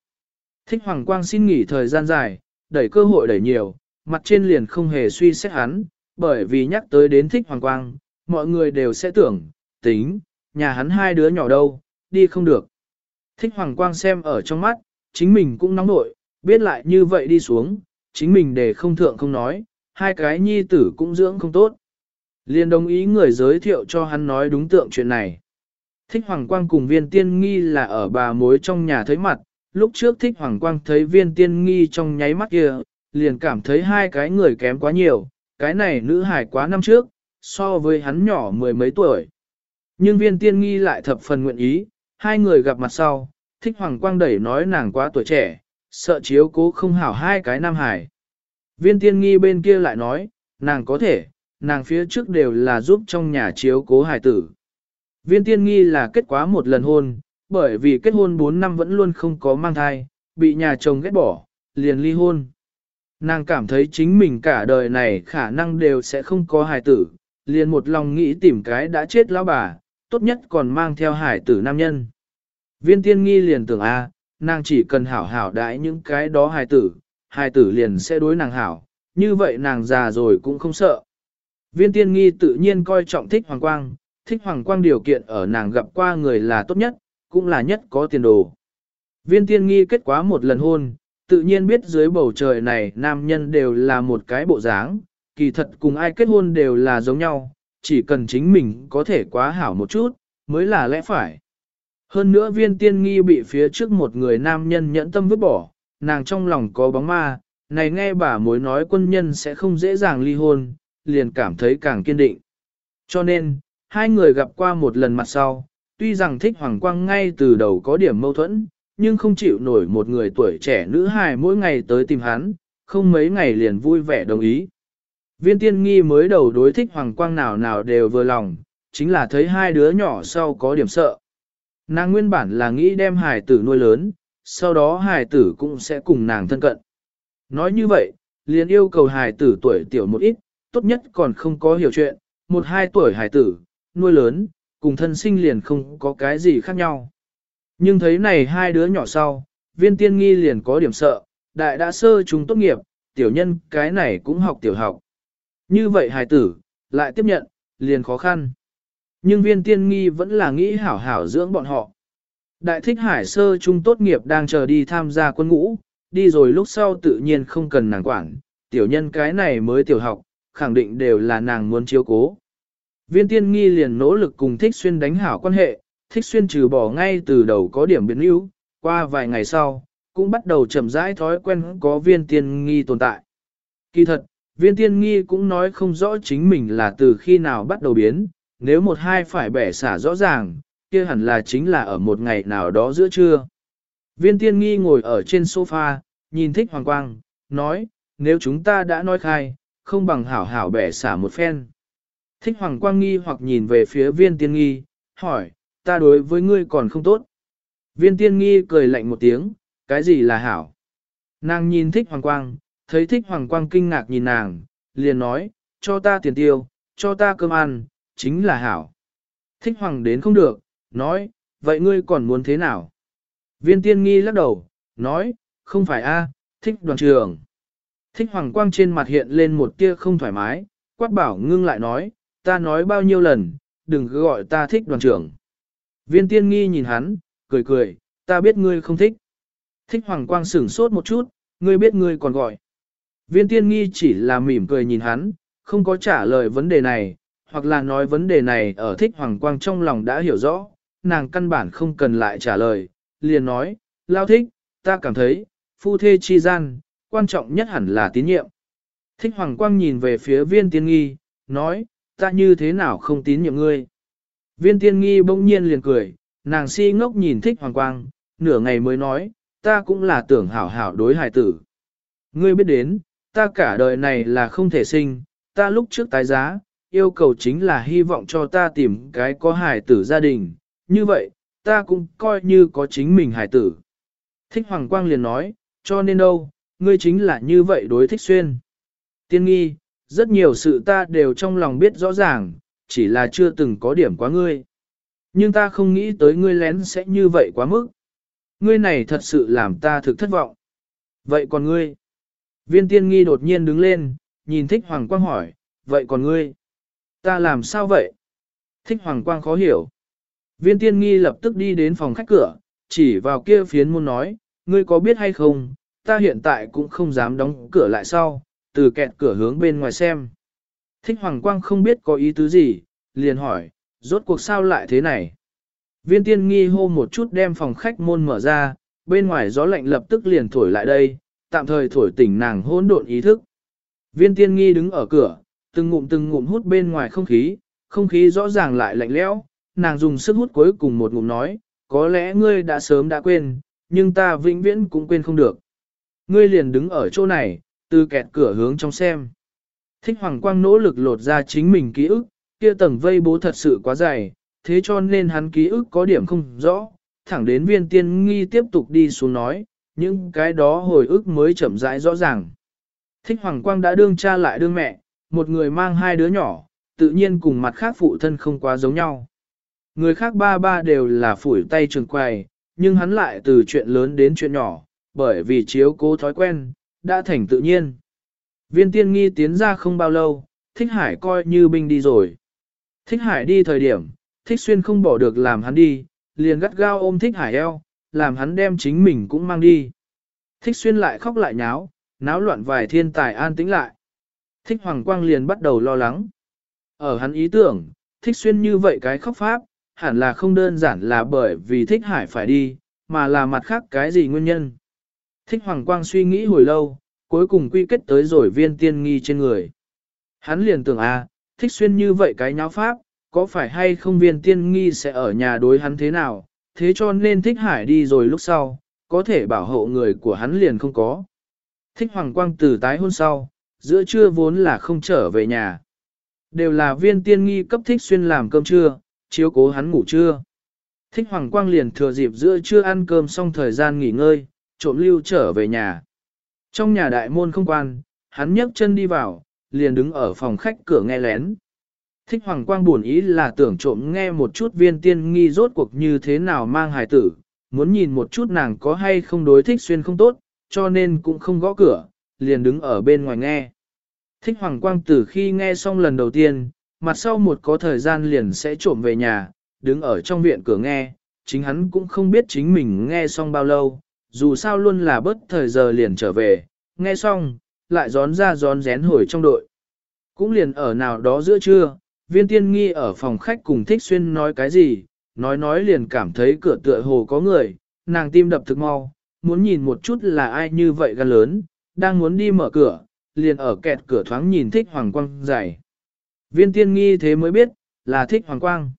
Thích Hoàng Quang xin nghỉ thời gian dài, đẩy cơ hội đẩy nhiều, mặt trên liền không hề suy xét hắn, bởi vì nhắc tới đến thích Hoàng Quang, mọi người đều sẽ tưởng, tính, nhà hắn hai đứa nhỏ đâu, đi không được. Thích Hoàng Quang xem ở trong mắt, chính mình cũng nóng nội, biết lại như vậy đi xuống, chính mình để không thượng không nói, hai cái nhi tử cũng dưỡng không tốt. Liền đồng ý người giới thiệu cho hắn nói đúng tượng chuyện này. Thích Hoàng Quang cùng viên tiên nghi là ở bà mối trong nhà thấy mặt, lúc trước thích Hoàng Quang thấy viên tiên nghi trong nháy mắt kia, liền cảm thấy hai cái người kém quá nhiều, cái này nữ hài quá năm trước, so với hắn nhỏ mười mấy tuổi. Nhưng viên tiên nghi lại thập phần nguyện ý, hai người gặp mặt sau, thích Hoàng Quang đẩy nói nàng quá tuổi trẻ, sợ chiếu cố không hảo hai cái nam hải. Viên tiên nghi bên kia lại nói, nàng có thể, nàng phía trước đều là giúp trong nhà chiếu cố hài tử. Viên tiên nghi là kết quá một lần hôn, bởi vì kết hôn 4 năm vẫn luôn không có mang thai, bị nhà chồng ghét bỏ, liền ly hôn. Nàng cảm thấy chính mình cả đời này khả năng đều sẽ không có hài tử, liền một lòng nghĩ tìm cái đã chết lão bà, tốt nhất còn mang theo hài tử nam nhân. Viên tiên nghi liền tưởng a, nàng chỉ cần hảo hảo đãi những cái đó hài tử, hài tử liền sẽ đối nàng hảo, như vậy nàng già rồi cũng không sợ. Viên tiên nghi tự nhiên coi trọng thích hoàng quang, thích hoàng quang điều kiện ở nàng gặp qua người là tốt nhất, cũng là nhất có tiền đồ. Viên tiên nghi kết quá một lần hôn, tự nhiên biết dưới bầu trời này nam nhân đều là một cái bộ dáng, kỳ thật cùng ai kết hôn đều là giống nhau, chỉ cần chính mình có thể quá hảo một chút, mới là lẽ phải. Hơn nữa viên tiên nghi bị phía trước một người nam nhân nhẫn tâm vứt bỏ, nàng trong lòng có bóng ma, này nghe bà mối nói quân nhân sẽ không dễ dàng ly hôn, liền cảm thấy càng kiên định. Cho nên, hai người gặp qua một lần mặt sau, tuy rằng thích Hoàng Quang ngay từ đầu có điểm mâu thuẫn, nhưng không chịu nổi một người tuổi trẻ nữ hài mỗi ngày tới tìm hắn, không mấy ngày liền vui vẻ đồng ý. Viên tiên nghi mới đầu đối thích Hoàng Quang nào nào đều vừa lòng, chính là thấy hai đứa nhỏ sau có điểm sợ. Nàng nguyên bản là nghĩ đem hài tử nuôi lớn, sau đó hài tử cũng sẽ cùng nàng thân cận. Nói như vậy, liền yêu cầu hài tử tuổi tiểu một ít, tốt nhất còn không có hiểu chuyện, một hai tuổi hài tử, nuôi lớn, cùng thân sinh liền không có cái gì khác nhau. Nhưng thấy này hai đứa nhỏ sau, viên tiên nghi liền có điểm sợ, đại đã sơ chúng tốt nghiệp, tiểu nhân cái này cũng học tiểu học. Như vậy hài tử, lại tiếp nhận, liền khó khăn. Nhưng viên tiên nghi vẫn là nghĩ hảo hảo dưỡng bọn họ. Đại thích hải sơ trung tốt nghiệp đang chờ đi tham gia quân ngũ, đi rồi lúc sau tự nhiên không cần nàng quản, tiểu nhân cái này mới tiểu học, khẳng định đều là nàng muốn chiếu cố. Viên tiên nghi liền nỗ lực cùng thích xuyên đánh hảo quan hệ, thích xuyên trừ bỏ ngay từ đầu có điểm biến yếu, qua vài ngày sau, cũng bắt đầu chậm rãi thói quen có viên tiên nghi tồn tại. Kỳ thật, viên tiên nghi cũng nói không rõ chính mình là từ khi nào bắt đầu biến, nếu một hai phải bẻ xả rõ ràng, kia hẳn là chính là ở một ngày nào đó giữa trưa. Viên tiên nghi ngồi ở trên sofa, nhìn thích hoàng quang, nói, nếu chúng ta đã nói khai, không bằng hảo hảo bẻ xả một phen. Thích hoàng quang nghi hoặc nhìn về phía viên tiên nghi, hỏi, ta đối với ngươi còn không tốt. Viên tiên nghi cười lạnh một tiếng, cái gì là hảo? Nàng nhìn thích hoàng quang, thấy thích hoàng quang kinh ngạc nhìn nàng, liền nói, cho ta tiền tiêu, cho ta cơm ăn, chính là hảo. Thích hoàng đến không được, nói, vậy ngươi còn muốn thế nào? Viên tiên nghi lắc đầu, nói, không phải a, thích đoàn trường. Thích hoàng quang trên mặt hiện lên một tia không thoải mái, quát bảo ngưng lại nói, ta nói bao nhiêu lần, đừng cứ gọi ta thích đoàn trưởng. Viên tiên nghi nhìn hắn, cười cười, ta biết ngươi không thích. Thích hoàng quang sửng sốt một chút, ngươi biết ngươi còn gọi. Viên tiên nghi chỉ là mỉm cười nhìn hắn, không có trả lời vấn đề này, hoặc là nói vấn đề này ở thích hoàng quang trong lòng đã hiểu rõ, nàng căn bản không cần lại trả lời, liền nói, lao thích, ta cảm thấy, phu thê chi gian, quan trọng nhất hẳn là tín nhiệm. Thích hoàng quang nhìn về phía viên tiên nghi, nói, ta như thế nào không tín nhiệm ngươi. Viên tiên nghi bỗng nhiên liền cười, nàng si ngốc nhìn thích hoàng quang, nửa ngày mới nói, ta cũng là tưởng hảo hảo đối hài tử. Ngươi biết đến, ta cả đời này là không thể sinh, ta lúc trước tái giá, yêu cầu chính là hy vọng cho ta tìm cái có hài tử gia đình, như vậy, ta cũng coi như có chính mình hài tử. Thích Hoàng Quang liền nói, cho nên đâu, ngươi chính là như vậy đối thích xuyên. Tiên nghi, rất nhiều sự ta đều trong lòng biết rõ ràng, chỉ là chưa từng có điểm quá ngươi. Nhưng ta không nghĩ tới ngươi lén sẽ như vậy quá mức. Ngươi này thật sự làm ta thực thất vọng. Vậy còn ngươi? Viên tiên nghi đột nhiên đứng lên, nhìn thích Hoàng Quang hỏi, vậy còn ngươi? Ta làm sao vậy? Thích Hoàng Quang khó hiểu. Viên tiên nghi lập tức đi đến phòng khách cửa, chỉ vào kia phiến môn nói, ngươi có biết hay không, ta hiện tại cũng không dám đóng cửa lại sau, từ kẹt cửa hướng bên ngoài xem. Thích Hoàng Quang không biết có ý tứ gì, liền hỏi, rốt cuộc sao lại thế này? Viên tiên nghi hô một chút đem phòng khách môn mở ra, bên ngoài gió lạnh lập tức liền thổi lại đây, tạm thời thổi tỉnh nàng hỗn độn ý thức. Viên tiên nghi đứng ở cửa, từng ngụm từng ngụm hút bên ngoài không khí, không khí rõ ràng lại lạnh lẽo, nàng dùng sức hút cuối cùng một ngụm nói, có lẽ ngươi đã sớm đã quên, nhưng ta vĩnh viễn cũng quên không được. Ngươi liền đứng ở chỗ này, từ kẹt cửa hướng trong xem. Thích Hoàng Quang nỗ lực lột ra chính mình ký ức, kia tầng vây bố thật sự quá dày, thế cho nên hắn ký ức có điểm không rõ, thẳng đến viên tiên nghi tiếp tục đi xuống nói, những cái đó hồi ức mới chậm rãi rõ ràng. Thích Hoàng Quang đã đương cha lại đương mẹ, một người mang hai đứa nhỏ, tự nhiên cùng mặt khác phụ thân không quá giống nhau. Người khác ba ba đều là phủi tay trường quầy, nhưng hắn lại từ chuyện lớn đến chuyện nhỏ, bởi vì chiếu cố thói quen, đã thành tự nhiên. Viên tiên nghi tiến ra không bao lâu, thích hải coi như binh đi rồi. Thích hải đi thời điểm, thích xuyên không bỏ được làm hắn đi, liền gắt gao ôm thích hải eo, làm hắn đem chính mình cũng mang đi. Thích xuyên lại khóc lại nháo, náo loạn vài thiên tài an tĩnh lại. Thích hoàng quang liền bắt đầu lo lắng. Ở hắn ý tưởng, thích xuyên như vậy cái khóc pháp, hẳn là không đơn giản là bởi vì thích hải phải đi, mà là mặt khác cái gì nguyên nhân. Thích hoàng quang suy nghĩ hồi lâu, cuối cùng quy kết tới rồi viên tiên nghi trên người. Hắn liền tưởng à, thích xuyên như vậy cái nháo pháp, có phải hay không viên tiên nghi sẽ ở nhà đối hắn thế nào, thế cho nên thích hải đi rồi lúc sau, có thể bảo hộ người của hắn liền không có. Thích hoàng quang từ tái hôn sau, giữa trưa vốn là không trở về nhà. Đều là viên tiên nghi cấp thích xuyên làm cơm trưa, chiếu cố hắn ngủ trưa. Thích hoàng quang liền thừa dịp giữa trưa ăn cơm xong thời gian nghỉ ngơi, trộm lưu trở về nhà. Trong nhà đại môn không quan, hắn nhấc chân đi vào, liền đứng ở phòng khách cửa nghe lén. Thích Hoàng Quang buồn ý là tưởng trộm nghe một chút viên tiên nghi rốt cuộc như thế nào mang hài tử, muốn nhìn một chút nàng có hay không đối thích xuyên không tốt, cho nên cũng không gõ cửa, liền đứng ở bên ngoài nghe. Thích Hoàng Quang từ khi nghe xong lần đầu tiên, mặt sau một có thời gian liền sẽ trộm về nhà, đứng ở trong viện cửa nghe, chính hắn cũng không biết chính mình nghe xong bao lâu, dù sao luôn là bất thời giờ liền trở về, nghe xong, lại gión ra gión rén hồi trong đội. Cũng liền ở nào đó giữa trưa, viên tiên nghi ở phòng khách cùng thích xuyên nói cái gì, nói nói liền cảm thấy cửa tựa hồ có người, nàng tim đập thực mau, muốn nhìn một chút là ai như vậy gan lớn, đang muốn đi mở cửa, liền ở kẹt cửa thoáng nhìn thích hoàng quang dày. Viên tiên nghi thế mới biết, là thích hoàng quang.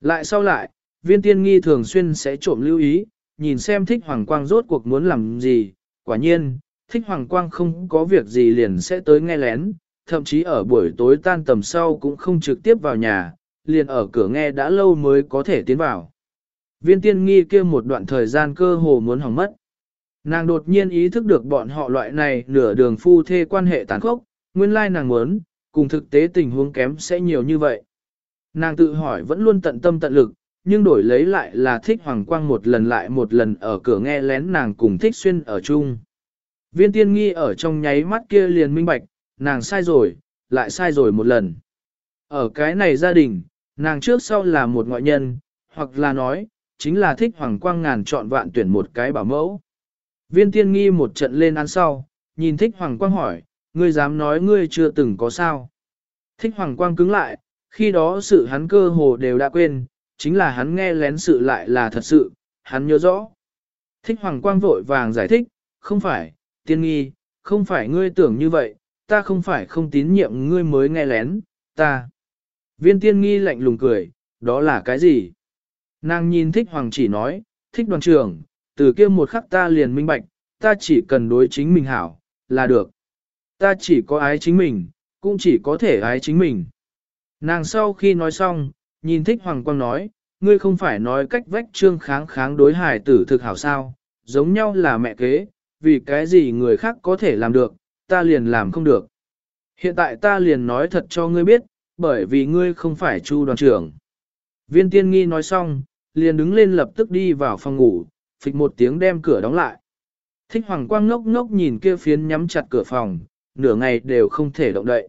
Lại sau lại, viên tiên nghi thường xuyên sẽ trộm lưu ý, nhìn xem thích hoàng quang rốt cuộc muốn làm gì, quả nhiên, thích hoàng quang không có việc gì liền sẽ tới nghe lén, thậm chí ở buổi tối tan tầm sau cũng không trực tiếp vào nhà, liền ở cửa nghe đã lâu mới có thể tiến vào. Viên tiên nghi kia một đoạn thời gian cơ hồ muốn hỏng mất. Nàng đột nhiên ý thức được bọn họ loại này nửa đường phu thê quan hệ tàn khốc, nguyên lai nàng muốn, cùng thực tế tình huống kém sẽ nhiều như vậy. Nàng tự hỏi vẫn luôn tận tâm tận lực, nhưng đổi lấy lại là thích hoàng quang một lần lại một lần ở cửa nghe lén nàng cùng thích xuyên ở chung. Viên tiên nghi ở trong nháy mắt kia liền minh bạch, nàng sai rồi, lại sai rồi một lần. Ở cái này gia đình, nàng trước sau là một ngoại nhân, hoặc là nói, chính là thích hoàng quang ngàn chọn vạn tuyển một cái bảo mẫu. Viên tiên nghi một trận lên ăn sau, nhìn thích hoàng quang hỏi, ngươi dám nói ngươi chưa từng có sao. Thích hoàng quang cứng lại, khi đó sự hắn cơ hồ đều đã quên, chính là hắn nghe lén sự lại là thật sự, hắn nhớ rõ. Thích hoàng quang vội vàng giải thích, không phải, tiên nghi, không phải ngươi tưởng như vậy, ta không phải không tín nhiệm ngươi mới nghe lén, ta. Viên tiên nghi lạnh lùng cười, đó là cái gì? Nàng nhìn thích hoàng chỉ nói, thích đoàn trưởng, từ kia một khắc ta liền minh bạch, ta chỉ cần đối chính mình hảo, là được. Ta chỉ có ái chính mình, cũng chỉ có thể ái chính mình. Nàng sau khi nói xong, nhìn thích hoàng quang nói, ngươi không phải nói cách vách trương kháng kháng đối hải tử thực hảo sao, giống nhau là mẹ kế, vì cái gì người khác có thể làm được, ta liền làm không được. Hiện tại ta liền nói thật cho ngươi biết, bởi vì ngươi không phải chu đoàn trưởng. Viên tiên nghi nói xong, liền đứng lên lập tức đi vào phòng ngủ, phịch một tiếng đem cửa đóng lại. Thích hoàng quang ngốc ngốc nhìn kia phiến nhắm chặt cửa phòng, nửa ngày đều không thể động đậy.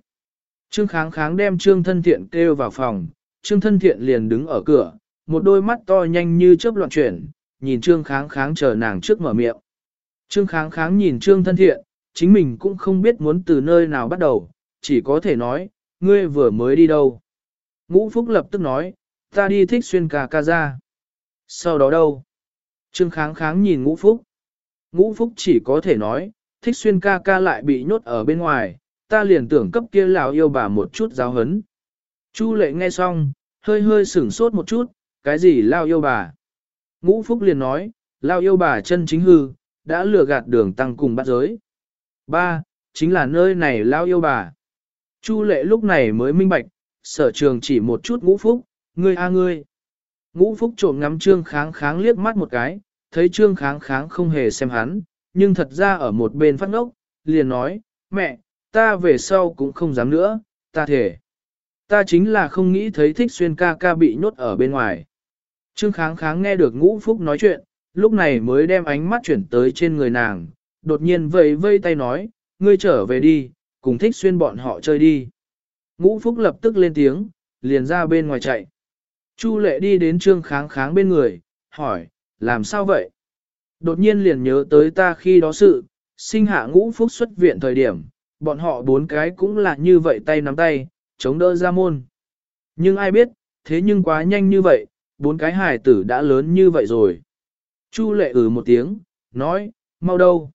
Trương kháng kháng đem trương thân thiện kêu vào phòng, trương thân thiện liền đứng ở cửa, một đôi mắt to nhanh như chớp loạn chuyển, nhìn trương kháng kháng chờ nàng trước mở miệng. Trương kháng kháng nhìn trương thân thiện, chính mình cũng không biết muốn từ nơi nào bắt đầu, chỉ có thể nói, ngươi vừa mới đi đâu. Ngũ Phúc lập tức nói, ta đi thích xuyên ca ca ra. sau đó đâu? Trương kháng kháng nhìn ngũ phúc. Ngũ phúc chỉ có thể nói, thích xuyên ca ca lại bị nhốt ở bên ngoài, ta liền tưởng cấp kia lão yêu bà một chút giáo hấn. Chu lệ nghe xong, hơi hơi sửng sốt một chút, cái gì lao yêu bà? Ngũ phúc liền nói, lao yêu bà chân chính hư, đã lừa gạt đường tăng cùng bắt giới. Ba, chính là nơi này lao yêu bà. Chu lệ lúc này mới minh bạch, sở trường chỉ một chút ngũ phúc, ngươi a ngươi. Ngũ phúc trộm ngắm trương kháng kháng liếc mắt một cái, thấy trương kháng kháng không hề xem hắn, nhưng thật ra ở một bên phát ngốc, liền nói, mẹ, ta về sau cũng không dám nữa, ta thể. Ta chính là không nghĩ thấy thích xuyên ca ca bị nhốt ở bên ngoài. Trương kháng kháng nghe được ngũ phúc nói chuyện, lúc này mới đem ánh mắt chuyển tới trên người nàng, đột nhiên vẫy vây tay nói, ngươi trở về đi, cùng thích xuyên bọn họ chơi đi. Ngũ phúc lập tức lên tiếng, liền ra bên ngoài chạy. Chu lệ đi đến trương kháng kháng bên người, hỏi, làm sao vậy? Đột nhiên liền nhớ tới ta khi đó sự, sinh hạ ngũ phúc xuất viện thời điểm, bọn họ bốn cái cũng là như vậy tay nắm tay, chống đỡ ra môn. Nhưng ai biết, thế nhưng quá nhanh như vậy, bốn cái hài tử đã lớn như vậy rồi. Chu lệ ừ một tiếng, nói, mau đâu.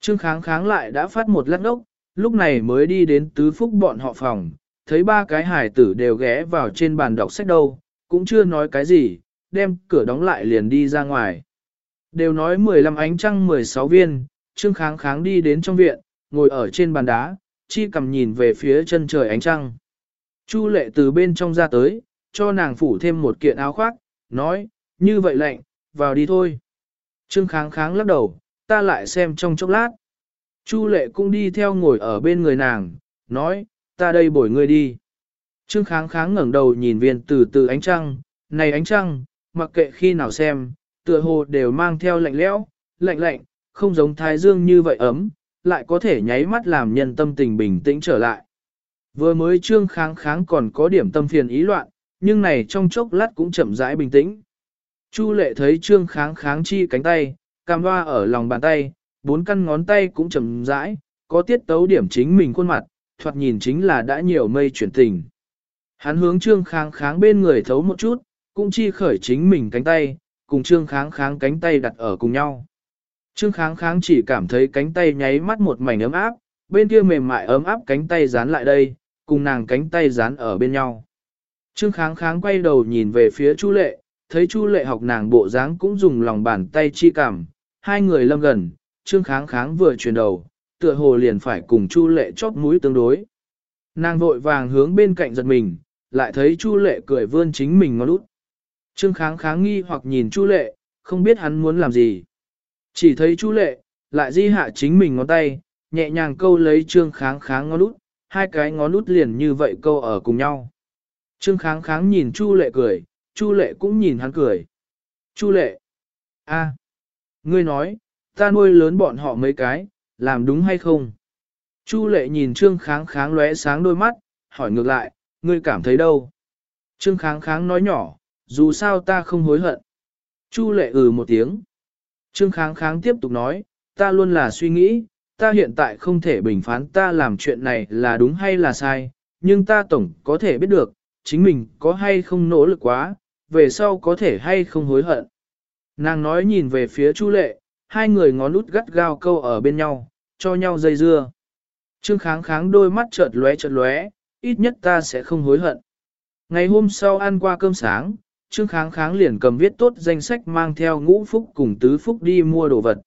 Trương kháng kháng lại đã phát một lát ốc, lúc này mới đi đến tứ phúc bọn họ phòng, thấy ba cái hài tử đều ghé vào trên bàn đọc sách đâu, cũng chưa nói cái gì, đem cửa đóng lại liền đi ra ngoài. Đều nói 15 ánh trăng 16 viên, Trương Kháng Kháng đi đến trong viện, ngồi ở trên bàn đá, chi cầm nhìn về phía chân trời ánh trăng. Chu lệ từ bên trong ra tới, cho nàng phủ thêm một kiện áo khoác, nói, như vậy lạnh, vào đi thôi. Trương Kháng Kháng lắc đầu, ta lại xem trong chốc lát. Chu lệ cũng đi theo ngồi ở bên người nàng, nói, ta đây bổi ngươi đi. Trương Kháng Kháng ngẩng đầu nhìn viên từ từ ánh trăng, này ánh trăng, mặc kệ khi nào xem, tựa hồ đều mang theo lạnh lẽo, lạnh lạnh, không giống thái dương như vậy ấm, lại có thể nháy mắt làm nhân tâm tình bình tĩnh trở lại. Vừa mới trương kháng kháng còn có điểm tâm phiền ý loạn, nhưng này trong chốc lát cũng chậm rãi bình tĩnh. Chu lệ thấy trương kháng kháng chi cánh tay, cam hoa ở lòng bàn tay, bốn căn ngón tay cũng chậm rãi, có tiết tấu điểm chính mình khuôn mặt, thoạt nhìn chính là đã nhiều mây chuyển tình. Hắn hướng trương kháng kháng bên người thấu một chút, cũng chi khởi chính mình cánh tay, cùng trương kháng kháng cánh tay đặt ở cùng nhau. Trương kháng kháng chỉ cảm thấy cánh tay nháy mắt một mảnh ấm áp, bên kia mềm mại ấm áp cánh tay dán lại đây, cùng nàng cánh tay dán ở bên nhau. Trương kháng kháng quay đầu nhìn về phía Chu lệ, thấy Chu lệ học nàng bộ dáng cũng dùng lòng bàn tay chi cảm, hai người lâm gần, Trương kháng kháng vừa chuyển đầu, tựa hồ liền phải cùng Chu lệ chóp mũi tương đối. Nàng vội vàng hướng bên cạnh giật mình, lại thấy Chu lệ cười vươn chính mình ngó lút. Trương kháng kháng nghi hoặc nhìn Chu lệ, không biết hắn muốn làm gì. Chỉ thấy Chu lệ, lại di hạ chính mình ngón tay, nhẹ nhàng câu lấy trương kháng kháng ngón út, hai cái ngón út liền như vậy câu ở cùng nhau. Trương kháng kháng nhìn Chu lệ cười, Chu lệ cũng nhìn hắn cười. Chu lệ, a, ngươi nói, ta nuôi lớn bọn họ mấy cái, làm đúng hay không? Chu lệ nhìn trương kháng kháng lóe sáng đôi mắt, hỏi ngược lại, ngươi cảm thấy đâu? Trương kháng kháng nói nhỏ, dù sao ta không hối hận. Chu lệ ừ một tiếng. Trương kháng kháng tiếp tục nói, ta luôn là suy nghĩ, ta hiện tại không thể bình phán ta làm chuyện này là đúng hay là sai, nhưng ta tổng có thể biết được, chính mình có hay không nỗ lực quá, về sau có thể hay không hối hận. Nàng nói nhìn về phía Chu lệ, hai người ngón út gắt gao câu ở bên nhau, cho nhau dây dưa. Trương kháng kháng đôi mắt chợt lóe chợt lóe, ít nhất ta sẽ không hối hận. Ngày hôm sau ăn qua cơm sáng, Trương Kháng Kháng liền cầm viết tốt danh sách mang theo ngũ phúc cùng tứ phúc đi mua đồ vật.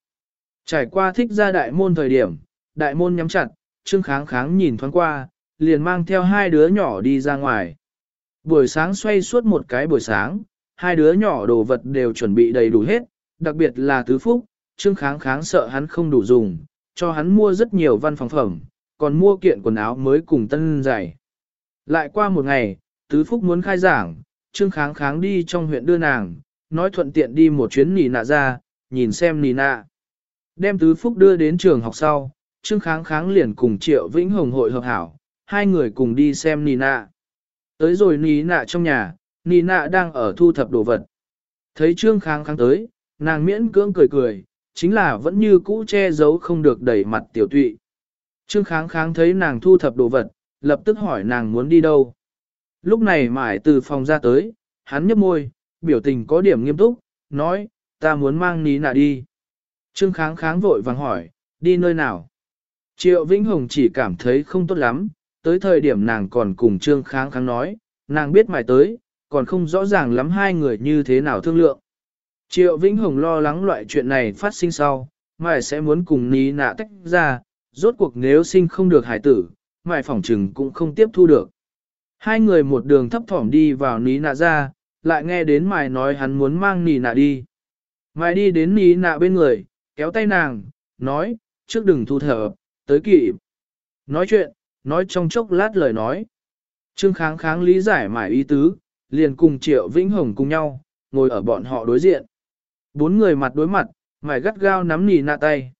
Trải qua thích ra đại môn thời điểm, đại môn nhắm chặt, Trương Kháng Kháng nhìn thoáng qua, liền mang theo hai đứa nhỏ đi ra ngoài. Buổi sáng xoay suốt một cái buổi sáng, hai đứa nhỏ đồ vật đều chuẩn bị đầy đủ hết, đặc biệt là tứ phúc, Trương Kháng Kháng sợ hắn không đủ dùng, cho hắn mua rất nhiều văn phòng phẩm, còn mua kiện quần áo mới cùng tân giày. Lại qua một ngày, tứ phúc muốn khai giảng, Trương Kháng Kháng đi trong huyện đưa nàng, nói thuận tiện đi một chuyến nì nạ ra, nhìn xem nì nạ. Đem Tứ Phúc đưa đến trường học sau, Trương Kháng Kháng liền cùng Triệu Vĩnh Hồng hội hợp hảo, hai người cùng đi xem Nina. Tới rồi Nina trong nhà, Nina đang ở thu thập đồ vật. Thấy Trương Kháng Kháng tới, nàng miễn cưỡng cười cười, chính là vẫn như cũ che giấu không được đẩy mặt tiểu tụy. Trương Kháng Kháng thấy nàng thu thập đồ vật, lập tức hỏi nàng muốn đi đâu. Lúc này mải từ phòng ra tới, hắn nhấp môi, biểu tình có điểm nghiêm túc, nói, ta muốn mang Nina đi. Trương kháng kháng vội vàng hỏi, đi nơi nào? Triệu Vĩnh Hồng chỉ cảm thấy không tốt lắm, tới thời điểm nàng còn cùng Trương kháng kháng nói, nàng biết mài tới, còn không rõ ràng lắm hai người như thế nào thương lượng. Triệu Vĩnh Hồng lo lắng loại chuyện này phát sinh sau, mài sẽ muốn cùng ní nạ tách ra, rốt cuộc nếu sinh không được hải tử, mài phỏng trừng cũng không tiếp thu được. Hai người một đường thấp thỏm đi vào ní nạ ra, lại nghe đến mài nói hắn muốn mang ní nạ đi. Mài đi đến ní nạ bên người, kéo tay nàng, nói, trước đừng thu thở, tới kỵ. Nói chuyện, nói trong chốc lát lời nói. Trương kháng kháng lý giải mải ý tứ, liền cùng Triệu Vĩnh Hồng cùng nhau, ngồi ở bọn họ đối diện. Bốn người mặt đối mặt, mải gắt gao nắm nì nạ tay.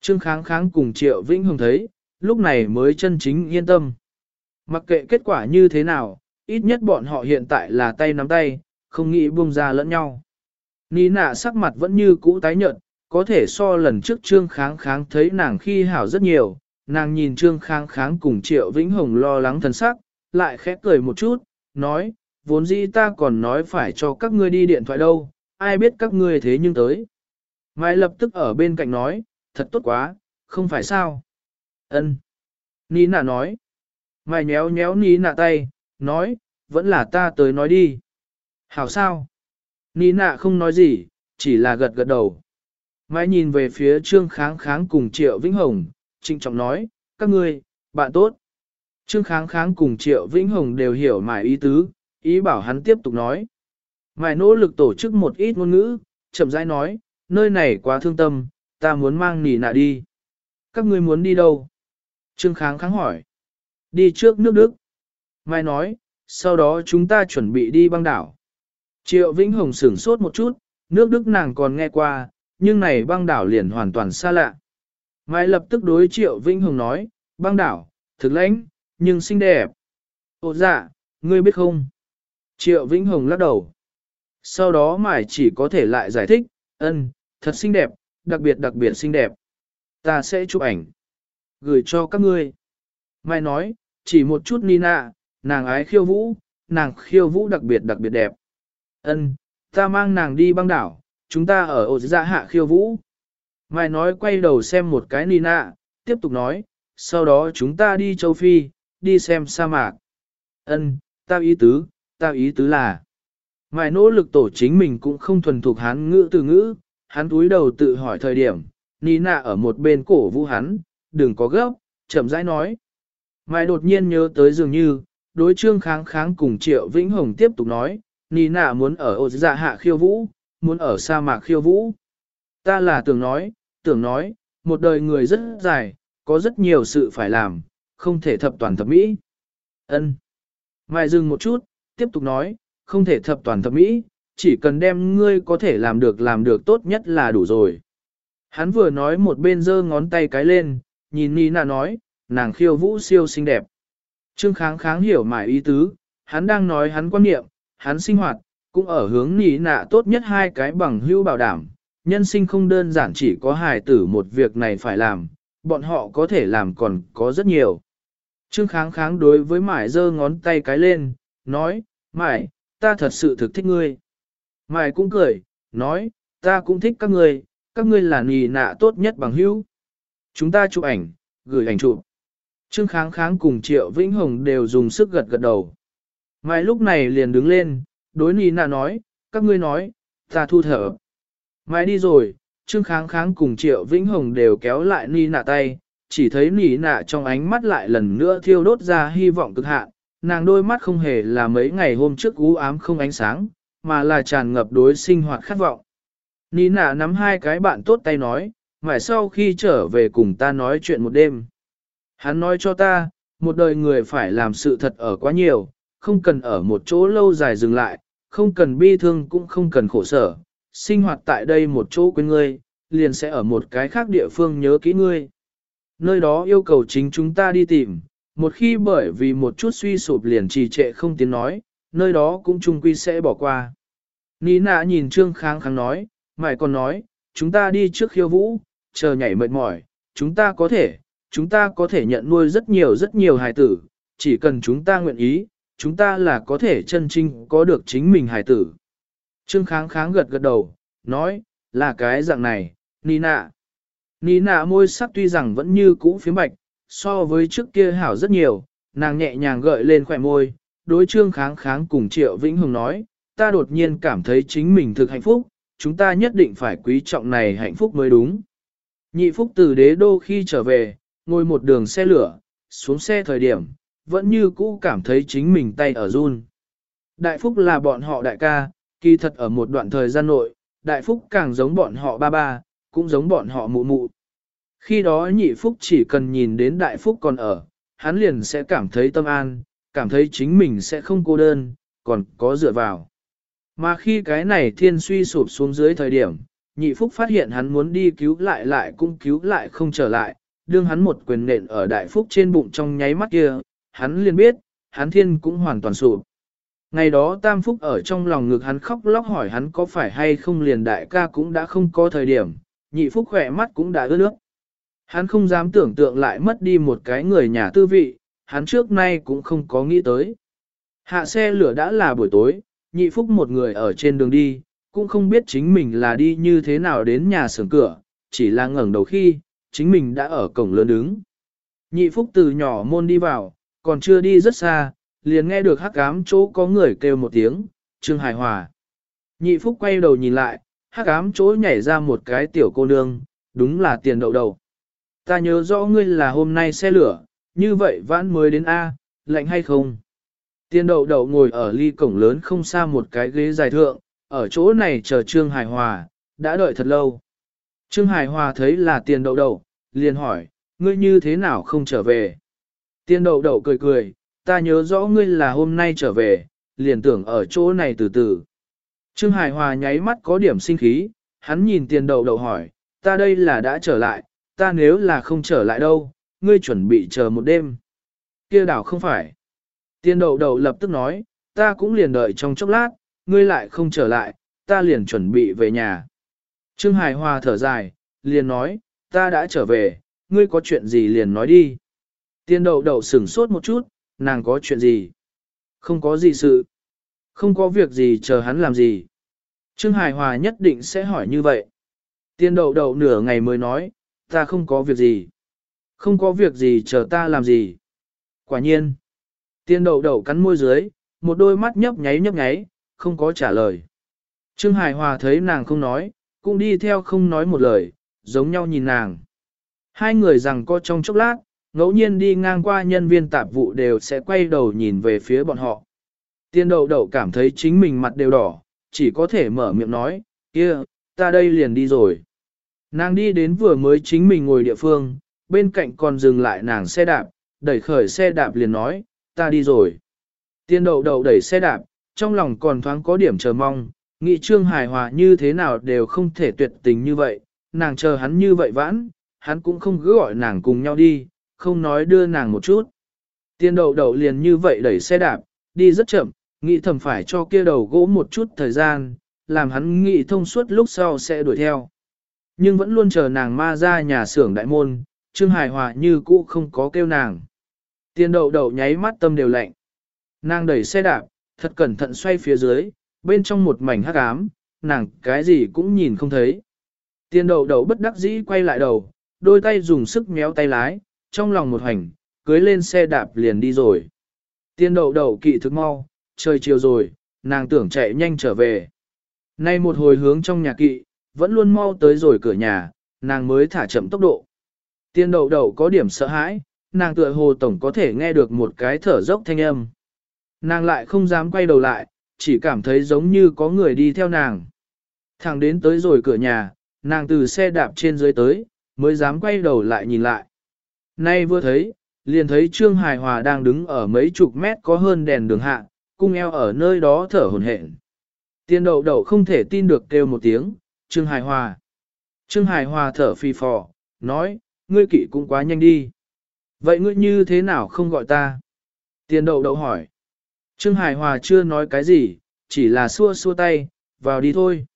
Trương kháng kháng cùng Triệu Vĩnh Hồng thấy, lúc này mới chân chính yên tâm. Mặc kệ kết quả như thế nào, ít nhất bọn họ hiện tại là tay nắm tay, không nghĩ buông ra lẫn nhau. Nì nạ sắc mặt vẫn như cũ tái nhợt, có thể so lần trước Trương Kháng Kháng thấy nàng khi hảo rất nhiều, nàng nhìn Trương Kháng Kháng cùng Triệu Vĩnh Hồng lo lắng thần sắc, lại khẽ cười một chút, nói, vốn dĩ ta còn nói phải cho các ngươi đi điện thoại đâu, ai biết các ngươi thế nhưng tới. Mai lập tức ở bên cạnh nói, thật tốt quá, không phải sao. Ân. Nina nói. Mai nhéo nhéo nà tay, nói, vẫn là ta tới nói đi. Hảo sao? Nina không nói gì, chỉ là gật gật đầu. Mai nhìn về phía Trương Kháng Kháng cùng Triệu Vĩnh Hồng, trịnh trọng nói, các ngươi, bạn tốt. Trương Kháng Kháng cùng Triệu Vĩnh Hồng đều hiểu mãi ý tứ, ý bảo hắn tiếp tục nói. mãi nỗ lực tổ chức một ít ngôn ngữ, chậm rãi nói, nơi này quá thương tâm, ta muốn mang nỉ nạ đi. Các ngươi muốn đi đâu? Trương Kháng Kháng hỏi. Đi trước nước Đức. Mai nói, sau đó chúng ta chuẩn bị đi băng đảo. Triệu Vĩnh Hồng sửng sốt một chút, nước Đức nàng còn nghe qua, nhưng này băng đảo liền hoàn toàn xa lạ. Mai lập tức đối Triệu Vĩnh Hồng nói, băng đảo, thực lãnh, nhưng xinh đẹp. Ồ dạ, ngươi biết không? Triệu Vĩnh Hồng lắc đầu. Sau đó Mai chỉ có thể lại giải thích, ân, thật xinh đẹp, đặc biệt đặc biệt xinh đẹp. Ta sẽ chụp ảnh. Gửi cho các ngươi. Mai nói, chỉ một chút Nina, nàng ái khiêu vũ, nàng khiêu vũ đặc biệt đặc biệt đẹp. Ân, ta mang nàng đi băng đảo, chúng ta ở ổ dạ hạ khiêu vũ. Mai nói quay đầu xem một cái Nina, tiếp tục nói, sau đó chúng ta đi châu Phi, đi xem sa mạc. Ân, ta ý tứ, ta ý tứ là. Mai nỗ lực tổ chính mình cũng không thuần thục hán ngữ từ ngữ, hắn túi đầu tự hỏi thời điểm, Nina ở một bên cổ vũ hắn, đừng có gấp, chậm rãi nói. Mai đột nhiên nhớ tới dường như, đối trương kháng kháng cùng Triệu Vĩnh Hồng tiếp tục nói, Nina muốn ở ổ dạ hạ khiêu vũ, muốn ở sa mạc khiêu vũ. Ta là tưởng nói, tưởng nói, một đời người rất dài, có rất nhiều sự phải làm, không thể thập toàn thập mỹ. Ân. Mai dừng một chút, tiếp tục nói, không thể thập toàn thập mỹ, chỉ cần đem ngươi có thể làm được làm được tốt nhất là đủ rồi. Hắn vừa nói một bên giơ ngón tay cái lên, nhìn Nina nói, nàng khiêu vũ siêu xinh đẹp. Trương kháng kháng hiểu mải ý tứ, hắn đang nói hắn quan niệm, hắn sinh hoạt, cũng ở hướng nỉ nạ tốt nhất hai cái bằng hữu bảo đảm. Nhân sinh không đơn giản chỉ có hài tử một việc này phải làm, bọn họ có thể làm còn có rất nhiều. Trương kháng kháng đối với mải giơ ngón tay cái lên, nói, mải, ta thật sự thực thích ngươi. Mải cũng cười, nói, ta cũng thích các ngươi, các ngươi là nì nạ tốt nhất bằng hữu. Chúng ta chụp ảnh, gửi ảnh chụp. Trương kháng kháng cùng Triệu Vĩnh Hồng đều dùng sức gật gật đầu. Mải lúc này liền đứng lên, đối nì nạ nói, các ngươi nói, ta thu thở. Mai đi rồi, Trương Kháng Kháng cùng Triệu Vĩnh Hồng đều kéo lại nì nạ tay, chỉ thấy nì nạ trong ánh mắt lại lần nữa thiêu đốt ra hy vọng cực hạn, nàng đôi mắt không hề là mấy ngày hôm trước u ám không ánh sáng, mà là tràn ngập đối sinh hoạt khát vọng. Nì nạ nắm hai cái bạn tốt tay nói, mãi sau khi trở về cùng ta nói chuyện một đêm. Hắn nói cho ta, một đời người phải làm sự thật ở quá nhiều, không cần ở một chỗ lâu dài dừng lại, không cần bi thương cũng không cần khổ sở, sinh hoạt tại đây một chỗ quên ngươi, liền sẽ ở một cái khác địa phương nhớ kỹ ngươi. Nơi đó yêu cầu chính chúng ta đi tìm, một khi bởi vì một chút suy sụp liền trì trệ không tiếng nói, nơi đó cũng chung quy sẽ bỏ qua. Nina nhìn Trương Kháng Kháng nói, mày còn nói, chúng ta đi trước khiêu vũ, chờ nhảy mệt mỏi, chúng ta có thể, chúng ta có thể nhận nuôi rất nhiều rất nhiều hài tử, chỉ cần chúng ta nguyện ý, chúng ta là có thể chân trinh có được chính mình hài tử. Trương kháng kháng gật gật đầu, nói, là cái dạng này, Nina. Nina môi sắc tuy rằng vẫn như cũ phía bạch, so với trước kia hảo rất nhiều, nàng nhẹ nhàng gợi lên khỏe môi, đối trương kháng kháng cùng Triệu Vĩnh Hùng nói, ta đột nhiên cảm thấy chính mình thực hạnh phúc, chúng ta nhất định phải quý trọng này hạnh phúc mới đúng. Nhị phúc từ đế đô khi trở về, ngồi một đường xe lửa, xuống xe thời điểm, vẫn như cũ cảm thấy chính mình tay ở run. Đại phúc là bọn họ đại ca, kỳ thật ở một đoạn thời gian nội, đại phúc càng giống bọn họ ba ba, cũng giống bọn họ mụ mụ. Khi đó nhị phúc chỉ cần nhìn đến đại phúc còn ở, hắn liền sẽ cảm thấy tâm an, cảm thấy chính mình sẽ không cô đơn, còn có dựa vào. Mà khi cái này thiên suy sụp xuống dưới thời điểm, nhị phúc phát hiện hắn muốn đi cứu lại lại cũng cứu lại không trở lại, đương hắn một quyền nện ở đại phúc trên bụng trong nháy mắt kia, hắn liền biết, hắn thiên cũng hoàn toàn sụp. Ngày đó tam phúc ở trong lòng ngực hắn khóc lóc hỏi hắn có phải hay không liền đại ca cũng đã không có thời điểm, nhị phúc khỏe mắt cũng đã ướt nước. Hắn không dám tưởng tượng lại mất đi một cái người nhà tư vị, hắn trước nay cũng không có nghĩ tới. Hạ xe lửa đã là buổi tối, nhị phúc một người ở trên đường đi, cũng không biết chính mình là đi như thế nào đến nhà xưởng cửa, chỉ là ngẩng đầu khi, chính mình đã ở cổng lớn đứng. Nhị phúc từ nhỏ môn đi vào, còn chưa đi rất xa, liền nghe được hắc ám chỗ có người kêu một tiếng, Trương Hải Hòa. Nhị phúc quay đầu nhìn lại, hắc ám chỗ nhảy ra một cái tiểu cô nương, đúng là tiền đậu đầu. Ta nhớ rõ ngươi là hôm nay xe lửa, như vậy vãn mới đến A, lạnh hay không? Tiền đậu đậu ngồi ở ly cổng lớn không xa một cái ghế dài thượng, ở chỗ này chờ Trương Hải Hòa, đã đợi thật lâu. Trương Hải Hòa thấy là tiền đậu đậu, liền hỏi, ngươi như thế nào không trở về? Tiền đậu đậu cười cười, ta nhớ rõ ngươi là hôm nay trở về, liền tưởng ở chỗ này từ từ. Trương Hải Hòa nháy mắt có điểm sinh khí, hắn nhìn tiền đậu đậu hỏi, ta đây là đã trở lại, ta nếu là không trở lại đâu, ngươi chuẩn bị chờ một đêm. Kia đảo không phải. Tiền đậu đậu lập tức nói, ta cũng liền đợi trong chốc lát, ngươi lại không trở lại, ta liền chuẩn bị về nhà. Trương Hải Hòa thở dài, liền nói, ta đã trở về, ngươi có chuyện gì liền nói đi. Tiên đậu đậu sửng sốt một chút, nàng có chuyện gì? Không có gì sự. Không có việc gì chờ hắn làm gì. Trương Hải Hòa nhất định sẽ hỏi như vậy. Tiên đậu đậu nửa ngày mới nói, ta không có việc gì. Không có việc gì chờ ta làm gì. Quả nhiên. Tiên đậu đậu cắn môi dưới, một đôi mắt nhấp nháy nhấp nháy, không có trả lời. Trương Hải Hòa thấy nàng không nói, cũng đi theo không nói một lời, giống nhau nhìn nàng. Hai người rằng co trong chốc lát, ngẫu nhiên đi ngang qua nhân viên tạp vụ đều sẽ quay đầu nhìn về phía bọn họ. Tiên đậu đậu cảm thấy chính mình mặt đều đỏ, chỉ có thể mở miệng nói, kia, ta đây liền đi rồi. Nàng đi đến vừa mới chính mình ngồi địa phương, bên cạnh còn dừng lại nàng xe đạp, đẩy khởi xe đạp liền nói, ta đi rồi. Tiên đậu đậu đẩy xe đạp, trong lòng còn thoáng có điểm chờ mong, nghị trương hài hòa như thế nào đều không thể tuyệt tình như vậy, nàng chờ hắn như vậy vãn, hắn cũng không cứ gọi nàng cùng nhau đi, không nói đưa nàng một chút. Tiên đậu đậu liền như vậy đẩy xe đạp, đi rất chậm, nghĩ thầm phải cho kia đầu gỗ một chút thời gian, làm hắn nghĩ thông suốt lúc sau sẽ đuổi theo. Nhưng vẫn luôn chờ nàng ma ra nhà xưởng đại môn, Trương Hải Hòa như cũ không có kêu nàng. Tiên đậu đậu nháy mắt tâm đều lạnh. Nàng đẩy xe đạp, thật cẩn thận xoay phía dưới, bên trong một mảnh hắc ám, nàng cái gì cũng nhìn không thấy. Tiên đậu đậu bất đắc dĩ quay lại đầu, đôi tay dùng sức méo tay lái, trong lòng một hành, cưới lên xe đạp liền đi rồi. Tiên đậu đậu kỵ thức mau, trời chiều rồi, nàng tưởng chạy nhanh trở về. Nay một hồi hướng trong nhà kỵ, vẫn luôn mau tới rồi cửa nhà, nàng mới thả chậm tốc độ. Tiên đậu đậu có điểm sợ hãi, nàng tựa hồ tổng có thể nghe được một cái thở dốc thanh âm. Nàng lại không dám quay đầu lại, chỉ cảm thấy giống như có người đi theo nàng. Thẳng đến tới rồi cửa nhà, nàng từ xe đạp trên dưới tới, mới dám quay đầu lại nhìn lại. Nay vừa thấy, liền thấy Trương Hải Hòa đang đứng ở mấy chục mét có hơn đèn đường hạ, cung eo ở nơi đó thở hổn hển. Tiên đậu đậu không thể tin được kêu một tiếng, Trương Hải Hòa. Trương Hải Hòa thở phì phò, nói, ngươi kỵ cũng quá nhanh đi. Vậy ngươi như thế nào không gọi ta? Tiên đậu đậu hỏi. Trương Hải Hòa chưa nói cái gì, chỉ là xua xua tay, vào đi thôi.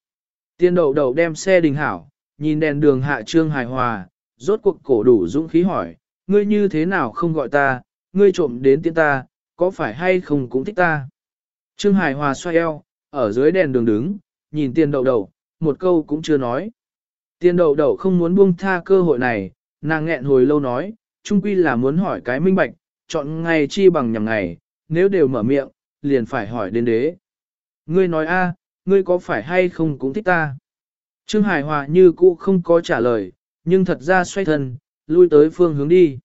Tiên đậu đậu đem xe đình hảo, nhìn đèn đường hạ Trương Hải Hòa, rốt cuộc cổ đủ dũng khí hỏi, ngươi như thế nào không gọi ta, ngươi trộm đến tiên ta, có phải hay không cũng thích ta. Trương Hải Hòa xoay eo, ở dưới đèn đường đứng, nhìn tiền đậu đậu, một câu cũng chưa nói. Tiền đậu đậu không muốn buông tha cơ hội này, nàng nghẹn hồi lâu nói, chung quy là muốn hỏi cái minh bạch, chọn ngày chi bằng nhằm ngày, nếu đều mở miệng, liền phải hỏi đến đế. Ngươi nói a, ngươi có phải hay không cũng thích ta? Trương Hải Hòa như cũ không có trả lời, nhưng thật ra xoay thân, lui tới phương hướng đi.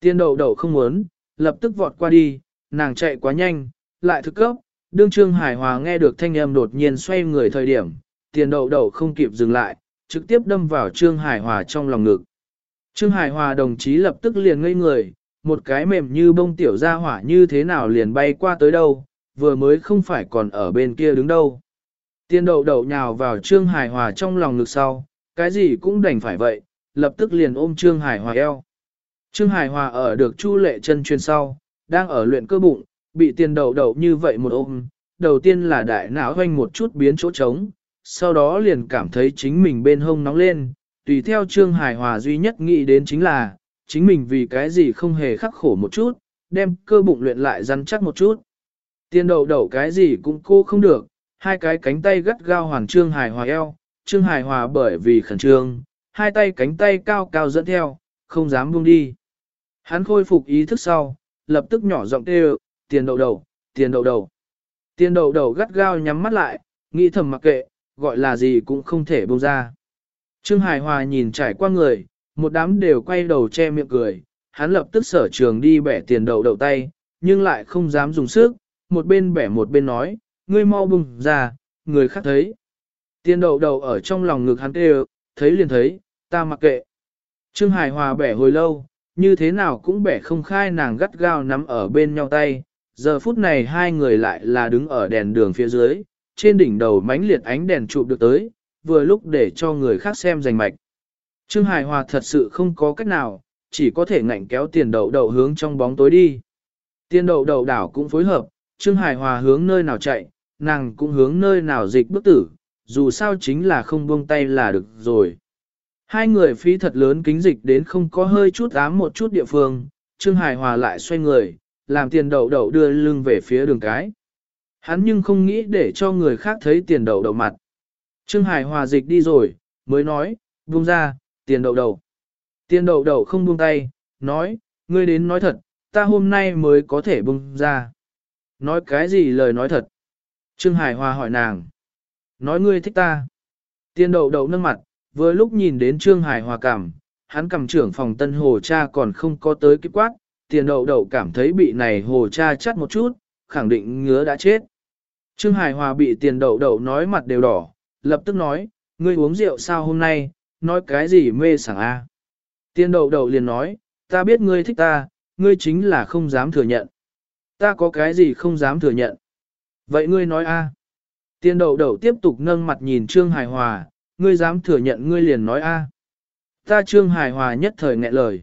Tiên đậu đậu không muốn, lập tức vọt qua đi, nàng chạy quá nhanh, lại thức cấp, đương Trương Hải Hòa nghe được thanh âm đột nhiên xoay người thời điểm, tiền đậu đậu không kịp dừng lại, trực tiếp đâm vào Trương Hải Hòa trong lòng ngực. Trương Hải Hòa đồng chí lập tức liền ngây người, một cái mềm như bông tiểu ra hỏa như thế nào liền bay qua tới đâu, vừa mới không phải còn ở bên kia đứng đâu. Tiên đậu đậu nhào vào Trương Hải Hòa trong lòng ngực sau, cái gì cũng đành phải vậy, lập tức liền ôm Trương Hải Hòa eo. Trương Hải Hòa ở được Chu Lệ chân chuyên sau, đang ở luyện cơ bụng, bị tiền đầu đầu như vậy một ôm, đầu tiên là đại não hoanh một chút biến chỗ trống, sau đó liền cảm thấy chính mình bên hông nóng lên, tùy theo Trương Hải Hòa duy nhất nghĩ đến chính là, chính mình vì cái gì không hề khắc khổ một chút, đem cơ bụng luyện lại rắn chắc một chút. Tiền đầu đầu cái gì cũng cô không được, hai cái cánh tay gắt gao hoàn Trương Hải Hòa eo, Trương Hải Hòa bởi vì khẩn trương, hai tay cánh tay cao cao dẫn theo, không dám buông đi. Hắn khôi phục ý thức sau, lập tức nhỏ giọng kêu, tiền đậu đầu, tiền đậu đầu. Tiền đậu đầu gắt gao nhắm mắt lại, nghĩ thầm mặc kệ, gọi là gì cũng không thể buông ra. Trương Hải Hòa nhìn trải qua người, một đám đều quay đầu che miệng cười, hắn lập tức sở trường đi bẻ tiền đậu đầu tay, nhưng lại không dám dùng sức, một bên bẻ một bên nói, ngươi mau bùng ra, người khác thấy. Tiền đậu đầu ở trong lòng ngực hắn kêu, thấy liền thấy, ta mặc kệ. Trương Hải Hòa bẻ hồi lâu, như thế nào cũng bẻ không khai nàng gắt gao nắm ở bên nhau tay. Giờ phút này hai người lại là đứng ở đèn đường phía dưới, trên đỉnh đầu mánh liệt ánh đèn chụp được tới, vừa lúc để cho người khác xem rành mạch. Trương Hải Hòa thật sự không có cách nào, chỉ có thể ngạnh kéo tiền đậu đậu hướng trong bóng tối đi. Tiền đậu đậu đảo cũng phối hợp, Trương Hải Hòa hướng nơi nào chạy, nàng cũng hướng nơi nào dịch bước tử, dù sao chính là không buông tay là được rồi. Hai người phí thật lớn kính dịch đến không có hơi chút ám một chút địa phương, Trương Hải Hòa lại xoay người, làm tiền đậu đậu đưa lưng về phía đường cái. Hắn nhưng không nghĩ để cho người khác thấy tiền đậu đậu mặt. Trương Hải Hòa dịch đi rồi, mới nói, buông ra, tiền đậu đậu. Tiền đậu đậu không buông tay, nói, ngươi đến nói thật, ta hôm nay mới có thể buông ra. Nói cái gì lời nói thật? Trương Hải Hòa hỏi nàng. Nói ngươi thích ta. Tiền đậu đậu nâng mặt, vừa lúc nhìn đến Trương Hải Hòa cảm, hắn cầm trưởng phòng tân hồ cha còn không có tới kịp quát, tiền đậu đậu cảm thấy bị này hồ cha chắt một chút, khẳng định ngứa đã chết. Trương Hải Hòa bị tiền đậu đậu nói mặt đều đỏ, lập tức nói, ngươi uống rượu sao hôm nay, nói cái gì mê sảng a? Tiền đậu đậu liền nói, ta biết ngươi thích ta, ngươi chính là không dám thừa nhận. Ta có cái gì không dám thừa nhận? Vậy ngươi nói a? Tiền đậu đậu tiếp tục nâng mặt nhìn Trương Hải Hòa, ngươi dám thừa nhận ngươi liền nói a. Ta Trương Hải Hòa nhất thời nghẹn lời.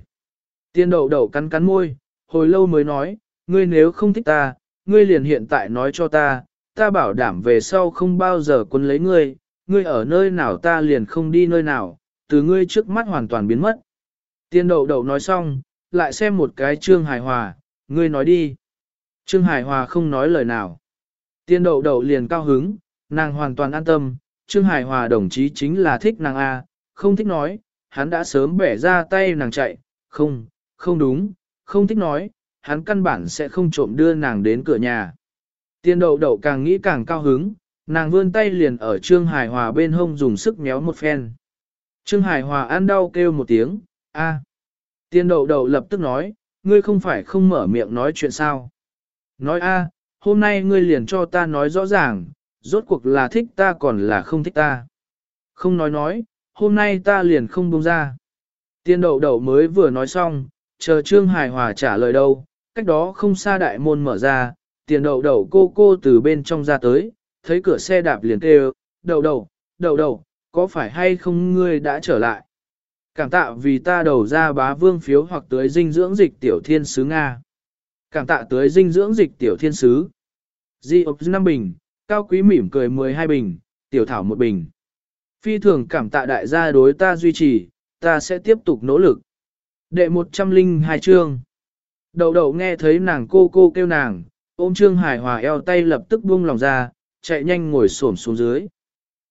Tiên đậu đậu cắn cắn môi, hồi lâu mới nói, ngươi nếu không thích ta, ngươi liền hiện tại nói cho ta, ta bảo đảm về sau không bao giờ quân lấy ngươi, ngươi ở nơi nào ta liền không đi nơi nào, từ ngươi trước mắt hoàn toàn biến mất. Tiên đậu đậu nói xong, lại xem một cái Trương Hải Hòa, ngươi nói đi. Trương Hải Hòa không nói lời nào. Tiên đậu đậu liền cao hứng, nàng hoàn toàn an tâm, Trương Hải Hòa đồng chí chính là thích nàng A, không thích nói, hắn đã sớm bẻ ra tay nàng chạy, không, không đúng, không thích nói, hắn căn bản sẽ không trộm đưa nàng đến cửa nhà. Tiên đậu đậu càng nghĩ càng cao hứng, nàng vươn tay liền ở Trương Hải Hòa bên hông dùng sức méo một phen. Trương Hải Hòa ăn đau kêu một tiếng, a. Tiên đậu đậu lập tức nói, ngươi không phải không mở miệng nói chuyện sao. Nói a, hôm nay ngươi liền cho ta nói rõ ràng, rốt cuộc là thích ta còn là không thích ta. Không nói nói, hôm nay ta liền không buông ra. Tiên đậu đậu mới vừa nói xong, chờ Trương Hải Hòa trả lời đâu, cách đó không xa đại môn mở ra, tiền đậu đậu cô cô từ bên trong ra tới, thấy cửa xe đạp liền kêu, đậu đậu, đậu đậu, có phải hay không ngươi đã trở lại? Cảm tạ vì ta đầu ra bá vương phiếu hoặc tới dinh dưỡng dịch tiểu thiên sứ Nga. Cảm tạ tới dinh dưỡng dịch tiểu thiên sứ. Di ốc năm bình, cao quý mỉm cười 12 bình, tiểu thảo một bình. Phi thường cảm tạ đại gia đối ta duy trì, ta sẽ tiếp tục nỗ lực. Đệ 102 chương. Đầu đầu nghe thấy nàng cô cô kêu nàng, ôm trương hải hòa eo tay lập tức buông lòng ra, chạy nhanh ngồi xổm xuống dưới.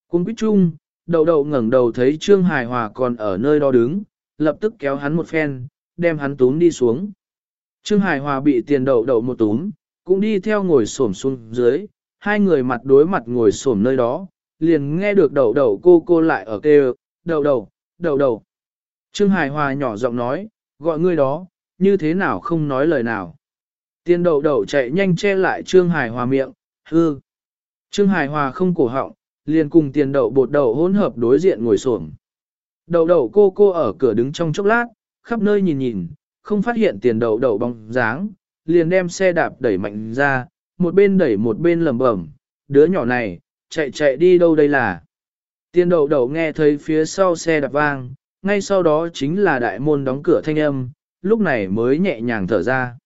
Cung quýt chung, đậu đậu ngẩng đầu thấy Trương Hải Hòa còn ở nơi đó đứng, lập tức kéo hắn một phen, đem hắn túm đi xuống. Trương Hải Hòa bị tiền đậu đậu một túm, cũng đi theo ngồi xổm xuống dưới, hai người mặt đối mặt ngồi xổm nơi đó, liền nghe được đầu đầu cô cô lại ở kêu, đầu đầu đầu đầu Trương Hải Hòa nhỏ giọng nói, gọi ngươi đó, như thế nào không nói lời nào. Tiền đầu đầu chạy nhanh che lại Trương Hải Hòa miệng, hư. Trương Hải Hòa không cổ họng, liền cùng tiền đậu bột đậu hỗn hợp đối diện ngồi xổm. Đậu đậu cô cô ở cửa đứng trong chốc lát, khắp nơi nhìn nhìn, không phát hiện tiền đậu đậu bóng dáng, liền đem xe đạp đẩy mạnh ra, một bên đẩy một bên lầm bẩm, đứa nhỏ này, chạy chạy đi đâu đây là. Tiền đậu đậu nghe thấy phía sau xe đạp vang, ngay sau đó chính là đại môn đóng cửa thanh âm, lúc này mới nhẹ nhàng thở ra.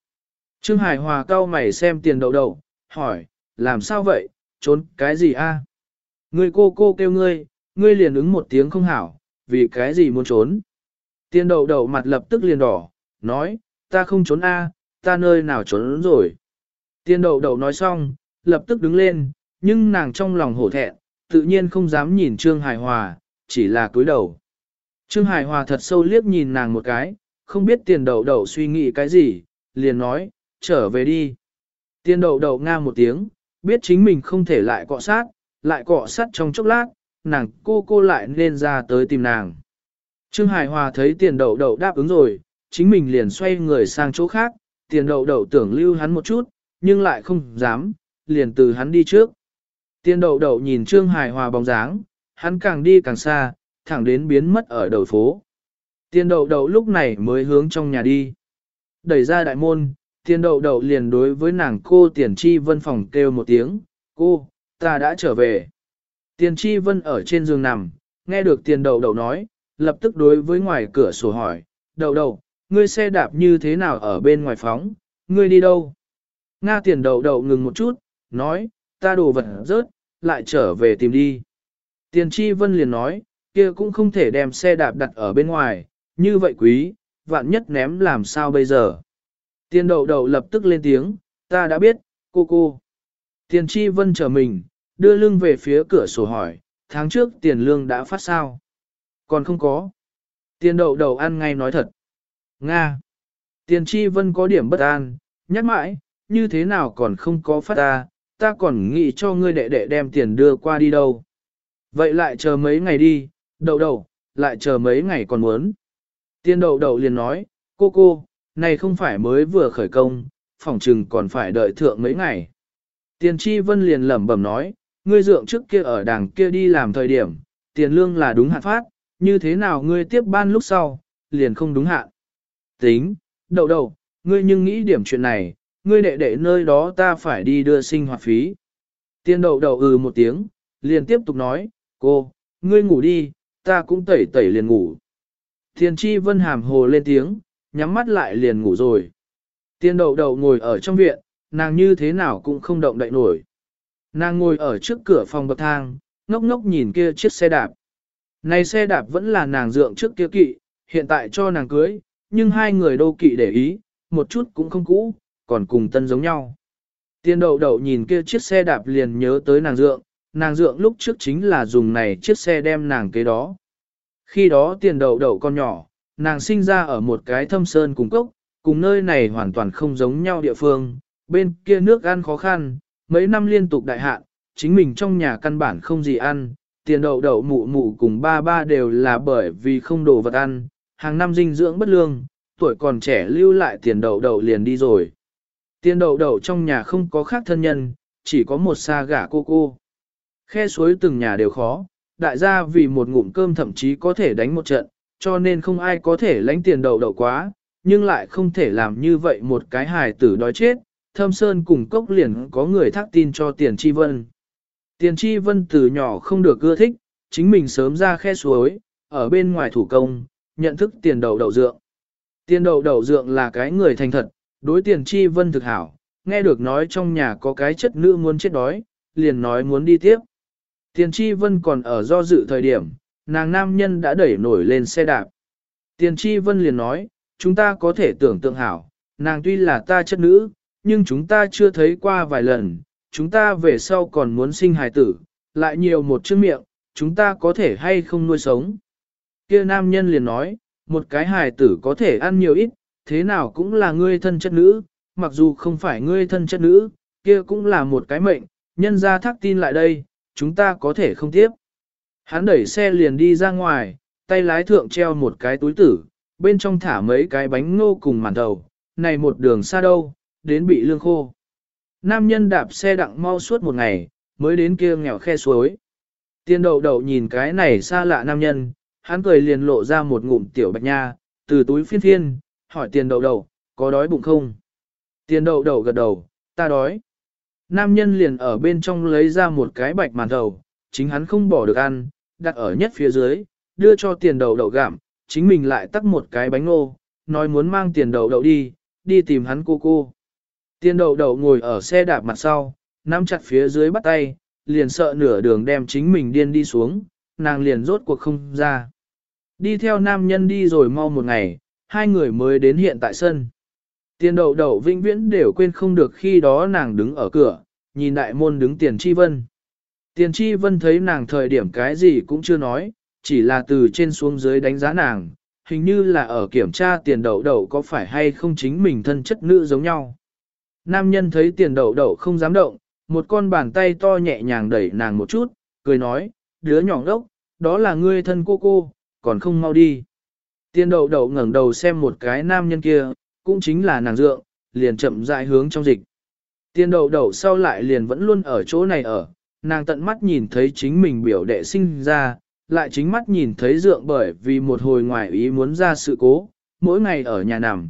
Trương Hải Hòa cao mày xem tiền đậu đậu, hỏi, làm sao vậy, trốn cái gì a? Ngươi cô cô kêu ngươi, ngươi liền ứng một tiếng không hảo, vì cái gì muốn trốn. Tiền đậu đậu mặt lập tức liền đỏ, nói, ta không trốn a, ta nơi nào trốn rồi. Tiền đậu đậu nói xong, lập tức đứng lên, nhưng nàng trong lòng hổ thẹn, tự nhiên không dám nhìn Trương Hải Hòa, chỉ là cúi đầu. Trương Hải Hòa thật sâu liếc nhìn nàng một cái, không biết tiền đậu đậu suy nghĩ cái gì, liền nói, trở về đi. Tiền đậu đậu nga một tiếng, biết chính mình không thể lại cọ sát, lại cọ sát trong chốc lát, nàng cô cô lại nên ra tới tìm nàng. Trương Hải Hòa thấy tiền đậu đậu đáp ứng rồi, chính mình liền xoay người sang chỗ khác, tiền đậu đậu tưởng lưu hắn một chút, nhưng lại không dám, liền từ hắn đi trước. tiên đậu đậu nhìn Trương Hải Hòa bóng dáng, hắn càng đi càng xa, thẳng đến biến mất ở đầu phố. tiên đậu đậu lúc này mới hướng trong nhà đi. Đẩy ra đại môn, tiên đậu đậu liền đối với nàng cô tiền chi vân phòng kêu một tiếng, cô, ta đã trở về. Tiền tri vân ở trên giường nằm, nghe được tiền đậu đậu nói, lập tức đối với ngoài cửa sổ hỏi, đậu đậu, ngươi xe đạp như thế nào ở bên ngoài phóng, ngươi đi đâu? Nga tiền đầu đầu ngừng một chút, nói, ta đồ vật rớt, lại trở về tìm đi. Tiền Chi vân liền nói, kia cũng không thể đem xe đạp đặt ở bên ngoài, như vậy quý, vạn nhất ném làm sao bây giờ. Tiền đậu đậu lập tức lên tiếng, ta đã biết, cô cô. Tiền Chi vân chờ mình, đưa lưng về phía cửa sổ hỏi, tháng trước tiền lương đã phát sao? Còn không có. Tiền đậu đầu ăn ngay nói thật. Nga. Tiền Chi vân có điểm bất an, nhắc mãi, như thế nào còn không có phát ta, ta còn nghĩ cho ngươi đệ đệ đem tiền đưa qua đi đâu. Vậy lại chờ mấy ngày đi, đậu đậu, lại chờ mấy ngày còn muốn. Tiền đậu đậu liền nói, cô cô, này không phải mới vừa khởi công, phòng trừng còn phải đợi thượng mấy ngày. Tiền tri vân liền lẩm bẩm nói, ngươi dượng trước kia ở đảng kia đi làm thời điểm, tiền lương là đúng hạn phát, như thế nào ngươi tiếp ban lúc sau, liền không đúng hạn. Tính, đậu đậu, ngươi nhưng nghĩ điểm chuyện này, ngươi đệ đệ nơi đó ta phải đi đưa sinh hoạt phí. Tiền đậu đậu ừ một tiếng, liền tiếp tục nói, cô, ngươi ngủ đi, ta cũng tẩy tẩy liền ngủ. Tiền tri vân hàm hồ lên tiếng, nhắm mắt lại liền ngủ rồi. Tiền đậu đậu ngồi ở trong viện, nàng như thế nào cũng không động đậy nổi. Nàng ngồi ở trước cửa phòng bậc thang, ngốc ngốc nhìn kia chiếc xe đạp. Này xe đạp vẫn là nàng dượng trước kia kỵ, hiện tại cho nàng cưới, nhưng hai người đâu kỵ để ý, một chút cũng không cũ, còn cùng tân giống nhau. Tiên đậu đậu nhìn kia chiếc xe đạp liền nhớ tới nàng dượng, nàng dượng lúc trước chính là dùng này chiếc xe đem nàng kế đó. Khi đó tiền đậu đậu con nhỏ, nàng sinh ra ở một cái thâm sơn cùng cốc, cùng nơi này hoàn toàn không giống nhau địa phương, bên kia nước ăn khó khăn, mấy năm liên tục đại hạn, chính mình trong nhà căn bản không gì ăn, tiền đậu đậu mụ mụ cùng ba ba đều là bởi vì không đồ vật ăn, hàng năm dinh dưỡng bất lương, tuổi còn trẻ lưu lại tiền đậu đậu liền đi rồi. Tiền đậu đậu trong nhà không có khác thân nhân, chỉ có một xa gả cô cô. Khe suối từng nhà đều khó, đại gia vì một ngụm cơm thậm chí có thể đánh một trận, cho nên không ai có thể lãnh tiền đậu đậu quá, nhưng lại không thể làm như vậy một cái hài tử đói chết, thâm sơn cùng cốc liền có người thác tin cho tiền tri vân. Tiền tri vân từ nhỏ không được ưa thích, chính mình sớm ra khe suối, ở bên ngoài thủ công, nhận thức tiền đầu đậu dượng. Tiền đầu đậu dượng là cái người thành thật, đối tiền tri vân thực hảo, nghe được nói trong nhà có cái chất nữ muốn chết đói, liền nói muốn đi tiếp. Tiền tri vân còn ở do dự thời điểm, nàng nam nhân đã đẩy nổi lên xe đạp. Tiền tri vân liền nói, chúng ta có thể tưởng tượng hảo, nàng tuy là ta chất nữ, nhưng chúng ta chưa thấy qua vài lần, chúng ta về sau còn muốn sinh hài tử, lại nhiều một chữ miệng, chúng ta có thể hay không nuôi sống. Kia nam nhân liền nói, một cái hài tử có thể ăn nhiều ít, thế nào cũng là ngươi thân chất nữ, mặc dù không phải ngươi thân chất nữ, kia cũng là một cái mệnh, nhân ra thắc tin lại đây, chúng ta có thể không tiếp. Hắn đẩy xe liền đi ra ngoài, tay lái thượng treo một cái túi tử, bên trong thả mấy cái bánh ngô cùng màn đầu, này một đường xa đâu, đến bị lương khô. Nam nhân đạp xe đặng mau suốt một ngày, mới đến kia nghèo khe suối. Tiên đậu đậu nhìn cái này xa lạ nam nhân, hắn cười liền lộ ra một ngụm tiểu bạch nha, từ túi phiên phiên, hỏi tiền đậu đậu, có đói bụng không? Tiền đậu đậu gật đầu, ta đói. Nam nhân liền ở bên trong lấy ra một cái bạch màn đầu, chính hắn không bỏ được ăn, đặt ở nhất phía dưới, đưa cho tiền đậu đậu gặm, chính mình lại tắt một cái bánh ngô, nói muốn mang tiền đậu đậu đi, đi tìm hắn cô cô. Tiền đậu đậu ngồi ở xe đạp mặt sau, nắm chặt phía dưới bắt tay, liền sợ nửa đường đem chính mình điên đi xuống, nàng liền rốt cuộc không ra. Đi theo nam nhân đi rồi mau một ngày, hai người mới đến hiện tại sân. Tiền đậu đậu vĩnh viễn đều quên không được khi đó nàng đứng ở cửa, nhìn đại môn đứng tiền tri vân. Tiền tri vân thấy nàng thời điểm cái gì cũng chưa nói, chỉ là từ trên xuống dưới đánh giá nàng, hình như là ở kiểm tra tiền đậu đậu có phải hay không chính mình thân chất nữ giống nhau. Nam nhân thấy tiền đậu đậu không dám động, một con bàn tay to nhẹ nhàng đẩy nàng một chút, cười nói, đứa nhỏ đốc, đó là ngươi thân cô cô, còn không mau đi. Tiên đậu đậu ngẩng đầu xem một cái nam nhân kia, cũng chính là nàng dượng, liền chậm rãi hướng trong dịch. Tiên đậu đậu sau lại liền vẫn luôn ở chỗ này ở, nàng tận mắt nhìn thấy chính mình biểu đệ sinh ra, lại chính mắt nhìn thấy dượng bởi vì một hồi ngoài ý muốn ra sự cố, mỗi ngày ở nhà nằm.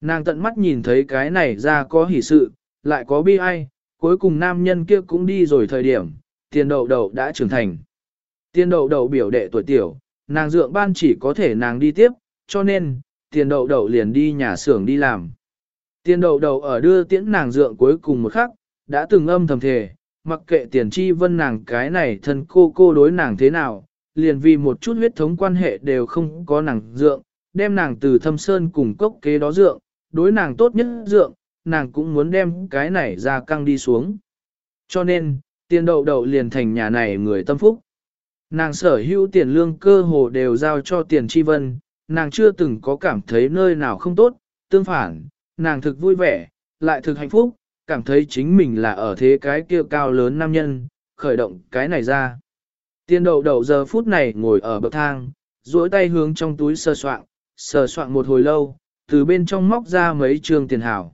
Nàng tận mắt nhìn thấy cái này ra có hỷ sự, lại có bi ai, cuối cùng nam nhân kia cũng đi rồi thời điểm, tiền đậu đậu đã trưởng thành. Tiền đậu đậu biểu đệ tuổi tiểu, nàng dượng ban chỉ có thể nàng đi tiếp, cho nên, tiền đậu đậu liền đi nhà xưởng đi làm. Tiền đậu đậu ở đưa tiễn nàng dượng cuối cùng một khắc, đã từng âm thầm thề, mặc kệ tiền chi vân nàng cái này thân cô cô đối nàng thế nào, liền vì một chút huyết thống quan hệ đều không có nàng dượng, đem nàng từ thâm sơn cùng cốc kế đó dượng, đối nàng tốt nhất dượng, nàng cũng muốn đem cái này ra căng đi xuống. Cho nên, tiền đậu đậu liền thành nhà này người tâm phúc. Nàng sở hữu tiền lương cơ hồ đều giao cho tiền chi vân, nàng chưa từng có cảm thấy nơi nào không tốt, tương phản, nàng thực vui vẻ, lại thực hạnh phúc, cảm thấy chính mình là ở thế cái kia cao lớn nam nhân, khởi động cái này ra. Tiền đậu đậu giờ phút này ngồi ở bậc thang, duỗi tay hướng trong túi sờ soạn, sờ soạn một hồi lâu, từ bên trong móc ra mấy trường tiền hảo.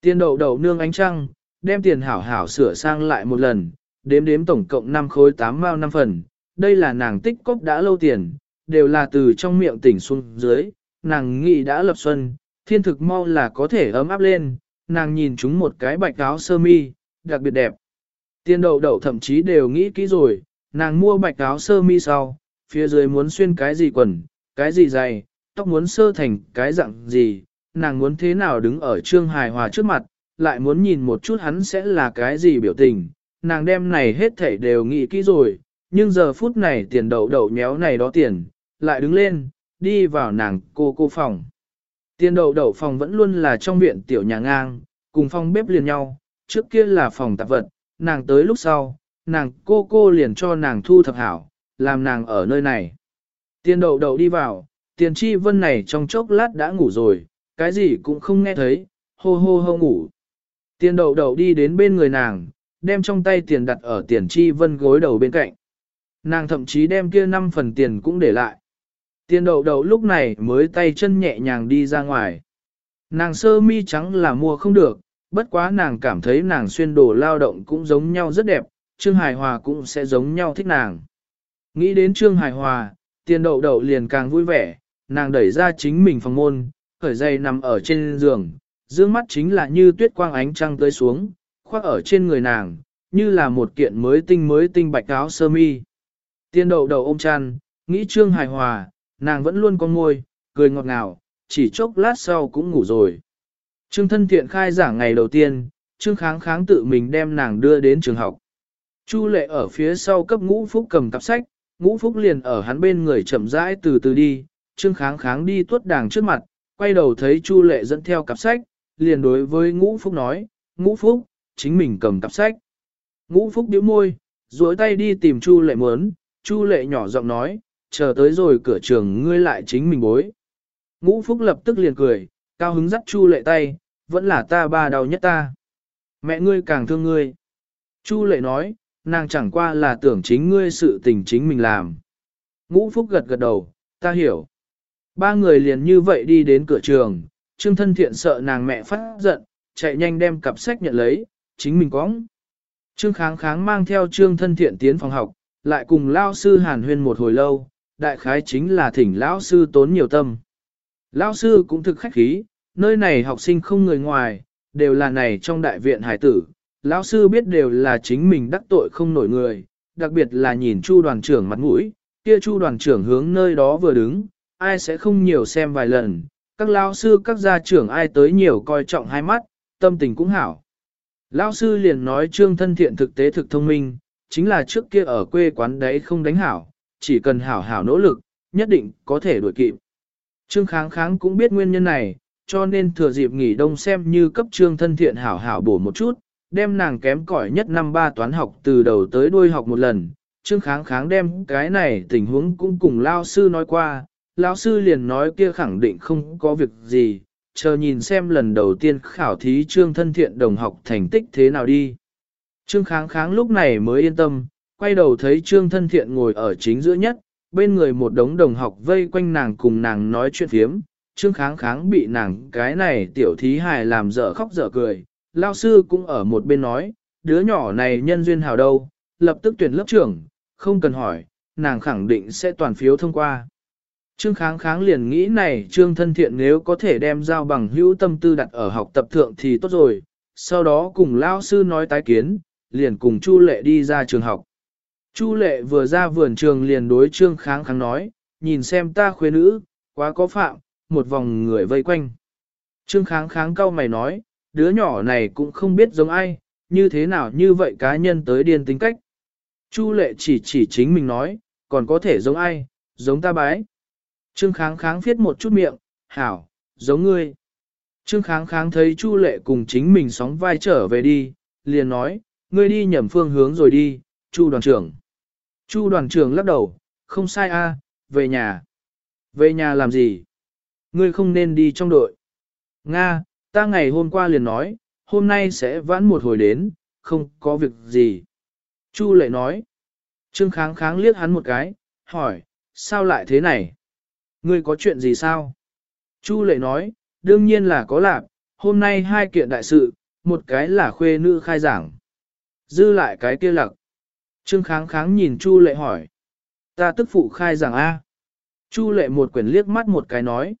Tiền đậu đậu nương ánh trăng, đem tiền hảo hảo sửa sang lại một lần, đếm đếm tổng cộng 5 khối 8 mao 5 phần, đây là nàng tích cốc đã lâu tiền, đều là từ trong miệng tỉnh xuống dưới, nàng nghĩ đã lập xuân, thiên thực mau là có thể ấm áp lên, nàng nhìn chúng một cái bạch áo sơ mi, đặc biệt đẹp. tiên đậu đậu thậm chí đều nghĩ kỹ rồi, nàng mua bạch áo sơ mi sau, phía dưới muốn xuyên cái gì quần, cái gì dày, tóc muốn sơ thành cái dạng gì, nàng muốn thế nào đứng ở trương hài hòa trước mặt, lại muốn nhìn một chút hắn sẽ là cái gì biểu tình, nàng đem này hết thảy đều nghĩ kỹ rồi, nhưng giờ phút này tiền đậu đậu nhéo này đó tiền, lại đứng lên, đi vào nàng cô cô phòng. Tiền đậu đậu phòng vẫn luôn là trong viện tiểu nhà ngang, cùng phòng bếp liền nhau, trước kia là phòng tạp vật, nàng tới lúc sau, nàng cô cô liền cho nàng thu thập hảo, làm nàng ở nơi này. Tiền đậu đậu đi vào, tiền chi vân này trong chốc lát đã ngủ rồi, cái gì cũng không nghe thấy, hô hô hô ngủ. Tiền đậu đậu đi đến bên người nàng, đem trong tay tiền đặt ở tiền chi vân gối đầu bên cạnh. Nàng thậm chí đem kia 5 phần tiền cũng để lại. Tiền đậu đậu lúc này mới tay chân nhẹ nhàng đi ra ngoài. Nàng sơ mi trắng là mua không được, bất quá nàng cảm thấy nàng xuyên đồ lao động cũng giống nhau rất đẹp, Trương Hải Hòa cũng sẽ giống nhau thích nàng. Nghĩ đến Trương Hải Hòa, tiền đậu đậu liền càng vui vẻ, nàng đẩy ra chính mình phòng môn, khởi dây nằm ở trên giường, dương mắt chính là như tuyết quang ánh trăng tới xuống, khoác ở trên người nàng, như là một kiện mới tinh mới tinh bạch áo sơ mi. Tiên đậu đầu ôm chăn, nghĩ trương hài hòa, nàng vẫn luôn con môi, cười ngọt ngào, chỉ chốc lát sau cũng ngủ rồi. Trương thân thiện khai giảng ngày đầu tiên, trương kháng kháng tự mình đem nàng đưa đến trường học. Chu lệ ở phía sau cấp ngũ phúc cầm cặp sách, ngũ phúc liền ở hắn bên người chậm rãi từ từ đi, trương kháng kháng đi tuốt đàng trước mặt, quay đầu thấy chu lệ dẫn theo cặp sách, liền đối với ngũ phúc nói, ngũ phúc, chính mình cầm cặp sách. Ngũ phúc điếu môi, duỗi tay đi tìm chu lệ muốn, Chu lệ nhỏ giọng nói, chờ tới rồi cửa trường ngươi lại chính mình bối. Ngũ Phúc lập tức liền cười, cao hứng dắt Chu lệ tay, vẫn là ta ba đau nhất ta. Mẹ ngươi càng thương ngươi. Chu lệ nói, nàng chẳng qua là tưởng chính ngươi sự tình chính mình làm. Ngũ Phúc gật gật đầu, ta hiểu. Ba người liền như vậy đi đến cửa trường, Trương Thân Thiện sợ nàng mẹ phát giận, chạy nhanh đem cặp sách nhận lấy, chính mình cóng. Trương Kháng Kháng mang theo Trương Thân Thiện tiến phòng học, lại cùng Lao sư hàn huyên một hồi lâu, đại khái chính là thỉnh Lão sư tốn nhiều tâm. Lão sư cũng thực khách khí, nơi này học sinh không người ngoài, đều là này trong đại viện hải tử. Lão sư biết đều là chính mình đắc tội không nổi người, đặc biệt là nhìn Chu đoàn trưởng mặt mũi, kia Chu đoàn trưởng hướng nơi đó vừa đứng, ai sẽ không nhiều xem vài lần, các lão sư các gia trưởng ai tới nhiều coi trọng hai mắt, tâm tình cũng hảo. Lão sư liền nói trương thân thiện thực tế thực thông minh, chính là trước kia ở quê quán đấy không đánh hảo, chỉ cần hảo hảo nỗ lực, nhất định có thể đuổi kịp. Trương kháng kháng cũng biết nguyên nhân này, cho nên thừa dịp nghỉ đông xem như cấp trương thân thiện hảo hảo bổ một chút, đem nàng kém cỏi nhất năm ba toán học từ đầu tới đuôi học một lần. Trương kháng kháng đem cái này tình huống cũng cùng lao sư nói qua, lão sư liền nói kia khẳng định không có việc gì, chờ nhìn xem lần đầu tiên khảo thí trương thân thiện đồng học thành tích thế nào đi. Trương kháng kháng lúc này mới yên tâm, quay đầu thấy trương thân thiện ngồi ở chính giữa nhất, bên người một đống đồng học vây quanh nàng cùng nàng nói chuyện phiếm, trương kháng kháng bị nàng cái này tiểu thí hài làm dở khóc dở cười, lao sư cũng ở một bên nói, đứa nhỏ này nhân duyên hào đâu, lập tức tuyển lớp trưởng, không cần hỏi, nàng khẳng định sẽ toàn phiếu thông qua. Trương kháng kháng liền nghĩ này trương thân thiện nếu có thể đem giao bằng hữu tâm tư đặt ở học tập thượng thì tốt rồi, sau đó cùng lao sư nói tái kiến, liền cùng Chu Lệ đi ra trường học. Chu Lệ vừa ra vườn trường liền đối trương kháng kháng nói, nhìn xem ta khuê nữ, quá có phạm, một vòng người vây quanh. Trương kháng kháng cau mày nói, đứa nhỏ này cũng không biết giống ai, như thế nào như vậy cá nhân tới điên tính cách. Chu Lệ chỉ chỉ chính mình nói, còn có thể giống ai, giống ta bái. Trương kháng kháng viết một chút miệng, hảo, giống ngươi. Trương kháng kháng thấy Chu lệ cùng chính mình sóng vai trở về đi, liền nói, ngươi đi nhầm phương hướng rồi đi, Chu đoàn trưởng. Chu đoàn trưởng lắc đầu, không sai a, về nhà. Về nhà làm gì? Ngươi không nên đi trong đội. Nga, ta ngày hôm qua liền nói, hôm nay sẽ vãn một hồi đến, không có việc gì. Chu lệ nói. Trương kháng kháng liếc hắn một cái, hỏi, sao lại thế này? Ngươi có chuyện gì sao? Chu lệ nói, đương nhiên là có lạc, hôm nay hai kiện đại sự, một cái là khuê nữ khai giảng. Dư lại cái kia lặc. Trương kháng kháng nhìn Chu lệ hỏi. Ta tức phụ khai rằng A. Chu lệ một quyển liếc mắt một cái nói.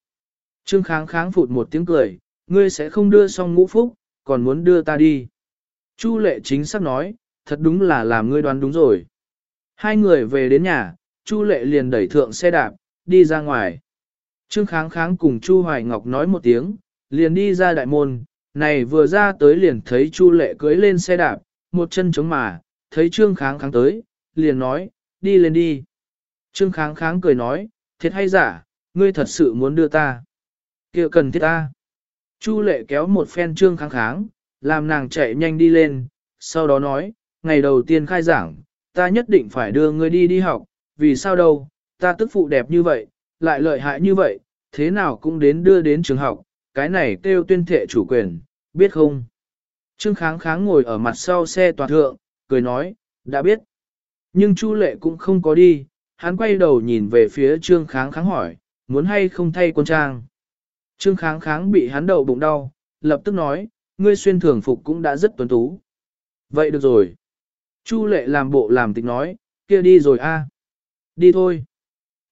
Trương kháng kháng phụt một tiếng cười, ngươi sẽ không đưa xong ngũ phúc, còn muốn đưa ta đi. Chu lệ chính xác nói, thật đúng là làm ngươi đoán đúng rồi. Hai người về đến nhà, Chu lệ liền đẩy thượng xe đạp, đi ra ngoài. Trương Kháng Kháng cùng Chu Hoài Ngọc nói một tiếng, liền đi ra đại môn, này vừa ra tới liền thấy Chu Lệ cưới lên xe đạp, một chân chống mà, thấy Trương Kháng Kháng tới, liền nói, đi lên đi. Trương Kháng Kháng cười nói, thiệt hay giả, ngươi thật sự muốn đưa ta. kia cần thiết ta. Chu Lệ kéo một phen Trương Kháng Kháng, làm nàng chạy nhanh đi lên, sau đó nói, ngày đầu tiên khai giảng, ta nhất định phải đưa ngươi đi đi học, vì sao đâu, ta tức phụ đẹp như vậy, lại lợi hại như vậy, thế nào cũng đến đưa đến trường học, cái này kêu tuyên thệ chủ quyền, biết không? Trương kháng kháng ngồi ở mặt sau xe toàn thượng, cười nói, đã biết. Nhưng Chu lệ cũng không có đi, hắn quay đầu nhìn về phía trương kháng kháng hỏi, muốn hay không thay quân trang. Trương kháng kháng bị hắn đầu bụng đau, lập tức nói, ngươi xuyên thường phục cũng đã rất tuấn tú. Vậy được rồi. Chu lệ làm bộ làm tịch nói, kia đi rồi a. Đi thôi.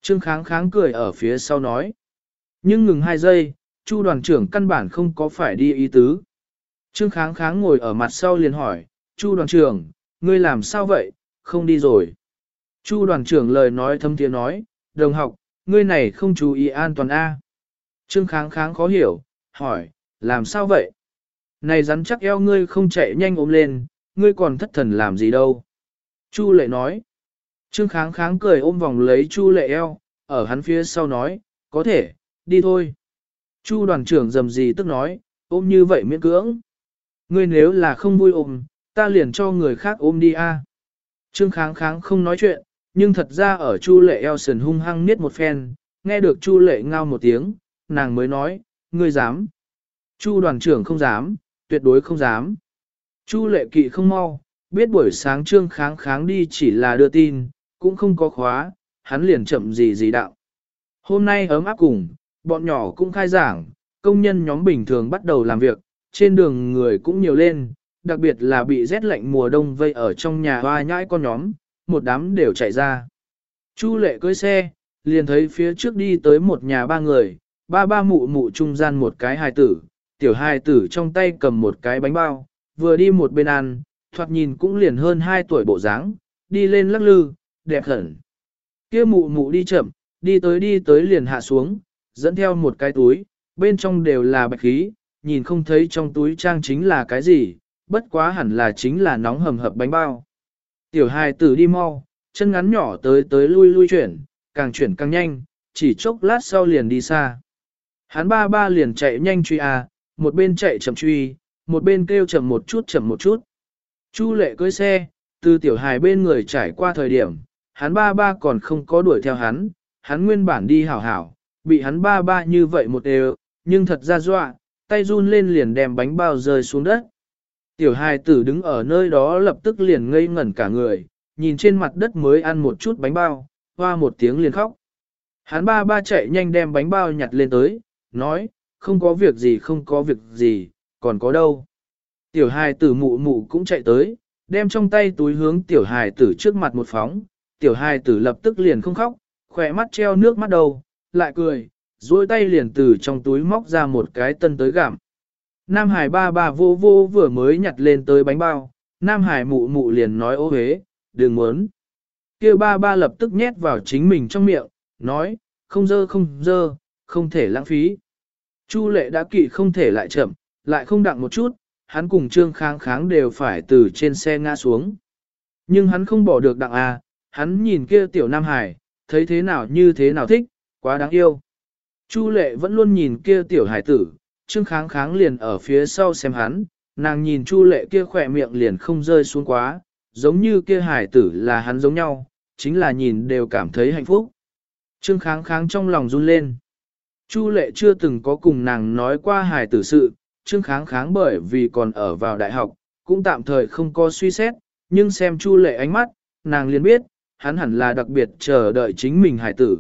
Trương kháng kháng cười ở phía sau nói. Nhưng ngừng hai giây, Chu đoàn trưởng căn bản không có phải đi ý tứ. Trương kháng kháng ngồi ở mặt sau liền hỏi, Chu đoàn trưởng, ngươi làm sao vậy, không đi rồi. Chu đoàn trưởng lời nói thâm tiếng nói, đồng học, ngươi này không chú ý an toàn A. Trương kháng kháng khó hiểu, hỏi, làm sao vậy? Này rắn chắc eo ngươi không chạy nhanh ôm lên, ngươi còn thất thần làm gì đâu. Chu lệ nói, Trương kháng kháng cười ôm vòng lấy Chu lệ eo, ở hắn phía sau nói, có thể, đi thôi. Chu đoàn trưởng dầm gì tức nói, ôm như vậy miễn cưỡng. Ngươi nếu là không vui ôm, ta liền cho người khác ôm đi a. Trương kháng kháng không nói chuyện, nhưng thật ra ở Chu Lệ eo sườn hung hăng niết một phen, nghe được Chu Lệ ngao một tiếng, nàng mới nói, ngươi dám. Chu đoàn trưởng không dám, tuyệt đối không dám. Chu Lệ kỵ không mau, biết buổi sáng trương kháng kháng đi chỉ là đưa tin, cũng không có khóa, hắn liền chậm gì gì đạo. Hôm nay ấm áp cùng, bọn nhỏ cũng khai giảng, công nhân nhóm bình thường bắt đầu làm việc, trên đường người cũng nhiều lên, đặc biệt là bị rét lạnh mùa đông vây ở trong nhà hoa nhãi con nhóm, một đám đều chạy ra. Chu lệ cưới xe, liền thấy phía trước đi tới một nhà ba người, ba ba mụ mụ trung gian một cái hài tử, tiểu hài tử trong tay cầm một cái bánh bao, vừa đi một bên ăn, thoạt nhìn cũng liền hơn hai tuổi bộ dáng, đi lên lắc lư, đẹp hẳn. Kia mụ mụ đi chậm, đi tới đi tới liền hạ xuống, dẫn theo một cái túi, bên trong đều là bạch khí, nhìn không thấy trong túi trang chính là cái gì, bất quá hẳn là chính là nóng hầm hập bánh bao. Tiểu hài tử đi mau, chân ngắn nhỏ tới tới lui lui chuyển, càng chuyển càng nhanh, chỉ chốc lát sau liền đi xa. Hắn ba ba liền chạy nhanh truy à, một bên chạy chậm truy, một bên kêu chậm một chút chậm một chút. Chu lệ cưới xe, từ tiểu hài bên người trải qua thời điểm, hắn ba ba còn không có đuổi theo hắn, hắn nguyên bản đi hảo hảo, bị hắn ba ba như vậy một đều, nhưng thật ra dọa, tay run lên liền đem bánh bao rơi xuống đất. Tiểu hài tử đứng ở nơi đó lập tức liền ngây ngẩn cả người, nhìn trên mặt đất mới ăn một chút bánh bao, hoa một tiếng liền khóc. Hắn ba ba chạy nhanh đem bánh bao nhặt lên tới, nói, không có việc gì không có việc gì, còn có đâu. Tiểu hài tử mụ mụ cũng chạy tới, đem trong tay túi hướng tiểu hài tử trước mặt một phóng, tiểu hài tử lập tức liền không khóc, khỏe mắt treo nước mắt đầu, lại cười, duỗi tay liền từ trong túi móc ra một cái tân tới gặm. Nam Hải ba ba vô vô vừa mới nhặt lên tới bánh bao, Nam Hải mụ mụ liền nói ô hế, đừng muốn. kia ba ba lập tức nhét vào chính mình trong miệng, nói, không dơ không dơ, không thể lãng phí. Chu lệ đã kỵ không thể lại chậm, lại không đặng một chút, hắn cùng trương kháng kháng đều phải từ trên xe ngã xuống. Nhưng hắn không bỏ được đặng à, hắn nhìn kia tiểu Nam Hải, thấy thế nào như thế nào thích, quá đáng yêu. Chu lệ vẫn luôn nhìn kia tiểu hải tử, trương kháng kháng liền ở phía sau xem hắn, nàng nhìn chu lệ kia khỏe miệng liền không rơi xuống quá, giống như kia hải tử là hắn giống nhau, chính là nhìn đều cảm thấy hạnh phúc. Trương kháng kháng trong lòng run lên. Chu lệ chưa từng có cùng nàng nói qua hải tử sự, trương kháng kháng bởi vì còn ở vào đại học, cũng tạm thời không có suy xét, nhưng xem chu lệ ánh mắt, nàng liền biết, hắn hẳn là đặc biệt chờ đợi chính mình hải tử.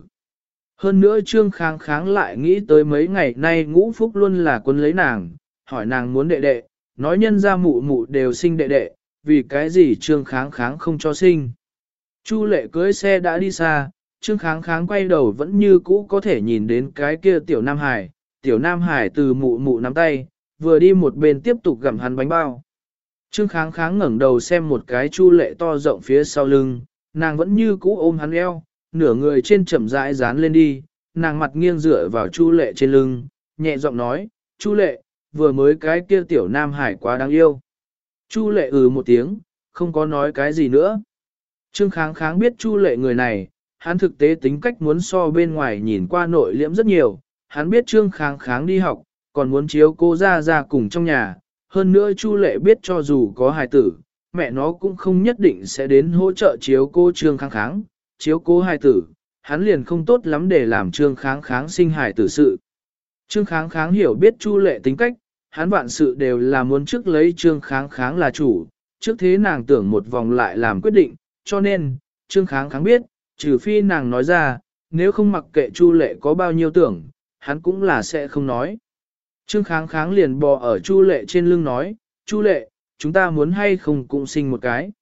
Hơn nữa Trương Kháng Kháng lại nghĩ tới mấy ngày nay ngũ phúc luôn là quân lấy nàng, hỏi nàng muốn đệ đệ, nói nhân ra mụ mụ đều sinh đệ đệ, vì cái gì Trương Kháng Kháng không cho sinh. Chu lệ cưới xe đã đi xa, Trương Kháng Kháng quay đầu vẫn như cũ có thể nhìn đến cái kia tiểu Nam Hải, tiểu Nam Hải từ mụ mụ nắm tay, vừa đi một bên tiếp tục gặm hắn bánh bao. Trương Kháng Kháng ngẩng đầu xem một cái chu lệ to rộng phía sau lưng, nàng vẫn như cũ ôm hắn eo, nửa người trên chậm rãi dán lên đi, nàng mặt nghiêng dựa vào Chu Lệ trên lưng, nhẹ giọng nói, Chu Lệ, vừa mới cái kia tiểu Nam Hải quá đáng yêu. Chu Lệ ừ một tiếng, không có nói cái gì nữa. Trương Kháng Kháng biết Chu Lệ người này, hắn thực tế tính cách muốn so bên ngoài nhìn qua nội liễm rất nhiều, hắn biết Trương Kháng Kháng đi học, còn muốn chiếu cô ra ra cùng trong nhà, hơn nữa Chu Lệ biết cho dù có hài tử, mẹ nó cũng không nhất định sẽ đến hỗ trợ chiếu cô Trương Kháng Kháng, chiếu cố hài tử, hắn liền không tốt lắm để làm trương kháng kháng sinh hài tử sự. Trương kháng kháng hiểu biết chu lệ tính cách, hắn vạn sự đều là muốn trước lấy trương kháng kháng là chủ, trước thế nàng tưởng một vòng lại làm quyết định, cho nên, trương kháng kháng biết, trừ phi nàng nói ra, nếu không mặc kệ chu lệ có bao nhiêu tưởng, hắn cũng là sẽ không nói. Trương kháng kháng liền bò ở chu lệ trên lưng nói, chu lệ, chúng ta muốn hay không cũng sinh một cái.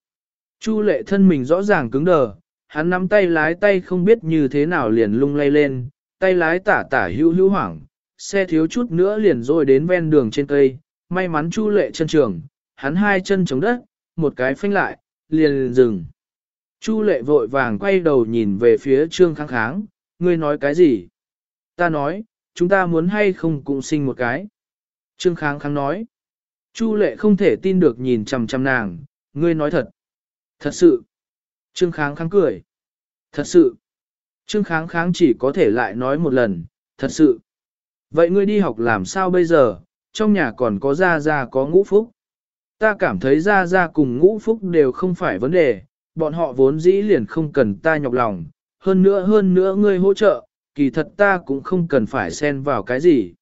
Chu lệ thân mình rõ ràng cứng đờ, hắn nắm tay lái tay không biết như thế nào liền lung lay lên, tay lái tả tả hữu hữu hoảng, xe thiếu chút nữa liền rồi đến ven đường trên cây, may mắn chu lệ chân trường, hắn hai chân chống đất, một cái phanh lại, liền dừng. Chu lệ vội vàng quay đầu nhìn về phía trương kháng kháng, ngươi nói cái gì? Ta nói, chúng ta muốn hay không cùng sinh một cái. Trương kháng kháng nói, Chu lệ không thể tin được nhìn chằm chằm nàng, ngươi nói thật. Thật sự. Trương Kháng kháng cười. Thật sự. Trương Kháng kháng chỉ có thể lại nói một lần, thật sự. Vậy ngươi đi học làm sao bây giờ, trong nhà còn có Gia Gia có ngũ phúc. Ta cảm thấy Gia Gia cùng ngũ phúc đều không phải vấn đề, bọn họ vốn dĩ liền không cần ta nhọc lòng, hơn nữa hơn nữa ngươi hỗ trợ, kỳ thật ta cũng không cần phải xen vào cái gì.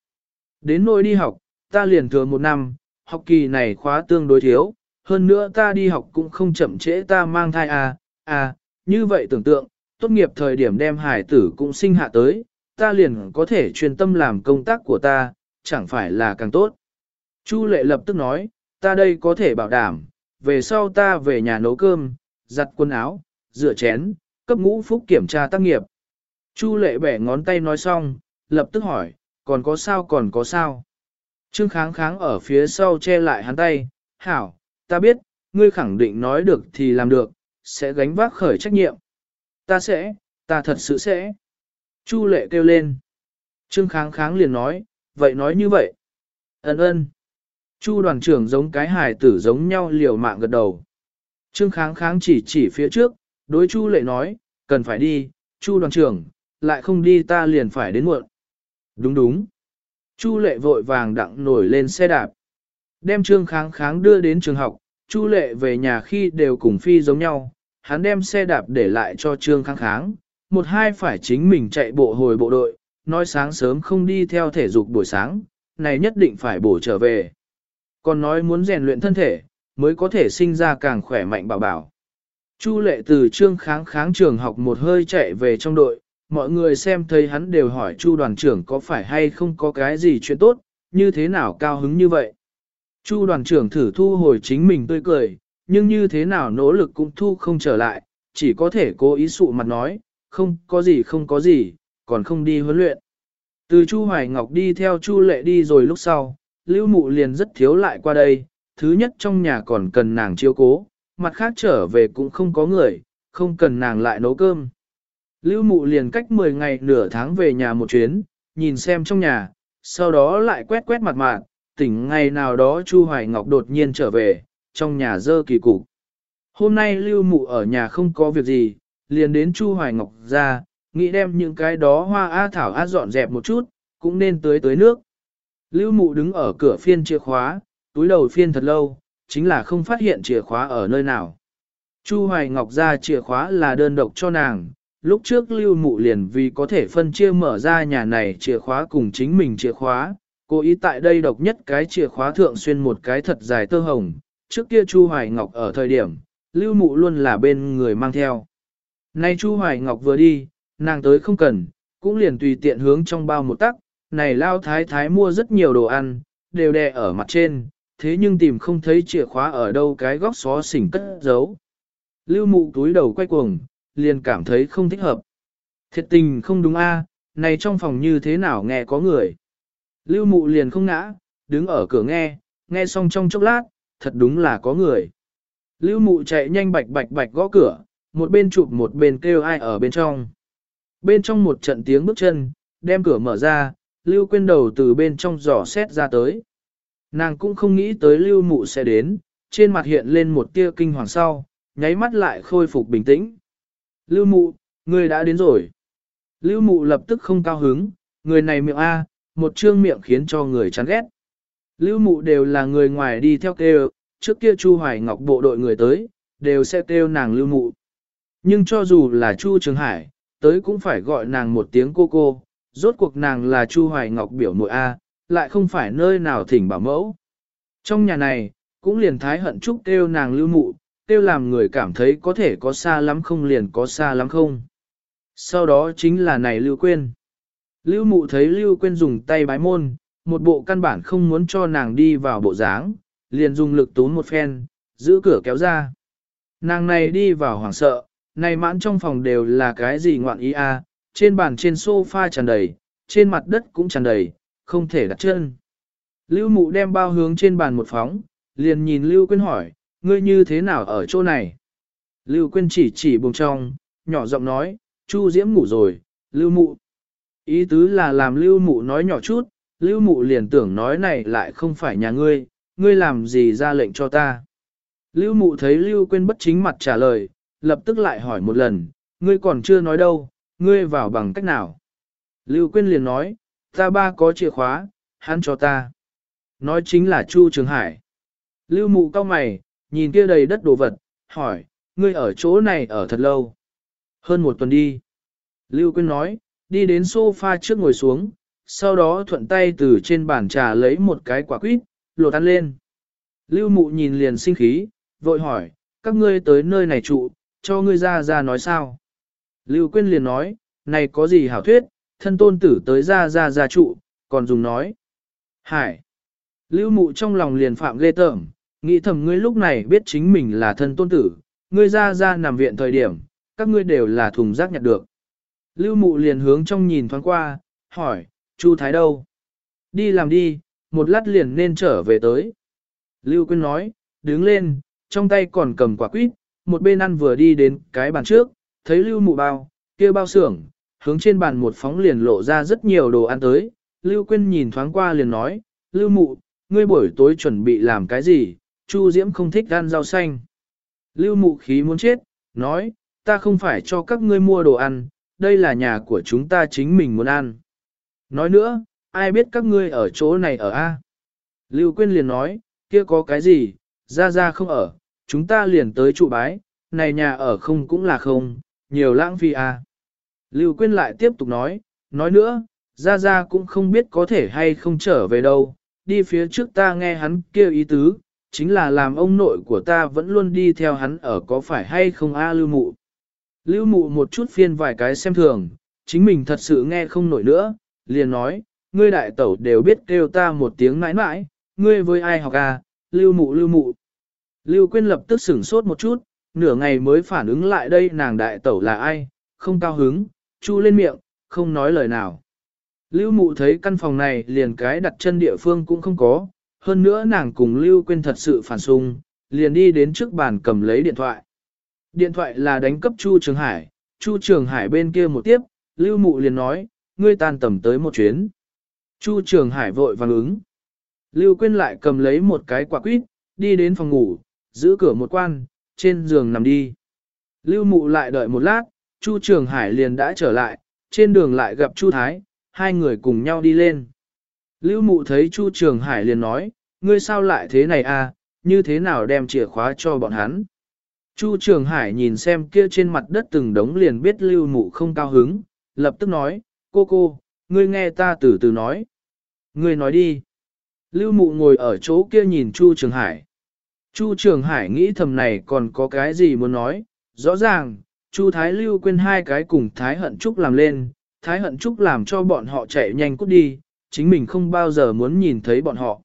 Đến nỗi đi học, ta liền thừa một năm, học kỳ này khóa tương đối thiếu, hơn nữa ta đi học cũng không chậm trễ ta mang thai à, à, như vậy tưởng tượng, tốt nghiệp thời điểm đem hải tử cũng sinh hạ tới, ta liền có thể chuyên tâm làm công tác của ta, chẳng phải là càng tốt. Chu lệ lập tức nói, ta đây có thể bảo đảm, về sau ta về nhà nấu cơm, giặt quần áo, rửa chén, cấp ngũ phúc kiểm tra tác nghiệp. Chu lệ bẻ ngón tay nói xong, lập tức hỏi, còn có sao còn có sao. Trương kháng kháng ở phía sau che lại hắn tay, hảo, ta biết, ngươi khẳng định nói được thì làm được, sẽ gánh vác khởi trách nhiệm. Ta sẽ, ta thật sự sẽ. Chu lệ kêu lên. Trương kháng kháng liền nói, vậy nói như vậy. Ấn ơn. Chu đoàn trưởng giống cái hài tử giống nhau liều mạng gật đầu. Trương kháng kháng chỉ chỉ phía trước, đối Chu lệ nói, cần phải đi, Chu đoàn trưởng, lại không đi ta liền phải đến muộn. Đúng đúng. Chu lệ vội vàng đặng nổi lên xe đạp. Đem trương kháng kháng đưa đến trường học, Chu lệ về nhà khi đều cùng phi giống nhau, hắn đem xe đạp để lại cho trương kháng kháng, một hai phải chính mình chạy bộ hồi bộ đội, nói sáng sớm không đi theo thể dục buổi sáng, này nhất định phải bổ trở về. Còn nói muốn rèn luyện thân thể, mới có thể sinh ra càng khỏe mạnh bảo bảo. Chu lệ từ trương kháng kháng trường học một hơi chạy về trong đội, mọi người xem thấy hắn đều hỏi Chu đoàn trưởng có phải hay không có cái gì chuyện tốt, như thế nào cao hứng như vậy. Chu đoàn trưởng thử thu hồi chính mình tươi cười, nhưng như thế nào nỗ lực cũng thu không trở lại, chỉ có thể cố ý sụ mặt nói, không có gì không có gì, còn không đi huấn luyện. Từ Chu Hoài Ngọc đi theo Chu Lệ đi rồi lúc sau, Lưu Mụ liền rất thiếu lại qua đây, thứ nhất trong nhà còn cần nàng chiếu cố, mặt khác trở về cũng không có người, không cần nàng lại nấu cơm. Lưu Mụ liền cách 10 ngày nửa tháng về nhà một chuyến, nhìn xem trong nhà, sau đó lại quét quét mặt mạng, tỉnh ngày nào đó Chu Hoài Ngọc đột nhiên trở về, trong nhà dơ kỳ cục. Hôm nay Lưu Mụ ở nhà không có việc gì, liền đến Chu Hoài Ngọc ra, nghĩ đem những cái đó hoa A thảo A dọn dẹp một chút, cũng nên tưới tưới nước. Lưu Mụ đứng ở cửa phiên chìa khóa, túi đầu phiên thật lâu, chính là không phát hiện chìa khóa ở nơi nào. Chu Hoài Ngọc ra chìa khóa là đơn độc cho nàng, lúc trước Lưu Mụ liền vì có thể phân chia mở ra nhà này chìa khóa cùng chính mình chìa khóa, cố ý tại đây độc nhất cái chìa khóa thượng xuyên một cái thật dài tơ hồng, trước kia Chu Hoài Ngọc ở thời điểm, Lưu Mụ luôn là bên người mang theo. Nay Chu Hoài Ngọc vừa đi, nàng tới không cần, cũng liền tùy tiện hướng trong bao một tắc, này lao thái thái mua rất nhiều đồ ăn, đều đè ở mặt trên, thế nhưng tìm không thấy chìa khóa ở đâu cái góc xó xỉnh cất giấu. Lưu mụ túi đầu quay cuồng, liền cảm thấy không thích hợp. Thiệt tình không đúng a, này trong phòng như thế nào nghe có người. Lưu mụ liền không ngã, đứng ở cửa nghe, nghe xong trong chốc lát, thật đúng là có người. Lưu mụ chạy nhanh bạch bạch bạch gõ cửa, một bên chụp một bên kêu ai ở bên trong. Bên trong một trận tiếng bước chân, đem cửa mở ra, Lưu quên đầu từ bên trong giỏ xét ra tới. Nàng cũng không nghĩ tới Lưu mụ sẽ đến, trên mặt hiện lên một tia kinh hoàng sau, nháy mắt lại khôi phục bình tĩnh. Lưu mụ, người đã đến rồi. Lưu mụ lập tức không cao hứng, người này miệng A, một trương miệng khiến cho người chán ghét. Lưu mụ đều là người ngoài đi theo kêu, trước kia Chu Hoài Ngọc bộ đội người tới, đều sẽ kêu nàng lưu mụ. Nhưng cho dù là Chu Trường Hải, tới cũng phải gọi nàng một tiếng cô cô, rốt cuộc nàng là Chu Hoài Ngọc biểu nội A, lại không phải nơi nào thỉnh bảo mẫu. Trong nhà này, cũng liền thái hận chúc kêu nàng lưu mụ, kêu làm người cảm thấy có thể có xa lắm không liền có xa lắm không. Sau đó chính là này lưu quên. Lưu mụ thấy lưu quên dùng tay bái môn, một bộ căn bản không muốn cho nàng đi vào bộ dáng, liền dùng lực tún một phen, giữ cửa kéo ra. Nàng này đi vào hoảng sợ, này mãn trong phòng đều là cái gì ngoạn ý a, trên bàn trên sofa tràn đầy, trên mặt đất cũng tràn đầy, không thể đặt chân. Lưu mụ đem bao hướng trên bàn một phóng, liền nhìn Lưu Quyên hỏi, ngươi như thế nào ở chỗ này? Lưu Quyên chỉ chỉ buồng trong, nhỏ giọng nói, Chu Diễm ngủ rồi, Lưu mụ. Ý tứ là làm Lưu mụ nói nhỏ chút, Lưu mụ liền tưởng nói này lại không phải nhà ngươi, ngươi làm gì ra lệnh cho ta. Lưu mụ thấy Lưu Quyên bất chính mặt trả lời, lập tức lại hỏi một lần, ngươi còn chưa nói đâu, ngươi vào bằng cách nào? Lưu Quyên liền nói, ta ba có chìa khóa, hắn cho ta. Nói chính là Chu Trường Hải. Lưu mụ cao mày, nhìn kia đầy đất đồ vật, hỏi, ngươi ở chỗ này ở thật lâu. Hơn một tuần đi. Lưu Quyên nói, đi đến sofa trước ngồi xuống, sau đó thuận tay từ trên bàn trà lấy một cái quả quýt, lột ăn lên. Lưu mụ nhìn liền sinh khí, vội hỏi, các ngươi tới nơi này trụ, cho ngươi ra ra nói sao. Lưu Quyên liền nói, này có gì hảo thuyết, thân tôn tử tới ra ra ra trụ, còn dùng nói. Hải! Lưu mụ trong lòng liền phạm ghê tởm, nghĩ thầm ngươi lúc này biết chính mình là thân tôn tử, ngươi ra ra nằm viện thời điểm, các ngươi đều là thùng rác nhặt được. Lưu mụ liền hướng trong nhìn thoáng qua, hỏi, Chu Thái đâu? Đi làm đi, một lát liền nên trở về tới. Lưu Quyên nói, đứng lên, trong tay còn cầm quả quýt, một bên ăn vừa đi đến cái bàn trước, thấy Lưu mụ bao, kia bao xưởng, hướng trên bàn một phóng liền lộ ra rất nhiều đồ ăn tới. Lưu Quyên nhìn thoáng qua liền nói, Lưu mụ, ngươi buổi tối chuẩn bị làm cái gì, Chu Diễm không thích ăn rau xanh. Lưu mụ khí muốn chết, nói, ta không phải cho các ngươi mua đồ ăn, đây là nhà của chúng ta chính mình muốn ăn. Nói nữa, ai biết các ngươi ở chỗ này ở A. Lưu Quyên liền nói, kia có cái gì, ra ra không ở, chúng ta liền tới trụ bái, này nhà ở không cũng là không, nhiều lãng phí A. Lưu Quyên lại tiếp tục nói, nói nữa, ra ra cũng không biết có thể hay không trở về đâu, đi phía trước ta nghe hắn kêu ý tứ, chính là làm ông nội của ta vẫn luôn đi theo hắn ở có phải hay không a lưu mụ. Lưu mụ một chút phiên vài cái xem thường, chính mình thật sự nghe không nổi nữa, liền nói, ngươi đại tẩu đều biết kêu ta một tiếng mãi mãi, ngươi với ai học à, lưu mụ lưu mụ. Lưu Quyên lập tức sửng sốt một chút, nửa ngày mới phản ứng lại đây nàng đại tẩu là ai, không cao hứng, chu lên miệng, không nói lời nào. Lưu mụ thấy căn phòng này liền cái đặt chân địa phương cũng không có, hơn nữa nàng cùng Lưu Quyên thật sự phản xung, liền đi đến trước bàn cầm lấy điện thoại. Điện thoại là đánh cấp Chu Trường Hải, Chu Trường Hải bên kia một tiếp, Lưu Mụ liền nói, ngươi tan tầm tới một chuyến. Chu Trường Hải vội vàng ứng. Lưu Quyên lại cầm lấy một cái quả quýt, đi đến phòng ngủ, giữ cửa một quan, trên giường nằm đi. Lưu Mụ lại đợi một lát, Chu Trường Hải liền đã trở lại, trên đường lại gặp Chu Thái, hai người cùng nhau đi lên. Lưu Mụ thấy Chu Trường Hải liền nói, ngươi sao lại thế này à, như thế nào đem chìa khóa cho bọn hắn. Chu Trường Hải nhìn xem kia trên mặt đất từng đống liền biết lưu mụ không cao hứng, lập tức nói, cô cô, ngươi nghe ta từ từ nói. Ngươi nói đi. Lưu mụ ngồi ở chỗ kia nhìn Chu Trường Hải. Chu Trường Hải nghĩ thầm này còn có cái gì muốn nói, rõ ràng, Chu Thái Lưu quên hai cái cùng Thái Hận Trúc làm lên, Thái Hận Trúc làm cho bọn họ chạy nhanh cút đi, chính mình không bao giờ muốn nhìn thấy bọn họ.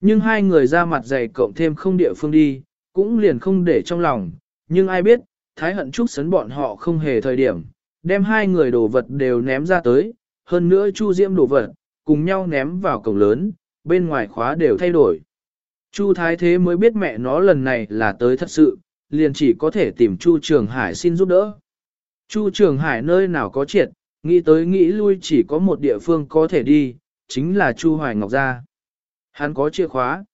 Nhưng hai người ra mặt dày cộng thêm không địa phương đi, cũng liền không để trong lòng, nhưng ai biết, Thái Hận Trúc sấn bọn họ không hề thời điểm, đem hai người đồ vật đều ném ra tới, hơn nữa Chu Diễm đồ vật, cùng nhau ném vào cổng lớn, bên ngoài khóa đều thay đổi. Chu Thái Thế mới biết mẹ nó lần này là tới thật sự, liền chỉ có thể tìm Chu Trường Hải xin giúp đỡ. Chu Trường Hải nơi nào có triệt, nghĩ tới nghĩ lui chỉ có một địa phương có thể đi, chính là Chu Hoài Ngọc Gia. Hắn có chìa khóa.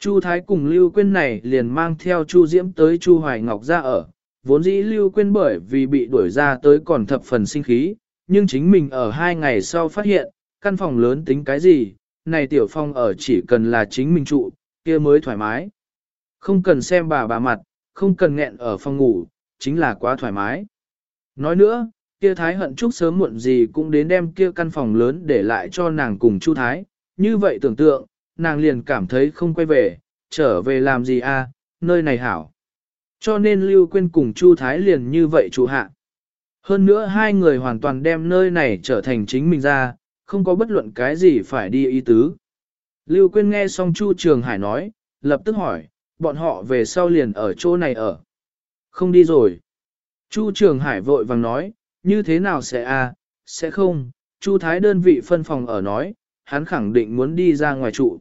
Chu Thái cùng Lưu Quyên này liền mang theo Chu Diễm tới Chu Hoài Ngọc gia ở, vốn dĩ Lưu Quyên bởi vì bị đuổi ra tới còn thập phần sinh khí, nhưng chính mình ở hai ngày sau phát hiện, căn phòng lớn tính cái gì, này tiểu phong ở chỉ cần là chính mình trụ, kia mới thoải mái. Không cần xem bà bà mặt, không cần nghẹn ở phòng ngủ, chính là quá thoải mái. Nói nữa, kia Thái hận chúc sớm muộn gì cũng đến đem kia căn phòng lớn để lại cho nàng cùng Chu Thái, như vậy tưởng tượng, nàng liền cảm thấy không quay về, trở về làm gì a? À, nơi này hảo. Cho nên Lưu Quyên cùng Chu Thái liền như vậy chủ hạ. Hơn nữa hai người hoàn toàn đem nơi này trở thành chính mình ra, không có bất luận cái gì phải đi ý tứ. Lưu Quyên nghe xong Chu Trường Hải nói, lập tức hỏi, bọn họ về sau liền ở chỗ này ở. Không đi rồi. Chu Trường Hải vội vàng nói, như thế nào sẽ a? À? sẽ không, Chu Thái đơn vị phân phòng ở nói, hắn khẳng định muốn đi ra ngoài trụ.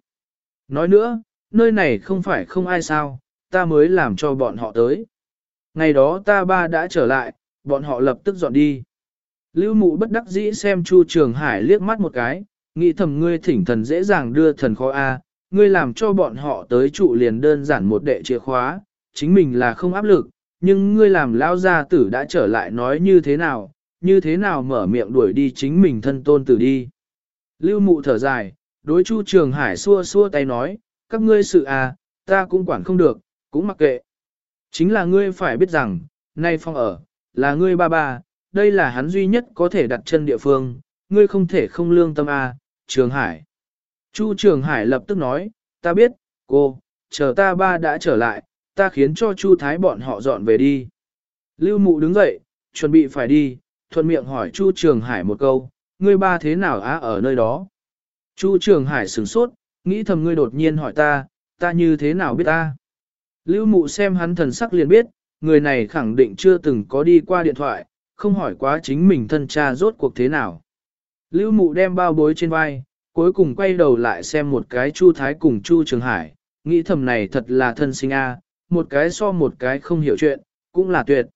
Nói nữa, nơi này không phải không ai sao, ta mới làm cho bọn họ tới. Ngày đó ta ba đã trở lại, bọn họ lập tức dọn đi. Lưu mụ bất đắc dĩ xem Chu Trường Hải liếc mắt một cái, nghĩ thầm ngươi thỉnh thần dễ dàng đưa thần khó A, ngươi làm cho bọn họ tới trụ liền đơn giản một đệ chìa khóa, chính mình là không áp lực, nhưng ngươi làm lao gia tử đã trở lại nói như thế nào, như thế nào mở miệng đuổi đi chính mình thân tôn tử đi. Lưu mụ thở dài, đối Chu Trường Hải xua xua tay nói, các ngươi sự à, ta cũng quản không được, cũng mặc kệ. Chính là ngươi phải biết rằng, nay phong ở, là ngươi ba ba, đây là hắn duy nhất có thể đặt chân địa phương, ngươi không thể không lương tâm A, Trường Hải. Chu Trường Hải lập tức nói, ta biết, cô, chờ ta ba đã trở lại, ta khiến cho Chu Thái bọn họ dọn về đi. Lưu Mụ đứng dậy, chuẩn bị phải đi, thuận miệng hỏi Chu Trường Hải một câu, ngươi ba thế nào á ở nơi đó? Chu Trường Hải sửng sốt, nghĩ thầm ngươi đột nhiên hỏi ta, ta như thế nào biết ta? Lưu Mụ xem hắn thần sắc liền biết, người này khẳng định chưa từng có đi qua điện thoại, không hỏi quá chính mình thân cha rốt cuộc thế nào. Lưu Mụ đem bao bối trên vai, cuối cùng quay đầu lại xem một cái Chu Thái cùng Chu Trường Hải, nghĩ thầm này thật là thân sinh a, một cái so một cái không hiểu chuyện, cũng là tuyệt.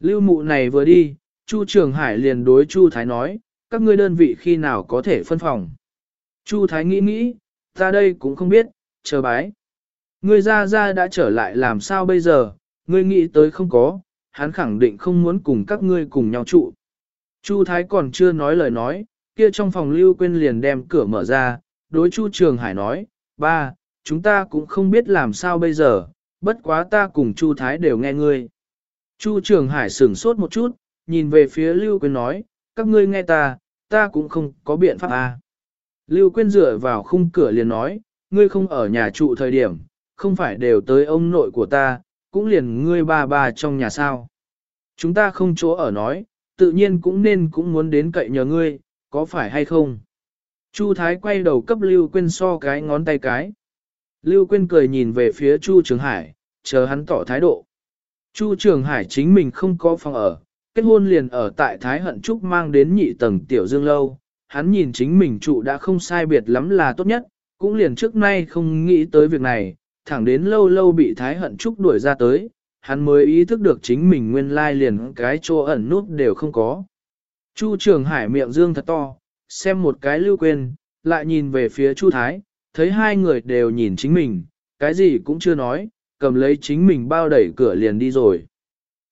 Lưu Mụ này vừa đi, Chu Trường Hải liền đối Chu Thái nói, các ngươi đơn vị khi nào có thể phân phòng. Chu Thái nghĩ nghĩ, ta đây cũng không biết, chờ bái. Ngươi ra ra đã trở lại làm sao bây giờ, ngươi nghĩ tới không có, hắn khẳng định không muốn cùng các ngươi cùng nhau trụ. Chu Thái còn chưa nói lời nói, kia trong phòng Lưu Quyên liền đem cửa mở ra, đối Chu Trường Hải nói, ba, chúng ta cũng không biết làm sao bây giờ, bất quá ta cùng Chu Thái đều nghe ngươi. Chu Trường Hải sửng sốt một chút, nhìn về phía Lưu Quyên nói, các ngươi nghe ta, ta cũng không có biện pháp à. Lưu Quyên dựa vào khung cửa liền nói, ngươi không ở nhà trụ thời điểm, không phải đều tới ông nội của ta, cũng liền ngươi ba ba trong nhà sao. Chúng ta không chỗ ở nói, tự nhiên cũng nên cũng muốn đến cậy nhờ ngươi, có phải hay không? Chu Thái quay đầu cấp Lưu Quyên so cái ngón tay cái. Lưu Quyên cười nhìn về phía Chu Trường Hải, chờ hắn tỏ thái độ. Chu Trường Hải chính mình không có phòng ở, kết hôn liền ở tại Thái Hận Trúc mang đến nhị tầng tiểu dương lâu. Hắn nhìn chính mình trụ đã không sai biệt lắm là tốt nhất, cũng liền trước nay không nghĩ tới việc này, thẳng đến lâu lâu bị Thái Hận Trúc đuổi ra tới, hắn mới ý thức được chính mình nguyên lai liền cái chỗ ẩn nút đều không có. Chu Trường Hải miệng dương thật to, xem một cái lưu quên, lại nhìn về phía Chu Thái, thấy hai người đều nhìn chính mình, cái gì cũng chưa nói, cầm lấy chính mình bao đẩy cửa liền đi rồi.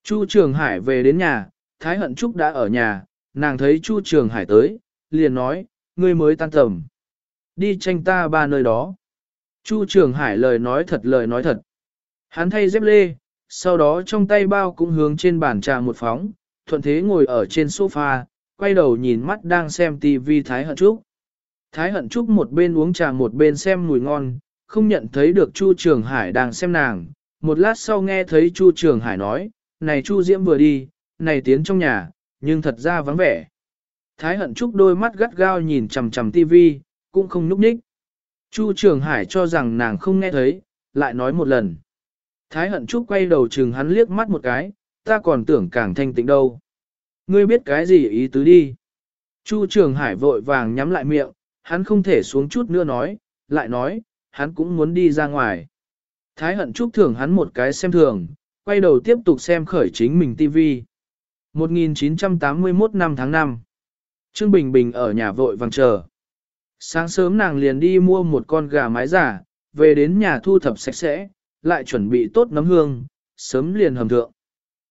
Chu Trường Hải về đến nhà, Thái Hận Trúc đã ở nhà, nàng thấy Chu Trường Hải tới, liền nói, ngươi mới tan tầm. Đi tranh ta ba nơi đó. Chu Trường Hải lời nói thật lời nói thật. Hắn thay dép lê, sau đó trong tay bao cũng hướng trên bàn trà một phóng, thuận thế ngồi ở trên sofa, quay đầu nhìn mắt đang xem tivi Thái Hận Trúc. Thái Hận Trúc một bên uống trà một bên xem mùi ngon, không nhận thấy được Chu Trường Hải đang xem nàng. Một lát sau nghe thấy Chu Trường Hải nói, này Chu Diễm vừa đi, này tiến trong nhà, nhưng thật ra vắng vẻ. Thái Hận Trúc đôi mắt gắt gao nhìn chằm chằm tivi, cũng không núp nhích. Chu Trường Hải cho rằng nàng không nghe thấy, lại nói một lần. Thái Hận Trúc quay đầu chừng hắn liếc mắt một cái, ta còn tưởng càng thanh tịnh đâu. Ngươi biết cái gì ý tứ đi. Chu Trường Hải vội vàng nhắm lại miệng, hắn không thể xuống chút nữa nói, lại nói, hắn cũng muốn đi ra ngoài. Thái hận trúc thưởng hắn một cái xem thường, quay đầu tiếp tục xem khởi chính mình TV. 1981 năm tháng 5 Trương Bình Bình ở nhà vội vàng chờ. Sáng sớm nàng liền đi mua một con gà mái giả, về đến nhà thu thập sạch sẽ, lại chuẩn bị tốt nấm hương, sớm liền hầm thượng.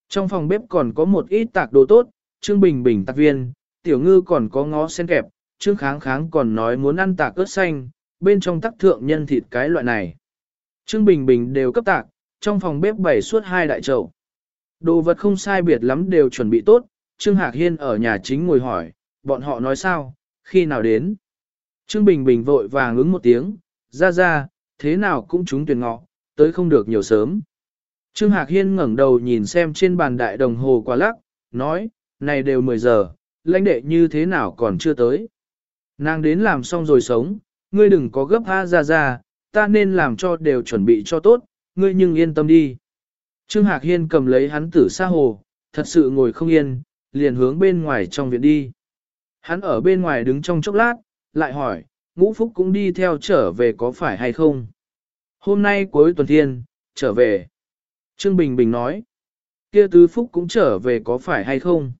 Trong phòng bếp còn có một ít tạc đồ tốt, Trương Bình Bình tạc viên, tiểu ngư còn có ngó sen kẹp, Trương Kháng Kháng còn nói muốn ăn tạc ớt xanh, bên trong tắc thượng nhân thịt cái loại này. Trương Bình Bình đều cấp tạc, trong phòng bếp bày suốt hai đại chậu. Đồ vật không sai biệt lắm đều chuẩn bị tốt, Trương Hạc Hiên ở nhà chính ngồi hỏi, bọn họ nói sao, khi nào đến. Trương Bình Bình vội vàng ứng một tiếng, ra ra, thế nào cũng chúng tuyển ngọ, tới không được nhiều sớm. Trương Hạc Hiên ngẩng đầu nhìn xem trên bàn đại đồng hồ quả lắc, nói, này đều 10 giờ, lãnh đệ như thế nào còn chưa tới. Nàng đến làm xong rồi sống, ngươi đừng có gấp ha ra ra, ta nên làm cho đều chuẩn bị cho tốt, ngươi nhưng yên tâm đi. Trương Hạc Hiên cầm lấy hắn tử xa hồ, thật sự ngồi không yên, liền hướng bên ngoài trong viện đi. Hắn ở bên ngoài đứng trong chốc lát, lại hỏi, ngũ phúc cũng đi theo trở về có phải hay không? Hôm nay cuối tuần thiên, trở về. Trương Bình Bình nói, kia tứ phúc cũng trở về có phải hay không?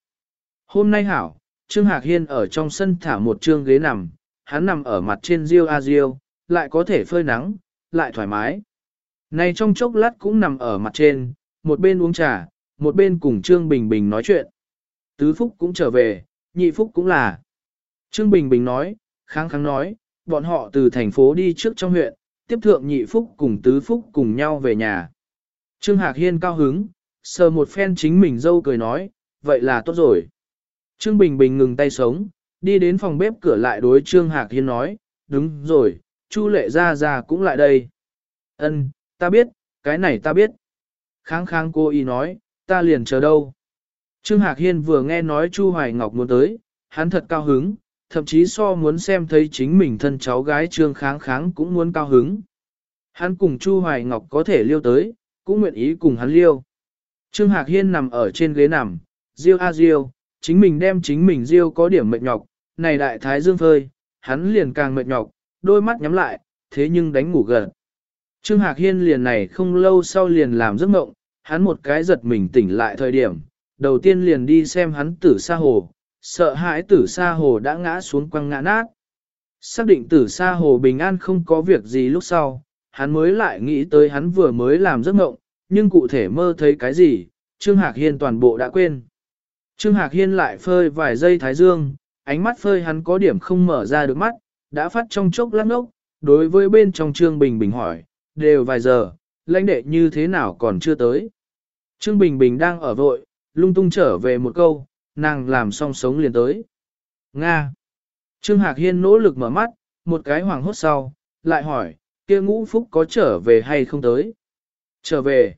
Hôm nay hảo, Trương Hạc Hiên ở trong sân thả một trương ghế nằm, hắn nằm ở mặt trên riêu a riêu, lại có thể phơi nắng, lại thoải mái. Này trong chốc lát cũng nằm ở mặt trên, một bên uống trà, một bên cùng Trương Bình Bình nói chuyện. Tứ Phúc cũng trở về, nhị Phúc cũng là. Trương Bình Bình nói, kháng kháng nói, bọn họ từ thành phố đi trước trong huyện, tiếp thượng nhị Phúc cùng Tứ Phúc cùng nhau về nhà. Trương Hạc Hiên cao hứng, sờ một phen chính mình dâu cười nói, vậy là tốt rồi. Trương Bình Bình ngừng tay sống, đi đến phòng bếp cửa lại đối Trương Hạc Hiên nói, đúng rồi, Chu lệ ra ra cũng lại đây. Ân, ta biết, cái này ta biết. Kháng kháng cô y nói, ta liền chờ đâu. Trương Hạc Hiên vừa nghe nói Chu Hoài Ngọc muốn tới, hắn thật cao hứng, thậm chí so muốn xem thấy chính mình thân cháu gái Trương Kháng Kháng cũng muốn cao hứng. Hắn cùng Chu Hoài Ngọc có thể liêu tới, cũng nguyện ý cùng hắn liêu. Trương Hạc Hiên nằm ở trên ghế nằm, riêu a riêu, chính mình đem chính mình riêu có điểm mệt nhọc, này đại thái dương phơi, hắn liền càng mệt nhọc, đôi mắt nhắm lại, thế nhưng đánh ngủ gần. Trương Hạc Hiên liền này không lâu sau liền làm giấc mộng, hắn một cái giật mình tỉnh lại thời điểm, đầu tiên liền đi xem hắn tử sa hồ, sợ hãi tử sa hồ đã ngã xuống quăng ngã nát. Xác định tử sa hồ bình an không có việc gì lúc sau, hắn mới lại nghĩ tới hắn vừa mới làm giấc mộng, nhưng cụ thể mơ thấy cái gì, Trương Hạc Hiên toàn bộ đã quên. Trương Hạc Hiên lại phơi vài giây thái dương, ánh mắt phơi hắn có điểm không mở ra được mắt, đã phát trong chốc lát ngốc, đối với bên trong Trương Bình Bình hỏi, đều vài giờ, lãnh đệ như thế nào còn chưa tới. Trương Bình Bình đang ở vội, lung tung trở về một câu, nàng làm xong sống liền tới. Nga. Trương Hạc Hiên nỗ lực mở mắt, một cái hoàng hốt sau, lại hỏi, kia ngũ phúc có trở về hay không tới? Trở về.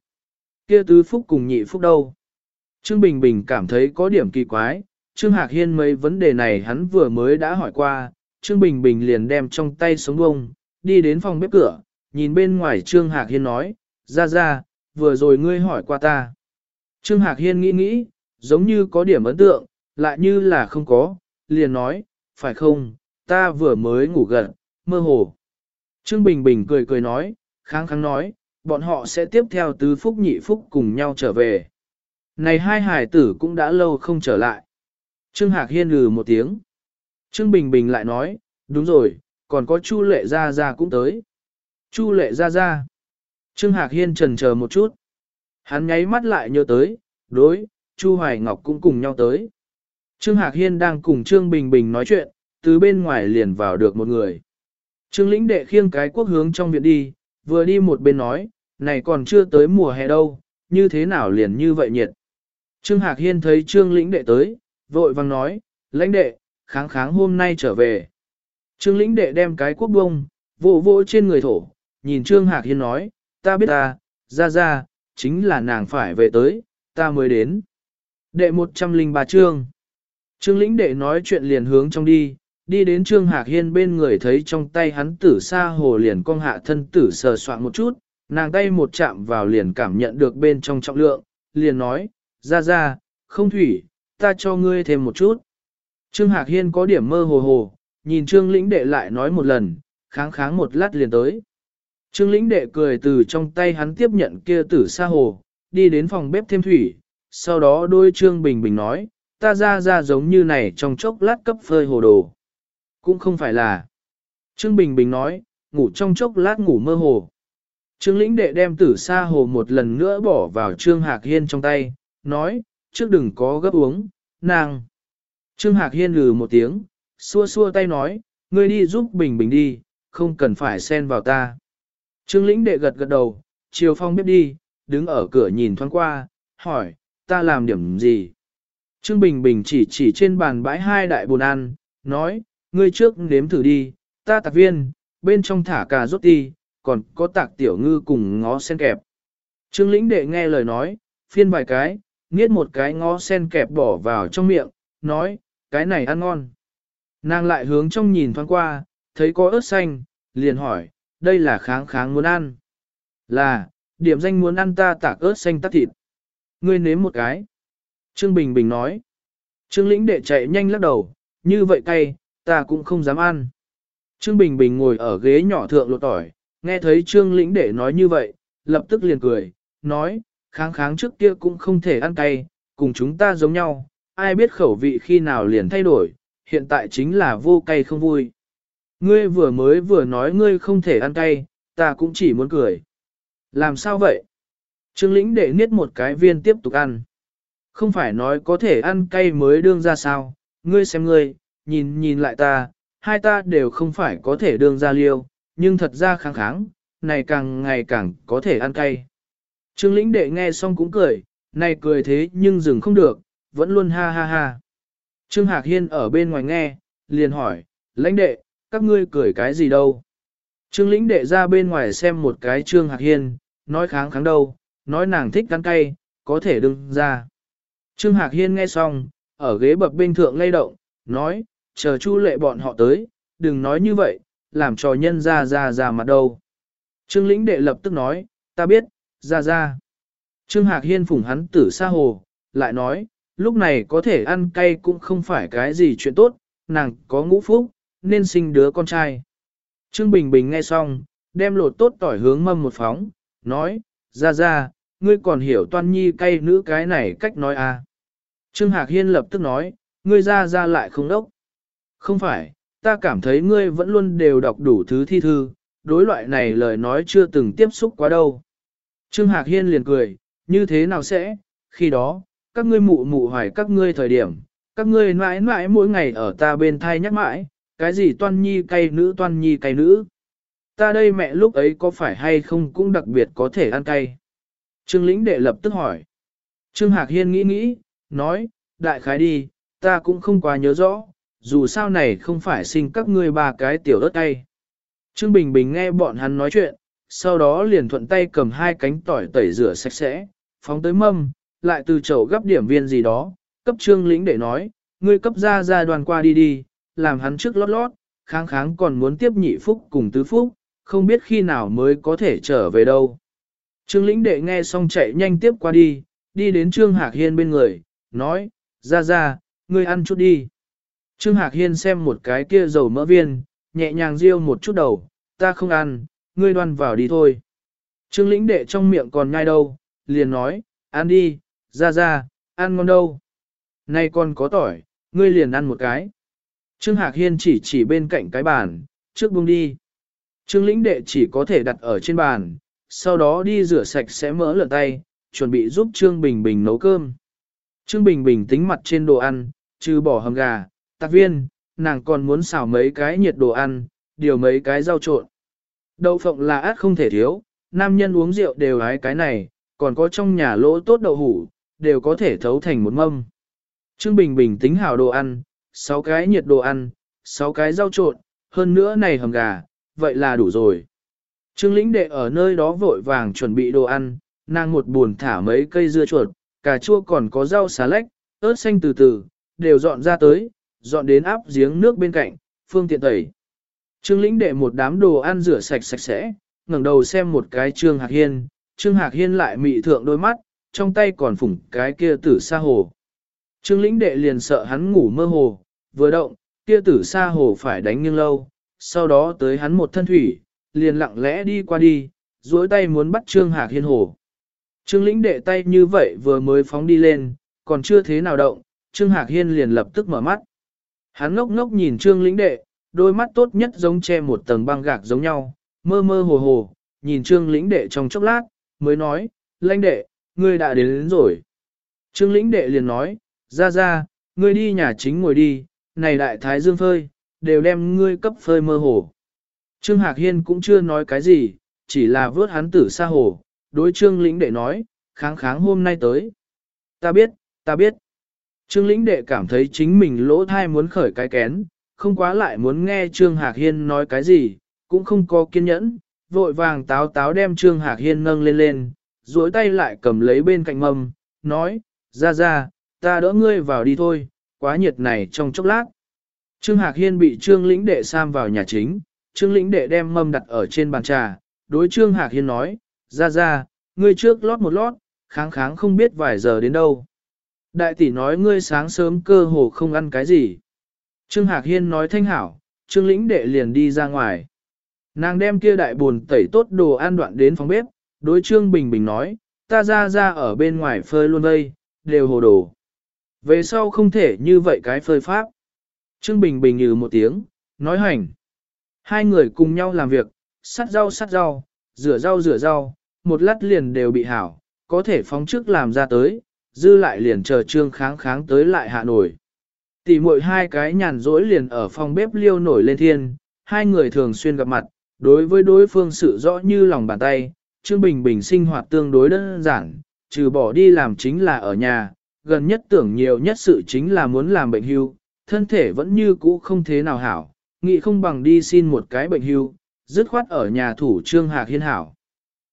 Kia tứ phúc cùng nhị phúc đâu? Trương Bình Bình cảm thấy có điểm kỳ quái, Trương Hạc Hiên mấy vấn đề này hắn vừa mới đã hỏi qua, Trương Bình Bình liền đem trong tay sống bông, đi đến phòng bếp cửa, nhìn bên ngoài Trương Hạc Hiên nói, ra ra, vừa rồi ngươi hỏi qua ta. Trương Hạc Hiên nghĩ nghĩ, giống như có điểm ấn tượng, lại như là không có, liền nói, phải không, ta vừa mới ngủ gần, mơ hồ. Trương Bình Bình cười cười nói, kháng kháng nói, bọn họ sẽ tiếp theo tứ phúc nhị phúc cùng nhau trở về. Này hai hải tử cũng đã lâu không trở lại. Trương Hạc Hiên lừ một tiếng. Trương Bình Bình lại nói, đúng rồi, còn có Chu Lệ Gia Gia cũng tới. Chu Lệ Gia Gia. Trương Hạc Hiên trần chờ một chút. Hắn nháy mắt lại nhớ tới, đối, Chu Hoài Ngọc cũng cùng nhau tới. Trương Hạc Hiên đang cùng Trương Bình Bình nói chuyện, từ bên ngoài liền vào được một người. Trương lĩnh đệ khiêng cái quốc hướng trong viện đi, vừa đi một bên nói, này còn chưa tới mùa hè đâu, như thế nào liền như vậy nhiệt. Trương Hạc Hiên thấy Trương lĩnh đệ tới, vội vang nói, lãnh đệ, kháng kháng hôm nay trở về. Trương lĩnh đệ đem cái quốc bông, vỗ vỗ trên người thổ, nhìn Trương Hạc Hiên nói, ta biết ta, ra ra, chính là nàng phải về tới, ta mới đến. Đệ 103 chương. Trương lĩnh đệ nói chuyện liền hướng trong đi, đi đến Trương Hạc Hiên bên người thấy trong tay hắn tử sa hồ liền cong hạ thân tử sờ soạn một chút, nàng tay một chạm vào liền cảm nhận được bên trong trọng lượng, liền nói, ra ra, không thủy, ta cho ngươi thêm một chút. Trương Hạc Hiên có điểm mơ hồ hồ, nhìn Trương lĩnh đệ lại nói một lần, kháng kháng một lát liền tới. Trương lĩnh đệ cười từ trong tay hắn tiếp nhận kia tử sa hồ, đi đến phòng bếp thêm thủy, sau đó đôi Trương Bình Bình nói, ta ra ra giống như này trong chốc lát cấp phơi hồ đồ. Cũng không phải là. Trương Bình Bình nói, ngủ trong chốc lát ngủ mơ hồ. Trương lĩnh đệ đem tử sa hồ một lần nữa bỏ vào Trương Hạc Hiên trong tay, nói, trước đừng có gấp uống, nàng. Trương Hạc Hiên lừ một tiếng, xua xua tay nói, ngươi đi giúp Bình Bình đi, không cần phải xen vào ta. Trương lĩnh đệ gật gật đầu, chiều phong bếp đi, đứng ở cửa nhìn thoáng qua, hỏi, ta làm điểm gì? Trương Bình Bình chỉ chỉ trên bàn bãi hai đại bồn ăn, nói, ngươi trước nếm thử đi, ta tạc viên, bên trong thả cà rốt ti, còn có tạc tiểu ngư cùng ngó sen kẹp. Trương lĩnh đệ nghe lời nói, phiên vài cái, nghiết một cái ngó sen kẹp bỏ vào trong miệng, nói, cái này ăn ngon. Nàng lại hướng trong nhìn thoáng qua, thấy có ớt xanh, liền hỏi, đây là kháng kháng muốn ăn. Là, điểm danh muốn ăn ta tạc ớt xanh tắc thịt. Ngươi nếm một cái. Trương Bình Bình nói. Trương lĩnh đệ chạy nhanh lắc đầu, như vậy cay, ta cũng không dám ăn. Trương Bình Bình ngồi ở ghế nhỏ thượng lột tỏi, nghe thấy Trương lĩnh đệ nói như vậy, lập tức liền cười, nói, kháng kháng trước kia cũng không thể ăn cay, cùng chúng ta giống nhau, ai biết khẩu vị khi nào liền thay đổi, hiện tại chính là vô cay không vui. Ngươi vừa mới vừa nói ngươi không thể ăn cay, ta cũng chỉ muốn cười. Làm sao vậy? Trương lĩnh đệ niết một cái viên tiếp tục ăn. Không phải nói có thể ăn cay mới đương ra sao, ngươi xem ngươi, nhìn nhìn lại ta, hai ta đều không phải có thể đương ra liêu, nhưng thật ra kháng kháng, này càng ngày càng có thể ăn cay. Trương lĩnh đệ nghe xong cũng cười, này cười thế nhưng dừng không được, vẫn luôn ha ha ha. Trương Hạc Hiên ở bên ngoài nghe, liền hỏi, lãnh đệ, các ngươi cười cái gì đâu? Trương lĩnh đệ ra bên ngoài xem một cái Trương Hạc Hiên, nói kháng kháng đâu, nói nàng thích ăn cay, có thể đừng ra. Trương Hạc Hiên nghe xong, ở ghế bập bên thượng lay động, nói, chờ chu lệ bọn họ tới, đừng nói như vậy, làm trò nhân ra ra ra mặt đâu. Trương lĩnh đệ lập tức nói, ta biết, ra ra. Trương Hạc Hiên phủng hắn tử xa hồ, lại nói, lúc này có thể ăn cay cũng không phải cái gì chuyện tốt, nàng có ngũ phúc, nên sinh đứa con trai. Trương Bình Bình nghe xong, đem lột tốt tỏi hướng mâm một phóng, nói, ra ra, ngươi còn hiểu toan nhi cay nữ cái này cách nói à. Trương Hạc Hiên lập tức nói, ngươi ra ra lại không đốc. Không phải, ta cảm thấy ngươi vẫn luôn đều đọc đủ thứ thi thư, đối loại này lời nói chưa từng tiếp xúc quá đâu. Trương Hạc Hiên liền cười, như thế nào sẽ, khi đó, các ngươi mụ mụ hoài các ngươi thời điểm, các ngươi mãi mãi mỗi ngày ở ta bên thai nhắc mãi, cái gì toan nhi cay nữ toan nhi cay nữ. Ta đây mẹ lúc ấy có phải hay không cũng đặc biệt có thể ăn cay. Trương lĩnh đệ lập tức hỏi. Trương Hạc Hiên nghĩ nghĩ, nói, đại khái đi, ta cũng không quá nhớ rõ, dù sao này không phải sinh các ngươi ba cái tiểu ớt tay. Trương Bình Bình nghe bọn hắn nói chuyện, sau đó liền thuận tay cầm hai cánh tỏi tẩy rửa sạch sẽ, phóng tới mâm, lại từ chậu gấp điểm viên gì đó, cấp trương lĩnh để nói, ngươi cấp ra ra đoàn qua đi đi, làm hắn trước lót lót, kháng kháng còn muốn tiếp nhị phúc cùng tứ phúc, không biết khi nào mới có thể trở về đâu. Trương lĩnh đệ nghe xong chạy nhanh tiếp qua đi, đi đến Trương Hạc Hiên bên người, nói, ra ra, ngươi ăn chút đi. Trương Hạc Hiên xem một cái kia dầu mỡ viên, nhẹ nhàng riêu một chút đầu, ta không ăn, ngươi đoan vào đi thôi. Trương lĩnh đệ trong miệng còn nhai đâu, liền nói, ăn đi, ra ra, ăn ngon đâu. Nay còn có tỏi, ngươi liền ăn một cái. Trương Hạc Hiên chỉ chỉ bên cạnh cái bàn, trước buông đi. Trương lĩnh đệ chỉ có thể đặt ở trên bàn, sau đó đi rửa sạch sẽ mỡ lợn tay, chuẩn bị giúp Trương Bình Bình nấu cơm. Trương Bình Bình tính mặt trên đồ ăn, trừ bỏ hầm gà, tạc viên, nàng còn muốn xào mấy cái nhiệt đồ ăn, điều mấy cái rau trộn. Đậu phộng là át không thể thiếu, nam nhân uống rượu đều hái cái này, còn có trong nhà lỗ tốt đậu hủ, đều có thể thấu thành một mâm. Trương Bình Bình tính hảo đồ ăn, 6 cái nhiệt đồ ăn, 6 cái rau trộn, hơn nữa này hầm gà, vậy là đủ rồi. Trương lĩnh đệ ở nơi đó vội vàng chuẩn bị đồ ăn, nàng một buồn thả mấy cây dưa chuột, cà chua còn có rau xà lách, ớt xanh từ từ, đều dọn ra tới, dọn đến áp giếng nước bên cạnh, phương tiện tẩy. Trương lĩnh đệ một đám đồ ăn rửa sạch sạch sẽ, ngẩng đầu xem một cái Trương Hạc Hiên, Trương Hạc Hiên lại mị thượng đôi mắt, trong tay còn phủng cái kia tử sa hồ. Trương lĩnh đệ liền sợ hắn ngủ mơ hồ, vừa động, kia tử sa hồ phải đánh nghiêng lâu, sau đó tới hắn một thân thủy, liền lặng lẽ đi qua đi, duỗi tay muốn bắt Trương Hạc Hiên hồ. Trương lĩnh đệ tay như vậy vừa mới phóng đi lên, còn chưa thế nào động, Trương Hạc Hiên liền lập tức mở mắt. Hắn ngốc ngốc nhìn Trương lĩnh đệ, đôi mắt tốt nhất giống che một tầng băng gạc giống nhau, mơ mơ hồ hồ, nhìn Trương lĩnh đệ trong chốc lát, mới nói, lãnh đệ, ngươi đã đến, đến rồi. Trương lĩnh đệ liền nói, ra ra, ngươi đi nhà chính ngồi đi, này đại thái dương phơi, đều đem ngươi cấp phơi mơ hồ. Trương Hạc Hiên cũng chưa nói cái gì, chỉ là vớt hắn tử xa hồ, đối trương lĩnh đệ nói, kháng kháng hôm nay tới. Ta biết, ta biết. Trương lĩnh đệ cảm thấy chính mình lỗ thai muốn khởi cái kén, không quá lại muốn nghe Trương Hạc Hiên nói cái gì, cũng không có kiên nhẫn, vội vàng táo táo đem Trương Hạc Hiên nâng lên lên, duỗi tay lại cầm lấy bên cạnh mâm, nói, ra ra, ta đỡ ngươi vào đi thôi, quá nhiệt này trong chốc lát. Trương Hạc Hiên bị Trương lĩnh đệ sam vào nhà chính, Trương lĩnh đệ đem mâm đặt ở trên bàn trà, đối Trương Hạc Hiên nói, ra ra, ngươi trước lót một lót, kháng kháng không biết vài giờ đến đâu. Đại tỷ nói ngươi sáng sớm cơ hồ không ăn cái gì. Trương Hạc Hiên nói thanh hảo, Trương lĩnh đệ liền đi ra ngoài. Nàng đem kia đại buồn tẩy tốt đồ ăn đoạn đến phòng bếp, đối Trương Bình Bình nói, ta ra ra ở bên ngoài phơi luôn đây, đều hồ đồ. Về sau không thể như vậy cái phơi pháp. Trương Bình Bình như một tiếng, nói hành. Hai người cùng nhau làm việc, sắt rau sắt rau, rửa rau rửa rau, một lát liền đều bị hảo, có thể phóng trước làm ra tới, dư lại liền chờ trương kháng kháng tới lại hạ nổi. Tỷ muội hai cái nhàn rỗi liền ở phòng bếp liêu nổi lên thiên, hai người thường xuyên gặp mặt, đối với đối phương sự rõ như lòng bàn tay, Trương Bình Bình sinh hoạt tương đối đơn giản, trừ bỏ đi làm chính là ở nhà, gần nhất tưởng nhiều nhất sự chính là muốn làm bệnh hưu, thân thể vẫn như cũ không thế nào hảo, nghĩ không bằng đi xin một cái bệnh hưu, dứt khoát ở nhà thủ Trương Hạc Hiên hảo.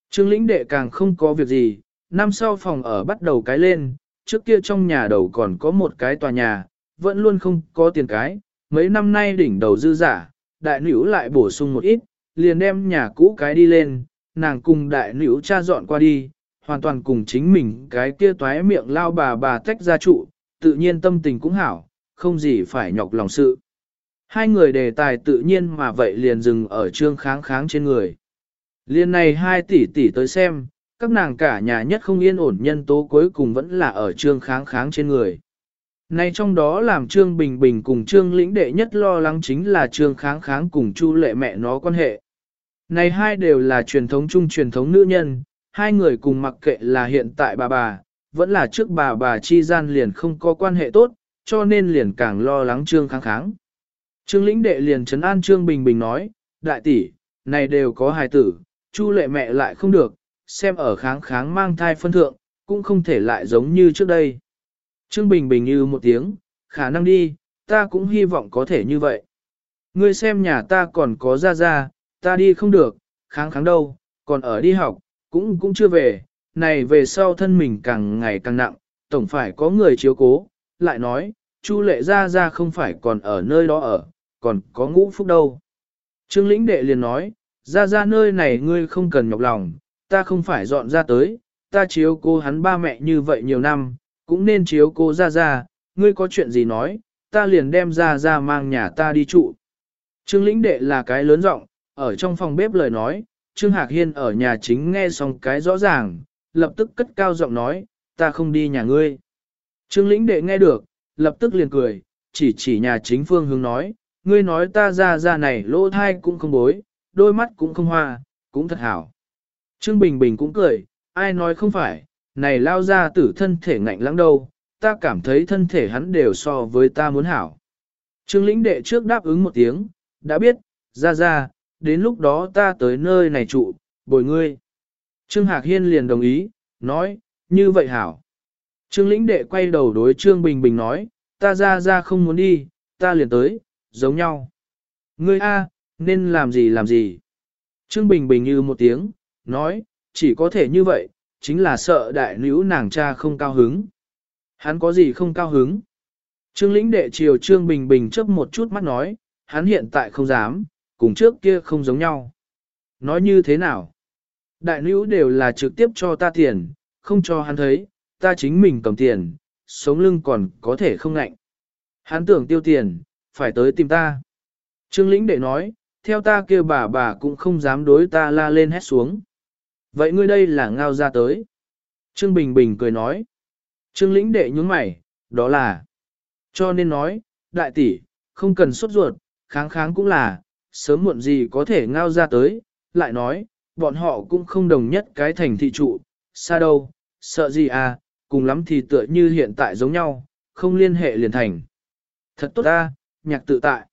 Trương lĩnh đệ càng không có việc gì, năm sau phòng ở bắt đầu cái lên, trước kia trong nhà đầu còn có một cái tòa nhà, vẫn luôn không có tiền cái, mấy năm nay đỉnh đầu dư giả, đại nữ lại bổ sung một ít, liền đem nhà cũ cái đi lên, nàng cùng đại nữ cha dọn qua đi, hoàn toàn cùng chính mình cái kia toái miệng lao bà bà tách ra trụ, tự nhiên tâm tình cũng hảo, không gì phải nhọc lòng sự. Hai người đề tài tự nhiên mà vậy liền dừng ở trương kháng kháng trên người. Liên này hai tỷ tỷ tới xem, các nàng cả nhà nhất không yên ổn nhân tố cuối cùng vẫn là ở trương kháng kháng trên người. Nay trong đó làm trương bình bình cùng trương lĩnh đệ nhất lo lắng chính là trương kháng kháng cùng chu lệ mẹ nó quan hệ. Này hai đều là truyền thống chung truyền thống nữ nhân, hai người cùng mặc kệ là hiện tại bà bà, vẫn là trước bà bà chi gian liền không có quan hệ tốt, cho nên liền càng lo lắng trương kháng kháng. Trương lĩnh đệ liền trấn an trương bình bình nói, đại tỷ, này đều có hài tử, chu lệ mẹ lại không được, xem ở kháng kháng mang thai phân thượng, cũng không thể lại giống như trước đây. Trương Bình Bình như một tiếng, khả năng đi, ta cũng hy vọng có thể như vậy. Ngươi xem nhà ta còn có ra ra, ta đi không được, kháng kháng đâu, còn ở đi học, cũng cũng chưa về, này về sau thân mình càng ngày càng nặng, tổng phải có người chiếu cố, lại nói, Chu lệ ra ra không phải còn ở nơi đó ở, còn có ngũ phúc đâu. Trương lĩnh đệ liền nói, ra ra nơi này ngươi không cần nhọc lòng, ta không phải dọn ra tới, ta chiếu cô hắn ba mẹ như vậy nhiều năm, cũng nên chiếu cô ra ra, ngươi có chuyện gì nói, ta liền đem ra ra mang nhà ta đi trụ. Trương lĩnh đệ là cái lớn rộng, ở trong phòng bếp lời nói, Trương Hạc Hiên ở nhà chính nghe xong cái rõ ràng, lập tức cất cao giọng nói, ta không đi nhà ngươi. Trương lĩnh đệ nghe được, lập tức liền cười, chỉ chỉ nhà chính phương hướng nói, ngươi nói ta ra ra này lỗ thai cũng không bối, đôi mắt cũng không hoa, cũng thật hảo. Trương Bình Bình cũng cười, ai nói không phải, này lao ra tử thân thể ngạnh lãng đâu, ta cảm thấy thân thể hắn đều so với ta muốn hảo. Trương lĩnh đệ trước đáp ứng một tiếng, đã biết, ra ra, đến lúc đó ta tới nơi này trụ, bồi ngươi. Trương Hạc Hiên liền đồng ý, nói, như vậy hảo. Trương lĩnh đệ quay đầu đối Trương Bình Bình nói, ta ra ra không muốn đi, ta liền tới, giống nhau. Ngươi A, nên làm gì làm gì. Trương Bình Bình như một tiếng, nói, chỉ có thể như vậy, chính là sợ đại nữ nàng cha không cao hứng. Hắn có gì không cao hứng? Trương lĩnh đệ triều Trương Bình Bình chớp một chút mắt nói, hắn hiện tại không dám, cùng trước kia không giống nhau. Nói như thế nào? Đại nữ đều là trực tiếp cho ta tiền, không cho hắn thấy, ta chính mình cầm tiền, sống lưng còn có thể không ngạnh. Hắn tưởng tiêu tiền, phải tới tìm ta. Trương lĩnh đệ nói, theo ta kêu bà bà cũng không dám đối ta la lên hét xuống. Vậy ngươi đây là ngao ra tới. Trương Bình Bình cười nói. Trương lĩnh đệ nhúng mày, đó là. Cho nên nói, đại tỷ, không cần sốt ruột, kháng kháng cũng là, sớm muộn gì có thể ngao ra tới, lại nói, bọn họ cũng không đồng nhất cái thành thị trụ, xa đâu, sợ gì à, cùng lắm thì tựa như hiện tại giống nhau, không liên hệ liền thành. Thật tốt ta, nhạc tự tại.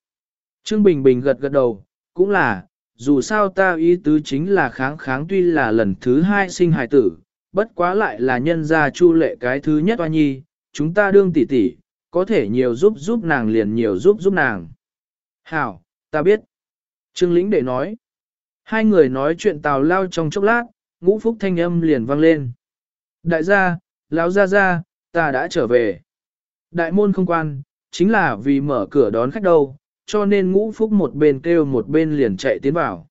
Trương Bình Bình gật gật đầu, cũng là, dù sao ta ý tứ chính là kháng kháng tuy là lần thứ hai sinh hài tử, bất quá lại là nhân gia chu lệ cái thứ nhất oa nhi, chúng ta đương tỷ tỷ, có thể nhiều giúp giúp nàng liền nhiều giúp giúp nàng. Hảo, ta biết. Trương lĩnh để nói. Hai người nói chuyện tào lao trong chốc lát, ngũ phúc thanh âm liền vang lên. Đại gia, lão gia gia, ta đã trở về. Đại môn không quan, chính là vì mở cửa đón khách đâu, cho nên ngũ phúc một bên kêu một bên liền chạy tiến vào.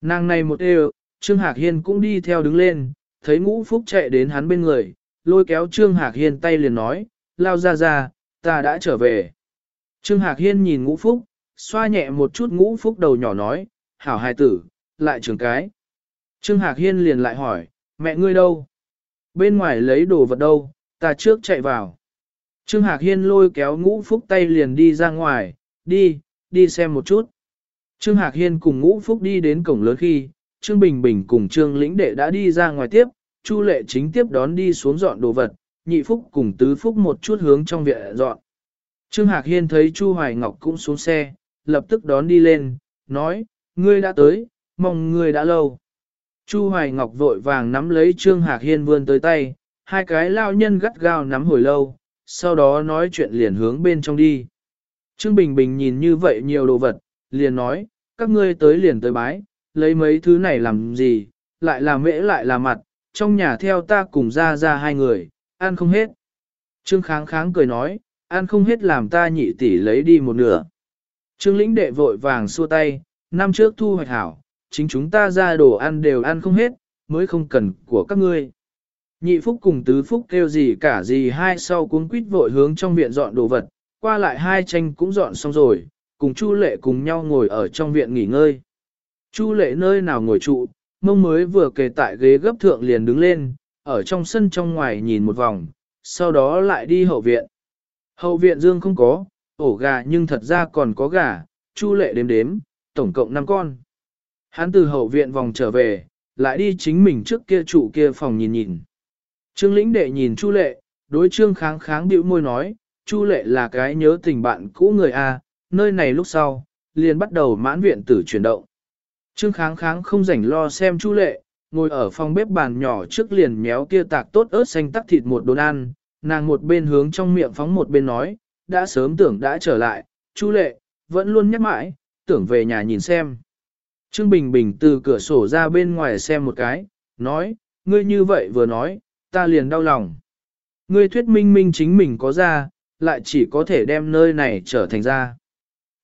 Nàng này một kêu, Trương Hạc Hiên cũng đi theo đứng lên, thấy ngũ phúc chạy đến hắn bên người, lôi kéo Trương Hạc Hiên tay liền nói, lao ra ra, ta đã trở về. Trương Hạc Hiên nhìn ngũ phúc, xoa nhẹ một chút ngũ phúc đầu nhỏ nói, hảo hài tử, lại trường cái. Trương Hạc Hiên liền lại hỏi, mẹ ngươi đâu? Bên ngoài lấy đồ vật đâu, ta trước chạy vào. Trương Hạc Hiên lôi kéo ngũ phúc tay liền đi ra ngoài, đi, đi xem một chút. Trương Hạc Hiên cùng ngũ phúc đi đến cổng lớn khi, Trương Bình Bình cùng Trương Lĩnh Đệ đã đi ra ngoài tiếp, Chu Lệ chính tiếp đón đi xuống dọn đồ vật, nhị phúc cùng tứ phúc một chút hướng trong viện dọn. Trương Hạc Hiên thấy Chu Hoài Ngọc cũng xuống xe, lập tức đón đi lên, nói, ngươi đã tới, mong ngươi đã lâu. Chu Hoài Ngọc vội vàng nắm lấy Trương Hạc Hiên vươn tới tay, hai cái lao nhân gắt gao nắm hồi lâu, sau đó nói chuyện liền hướng bên trong đi. Trương Bình Bình nhìn như vậy nhiều đồ vật, liền nói, các ngươi tới liền tới bái, lấy mấy thứ này làm gì, lại là mễ lại là mặt, trong nhà theo ta cùng ra ra hai người, ăn không hết. Trương Kháng Kháng cười nói, ăn không hết làm ta nhị tỷ lấy đi một nửa. Trương lĩnh đệ vội vàng xua tay, năm trước thu hoạch hảo, chính chúng ta ra đồ ăn đều ăn không hết, mới không cần của các ngươi. Nhị phúc cùng tứ phúc kêu gì cả gì hai sau cuốn quýt vội hướng trong viện dọn đồ vật, qua lại hai tranh cũng dọn xong rồi, cùng Chu lệ cùng nhau ngồi ở trong viện nghỉ ngơi. Chu lệ nơi nào ngồi trụ, mông mới vừa kề tại ghế gấp thượng liền đứng lên, ở trong sân trong ngoài nhìn một vòng, sau đó lại đi hậu viện. Hậu viện dương không có, ổ gà nhưng thật ra còn có gà, chu lệ đếm đếm, tổng cộng 5 con. Hắn từ hậu viện vòng trở về, lại đi chính mình trước kia trụ kia phòng nhìn nhìn. Trương lĩnh đệ nhìn chu lệ, đối trương kháng kháng bĩu môi nói, chu lệ là cái nhớ tình bạn cũ người A, nơi này lúc sau, liền bắt đầu mãn viện tử chuyển động. Trương kháng kháng không rảnh lo xem chu lệ, ngồi ở phòng bếp bàn nhỏ trước liền méo kia tạc tốt ớt xanh tắc thịt một đốn ăn, nàng một bên hướng trong miệng phóng một bên nói, đã sớm tưởng đã trở lại, chu lệ, vẫn luôn nhắc mãi, tưởng về nhà nhìn xem. Trương Bình Bình từ cửa sổ ra bên ngoài xem một cái, nói, ngươi như vậy vừa nói, ta liền đau lòng. Ngươi thuyết minh minh chính mình có ra, lại chỉ có thể đem nơi này trở thành ra.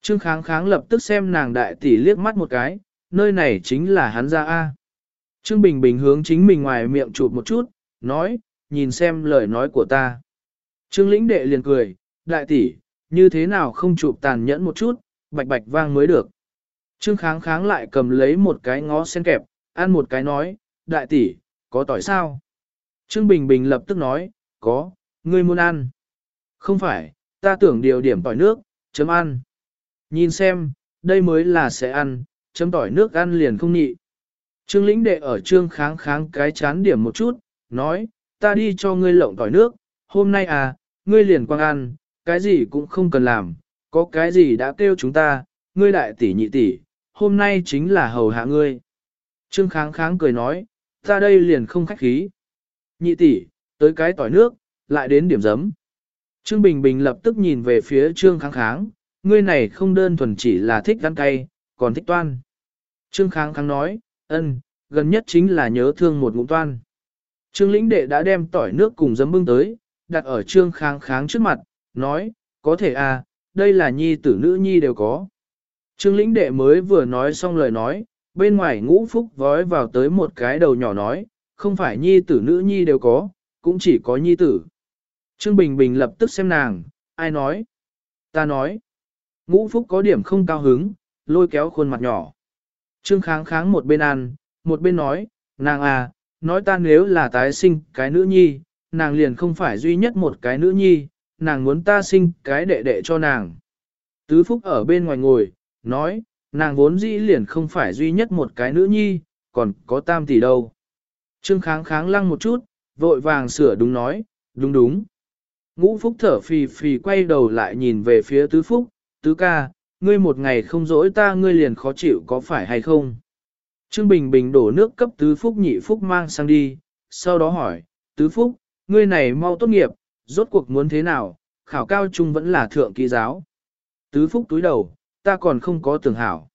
Trương Kháng Kháng lập tức xem nàng đại tỷ liếc mắt một cái, nơi này chính là hắn ra A. Trương Bình Bình hướng chính mình ngoài miệng chụp một chút, nói, nhìn xem lời nói của ta. Trương Lĩnh Đệ liền cười, đại tỷ, như thế nào không chụp tàn nhẫn một chút, bạch bạch vang mới được. Trương Kháng Kháng lại cầm lấy một cái ngó sen kẹp, ăn một cái nói, đại tỷ, có tỏi sao? Trương Bình Bình lập tức nói, có, ngươi muốn ăn. Không phải, ta tưởng điều điểm tỏi nước, chấm ăn. Nhìn xem, đây mới là sẽ ăn, chấm tỏi nước ăn liền không nhị. Trương lĩnh đệ ở trương kháng kháng cái chán điểm một chút, nói, ta đi cho ngươi lộng tỏi nước, hôm nay à, ngươi liền quang ăn, cái gì cũng không cần làm, có cái gì đã kêu chúng ta, ngươi đại tỷ nhị tỷ, hôm nay chính là hầu hạ ngươi. Trương kháng kháng cười nói, ta đây liền không khách khí. Nhị tỷ, tới cái tỏi nước, lại đến điểm giấm. Trương Bình Bình lập tức nhìn về phía Trương kháng kháng, ngươi này không đơn thuần chỉ là thích ăn cay, còn thích toan. Trương kháng kháng nói, ân, gần nhất chính là nhớ thương một ngụm toan. Trương lĩnh đệ đã đem tỏi nước cùng giấm bưng tới, đặt ở trương kháng kháng trước mặt, nói, có thể à, đây là nhi tử nữ nhi đều có. Trương lĩnh đệ mới vừa nói xong lời nói, bên ngoài ngũ phúc vói vào tới một cái đầu nhỏ nói, không phải nhi tử nữ nhi đều có, cũng chỉ có nhi tử. Trương Bình Bình lập tức xem nàng, ai nói? Ta nói. Ngũ phúc có điểm không cao hứng, lôi kéo khuôn mặt nhỏ. Trương kháng kháng một bên ăn, một bên nói, nàng à, nói ta nếu là tái sinh cái nữ nhi, nàng liền không phải duy nhất một cái nữ nhi, nàng muốn ta sinh cái đệ đệ cho nàng. Tứ Phúc ở bên ngoài ngồi, nói, nàng vốn dĩ liền không phải duy nhất một cái nữ nhi, còn có tam tỷ đâu. Trương kháng kháng lăng một chút, vội vàng sửa đúng nói, đúng đúng. Ngũ Phúc thở phì phì quay đầu lại nhìn về phía Tứ Phúc, Tứ ca, ngươi một ngày không dỗi ta ngươi liền khó chịu có phải hay không? Trương Bình Bình đổ nước cấp tứ phúc nhị phúc mang sang đi, sau đó hỏi, tứ phúc, ngươi này mau tốt nghiệp, rốt cuộc muốn thế nào, khảo cao trung vẫn là thượng ký giáo. Tứ phúc túi đầu, ta còn không có tưởng hảo.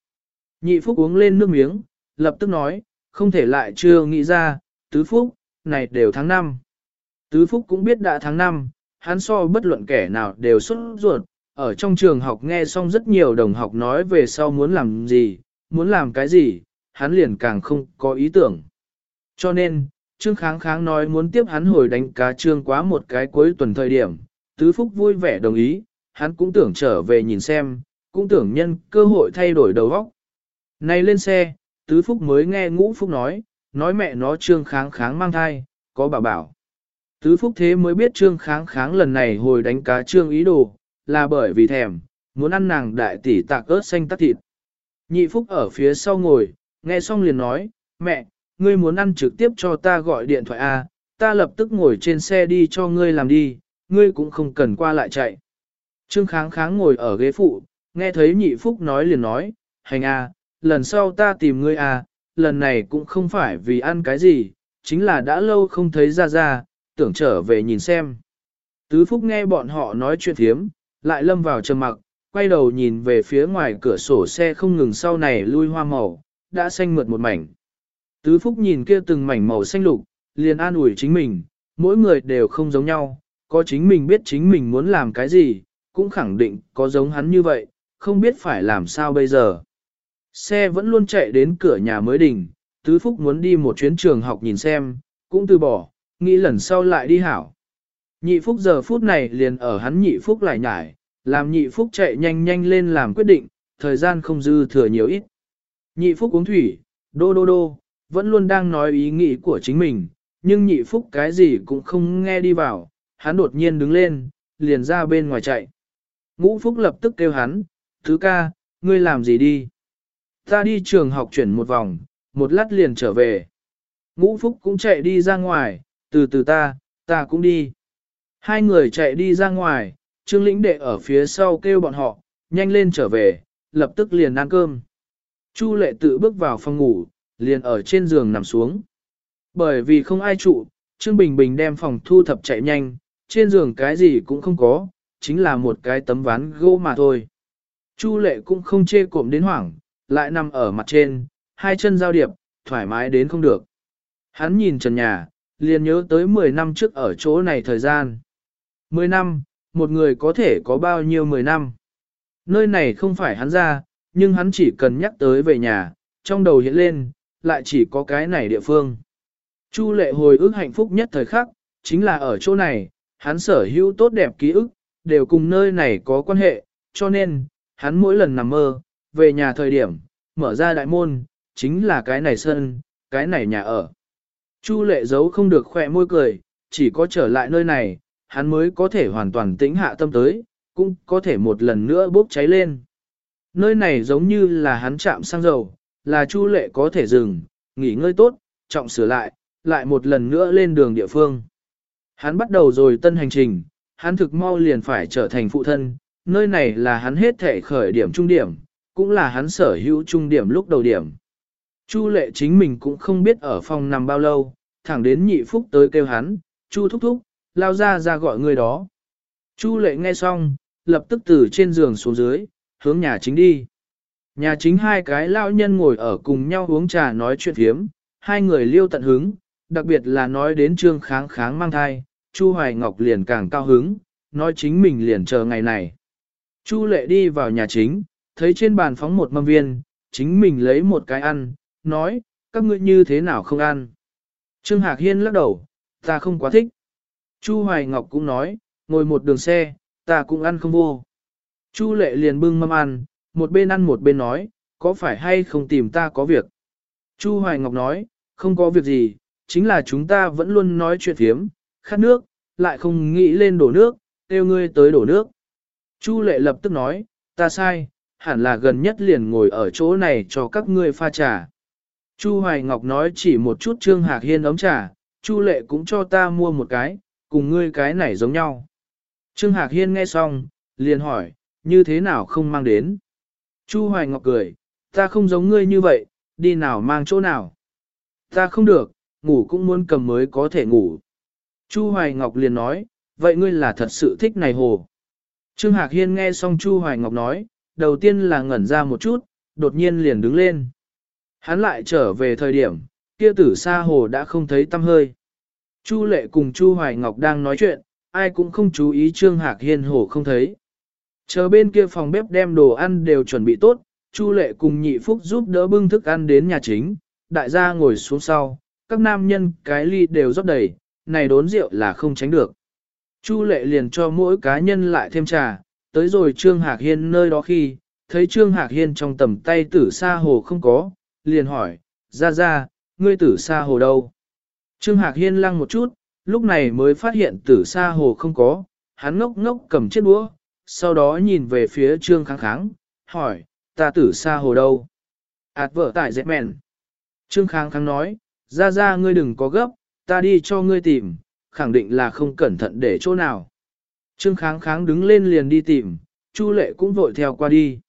Nhị phúc uống lên nước miếng, lập tức nói, không thể lại chưa nghĩ ra, tứ phúc, này đều tháng 5. Tứ phúc cũng biết đã tháng 5, hắn so bất luận kẻ nào đều xuất ruột, ở trong trường học nghe xong rất nhiều đồng học nói về sau muốn làm gì, muốn làm cái gì, hắn liền càng không có ý tưởng. Cho nên, Trương Kháng Kháng nói muốn tiếp hắn hồi đánh cá trương quá một cái cuối tuần thời điểm, Tứ Phúc vui vẻ đồng ý, hắn cũng tưởng trở về nhìn xem, cũng tưởng nhân cơ hội thay đổi đầu óc. Này lên xe, Tứ Phúc mới nghe Ngũ Phúc nói, nói mẹ nó Trương Kháng Kháng mang thai, có bảo bảo. Tứ Phúc thế mới biết Trương Kháng Kháng lần này hồi đánh cá trương ý đồ, là bởi vì thèm, muốn ăn nàng đại tỷ tạc ớt xanh tắc thịt. Nhị Phúc ở phía sau ngồi, nghe xong liền nói, mẹ, ngươi muốn ăn trực tiếp cho ta gọi điện thoại A, à, ta lập tức ngồi trên xe đi cho ngươi làm đi, ngươi cũng không cần qua lại chạy. Trương kháng kháng ngồi ở ghế phụ, nghe thấy nhị Phúc nói liền nói, hành A, lần sau ta tìm ngươi A, lần này cũng không phải vì ăn cái gì, chính là đã lâu không thấy ra ra, tưởng trở về nhìn xem. Tứ Phúc nghe bọn họ nói chuyện thiếm, lại lâm vào trầm mặc, quay đầu nhìn về phía ngoài cửa sổ xe không ngừng sau này lui hoa màu, đã xanh mượt một mảnh. Tứ Phúc nhìn kia từng mảnh màu xanh lục, liền an ủi chính mình, mỗi người đều không giống nhau, có chính mình biết chính mình muốn làm cái gì, cũng khẳng định có giống hắn như vậy, không biết phải làm sao bây giờ. Xe vẫn luôn chạy đến cửa nhà mới đỉnh, Tứ Phúc muốn đi một chuyến trường học nhìn xem, cũng từ bỏ, nghĩ lần sau lại đi hảo. Nhị Phúc giờ phút này liền ở hắn nhị Phúc lại nhải, làm nhị Phúc chạy nhanh nhanh lên làm quyết định, thời gian không dư thừa nhiều ít. Nhị Phúc uống thủy, đô đô đô, vẫn luôn đang nói ý nghĩ của chính mình, nhưng nhị Phúc cái gì cũng không nghe đi vào, hắn đột nhiên đứng lên, liền ra bên ngoài chạy. Ngũ Phúc lập tức kêu hắn, thứ ca, ngươi làm gì đi? Ta đi trường học chuyển một vòng, một lát liền trở về. Ngũ Phúc cũng chạy đi ra ngoài, từ từ ta, ta cũng đi. Hai người chạy đi ra ngoài, Trương Lĩnh Đệ ở phía sau kêu bọn họ, nhanh lên trở về, lập tức liền ăn cơm. Chu Lệ tự bước vào phòng ngủ, liền ở trên giường nằm xuống. Bởi vì không ai trụ, Trương Bình Bình đem phòng thu thập chạy nhanh, trên giường cái gì cũng không có, chính là một cái tấm ván gỗ mà thôi. Chu Lệ cũng không chê cộm đến hoảng, lại nằm ở mặt trên, hai chân giao điệp, thoải mái đến không được. Hắn nhìn trần nhà, liền nhớ tới 10 năm trước ở chỗ này thời gian. 10 năm, một người có thể có bao nhiêu 10 năm. Nơi này không phải hắn ra, nhưng hắn chỉ cần nhắc tới về nhà, trong đầu hiện lên, lại chỉ có cái này địa phương. Chu lệ hồi ức hạnh phúc nhất thời khắc, chính là ở chỗ này, hắn sở hữu tốt đẹp ký ức, đều cùng nơi này có quan hệ, cho nên, hắn mỗi lần nằm mơ, về nhà thời điểm, mở ra đại môn, chính là cái này sân, cái này nhà ở. Chu lệ giấu không được khỏe môi cười, chỉ có trở lại nơi này, hắn mới có thể hoàn toàn tĩnh hạ tâm tới, cũng có thể một lần nữa bốc cháy lên. Nơi này giống như là hắn chạm sang dầu, là chu lệ có thể dừng, nghỉ ngơi tốt, trọng sửa lại, lại một lần nữa lên đường địa phương. Hắn bắt đầu rồi tân hành trình, hắn thực mau liền phải trở thành phụ thân, nơi này là hắn hết thể khởi điểm trung điểm, cũng là hắn sở hữu trung điểm lúc đầu điểm. Chu lệ chính mình cũng không biết ở phòng nằm bao lâu, thẳng đến nhị phúc tới kêu hắn, chu thúc thúc, lao ra ra gọi người đó. Chu lệ nghe xong, lập tức từ trên giường xuống dưới, hướng nhà chính đi. Nhà chính hai cái lao nhân ngồi ở cùng nhau uống trà nói chuyện thiếm, hai người liêu tận hứng, đặc biệt là nói đến trương kháng kháng mang thai, Chu Hoài Ngọc liền càng cao hứng, nói chính mình liền chờ ngày này. Chu lệ đi vào nhà chính, thấy trên bàn phóng một mâm viên, chính mình lấy một cái ăn, nói, các ngươi như thế nào không ăn. Trương Hạc Hiên lắc đầu, ta không quá thích. Chu Hoài Ngọc cũng nói, ngồi một đường xe, ta cũng ăn không vô. Chu lệ liền bưng mâm ăn, một bên ăn một bên nói, có phải hay không tìm ta có việc. Chu Hoài Ngọc nói, không có việc gì, chính là chúng ta vẫn luôn nói chuyện thiếm, khát nước, lại không nghĩ lên đổ nước, kêu ngươi tới đổ nước. Chu lệ lập tức nói, ta sai, hẳn là gần nhất liền ngồi ở chỗ này cho các ngươi pha trà. Chu Hoài Ngọc nói chỉ một chút Trương Hạc Hiên ấm trà, Chu lệ cũng cho ta mua một cái, cùng ngươi cái này giống nhau. Trương Hạc Hiên nghe xong, liền hỏi, như thế nào không mang đến? Chu Hoài Ngọc cười, ta không giống ngươi như vậy, đi nào mang chỗ nào? Ta không được, ngủ cũng muốn cầm mới có thể ngủ. Chu Hoài Ngọc liền nói, vậy ngươi là thật sự thích này hồ. Trương Hạc Hiên nghe xong Chu Hoài Ngọc nói, đầu tiên là ngẩn ra một chút, đột nhiên liền đứng lên. Hắn lại trở về thời điểm, kia tử sa hồ đã không thấy tâm hơi. Chu Lệ cùng Chu Hoài Ngọc đang nói chuyện, ai cũng không chú ý Trương Hạc Hiên hồ không thấy. Chờ bên kia phòng bếp đem đồ ăn đều chuẩn bị tốt, Chu Lệ cùng Nhị Phúc giúp đỡ bưng thức ăn đến nhà chính, đại gia ngồi xuống sau, các nam nhân cái ly đều rót đầy, này đốn rượu là không tránh được. Chu lệ liền cho mỗi cá nhân lại thêm trà, tới rồi Trương Hạc Hiên nơi đó khi, thấy Trương Hạc Hiên trong tầm tay tử sa hồ không có, liền hỏi, ra ra, ngươi tử sa hồ đâu? Trương Hạc Hiên lăng một chút, lúc này mới phát hiện tử sa hồ không có, hắn ngốc ngốc cầm chiếc đũa, sau đó nhìn về phía Trương Kháng Kháng, hỏi, ta tử sa hồ đâu? Ảt vợ tại dẹp mẹn. Trương Kháng Kháng nói, ra ra ngươi đừng có gấp, ta đi cho ngươi tìm, khẳng định là không cẩn thận để chỗ nào. Trương kháng kháng đứng lên liền đi tìm, Chu lệ cũng vội theo qua đi.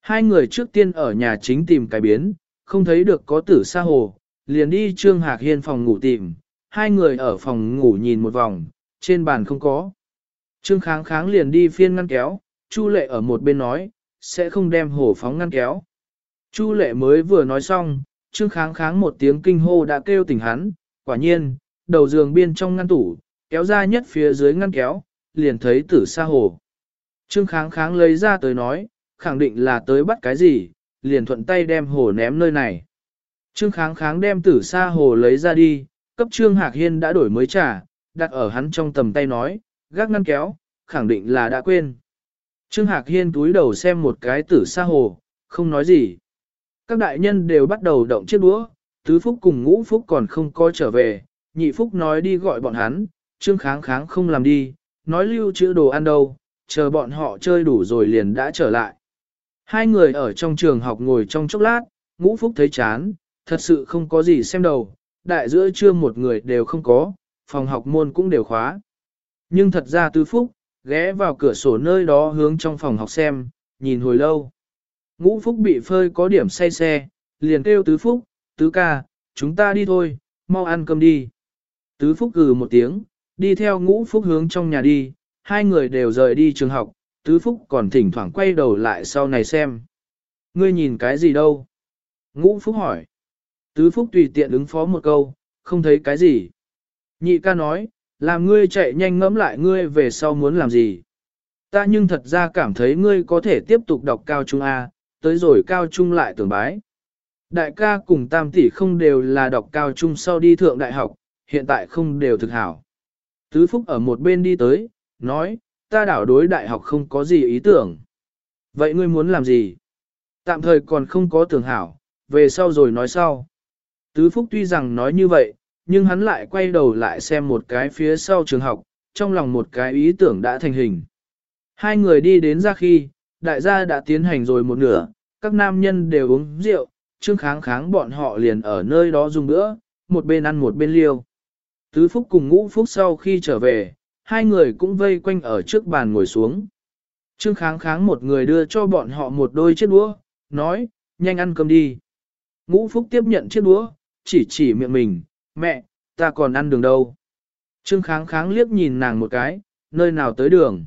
Hai người trước tiên ở nhà chính tìm cái biến, không thấy được có tử sa hồ, liền đi Trương Hạc Hiên phòng ngủ tìm, hai người ở phòng ngủ nhìn một vòng, trên bàn không có. Trương Kháng Kháng liền đi phiên ngăn kéo, Chu Lệ ở một bên nói, sẽ không đem hồ phóng ngăn kéo. Chu Lệ mới vừa nói xong, Trương Kháng Kháng một tiếng kinh hô đã kêu tỉnh hắn, quả nhiên, đầu giường biên trong ngăn tủ, kéo ra nhất phía dưới ngăn kéo, liền thấy tử sa hồ. Trương Kháng Kháng lấy ra tới nói, khẳng định là tới bắt cái gì, liền thuận tay đem hồ ném nơi này. Trương Kháng Kháng đem tử sa hồ lấy ra đi, cấp Trương Hạc Hiên đã đổi mới trả, đặt ở hắn trong tầm tay nói, gác ngăn kéo, khẳng định là đã quên. Trương Hạc Hiên túi đầu xem một cái tử sa hồ, không nói gì. Các đại nhân đều bắt đầu động chiếc đũa, tứ phúc cùng ngũ phúc còn không coi trở về, nhị phúc nói đi gọi bọn hắn, Trương Kháng Kháng không làm đi, nói lưu trữ đồ ăn đâu, chờ bọn họ chơi đủ rồi liền đã trở lại. Hai người ở trong trường học ngồi trong chốc lát, ngũ phúc thấy chán, thật sự không có gì xem đầu, đại giữa trưa một người đều không có, phòng học môn cũng đều khóa. Nhưng thật ra tứ phúc, ghé vào cửa sổ nơi đó hướng trong phòng học xem, nhìn hồi lâu. Ngũ phúc bị phơi có điểm say xe, liền kêu tứ phúc, tứ ca, chúng ta đi thôi, mau ăn cơm đi. Tứ phúc gừ một tiếng, đi theo ngũ phúc hướng trong nhà đi, hai người đều rời đi trường học, tứ phúc còn thỉnh thoảng quay đầu lại sau này xem. Ngươi nhìn cái gì đâu? Ngũ phúc hỏi. Tứ phúc tùy tiện ứng phó một câu, không thấy cái gì. Nhị ca nói, làm ngươi chạy nhanh ngẫm lại ngươi về sau muốn làm gì. Ta nhưng thật ra cảm thấy ngươi có thể tiếp tục đọc cao trung A, tới rồi cao trung lại tưởng bái. Đại ca cùng tam tỷ không đều là đọc cao trung sau đi thượng đại học, hiện tại không đều thực hảo. Tứ Phúc ở một bên đi tới, nói, ta đảo đối đại học không có gì ý tưởng. Vậy ngươi muốn làm gì? Tạm thời còn không có tưởng hảo, về sau rồi nói sau. Tứ Phúc tuy rằng nói như vậy, nhưng hắn lại quay đầu lại xem một cái phía sau trường học, trong lòng một cái ý tưởng đã thành hình. Hai người đi đến ra khi, đại gia đã tiến hành rồi một nửa, các nam nhân đều uống rượu, trương kháng kháng bọn họ liền ở nơi đó dùng bữa, một bên ăn một bên liêu. Tứ Phúc cùng Ngũ Phúc sau khi trở về, hai người cũng vây quanh ở trước bàn ngồi xuống. Trương kháng kháng một người đưa cho bọn họ một đôi chiếc đũa, nói, nhanh ăn cơm đi. Ngũ Phúc tiếp nhận chiếc đũa, chỉ chỉ miệng mình, mẹ, ta còn ăn đường đâu. Trương kháng kháng liếc nhìn nàng một cái, nơi nào tới đường.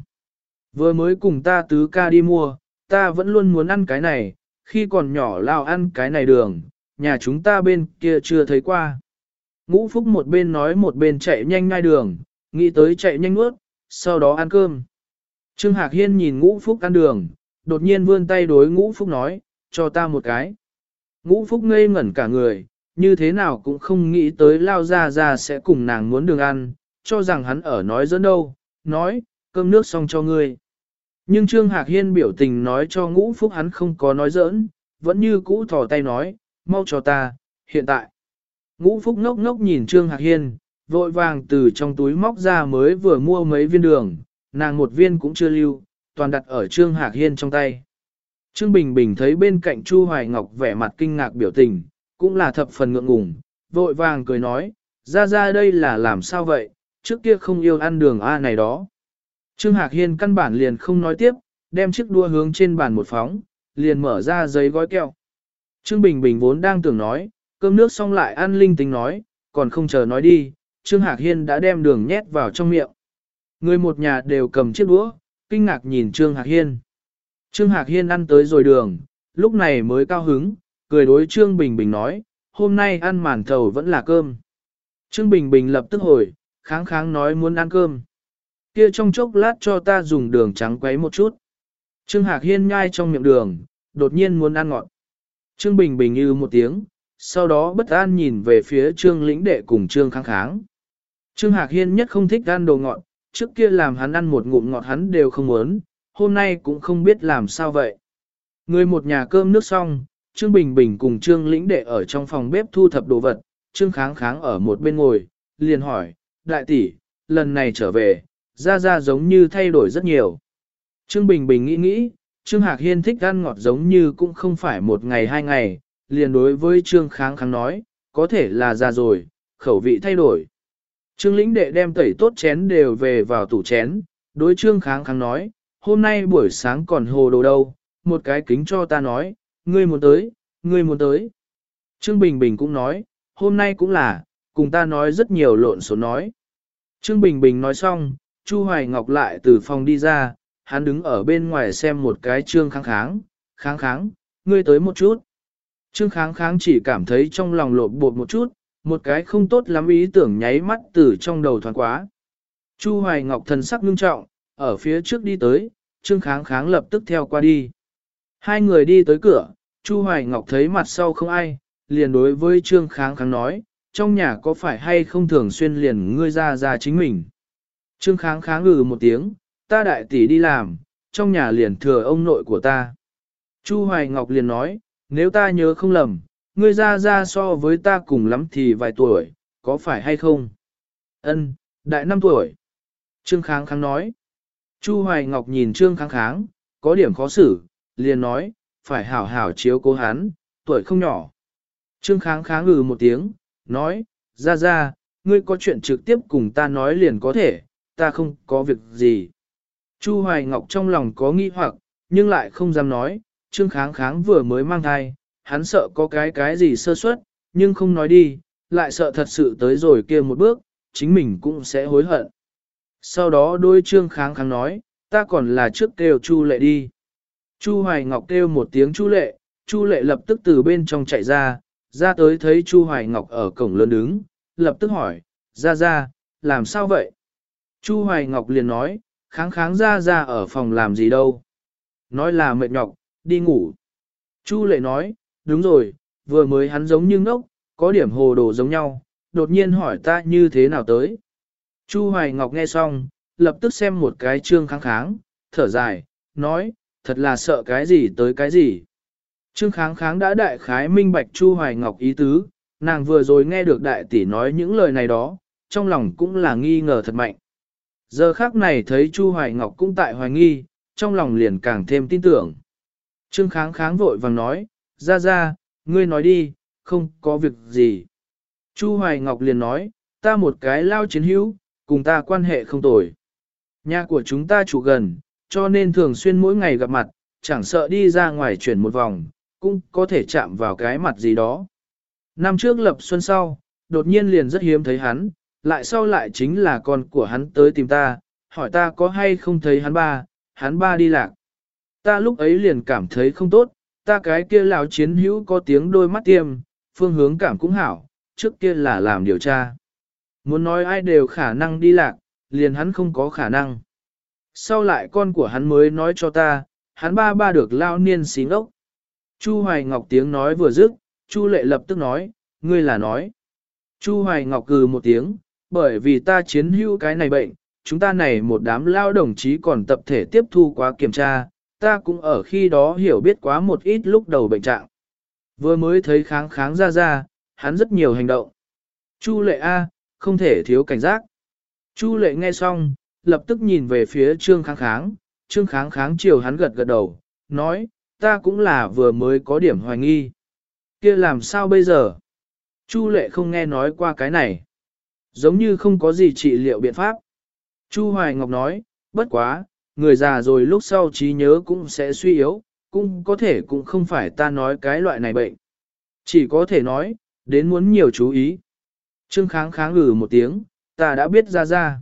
Vừa mới cùng ta tứ ca đi mua, ta vẫn luôn muốn ăn cái này, khi còn nhỏ lao ăn cái này đường, nhà chúng ta bên kia chưa thấy qua. Ngũ Phúc một bên nói một bên chạy nhanh ngay đường, nghĩ tới chạy nhanh nuốt, sau đó ăn cơm. Trương Hạc Hiên nhìn Ngũ Phúc ăn đường, đột nhiên vươn tay đối Ngũ Phúc nói, cho ta một cái. Ngũ Phúc ngây ngẩn cả người, như thế nào cũng không nghĩ tới lao ra ra sẽ cùng nàng muốn đường ăn, cho rằng hắn ở nói dẫn đâu, nói, cơm nước xong cho ngươi. Nhưng Trương Hạc Hiên biểu tình nói cho ngũ phúc hắn không có nói giỡn, vẫn như cũ thò tay nói, mau cho ta, hiện tại. Ngũ phúc ngốc ngốc nhìn Trương Hạc Hiên, vội vàng từ trong túi móc ra mới vừa mua mấy viên đường, nàng một viên cũng chưa lưu, toàn đặt ở Trương Hạc Hiên trong tay. Trương Bình Bình thấy bên cạnh Chu Hoài Ngọc vẻ mặt kinh ngạc biểu tình, cũng là thập phần ngượng ngùng, vội vàng cười nói, ra ra đây là làm sao vậy, trước kia không yêu ăn đường A này đó. Trương Hạc Hiên căn bản liền không nói tiếp, đem chiếc đua hướng trên bàn một phóng, liền mở ra giấy gói kẹo. Trương Bình Bình vốn đang tưởng nói, cơm nước xong lại ăn linh tính nói, còn không chờ nói đi, Trương Hạc Hiên đã đem đường nhét vào trong miệng. Người một nhà đều cầm chiếc đũa, kinh ngạc nhìn Trương Hạc Hiên. Trương Hạc Hiên ăn tới rồi đường, lúc này mới cao hứng, cười đối Trương Bình Bình nói, hôm nay ăn màn thầu vẫn là cơm. Trương Bình Bình lập tức hồi, kháng kháng nói muốn ăn cơm. Kia trong chốc lát cho ta dùng đường trắng quấy một chút. Trương Hạc Hiên nhai trong miệng đường, đột nhiên muốn ăn ngọt. Trương Bình Bình như một tiếng, sau đó bất an nhìn về phía Trương Lĩnh Đệ cùng Trương Kháng Kháng. Trương Hạc Hiên nhất không thích ăn đồ ngọt, trước kia làm hắn ăn một ngụm ngọt hắn đều không muốn, hôm nay cũng không biết làm sao vậy. Người một nhà cơm nước xong, Trương Bình Bình cùng Trương Lĩnh Đệ ở trong phòng bếp thu thập đồ vật, Trương Kháng Kháng ở một bên ngồi, liền hỏi, đại tỷ, lần này trở về, ra ra giống như thay đổi rất nhiều. Trương Bình Bình nghĩ nghĩ, Trương Hạc Hiên thích ăn ngọt giống như cũng không phải một ngày hai ngày, liền đối với Trương Kháng Kháng nói, có thể là già rồi, khẩu vị thay đổi. Trương Lĩnh Đệ đem tẩy tốt chén đều về vào tủ chén, đối Trương Kháng Kháng nói, hôm nay buổi sáng còn hồ đồ đâu, một cái kính cho ta nói, ngươi muốn tới, ngươi muốn tới. Trương Bình Bình cũng nói, hôm nay cũng là, cùng ta nói rất nhiều lộn số nói. Trương Bình Bình nói xong, Chu Hoài Ngọc lại từ phòng đi ra, hắn đứng ở bên ngoài xem một cái trương kháng kháng, kháng kháng, ngươi tới một chút. Trương kháng kháng chỉ cảm thấy trong lòng lột bột một chút, một cái không tốt lắm ý tưởng nháy mắt từ trong đầu thoáng quá. Chu Hoài Ngọc thần sắc ngưng trọng, ở phía trước đi tới, Trương kháng kháng lập tức theo qua đi. Hai người đi tới cửa, Chu Hoài Ngọc thấy mặt sau không ai, liền đối với Trương kháng kháng nói, trong nhà có phải hay không thường xuyên liền ngươi ra ra chính mình. Trương kháng kháng ngừ một tiếng, ta đại tỷ đi làm, trong nhà liền thừa ông nội của ta. Chu Hoài Ngọc liền nói, nếu ta nhớ không lầm, ngươi ra ra so với ta cùng lắm thì vài tuổi, có phải hay không? Ân, đại năm tuổi. Trương Kháng Kháng nói. Chu Hoài Ngọc nhìn Trương Kháng Kháng, có điểm khó xử, liền nói, phải hảo hảo chiếu cố hắn, tuổi không nhỏ. Trương Kháng Kháng ngừ một tiếng, nói, ra ra, ngươi có chuyện trực tiếp cùng ta nói liền có thể, ta không có việc gì. Chu Hoài Ngọc trong lòng có nghi hoặc, nhưng lại không dám nói, Trương Kháng Kháng vừa mới mang thai, hắn sợ có cái cái gì sơ suất, nhưng không nói đi, lại sợ thật sự tới rồi kia một bước, chính mình cũng sẽ hối hận. Sau đó đôi Trương Kháng Kháng nói, ta còn là trước kêu Chu Lệ đi. Chu Hoài Ngọc kêu một tiếng Chu Lệ, Chu Lệ lập tức từ bên trong chạy ra, ra tới thấy Chu Hoài Ngọc ở cổng lớn đứng, lập tức hỏi, ra ra, làm sao vậy? Chu Hoài Ngọc liền nói, kháng kháng ra ra ở phòng làm gì đâu. Nói là mệt nhọc, đi ngủ. Chu lệ nói, đúng rồi, vừa mới hắn giống như ngốc, có điểm hồ đồ giống nhau, đột nhiên hỏi ta như thế nào tới. Chu Hoài Ngọc nghe xong, lập tức xem một cái trương kháng kháng, thở dài, nói, thật là sợ cái gì tới cái gì. Trương kháng kháng đã đại khái minh bạch Chu Hoài Ngọc ý tứ, nàng vừa rồi nghe được đại tỷ nói những lời này đó, trong lòng cũng là nghi ngờ thật mạnh. Giờ khác này thấy Chu Hoài Ngọc cũng tại hoài nghi, trong lòng liền càng thêm tin tưởng. Trương kháng kháng vội vàng nói, ra ra, ngươi nói đi, không có việc gì. Chu Hoài Ngọc liền nói, ta một cái lao chiến hữu, cùng ta quan hệ không tồi. Nhà của chúng ta chủ gần, cho nên thường xuyên mỗi ngày gặp mặt, chẳng sợ đi ra ngoài chuyển một vòng, cũng có thể chạm vào cái mặt gì đó. Năm trước lập xuân sau, đột nhiên liền rất hiếm thấy hắn, lại sau lại chính là con của hắn tới tìm ta, hỏi ta có hay không thấy hắn ba, hắn ba đi lạc. Ta lúc ấy liền cảm thấy không tốt, ta cái kia lão chiến hữu có tiếng đôi mắt tiêm, phương hướng cảm cũng hảo, trước kia là làm điều tra. Muốn nói ai đều khả năng đi lạc, liền hắn không có khả năng. Sau lại con của hắn mới nói cho ta, hắn ba ba được lao niên xí ngốc. Chu Hoài Ngọc tiếng nói vừa dứt, Chu Lệ lập tức nói, ngươi là nói. Chu Hoài Ngọc cừ một tiếng, bởi vì ta chiến hữu cái này bệnh, chúng ta này một đám lao đồng chí còn tập thể tiếp thu quá kiểm tra, ta cũng ở khi đó hiểu biết quá một ít lúc đầu bệnh trạng. Vừa mới thấy kháng kháng ra ra, hắn rất nhiều hành động. Chu lệ A, không thể thiếu cảnh giác. Chu lệ nghe xong, lập tức nhìn về phía trương kháng kháng, trương kháng kháng chiều hắn gật gật đầu, nói, ta cũng là vừa mới có điểm hoài nghi. kia làm sao bây giờ? Chu lệ không nghe nói qua cái này. Giống như không có gì trị liệu biện pháp. Chu Hoài Ngọc nói, bất quá, người già rồi lúc sau trí nhớ cũng sẽ suy yếu, cũng có thể cũng không phải ta nói cái loại này bệnh. Chỉ có thể nói, đến muốn nhiều chú ý. Trương kháng kháng ngừ một tiếng, ta đã biết ra ra.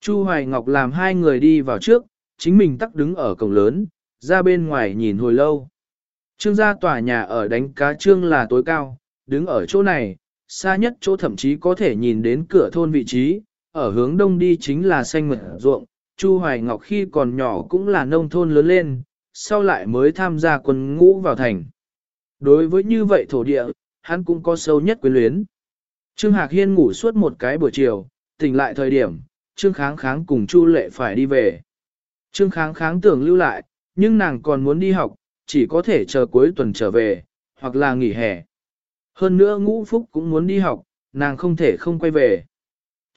Chu Hoài Ngọc làm hai người đi vào trước, chính mình tắc đứng ở cổng lớn, ra bên ngoài nhìn hồi lâu. Trương gia tòa nhà ở đánh cá trương là tối cao, đứng ở chỗ này, xa nhất chỗ thậm chí có thể nhìn đến cửa thôn vị trí, ở hướng đông đi chính là xanh mượt ruộng, Chu Hoài Ngọc khi còn nhỏ cũng là nông thôn lớn lên, sau lại mới tham gia quân ngũ vào thành. Đối với như vậy thổ địa, hắn cũng có sâu nhất quyến luyến. Trương Hạc Hiên ngủ suốt một cái buổi chiều, tỉnh lại thời điểm, Trương Kháng Kháng cùng Chu Lệ phải đi về. Trương Kháng Kháng tưởng lưu lại, nhưng nàng còn muốn đi học, chỉ có thể chờ cuối tuần trở về, hoặc là nghỉ hè. Hơn nữa ngũ phúc cũng muốn đi học, nàng không thể không quay về.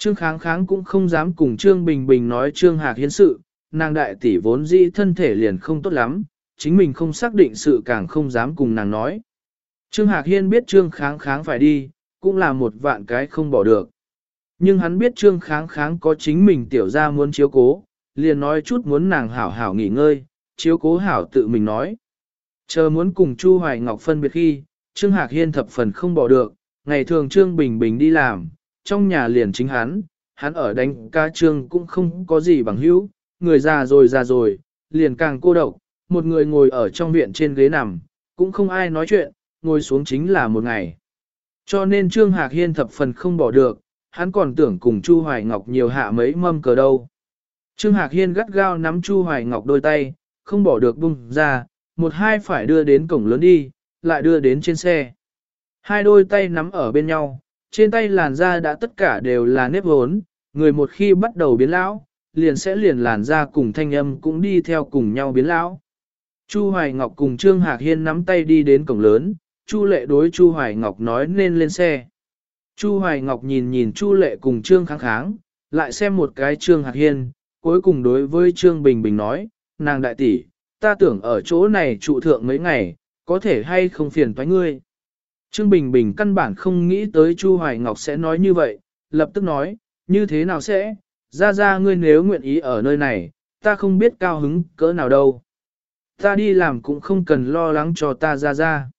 Trương Kháng Kháng cũng không dám cùng Trương Bình Bình nói Trương Hạc Hiến sự, nàng đại tỷ vốn dĩ thân thể liền không tốt lắm, chính mình không xác định sự càng không dám cùng nàng nói. Trương Hạc Hiên biết Trương Kháng Kháng phải đi, cũng là một vạn cái không bỏ được. Nhưng hắn biết Trương Kháng Kháng có chính mình tiểu ra muốn chiếu cố, liền nói chút muốn nàng hảo hảo nghỉ ngơi, chiếu cố hảo tự mình nói. Chờ muốn cùng Chu Hoài Ngọc phân biệt khi, Trương Hạc Hiên thập phần không bỏ được, ngày thường Trương Bình Bình đi làm, trong nhà liền chính hắn, hắn ở đánh ca Trương cũng không có gì bằng hữu, người già rồi già rồi, liền càng cô độc, một người ngồi ở trong viện trên ghế nằm, cũng không ai nói chuyện, ngồi xuống chính là một ngày. Cho nên Trương Hạc Hiên thập phần không bỏ được, hắn còn tưởng cùng Chu Hoài Ngọc nhiều hạ mấy mâm cờ đâu. Trương Hạc Hiên gắt gao nắm Chu Hoài Ngọc đôi tay, không bỏ được bung ra, một hai phải đưa đến cổng lớn đi, lại đưa đến trên xe. Hai đôi tay nắm ở bên nhau, trên tay làn da đã tất cả đều là nếp hốn, người một khi bắt đầu biến lão, liền sẽ liền làn da cùng thanh âm cũng đi theo cùng nhau biến lão. Chu Hoài Ngọc cùng Trương Hạc Hiên nắm tay đi đến cổng lớn, Chu Lệ đối Chu Hoài Ngọc nói nên lên xe. Chu Hoài Ngọc nhìn nhìn Chu Lệ cùng Trương Kháng Kháng, lại xem một cái Trương Hạc Hiên, cuối cùng đối với Trương Bình Bình nói, nàng đại tỷ, ta tưởng ở chỗ này trụ thượng mấy ngày, có thể hay không phiền toái ngươi. Trương Bình Bình căn bản không nghĩ tới Chu Hoài Ngọc sẽ nói như vậy, lập tức nói, như thế nào sẽ, ra ra ngươi nếu nguyện ý ở nơi này, ta không biết cao hứng cỡ nào đâu. Ta đi làm cũng không cần lo lắng cho ta ra ra.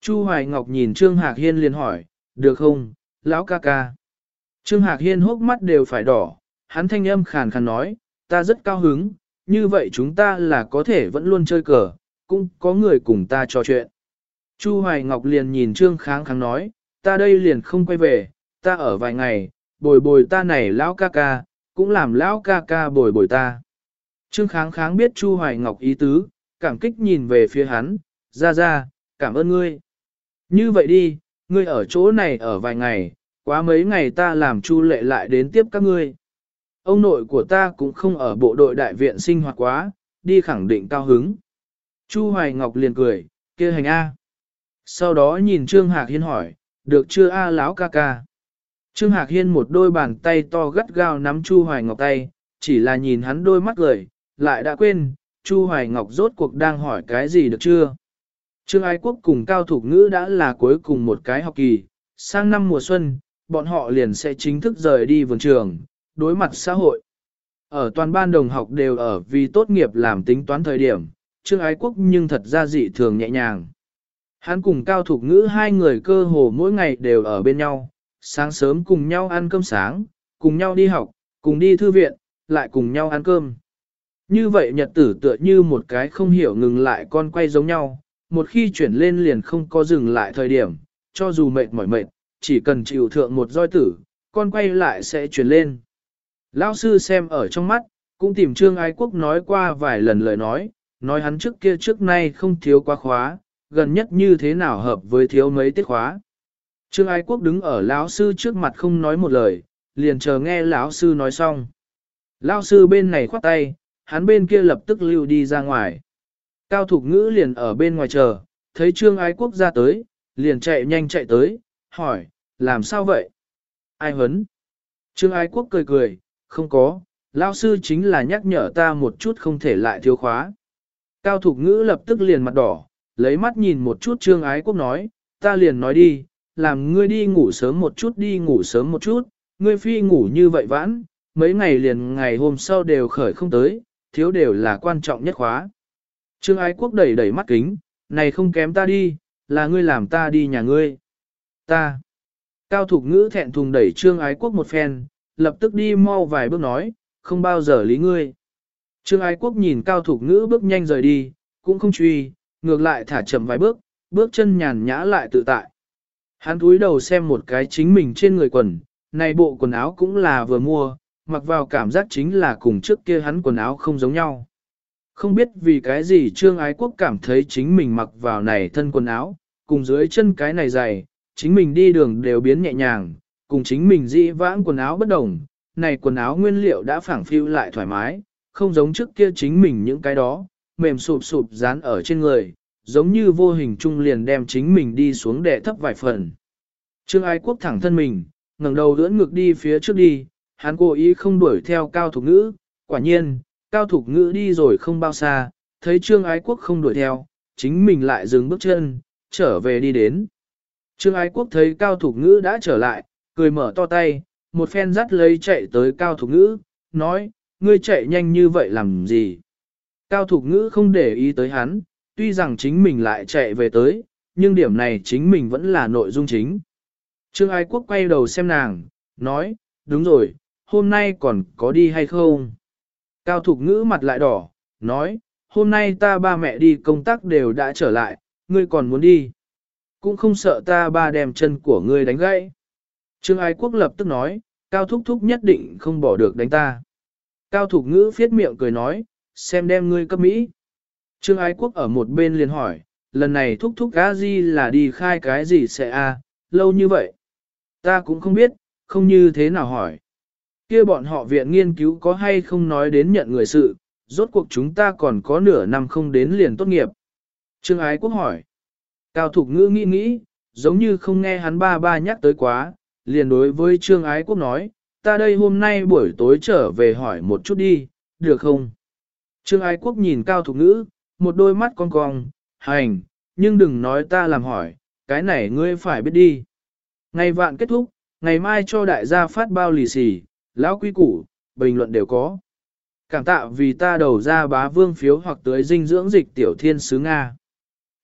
Chu Hoài Ngọc nhìn Trương Hạc Hiên liền hỏi, được không, lão ca ca. Trương Hạc Hiên hốc mắt đều phải đỏ, hắn thanh âm khàn khàn nói, ta rất cao hứng, như vậy chúng ta là có thể vẫn luôn chơi cờ, cũng có người cùng ta trò chuyện. Chu Hoài Ngọc liền nhìn Trương Kháng Kháng nói, ta đây liền không quay về, ta ở vài ngày, bồi bồi ta này lão ca ca, cũng làm lão ca ca bồi bồi ta. Trương Kháng Kháng biết Chu Hoài Ngọc ý tứ, cảm kích nhìn về phía hắn, ra ra, cảm ơn ngươi. Như vậy đi, ngươi ở chỗ này ở vài ngày, quá mấy ngày ta làm Chu lệ lại đến tiếp các ngươi. Ông nội của ta cũng không ở bộ đội đại viện sinh hoạt quá, đi khẳng định cao hứng. Chu Hoài Ngọc liền cười, kia hành A. Sau đó nhìn Trương Hạc Hiên hỏi, được chưa A lão ca ca? Trương Hạc Hiên một đôi bàn tay to gắt gao nắm Chu Hoài Ngọc tay, chỉ là nhìn hắn đôi mắt gửi, lại đã quên, Chu Hoài Ngọc rốt cuộc đang hỏi cái gì được chưa? Trương Ái Quốc cùng Cao Thục Ngữ đã là cuối cùng một cái học kỳ, sang năm mùa xuân, bọn họ liền sẽ chính thức rời đi vườn trường, đối mặt xã hội. Ở toàn ban đồng học đều ở vì tốt nghiệp làm tính toán thời điểm, Trương Ái Quốc nhưng thật ra dị thường nhẹ nhàng. Hắn cùng Cao Thục Ngữ hai người cơ hồ mỗi ngày đều ở bên nhau, sáng sớm cùng nhau ăn cơm sáng, cùng nhau đi học, cùng đi thư viện, lại cùng nhau ăn cơm. Như vậy nhật tử tựa như một cái không hiểu ngừng lại con quay giống nhau, một khi chuyển lên liền không có dừng lại thời điểm, cho dù mệt mỏi mệt, chỉ cần chịu thượng một roi tử, con quay lại sẽ chuyển lên. Lão sư xem ở trong mắt, cũng tìm Trương Ái Quốc nói qua vài lần lời nói, nói hắn trước kia trước nay không thiếu quá khóa, gần nhất như thế nào hợp với thiếu mấy tiết khóa. Trương Ái Quốc đứng ở lão sư trước mặt không nói một lời, liền chờ nghe lão sư nói xong. Lão sư bên này khoát tay, hắn bên kia lập tức lưu đi ra ngoài. Cao Thục Ngữ liền ở bên ngoài chờ, thấy Trương Ái Quốc ra tới, liền chạy nhanh chạy tới, hỏi, làm sao vậy? Ai hấn? Trương Ái Quốc cười cười, không có, lão sư chính là nhắc nhở ta một chút không thể lại thiếu khóa. Cao Thục Ngữ lập tức liền mặt đỏ, lấy mắt nhìn một chút Trương Ái Quốc nói, ta liền nói đi, làm ngươi đi ngủ sớm một chút đi ngủ sớm một chút, ngươi phi ngủ như vậy vãn, mấy ngày liền ngày hôm sau đều khởi không tới, thiếu đều là quan trọng nhất khóa. Trương Ái Quốc đẩy đẩy mắt kính, này không kém ta đi, là ngươi làm ta đi nhà ngươi. Ta. Cao Thục Ngữ thẹn thùng đẩy Trương Ái Quốc một phen, lập tức đi mau vài bước nói, không bao giờ lý ngươi. Trương Ái Quốc nhìn Cao Thục Ngữ bước nhanh rời đi, cũng không truy, ngược lại thả chậm vài bước, bước chân nhàn nhã lại tự tại. Hắn túi đầu xem một cái chính mình trên người quần, này bộ quần áo cũng là vừa mua, mặc vào cảm giác chính là cùng trước kia hắn quần áo không giống nhau. Không biết vì cái gì Trương Ái Quốc cảm thấy chính mình mặc vào này thân quần áo, cùng dưới chân cái này dày, chính mình đi đường đều biến nhẹ nhàng, cùng chính mình dĩ vãng quần áo bất đồng, này quần áo nguyên liệu đã phẳng phiu lại thoải mái, không giống trước kia chính mình những cái đó, mềm sụp sụp dán ở trên người, giống như vô hình trung liền đem chính mình đi xuống để thấp vài phần. Trương Ái Quốc thẳng thân mình, ngẩng đầu ưỡn ngược đi phía trước đi, hắn cố ý không đuổi theo cao thục ngữ, quả nhiên, cao thục ngữ đi rồi không bao xa, thấy Trương Ái Quốc không đuổi theo, chính mình lại dừng bước chân, trở về đi đến. Trương Ái Quốc thấy cao thục ngữ đã trở lại, cười mở to tay, một phen dắt lấy chạy tới cao thục ngữ, nói, ngươi chạy nhanh như vậy làm gì? Cao thục ngữ không để ý tới hắn, tuy rằng chính mình lại chạy về tới, nhưng điểm này chính mình vẫn là nội dung chính. Trương Ái Quốc quay đầu xem nàng, nói, đúng rồi, hôm nay còn có đi hay không? Cao Thục Ngữ mặt lại đỏ, nói, hôm nay ta ba mẹ đi công tác đều đã trở lại, ngươi còn muốn đi. Cũng không sợ ta ba đem chân của ngươi đánh gãy. Trương Ái Quốc lập tức nói, Cao Thúc Thúc nhất định không bỏ được đánh ta. Cao Thục Ngữ phiết miệng cười nói, xem đem ngươi cấp Mỹ. Trương Ái Quốc ở một bên liền hỏi, lần này Thúc Thúc Gá gì là đi khai cái gì sẽ a lâu như vậy? Ta cũng không biết, không như thế nào hỏi. kia bọn họ viện nghiên cứu có hay không nói đến nhận người sự, rốt cuộc chúng ta còn có nửa năm không đến liền tốt nghiệp. Trương Ái Quốc hỏi. Cao Thục Ngữ nghĩ nghĩ, giống như không nghe hắn ba ba nhắc tới quá, liền đối với Trương Ái Quốc nói, ta đây hôm nay buổi tối trở về hỏi một chút đi, được không? Trương Ái Quốc nhìn Cao Thục Ngữ, một đôi mắt con cong, hành, nhưng đừng nói ta làm hỏi, cái này ngươi phải biết đi. Ngày vạn kết thúc, ngày mai cho đại gia phát bao lì xì, lão quy củ, bình luận đều có. Cảm tạ vì ta đầu ra bá vương phiếu hoặc tới dinh dưỡng dịch tiểu thiên sứ Nga.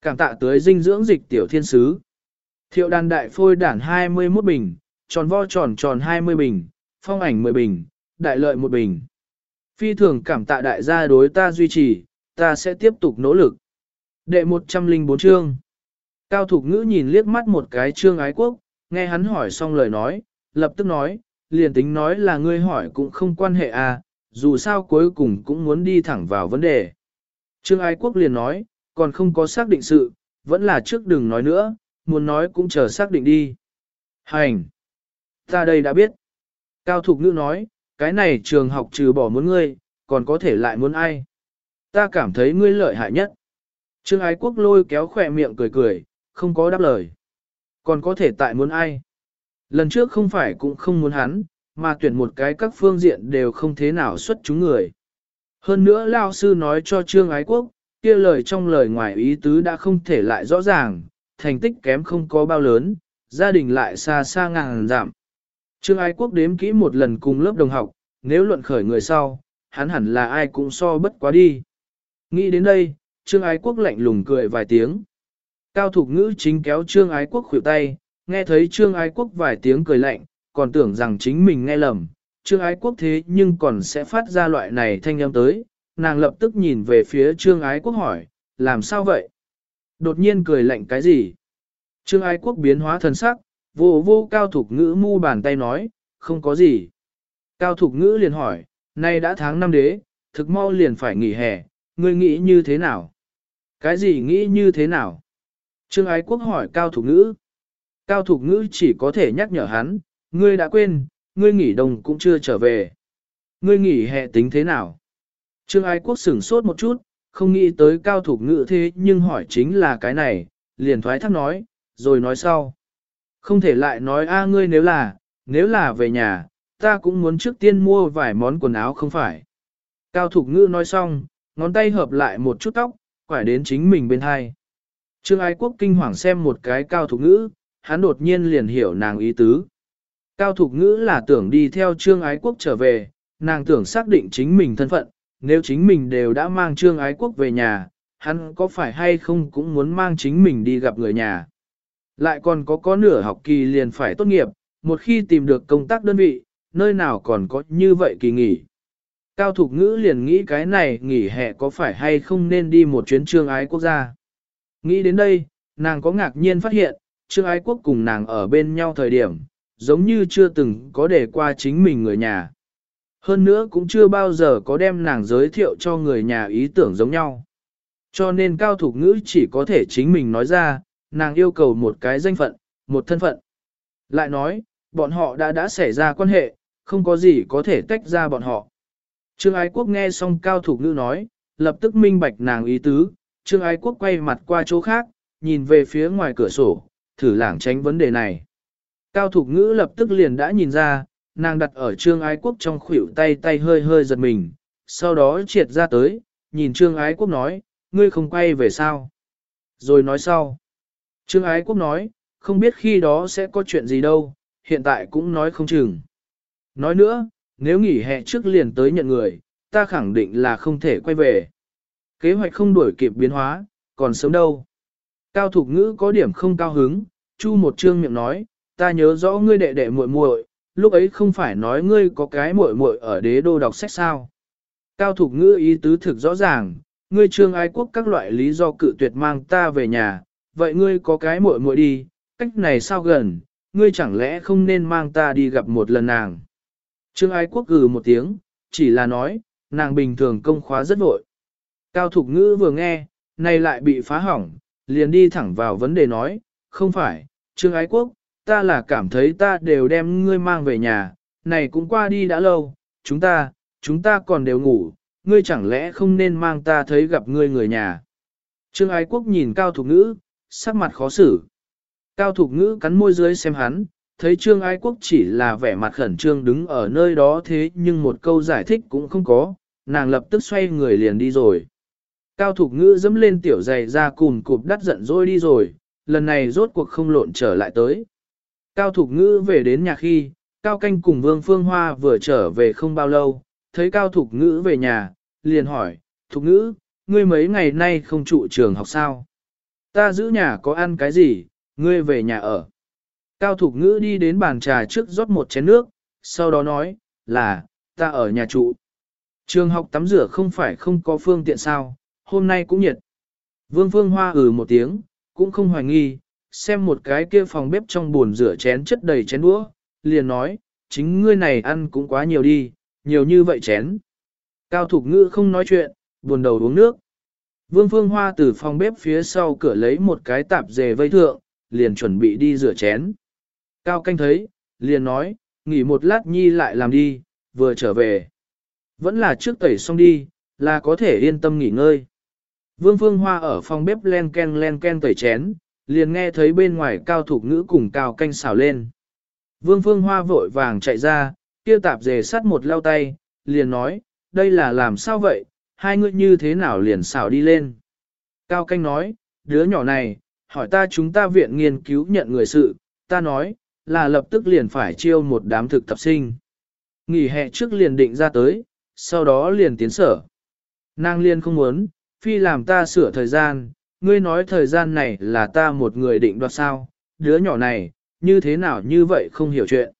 Cảm tạ tới dinh dưỡng dịch tiểu thiên sứ. Thiệu đàn đại phôi đản 21 bình, tròn vo tròn tròn 20 bình, phong ảnh 10 bình, đại lợi 1 bình. Phi thường cảm tạ đại gia đối ta duy trì, ta sẽ tiếp tục nỗ lực. Đệ 104 chương. Cao Thục Ngữ nhìn liếc mắt một cái trương ái quốc, nghe hắn hỏi xong lời nói, lập tức nói, liền tính nói là ngươi hỏi cũng không quan hệ à, dù sao cuối cùng cũng muốn đi thẳng vào vấn đề. Trương Ái Quốc liền nói, còn không có xác định sự, vẫn là trước đừng nói nữa, muốn nói cũng chờ xác định đi. Hành! Ta đây đã biết. Cao Thục Nữ nói, cái này trường học trừ bỏ muốn ngươi, còn có thể lại muốn ai. Ta cảm thấy ngươi lợi hại nhất. Trương Ái Quốc lôi kéo khỏe miệng cười cười, không có đáp lời. Còn có thể tại muốn ai. Lần trước không phải cũng không muốn hắn, mà tuyển một cái các phương diện đều không thế nào xuất chúng người. Hơn nữa Lao Sư nói cho Trương Ái Quốc, kia lời trong lời ngoài ý tứ đã không thể lại rõ ràng, thành tích kém không có bao lớn, gia đình lại xa xa ngàn giảm. Trương Ái Quốc đếm kỹ một lần cùng lớp đồng học, nếu luận khởi người sau, hắn hẳn là ai cũng so bất quá đi. Nghĩ đến đây, Trương Ái Quốc lạnh lùng cười vài tiếng. Cao Thục Ngữ chính kéo Trương Ái Quốc khuỷu tay, nghe thấy Trương Ái Quốc vài tiếng cười lạnh, còn tưởng rằng chính mình nghe lầm, Trương Ái Quốc thế nhưng còn sẽ phát ra loại này thanh âm tới, nàng lập tức nhìn về phía Trương Ái Quốc hỏi, làm sao vậy? Đột nhiên cười lạnh cái gì? Trương Ái Quốc biến hóa thần sắc, vô vô cao thục ngữ mu bàn tay nói, không có gì. Cao thục ngữ liền hỏi, nay đã tháng năm đế, thực mau liền phải nghỉ hè, ngươi nghĩ như thế nào? Cái gì nghĩ như thế nào? Trương Ái Quốc hỏi Cao Thục Ngữ. Cao Thục Ngữ chỉ có thể nhắc nhở hắn, ngươi đã quên, ngươi nghỉ đông cũng chưa trở về. Ngươi nghỉ hè tính thế nào? Trương Ái Quốc sửng sốt một chút, không nghĩ tới Cao Thục Ngữ thế nhưng hỏi chính là cái này, liền thoái thác nói, rồi nói sau. Không thể lại nói a ngươi nếu là, nếu là về nhà, ta cũng muốn trước tiên mua vài món quần áo không phải. Cao Thục Ngữ nói xong, ngón tay hợp lại một chút tóc, quải đến chính mình bên hai. Trương Ái Quốc kinh hoàng xem một cái Cao Thục Ngữ, hắn đột nhiên liền hiểu nàng ý tứ. Cao Thục Ngữ là tưởng đi theo Trương Ái Quốc trở về, nàng tưởng xác định chính mình thân phận, nếu chính mình đều đã mang Trương Ái Quốc về nhà, hắn có phải hay không cũng muốn mang chính mình đi gặp người nhà. Lại còn có có nửa học kỳ liền phải tốt nghiệp, một khi tìm được công tác đơn vị, nơi nào còn có như vậy kỳ nghỉ. Cao Thục Ngữ liền nghĩ cái này nghỉ hè có phải hay không nên đi một chuyến trương ái quốc gia. Nghĩ đến đây, nàng có ngạc nhiên phát hiện, trương ái quốc cùng nàng ở bên nhau thời điểm, giống như chưa từng có để qua chính mình người nhà. Hơn nữa cũng chưa bao giờ có đem nàng giới thiệu cho người nhà ý tưởng giống nhau. Cho nên Cao Thục Ngữ chỉ có thể chính mình nói ra, nàng yêu cầu một cái danh phận, một thân phận. Lại nói, bọn họ đã đã xảy ra quan hệ, không có gì có thể tách ra bọn họ. Trương Ái Quốc nghe xong Cao thủ Ngữ nói, lập tức minh bạch nàng ý tứ, Trương Ái Quốc quay mặt qua chỗ khác, nhìn về phía ngoài cửa sổ, thử lảng tránh vấn đề này. Cao thủ Ngữ lập tức liền đã nhìn ra, nàng đặt ở Trương Ái Quốc trong khuỷu tay tay hơi hơi giật mình, sau đó triệt ra tới, nhìn Trương Ái Quốc nói, ngươi không quay về sao? Rồi nói sau. Trương Ái Quốc nói, không biết khi đó sẽ có chuyện gì đâu, hiện tại cũng nói không chừng. Nói nữa, nếu nghỉ hè trước liền tới nhận người, ta khẳng định là không thể quay về. Kế hoạch không đuổi kịp biến hóa, còn sớm đâu. Cao Thục Ngữ có điểm không cao hứng, chu một trương miệng nói, ta nhớ rõ ngươi đệ đệ muội muội, lúc ấy không phải nói ngươi có cái muội muội ở đế đô đọc sách sao. Cao Thục Ngữ ý tứ thực rõ ràng, ngươi trương ái quốc các loại lý do cự tuyệt mang ta về nhà, vậy ngươi có cái muội muội đi, cách này sao gần, ngươi chẳng lẽ không nên mang ta đi gặp một lần nàng. Trương ái quốc gừ một tiếng, chỉ là nói, nàng bình thường công khóa rất vội. Cao Thục Ngữ vừa nghe, này lại bị phá hỏng, liền đi thẳng vào vấn đề nói, không phải, Trương Ái Quốc, ta là cảm thấy ta đều đem ngươi mang về nhà, này cũng qua đi đã lâu, chúng ta, chúng ta còn đều ngủ, ngươi chẳng lẽ không nên mang ta thấy gặp ngươi người nhà. Trương Ái Quốc nhìn Cao Thục Ngữ, sắc mặt khó xử. Cao Thục Ngữ cắn môi dưới xem hắn, thấy Trương Ái Quốc chỉ là vẻ mặt khẩn trương đứng ở nơi đó thế nhưng một câu giải thích cũng không có, nàng lập tức xoay người liền đi rồi. Cao Thục Ngữ dẫm lên tiểu giày ra cùn cụp đắt giận dỗi đi rồi, lần này rốt cuộc không lộn trở lại tới. Cao Thục Ngữ về đến nhà khi, Cao Canh cùng Vương Phương Hoa vừa trở về không bao lâu, thấy Cao Thục Ngữ về nhà, liền hỏi, Thục Ngữ, ngươi mấy ngày nay không trụ trường học sao? Ta giữ nhà có ăn cái gì, ngươi về nhà ở. Cao Thục Ngữ đi đến bàn trà trước rót một chén nước, sau đó nói, là, ta ở nhà trụ. Trường học tắm rửa không phải không có phương tiện sao, hôm nay cũng nhiệt. Vương Phương Hoa ừ một tiếng, cũng không hoài nghi, xem một cái kia phòng bếp trong buồn rửa chén chất đầy chén đũa, liền nói, chính ngươi này ăn cũng quá nhiều đi, nhiều như vậy chén. Cao Thục Ngữ không nói chuyện, buồn đầu uống nước. Vương Phương Hoa từ phòng bếp phía sau cửa lấy một cái tạp dề vây thượng, liền chuẩn bị đi rửa chén. Cao Canh thấy, liền nói, nghỉ một lát nhi lại làm đi, vừa trở về. Vẫn là trước tẩy xong đi, là có thể yên tâm nghỉ ngơi. Vương Phương Hoa ở phòng bếp len ken len ken tẩy chén, liền nghe thấy bên ngoài cao thục ngữ cùng cao canh xào lên. Vương Phương Hoa vội vàng chạy ra, kia tạp dề sắt một lao tay, liền nói, đây là làm sao vậy, hai người như thế nào liền xào đi lên. Cao canh nói, đứa nhỏ này, hỏi ta chúng ta viện nghiên cứu nhận người sự, ta nói, là lập tức liền phải chiêu một đám thực tập sinh. Nghỉ hè trước liền định ra tới, sau đó liền tiến sở. Nàng liên không muốn, phi làm ta sửa thời gian, ngươi nói thời gian này là ta một người định đoạt sao, đứa nhỏ này, như thế nào như vậy không hiểu chuyện.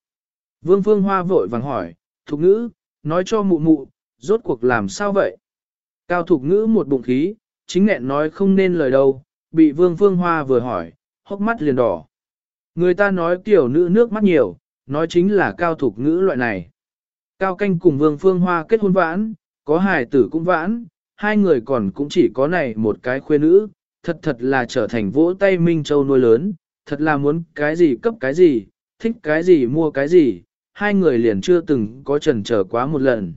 Vương Phương Hoa vội vàng hỏi, thục ngữ, nói cho mụ mụ, rốt cuộc làm sao vậy? Cao thục ngữ một bụng khí, chính nghẹn nói không nên lời đâu, bị Vương Phương Hoa vừa hỏi, hốc mắt liền đỏ. Người ta nói tiểu nữ nước mắt nhiều, nói chính là cao thục ngữ loại này. Cao canh cùng Vương Phương Hoa kết hôn vãn, có hài tử cũng vãn, hai người còn cũng chỉ có này một cái khuê nữ, thật thật là trở thành vỗ tay Minh Châu nuôi lớn, thật là muốn cái gì cấp cái gì, thích cái gì mua cái gì, hai người liền chưa từng có trần trở quá một lần.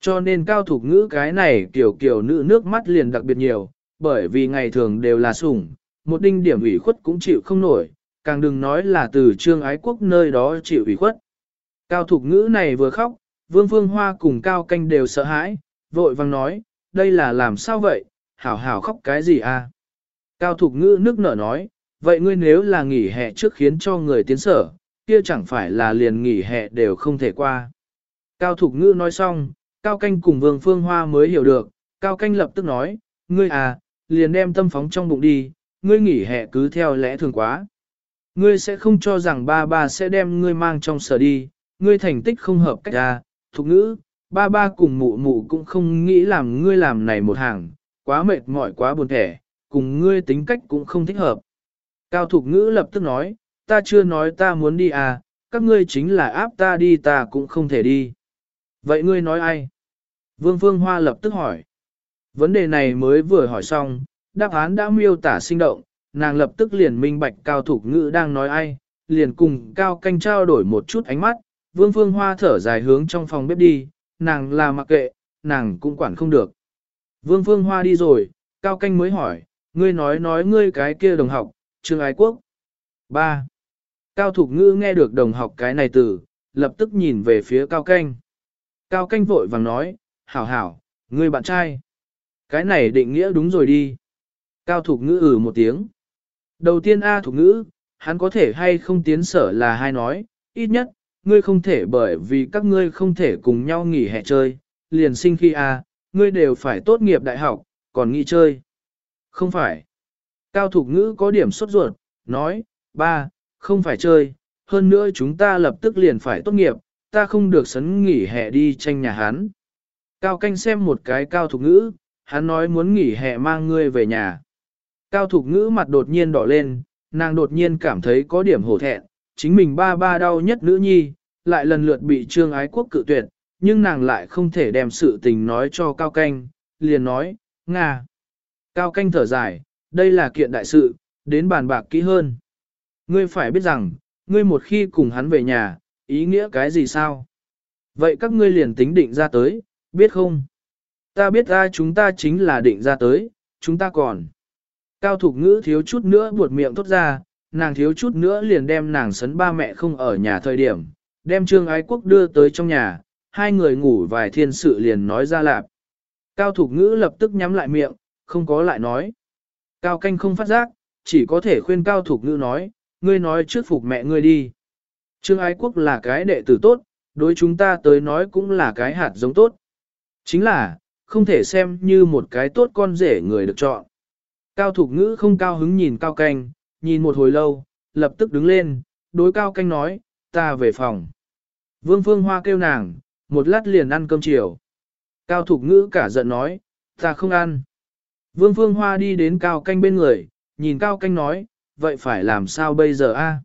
Cho nên cao thủ ngữ cái này kiểu kiểu nữ nước mắt liền đặc biệt nhiều, bởi vì ngày thường đều là sủng, một đinh điểm ủy khuất cũng chịu không nổi, càng đừng nói là từ trương ái quốc nơi đó chịu ủy khuất. Cao thủ ngữ này vừa khóc, vương phương hoa cùng cao canh đều sợ hãi, vội vang nói, đây là làm sao vậy, hảo hảo khóc cái gì à? Cao Thục Ngữ nước nở nói, vậy ngươi nếu là nghỉ hè trước khiến cho người tiến sở, kia chẳng phải là liền nghỉ hè đều không thể qua. Cao Thục Ngữ nói xong, Cao Canh cùng Vương Phương Hoa mới hiểu được, Cao Canh lập tức nói, ngươi à, liền đem tâm phóng trong bụng đi, ngươi nghỉ hè cứ theo lẽ thường quá. Ngươi sẽ không cho rằng ba ba sẽ đem ngươi mang trong sở đi, ngươi thành tích không hợp cách à, ra, Thục Ngữ, ba ba cùng mụ mụ cũng không nghĩ làm ngươi làm này một hàng, quá mệt mỏi quá buồn thẻ, cùng ngươi tính cách cũng không thích hợp. Cao Thục Ngữ lập tức nói, ta chưa nói ta muốn đi à, các ngươi chính là áp ta đi ta cũng không thể đi. Vậy ngươi nói ai? Vương Phương Hoa lập tức hỏi. Vấn đề này mới vừa hỏi xong, đáp án đã miêu tả sinh động, nàng lập tức liền minh bạch Cao Thục Ngữ đang nói ai, liền cùng Cao Canh trao đổi một chút ánh mắt, Vương Phương Hoa thở dài hướng trong phòng bếp đi, nàng là mặc kệ, nàng cũng quản không được. Vương Phương Hoa đi rồi, Cao Canh mới hỏi, ngươi nói nói ngươi cái kia đồng học, Trương Ái Quốc. 3. Cao Thục ngữ nghe được đồng học cái này từ, lập tức nhìn về phía Cao Canh. Cao Canh vội vàng nói, hảo hảo, ngươi bạn trai. Cái này định nghĩa đúng rồi đi. Cao Thục Ngữ ử ừ một tiếng. Đầu tiên A Thục Ngữ, hắn có thể hay không tiến sở là hai nói, ít nhất, ngươi không thể bởi vì các ngươi không thể cùng nhau nghỉ hè chơi, liền sinh khi A, ngươi đều phải tốt nghiệp đại học, còn nghỉ chơi. Không phải. Cao Thục Ngữ có điểm sốt ruột, nói, ba, không phải chơi, hơn nữa chúng ta lập tức liền phải tốt nghiệp, ta không được sấn nghỉ hè đi tranh nhà hắn. Cao Canh xem một cái Cao Thục Ngữ, hắn nói muốn nghỉ hè mang ngươi về nhà. Cao Thục Ngữ mặt đột nhiên đỏ lên, nàng đột nhiên cảm thấy có điểm hổ thẹn, chính mình ba ba đau nhất nữ nhi, lại lần lượt bị trương ái quốc cự tuyệt, nhưng nàng lại không thể đem sự tình nói cho Cao Canh, liền nói, Nga. Cao Canh thở dài, đây là kiện đại sự, đến bàn bạc kỹ hơn. Ngươi phải biết rằng, ngươi một khi cùng hắn về nhà, ý nghĩa cái gì sao? Vậy các ngươi liền tính định ra tới, biết không? Ta biết ra chúng ta chính là định ra tới, chúng ta còn. Cao Thục Ngữ thiếu chút nữa buột miệng thốt ra, nàng thiếu chút nữa liền đem nàng sấn ba mẹ không ở nhà thời điểm, đem Trương Ái Quốc đưa tới trong nhà, hai người ngủ vài thiên sự liền nói ra lạp. Cao Thục Ngữ lập tức nhắm lại miệng, không có lại nói. Cao Canh không phát giác, chỉ có thể khuyên Cao Thục Ngữ nói, ngươi nói trước phục mẹ ngươi đi. Trương Ái Quốc là cái đệ tử tốt, đối chúng ta tới nói cũng là cái hạt giống tốt. Chính là, không thể xem như một cái tốt con rể người được chọn. Cao Thục Ngữ không cao hứng nhìn Cao Canh, nhìn một hồi lâu, lập tức đứng lên, đối Cao Canh nói, ta về phòng. Vương Phương Hoa kêu nàng, một lát liền ăn cơm chiều. Cao Thục Ngữ cả giận nói, ta không ăn. Vương Phương Hoa đi đến Cao Canh bên người, nhìn Cao Canh nói, vậy phải làm sao bây giờ a?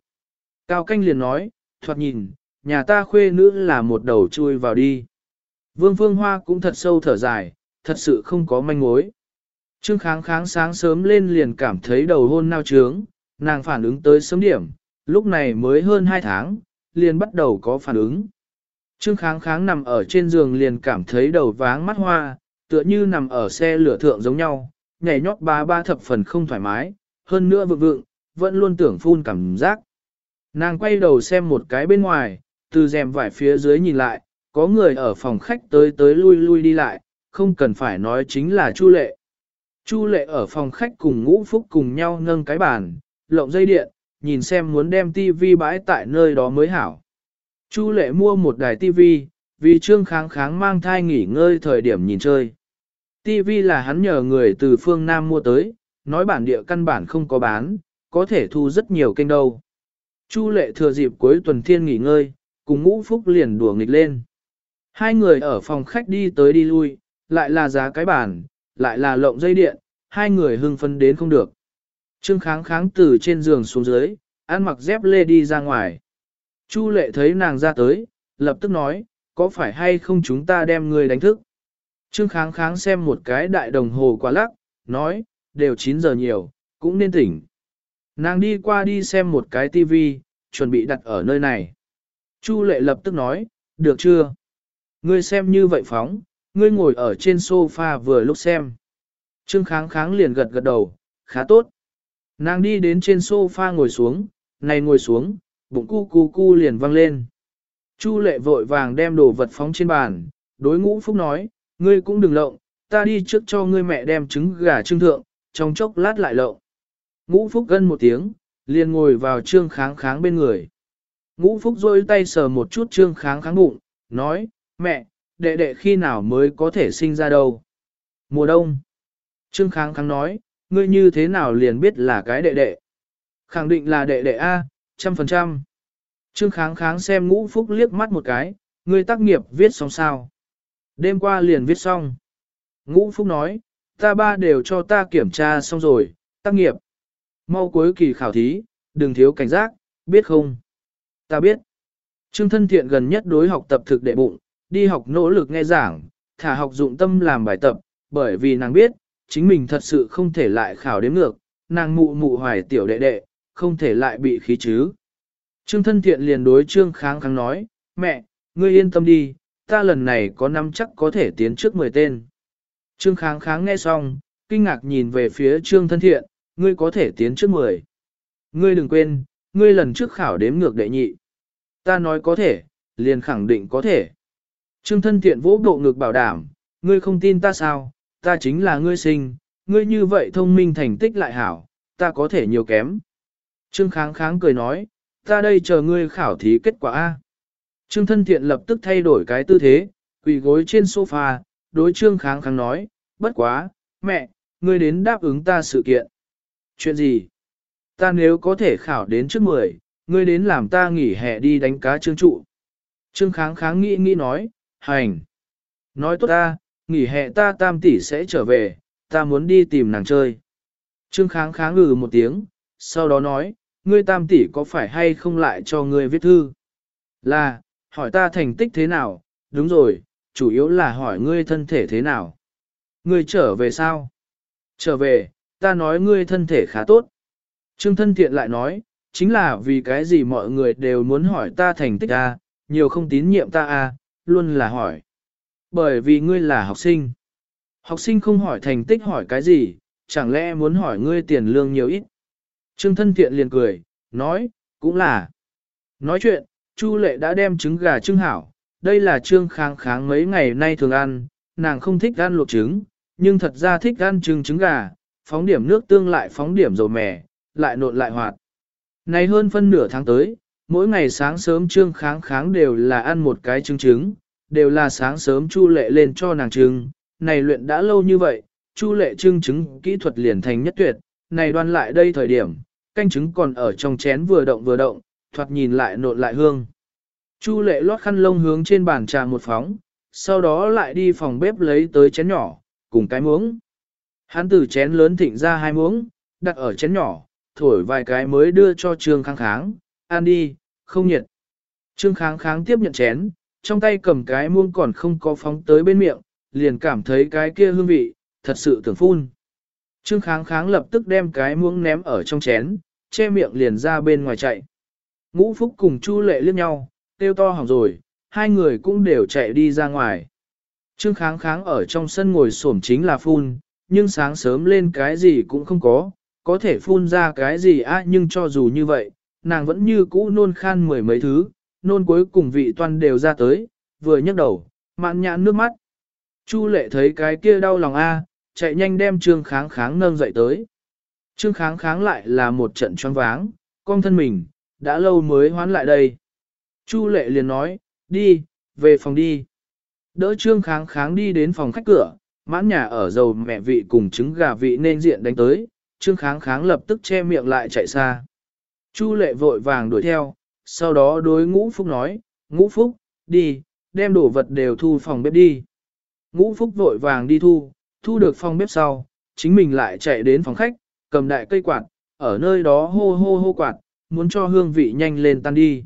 Cao Canh liền nói, thoạt nhìn, nhà ta khuê nữ là một đầu chui vào đi. Vương Phương Hoa cũng thật sâu thở dài, thật sự không có manh mối. Trương kháng kháng sáng sớm lên liền cảm thấy đầu hôn nao trướng, nàng phản ứng tới sớm điểm, lúc này mới hơn 2 tháng, liền bắt đầu có phản ứng. Trương kháng kháng nằm ở trên giường liền cảm thấy đầu váng mắt hoa, tựa như nằm ở xe lửa thượng giống nhau, nhảy nhót ba ba thập phần không thoải mái, hơn nữa vượng vượng, vẫn luôn tưởng phun cảm giác. Nàng quay đầu xem một cái bên ngoài, từ rèm vải phía dưới nhìn lại, có người ở phòng khách tới tới lui lui đi lại, không cần phải nói chính là Chu Lệ. Chu Lệ ở phòng khách cùng ngũ phúc cùng nhau nâng cái bàn, lộng dây điện, nhìn xem muốn đem tivi bãi tại nơi đó mới hảo. Chu Lệ mua một đài tivi, vì Trương Kháng Kháng mang thai nghỉ ngơi thời điểm nhìn chơi. Tivi là hắn nhờ người từ phương Nam mua tới, nói bản địa căn bản không có bán, có thể thu rất nhiều kênh đâu. Chu Lệ thừa dịp cuối tuần thiên nghỉ ngơi, cùng ngũ phúc liền đùa nghịch lên. Hai người ở phòng khách đi tới đi lui, lại là giá cái bàn, lại là lộng dây điện, hai người hưng phấn đến không được. Trương kháng kháng từ trên giường xuống dưới, ăn mặc dép lê đi ra ngoài. Chu lệ thấy nàng ra tới, lập tức nói, có phải hay không chúng ta đem người đánh thức? Trương kháng kháng xem một cái đại đồng hồ quá lắc, nói, đều 9 giờ nhiều, cũng nên tỉnh. Nàng đi qua đi xem một cái tivi, chuẩn bị đặt ở nơi này. Chu lệ lập tức nói, được chưa? Ngươi xem như vậy phóng, ngươi ngồi ở trên sofa vừa lúc xem. Trương kháng kháng liền gật gật đầu, khá tốt. Nàng đi đến trên sofa ngồi xuống, này ngồi xuống, bụng cu cu cu liền văng lên. Chu lệ vội vàng đem đồ vật phóng trên bàn, đối ngũ phúc nói, ngươi cũng đừng lộng, ta đi trước cho ngươi mẹ đem trứng gà trưng thượng, trong chốc lát lại lộng. Ngũ phúc gân một tiếng, liền ngồi vào trương kháng kháng bên người. Ngũ phúc rôi tay sờ một chút trương kháng kháng bụng, nói, mẹ, đệ đệ khi nào mới có thể sinh ra đâu. Mùa đông. Trương kháng kháng nói, ngươi như thế nào liền biết là cái đệ đệ. Khẳng định là đệ đệ A, trăm phần trăm. Trương kháng kháng xem ngũ phúc liếc mắt một cái, ngươi tác nghiệp viết xong sao. Đêm qua liền viết xong. Ngũ phúc nói, ta ba đều cho ta kiểm tra xong rồi, tác nghiệp. Mau cuối kỳ khảo thí, đừng thiếu cảnh giác, biết không? Ta biết. Trương thân thiện gần nhất đối học tập thực đệ bụng, đi học nỗ lực nghe giảng, thả học dụng tâm làm bài tập, bởi vì nàng biết, chính mình thật sự không thể lại khảo đếm ngược, nàng mụ mụ hoài tiểu đệ đệ, không thể lại bị khí chứ. Trương thân thiện liền đối trương kháng kháng nói, mẹ, ngươi yên tâm đi, ta lần này có năm chắc có thể tiến trước 10 tên. Trương kháng kháng nghe xong, kinh ngạc nhìn về phía trương thân thiện, ngươi có thể tiến trước 10. Ngươi đừng quên, ngươi lần trước khảo đếm ngược đệ nhị. Ta nói có thể, liền khẳng định có thể. Trương thân thiện vỗ bộ ngực bảo đảm, ngươi không tin ta sao, ta chính là ngươi sinh, ngươi như vậy thông minh thành tích lại hảo, ta có thể nhiều kém. Trương kháng kháng cười nói, ta đây chờ ngươi khảo thí kết quả A. Trương thân thiện lập tức thay đổi cái tư thế, quỳ gối trên sofa, đối trương kháng kháng nói, bất quá, mẹ, ngươi đến đáp ứng ta sự kiện. Chuyện gì? Ta nếu có thể khảo đến trước 10, ngươi đến làm ta nghỉ hè đi đánh cá trương trụ. Trương kháng kháng nghĩ nghĩ nói, hành. Nói tốt ta, nghỉ hè ta tam tỷ sẽ trở về, ta muốn đi tìm nàng chơi. Trương kháng kháng ngừ một tiếng, sau đó nói, ngươi tam tỷ có phải hay không lại cho ngươi viết thư? Là, hỏi ta thành tích thế nào, đúng rồi, chủ yếu là hỏi ngươi thân thể thế nào. Ngươi trở về sao? Trở về, ta nói ngươi thân thể khá tốt. Trương thân thiện lại nói, chính là vì cái gì mọi người đều muốn hỏi ta thành tích a, nhiều không tín nhiệm ta a, luôn là hỏi. Bởi vì ngươi là học sinh. Học sinh không hỏi thành tích hỏi cái gì, chẳng lẽ muốn hỏi ngươi tiền lương nhiều ít. Trương thân thiện liền cười, nói, cũng là. Nói chuyện, Chu lệ đã đem trứng gà trưng hảo, đây là trương kháng kháng mấy ngày nay thường ăn, nàng không thích ăn luộc trứng, nhưng thật ra thích ăn trứng trứng gà, phóng điểm nước tương lại phóng điểm dầu mè, lại nộn lại hoạt. Này hơn phân nửa tháng tới, mỗi ngày sáng sớm trương kháng kháng đều là ăn một cái trứng trứng, đều là sáng sớm chu lệ lên cho nàng trứng, này luyện đã lâu như vậy, chu lệ trưng trứng kỹ thuật liền thành nhất tuyệt, này đoan lại đây thời điểm, canh trứng còn ở trong chén vừa động vừa động, thoạt nhìn lại nộn lại hương. Chu lệ lót khăn lông hướng trên bàn trà một phóng, sau đó lại đi phòng bếp lấy tới chén nhỏ, cùng cái muỗng. Hắn từ chén lớn thịnh ra hai muỗng, đặt ở chén nhỏ, thổi vài cái mới đưa cho Trương Kháng Kháng, ăn đi, không nhiệt. Trương Kháng Kháng tiếp nhận chén, trong tay cầm cái muỗng còn không có phóng tới bên miệng, liền cảm thấy cái kia hương vị, thật sự tưởng phun. Trương Kháng Kháng lập tức đem cái muỗng ném ở trong chén, che miệng liền ra bên ngoài chạy. Ngũ Phúc cùng Chu Lệ liếc nhau, tiêu to hỏng rồi, hai người cũng đều chạy đi ra ngoài. Trương Kháng Kháng ở trong sân ngồi xổm chính là phun, nhưng sáng sớm lên cái gì cũng không có, có thể phun ra cái gì á nhưng cho dù như vậy, nàng vẫn như cũ nôn khan mười mấy thứ, nôn cuối cùng vị toan đều ra tới, vừa nhấc đầu, mạn nhãn nước mắt. Chu lệ thấy cái kia đau lòng a, chạy nhanh đem trương kháng kháng nâng dậy tới. Trương kháng kháng lại là một trận choáng váng, con thân mình, đã lâu mới hoán lại đây. Chu lệ liền nói, đi, về phòng đi. Đỡ trương kháng kháng đi đến phòng khách cửa, mãn nhà ở dầu mẹ vị cùng trứng gà vị nên diện đánh tới, trương kháng kháng lập tức che miệng lại chạy xa. Chu lệ vội vàng đuổi theo, sau đó đối ngũ phúc nói, ngũ phúc, đi, đem đồ vật đều thu phòng bếp đi. Ngũ phúc vội vàng đi thu, thu được phòng bếp sau, chính mình lại chạy đến phòng khách, cầm đại cây quạt, ở nơi đó hô hô hô quạt, muốn cho hương vị nhanh lên tan đi.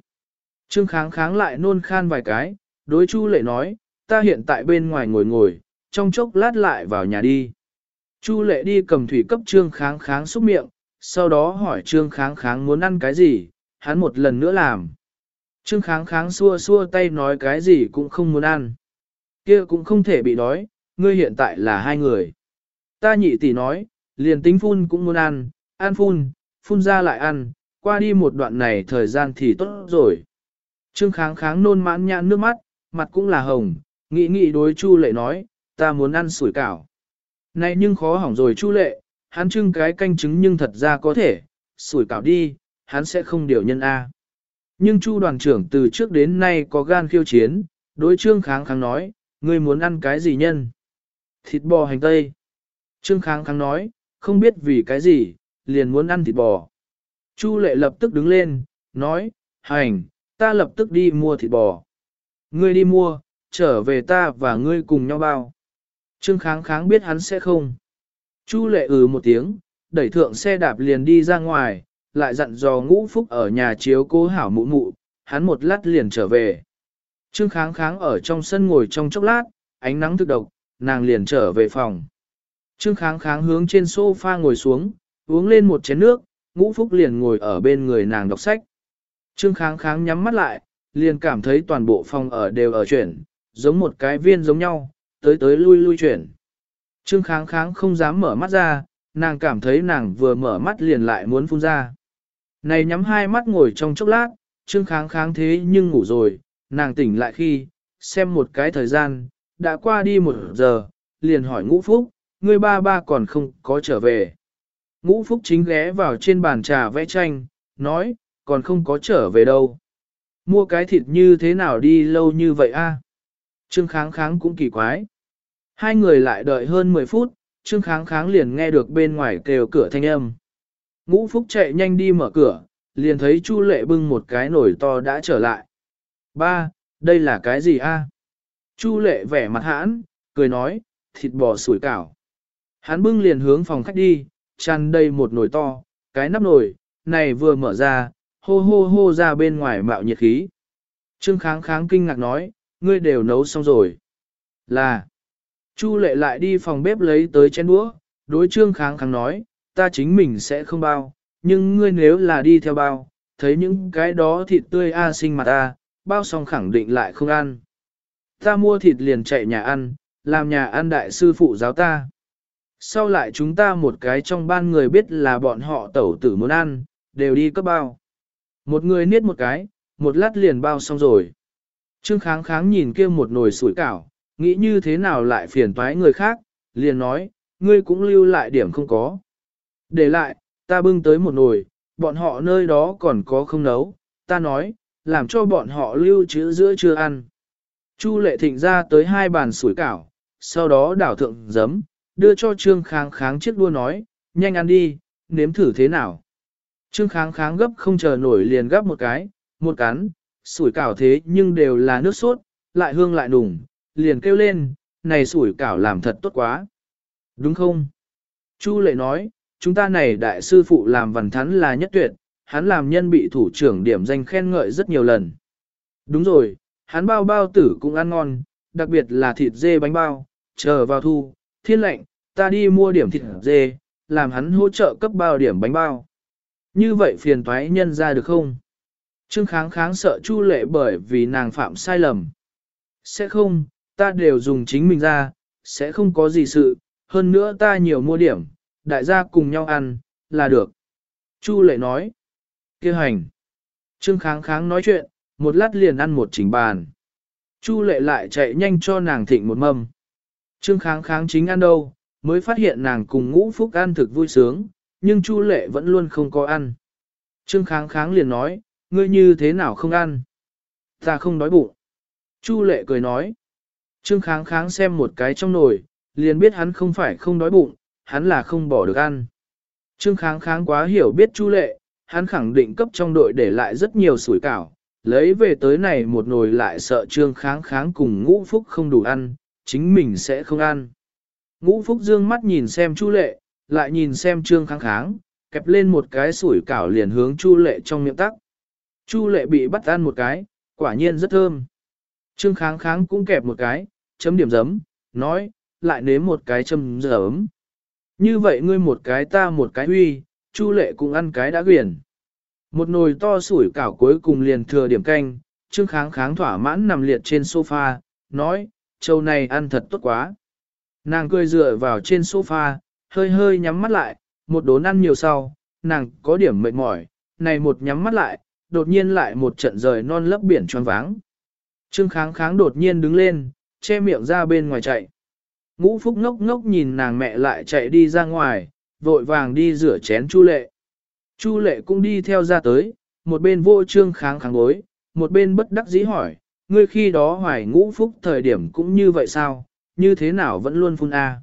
Trương kháng kháng lại nôn khan vài cái, đối chu lệ nói, ta hiện tại bên ngoài ngồi ngồi, trong chốc lát lại vào nhà đi. Chu lệ đi cầm thủy cấp trương kháng kháng xúc miệng, sau đó hỏi trương kháng kháng muốn ăn cái gì, hắn một lần nữa làm. Trương kháng kháng xua xua tay nói cái gì cũng không muốn ăn. kia cũng không thể bị đói, ngươi hiện tại là hai người. Ta nhị tỷ nói, liền tính phun cũng muốn ăn, ăn phun, phun ra lại ăn, qua đi một đoạn này thời gian thì tốt rồi. Trương kháng kháng nôn mãn nhãn nước mắt, mặt cũng là hồng, nghĩ nghĩ đối Chu lệ nói, ta muốn ăn sủi cảo. Này nhưng khó hỏng rồi Chu lệ, hắn trưng cái canh trứng nhưng thật ra có thể, sủi cảo đi, hắn sẽ không điều nhân A. Nhưng Chu đoàn trưởng từ trước đến nay có gan khiêu chiến, đối trương kháng kháng nói, ngươi muốn ăn cái gì nhân? Thịt bò hành tây. Trương kháng kháng nói, không biết vì cái gì, liền muốn ăn thịt bò. Chu lệ lập tức đứng lên, nói, hành, ta lập tức đi mua thịt bò. Ngươi đi mua, trở về ta và ngươi cùng nhau bao. Trương kháng kháng biết hắn sẽ không. Chu lệ ừ một tiếng, đẩy thượng xe đạp liền đi ra ngoài, lại dặn dò ngũ phúc ở nhà chiếu cố hảo mụ mụ, hắn một lát liền trở về. Trương kháng kháng ở trong sân ngồi trong chốc lát, ánh nắng thực độc, nàng liền trở về phòng. Trương kháng kháng hướng trên sofa ngồi xuống, uống lên một chén nước, ngũ phúc liền ngồi ở bên người nàng đọc sách. Trương kháng kháng nhắm mắt lại, liền cảm thấy toàn bộ phòng ở đều ở chuyển, giống một cái viên giống nhau, tới tới lui lui chuyển. Trương kháng kháng không dám mở mắt ra, nàng cảm thấy nàng vừa mở mắt liền lại muốn phun ra. Này nhắm hai mắt ngồi trong chốc lát, trương kháng kháng thế nhưng ngủ rồi, nàng tỉnh lại khi, xem một cái thời gian, đã qua đi một giờ, liền hỏi ngũ phúc, người ba ba còn không có trở về. Ngũ phúc chính ghé vào trên bàn trà vẽ tranh, nói, còn không có trở về đâu. Mua cái thịt như thế nào đi lâu như vậy a? Trương kháng kháng cũng kỳ quái. Hai người lại đợi hơn 10 phút, Trương kháng kháng liền nghe được bên ngoài kêu cửa thanh âm. Ngũ Phúc chạy nhanh đi mở cửa, liền thấy Chu Lệ bưng một cái nồi to đã trở lại. Ba, đây là cái gì a? Chu Lệ vẻ mặt hãn, cười nói, thịt bò sủi cảo. Hắn bưng liền hướng phòng khách đi, tràn đầy một nồi to, cái nắp nồi, này vừa mở ra, hô hô hô ra bên ngoài mạo nhiệt khí. Trương kháng kháng kinh ngạc nói, ngươi đều nấu xong rồi. Là, Chu lệ lại đi phòng bếp lấy tới chén đũa, đối trương kháng kháng nói, ta chính mình sẽ không bao, nhưng ngươi nếu là đi theo bao, thấy những cái đó thịt tươi a à sinh mặt ta, bao xong khẳng định lại không ăn. Ta mua thịt liền chạy nhà ăn, làm nhà ăn đại sư phụ giáo ta. Sau lại chúng ta một cái trong ban người biết là bọn họ tẩu tử muốn ăn, đều đi cấp bao. Một người niết một cái, một lát liền bao xong rồi. Trương kháng kháng nhìn kia một nồi sủi cảo, nghĩ như thế nào lại phiền toái người khác, liền nói, ngươi cũng lưu lại điểm không có. Để lại, ta bưng tới một nồi, bọn họ nơi đó còn có không nấu, ta nói, làm cho bọn họ lưu trữ giữa chưa ăn. Chu lệ thịnh ra tới hai bàn sủi cảo, sau đó đảo thượng giấm, đưa cho Trương Kháng Kháng chiếc đua nói, nhanh ăn đi, nếm thử thế nào. Trương Kháng Kháng gấp không chờ nổi liền gấp một cái, một cắn, sủi cảo thế nhưng đều là nước sốt, lại hương lại nùng, liền kêu lên, này sủi cảo làm thật tốt quá. Đúng không? Chu lệ nói, chúng ta này đại sư phụ làm văn thắn là nhất tuyệt, hắn làm nhân bị thủ trưởng điểm danh khen ngợi rất nhiều lần. Đúng rồi, hắn bao bao tử cũng ăn ngon, đặc biệt là thịt dê bánh bao, chờ vào thu, thiên lệnh, ta đi mua điểm thịt dê, làm hắn hỗ trợ cấp bao điểm bánh bao. Như vậy phiền thoái nhân ra được không? Trương kháng kháng sợ Chu lệ bởi vì nàng phạm sai lầm. Sẽ không, ta đều dùng chính mình ra, sẽ không có gì sự, hơn nữa ta nhiều mua điểm, đại gia cùng nhau ăn, là được. Chu lệ nói, kia hành. Trương kháng kháng nói chuyện, một lát liền ăn một chỉnh bàn. Chu lệ lại chạy nhanh cho nàng thịnh một mâm. Trương kháng kháng chính ăn đâu, mới phát hiện nàng cùng ngũ phúc ăn thực vui sướng, nhưng Chu lệ vẫn luôn không có ăn. Trương kháng kháng liền nói, ngươi như thế nào không ăn? Ta không đói bụng. Chu lệ cười nói. Trương kháng kháng xem một cái trong nồi, liền biết hắn không phải không đói bụng, hắn là không bỏ được ăn. Trương kháng kháng quá hiểu biết Chu lệ, hắn khẳng định cấp trong đội để lại rất nhiều sủi cảo, lấy về tới này một nồi lại sợ trương kháng kháng cùng ngũ phúc không đủ ăn, chính mình sẽ không ăn. Ngũ phúc dương mắt nhìn xem chu lệ, lại nhìn xem trương kháng kháng, kẹp lên một cái sủi cảo liền hướng chu lệ trong miệng tắc. Chu lệ bị bắt ăn một cái, quả nhiên rất thơm. Trương kháng kháng cũng kẹp một cái, chấm điểm giấm, nói, lại nếm một cái châm giấm. Như vậy ngươi một cái ta một cái huy, chu lệ cũng ăn cái đã quyển. Một nồi to sủi cảo cuối cùng liền thừa điểm canh, Trương Kháng Kháng thỏa mãn nằm liệt trên sofa, nói, châu này ăn thật tốt quá. Nàng cười dựa vào trên sofa, hơi hơi nhắm mắt lại, một đốn ăn nhiều sau, nàng có điểm mệt mỏi, này một nhắm mắt lại, đột nhiên lại một trận rời non lấp biển tròn váng. Trương Kháng Kháng đột nhiên đứng lên, che miệng ra bên ngoài chạy. Ngũ Phúc ngốc ngốc nhìn nàng mẹ lại chạy đi ra ngoài, vội vàng đi rửa chén chu lệ. Chu lệ cũng đi theo ra tới, một bên vô trương kháng kháng bối, một bên bất đắc dĩ hỏi, ngươi khi đó hoài ngũ phúc thời điểm cũng như vậy sao, như thế nào vẫn luôn phun A.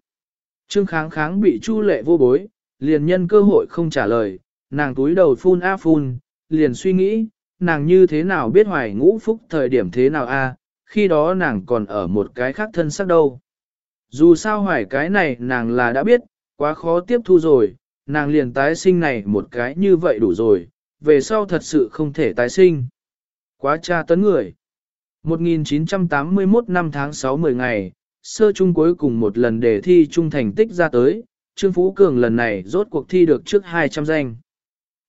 Trương kháng kháng bị chu lệ vô bối, liền nhân cơ hội không trả lời, nàng túi đầu phun A phun, liền suy nghĩ, nàng như thế nào biết hoài ngũ phúc thời điểm thế nào A, khi đó nàng còn ở một cái khác thân sắc đâu. Dù sao hoài cái này nàng là đã biết, quá khó tiếp thu rồi, nàng liền tái sinh này một cái như vậy đủ rồi, về sau thật sự không thể tái sinh. Quá tra tấn người. 1981 năm tháng 6 10 ngày, sơ trung cuối cùng một lần đề thi trung thành tích ra tới, Trương Phú Cường lần này rốt cuộc thi được trước 200 danh.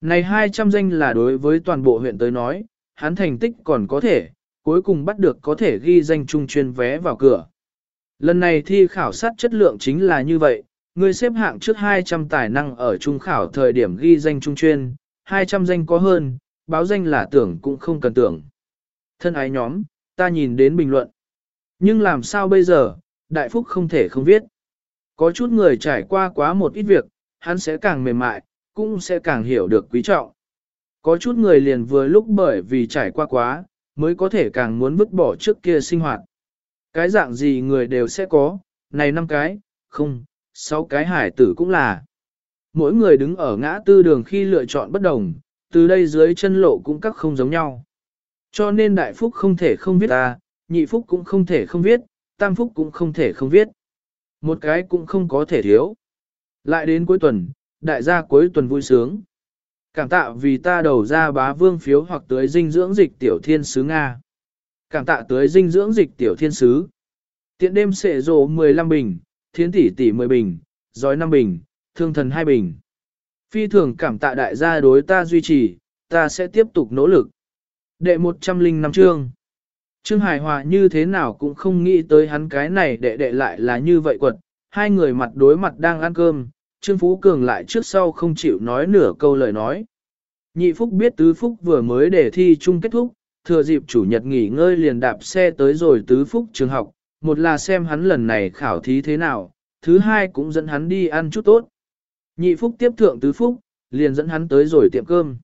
Này 200 danh là đối với toàn bộ huyện tới nói, hắn thành tích còn có thể, cuối cùng bắt được có thể ghi danh trung chuyên vé vào cửa. Lần này thi khảo sát chất lượng chính là như vậy, Người xếp hạng trước 200 tài năng ở trung khảo thời điểm ghi danh trung chuyên, 200 danh có hơn, báo danh là tưởng cũng không cần tưởng. Thân ái nhóm, ta nhìn đến bình luận. Nhưng làm sao bây giờ, đại phúc không thể không viết. Có chút người trải qua quá một ít việc, hắn sẽ càng mềm mại, cũng sẽ càng hiểu được quý trọng. Có chút người liền vừa lúc bởi vì trải qua quá, mới có thể càng muốn vứt bỏ trước kia sinh hoạt. Cái dạng gì người đều sẽ có, này năm cái, không, sáu cái hải tử cũng là. mỗi người đứng ở ngã tư đường khi lựa chọn bất đồng, từ đây dưới chân lộ cũng các không giống nhau. Cho nên đại phúc không thể không viết ta, nhị phúc cũng không thể không viết, tam phúc cũng không thể không viết. Một cái cũng không có thể thiếu. Lại đến cuối tuần, đại gia cuối tuần vui sướng. Cảm tạ vì ta đầu ra bá vương phiếu hoặc tới dinh dưỡng dịch tiểu thiên sứ Nga. Cảm tạ tới dinh dưỡng dịch tiểu thiên sứ. Tiện đêm sệ rộ 15 bình, thiến tỷ tỷ 10 bình, giói 5 bình, thương thần 2 bình. Phi thường cảm tạ đại gia đối ta duy trì, ta sẽ tiếp tục nỗ lực. Đệ 105 chương. Trương Hải Hòa như thế nào cũng không nghĩ tới hắn cái này đệ đệ lại là như vậy quật. Hai người mặt đối mặt đang ăn cơm, Trương Phú Cường lại trước sau không chịu nói nửa câu lời nói. Nhị Phúc biết Tứ Phúc vừa mới để thi chung kết thúc, thừa dịp chủ nhật nghỉ ngơi liền đạp xe tới rồi Tứ Phúc trường học, một là xem hắn lần này khảo thí thế nào, thứ hai cũng dẫn hắn đi ăn chút tốt. Nhị Phúc tiếp thượng Tứ Phúc, liền dẫn hắn tới rồi tiệm cơm.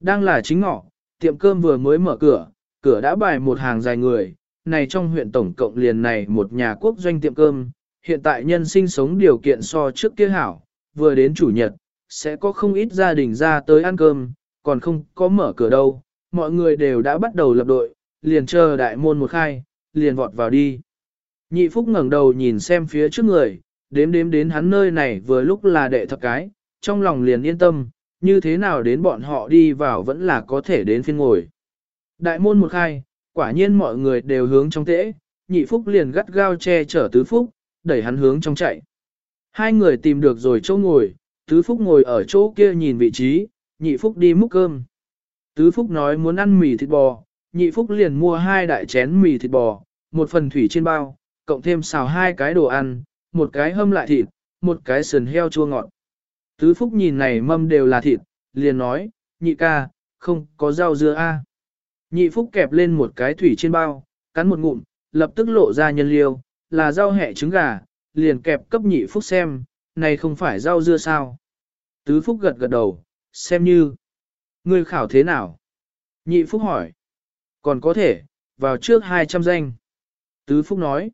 Đang là chính ngọ, tiệm cơm vừa mới mở cửa, cửa đã bài một hàng dài người, này trong huyện tổng cộng liền này một nhà quốc doanh tiệm cơm, hiện tại nhân sinh sống điều kiện so trước kia hảo, vừa đến chủ nhật, sẽ có không ít gia đình ra tới ăn cơm, còn không có mở cửa đâu, mọi người đều đã bắt đầu lập đội, liền chờ đại môn một khai, liền vọt vào đi. Nhị Phúc ngẩng đầu nhìn xem phía trước người, đếm đếm đến hắn nơi này vừa lúc là đệ thập cái, trong lòng liền yên tâm, như thế nào đến bọn họ đi vào vẫn là có thể đến phiên ngồi. Đại môn một khai, quả nhiên mọi người đều hướng trong tễ, nhị phúc liền gắt gao che chở tứ phúc, đẩy hắn hướng trong chạy. Hai người tìm được rồi chỗ ngồi, tứ phúc ngồi ở chỗ kia nhìn vị trí, nhị phúc đi múc cơm. Tứ phúc nói muốn ăn mì thịt bò, nhị phúc liền mua hai đại chén mì thịt bò, một phần thủy trên bao, cộng thêm xào hai cái đồ ăn, một cái hâm lại thịt, một cái sườn heo chua ngọt. Tứ phúc nhìn này mâm đều là thịt, liền nói, nhị ca, không có rau dưa a. Nhị phúc kẹp lên một cái thủy trên bao, cắn một ngụm, lập tức lộ ra nhân liêu, là rau hẹ trứng gà, liền kẹp cấp nhị phúc xem, này không phải rau dưa sao. Tứ phúc gật gật đầu, xem như, ngươi khảo thế nào? Nhị phúc hỏi, còn có thể, vào trước 200 danh. Tứ phúc nói,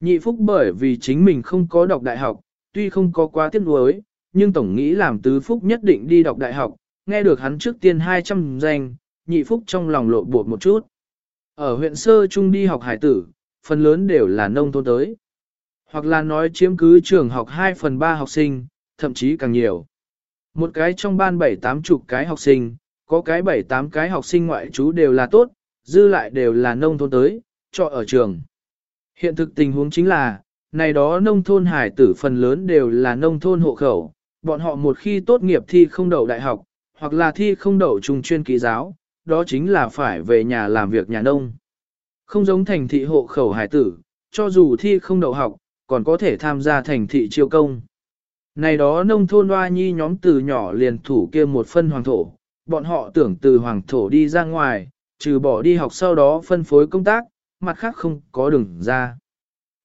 nhị phúc bởi vì chính mình không có đọc đại học, tuy không có quá tiếc nuối, nhưng tổng nghĩ làm tứ phúc nhất định đi đọc đại học, nghe được hắn trước tiên 200 danh, nhị phúc trong lòng lộ bột một chút. Ở huyện sơ trung đi học hải tử, phần lớn đều là nông thôn tới. Hoặc là nói chiếm cứ trường học 2 phần 3 học sinh, thậm chí càng nhiều. Một cái trong ban 7-8 chục cái học sinh, có cái 7-8 cái học sinh ngoại trú đều là tốt, dư lại đều là nông thôn tới, cho ở trường. Hiện thực tình huống chính là, này đó nông thôn hải tử phần lớn đều là nông thôn hộ khẩu, bọn họ một khi tốt nghiệp thi không đậu đại học, hoặc là thi không đậu trung chuyên ký giáo, đó chính là phải về nhà làm việc nhà nông. Không giống thành thị hộ khẩu hải tử, cho dù thi không đậu học, còn có thể tham gia thành thị chiêu công. Này đó nông thôn hoa nhi nhóm từ nhỏ liền thủ kia một phân hoàng thổ, bọn họ tưởng từ hoàng thổ đi ra ngoài, trừ bỏ đi học sau đó phân phối công tác, mặt khác không có đường ra.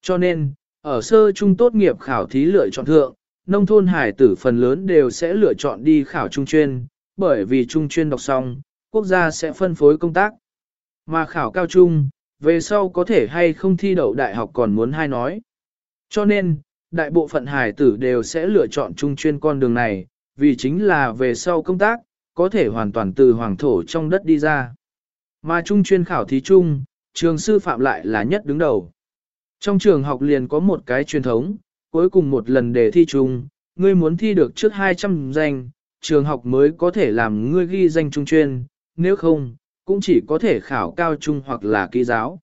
Cho nên, ở sơ trung tốt nghiệp khảo thí lựa chọn thượng, nông thôn hải tử phần lớn đều sẽ lựa chọn đi khảo trung chuyên, bởi vì trung chuyên đọc xong, quốc gia sẽ phân phối công tác. Mà khảo cao trung, về sau có thể hay không thi đậu đại học còn muốn hay nói. Cho nên, đại bộ phận hải tử đều sẽ lựa chọn trung chuyên con đường này, vì chính là về sau công tác, có thể hoàn toàn từ hoàng thổ trong đất đi ra. Mà trung chuyên khảo thí trung, trường sư phạm lại là nhất đứng đầu. Trong trường học liền có một cái truyền thống, cuối cùng một lần đề thi chung, ngươi muốn thi được trước 200 danh, trường học mới có thể làm ngươi ghi danh trung chuyên, nếu không, cũng chỉ có thể khảo cao trung hoặc là kỹ giáo.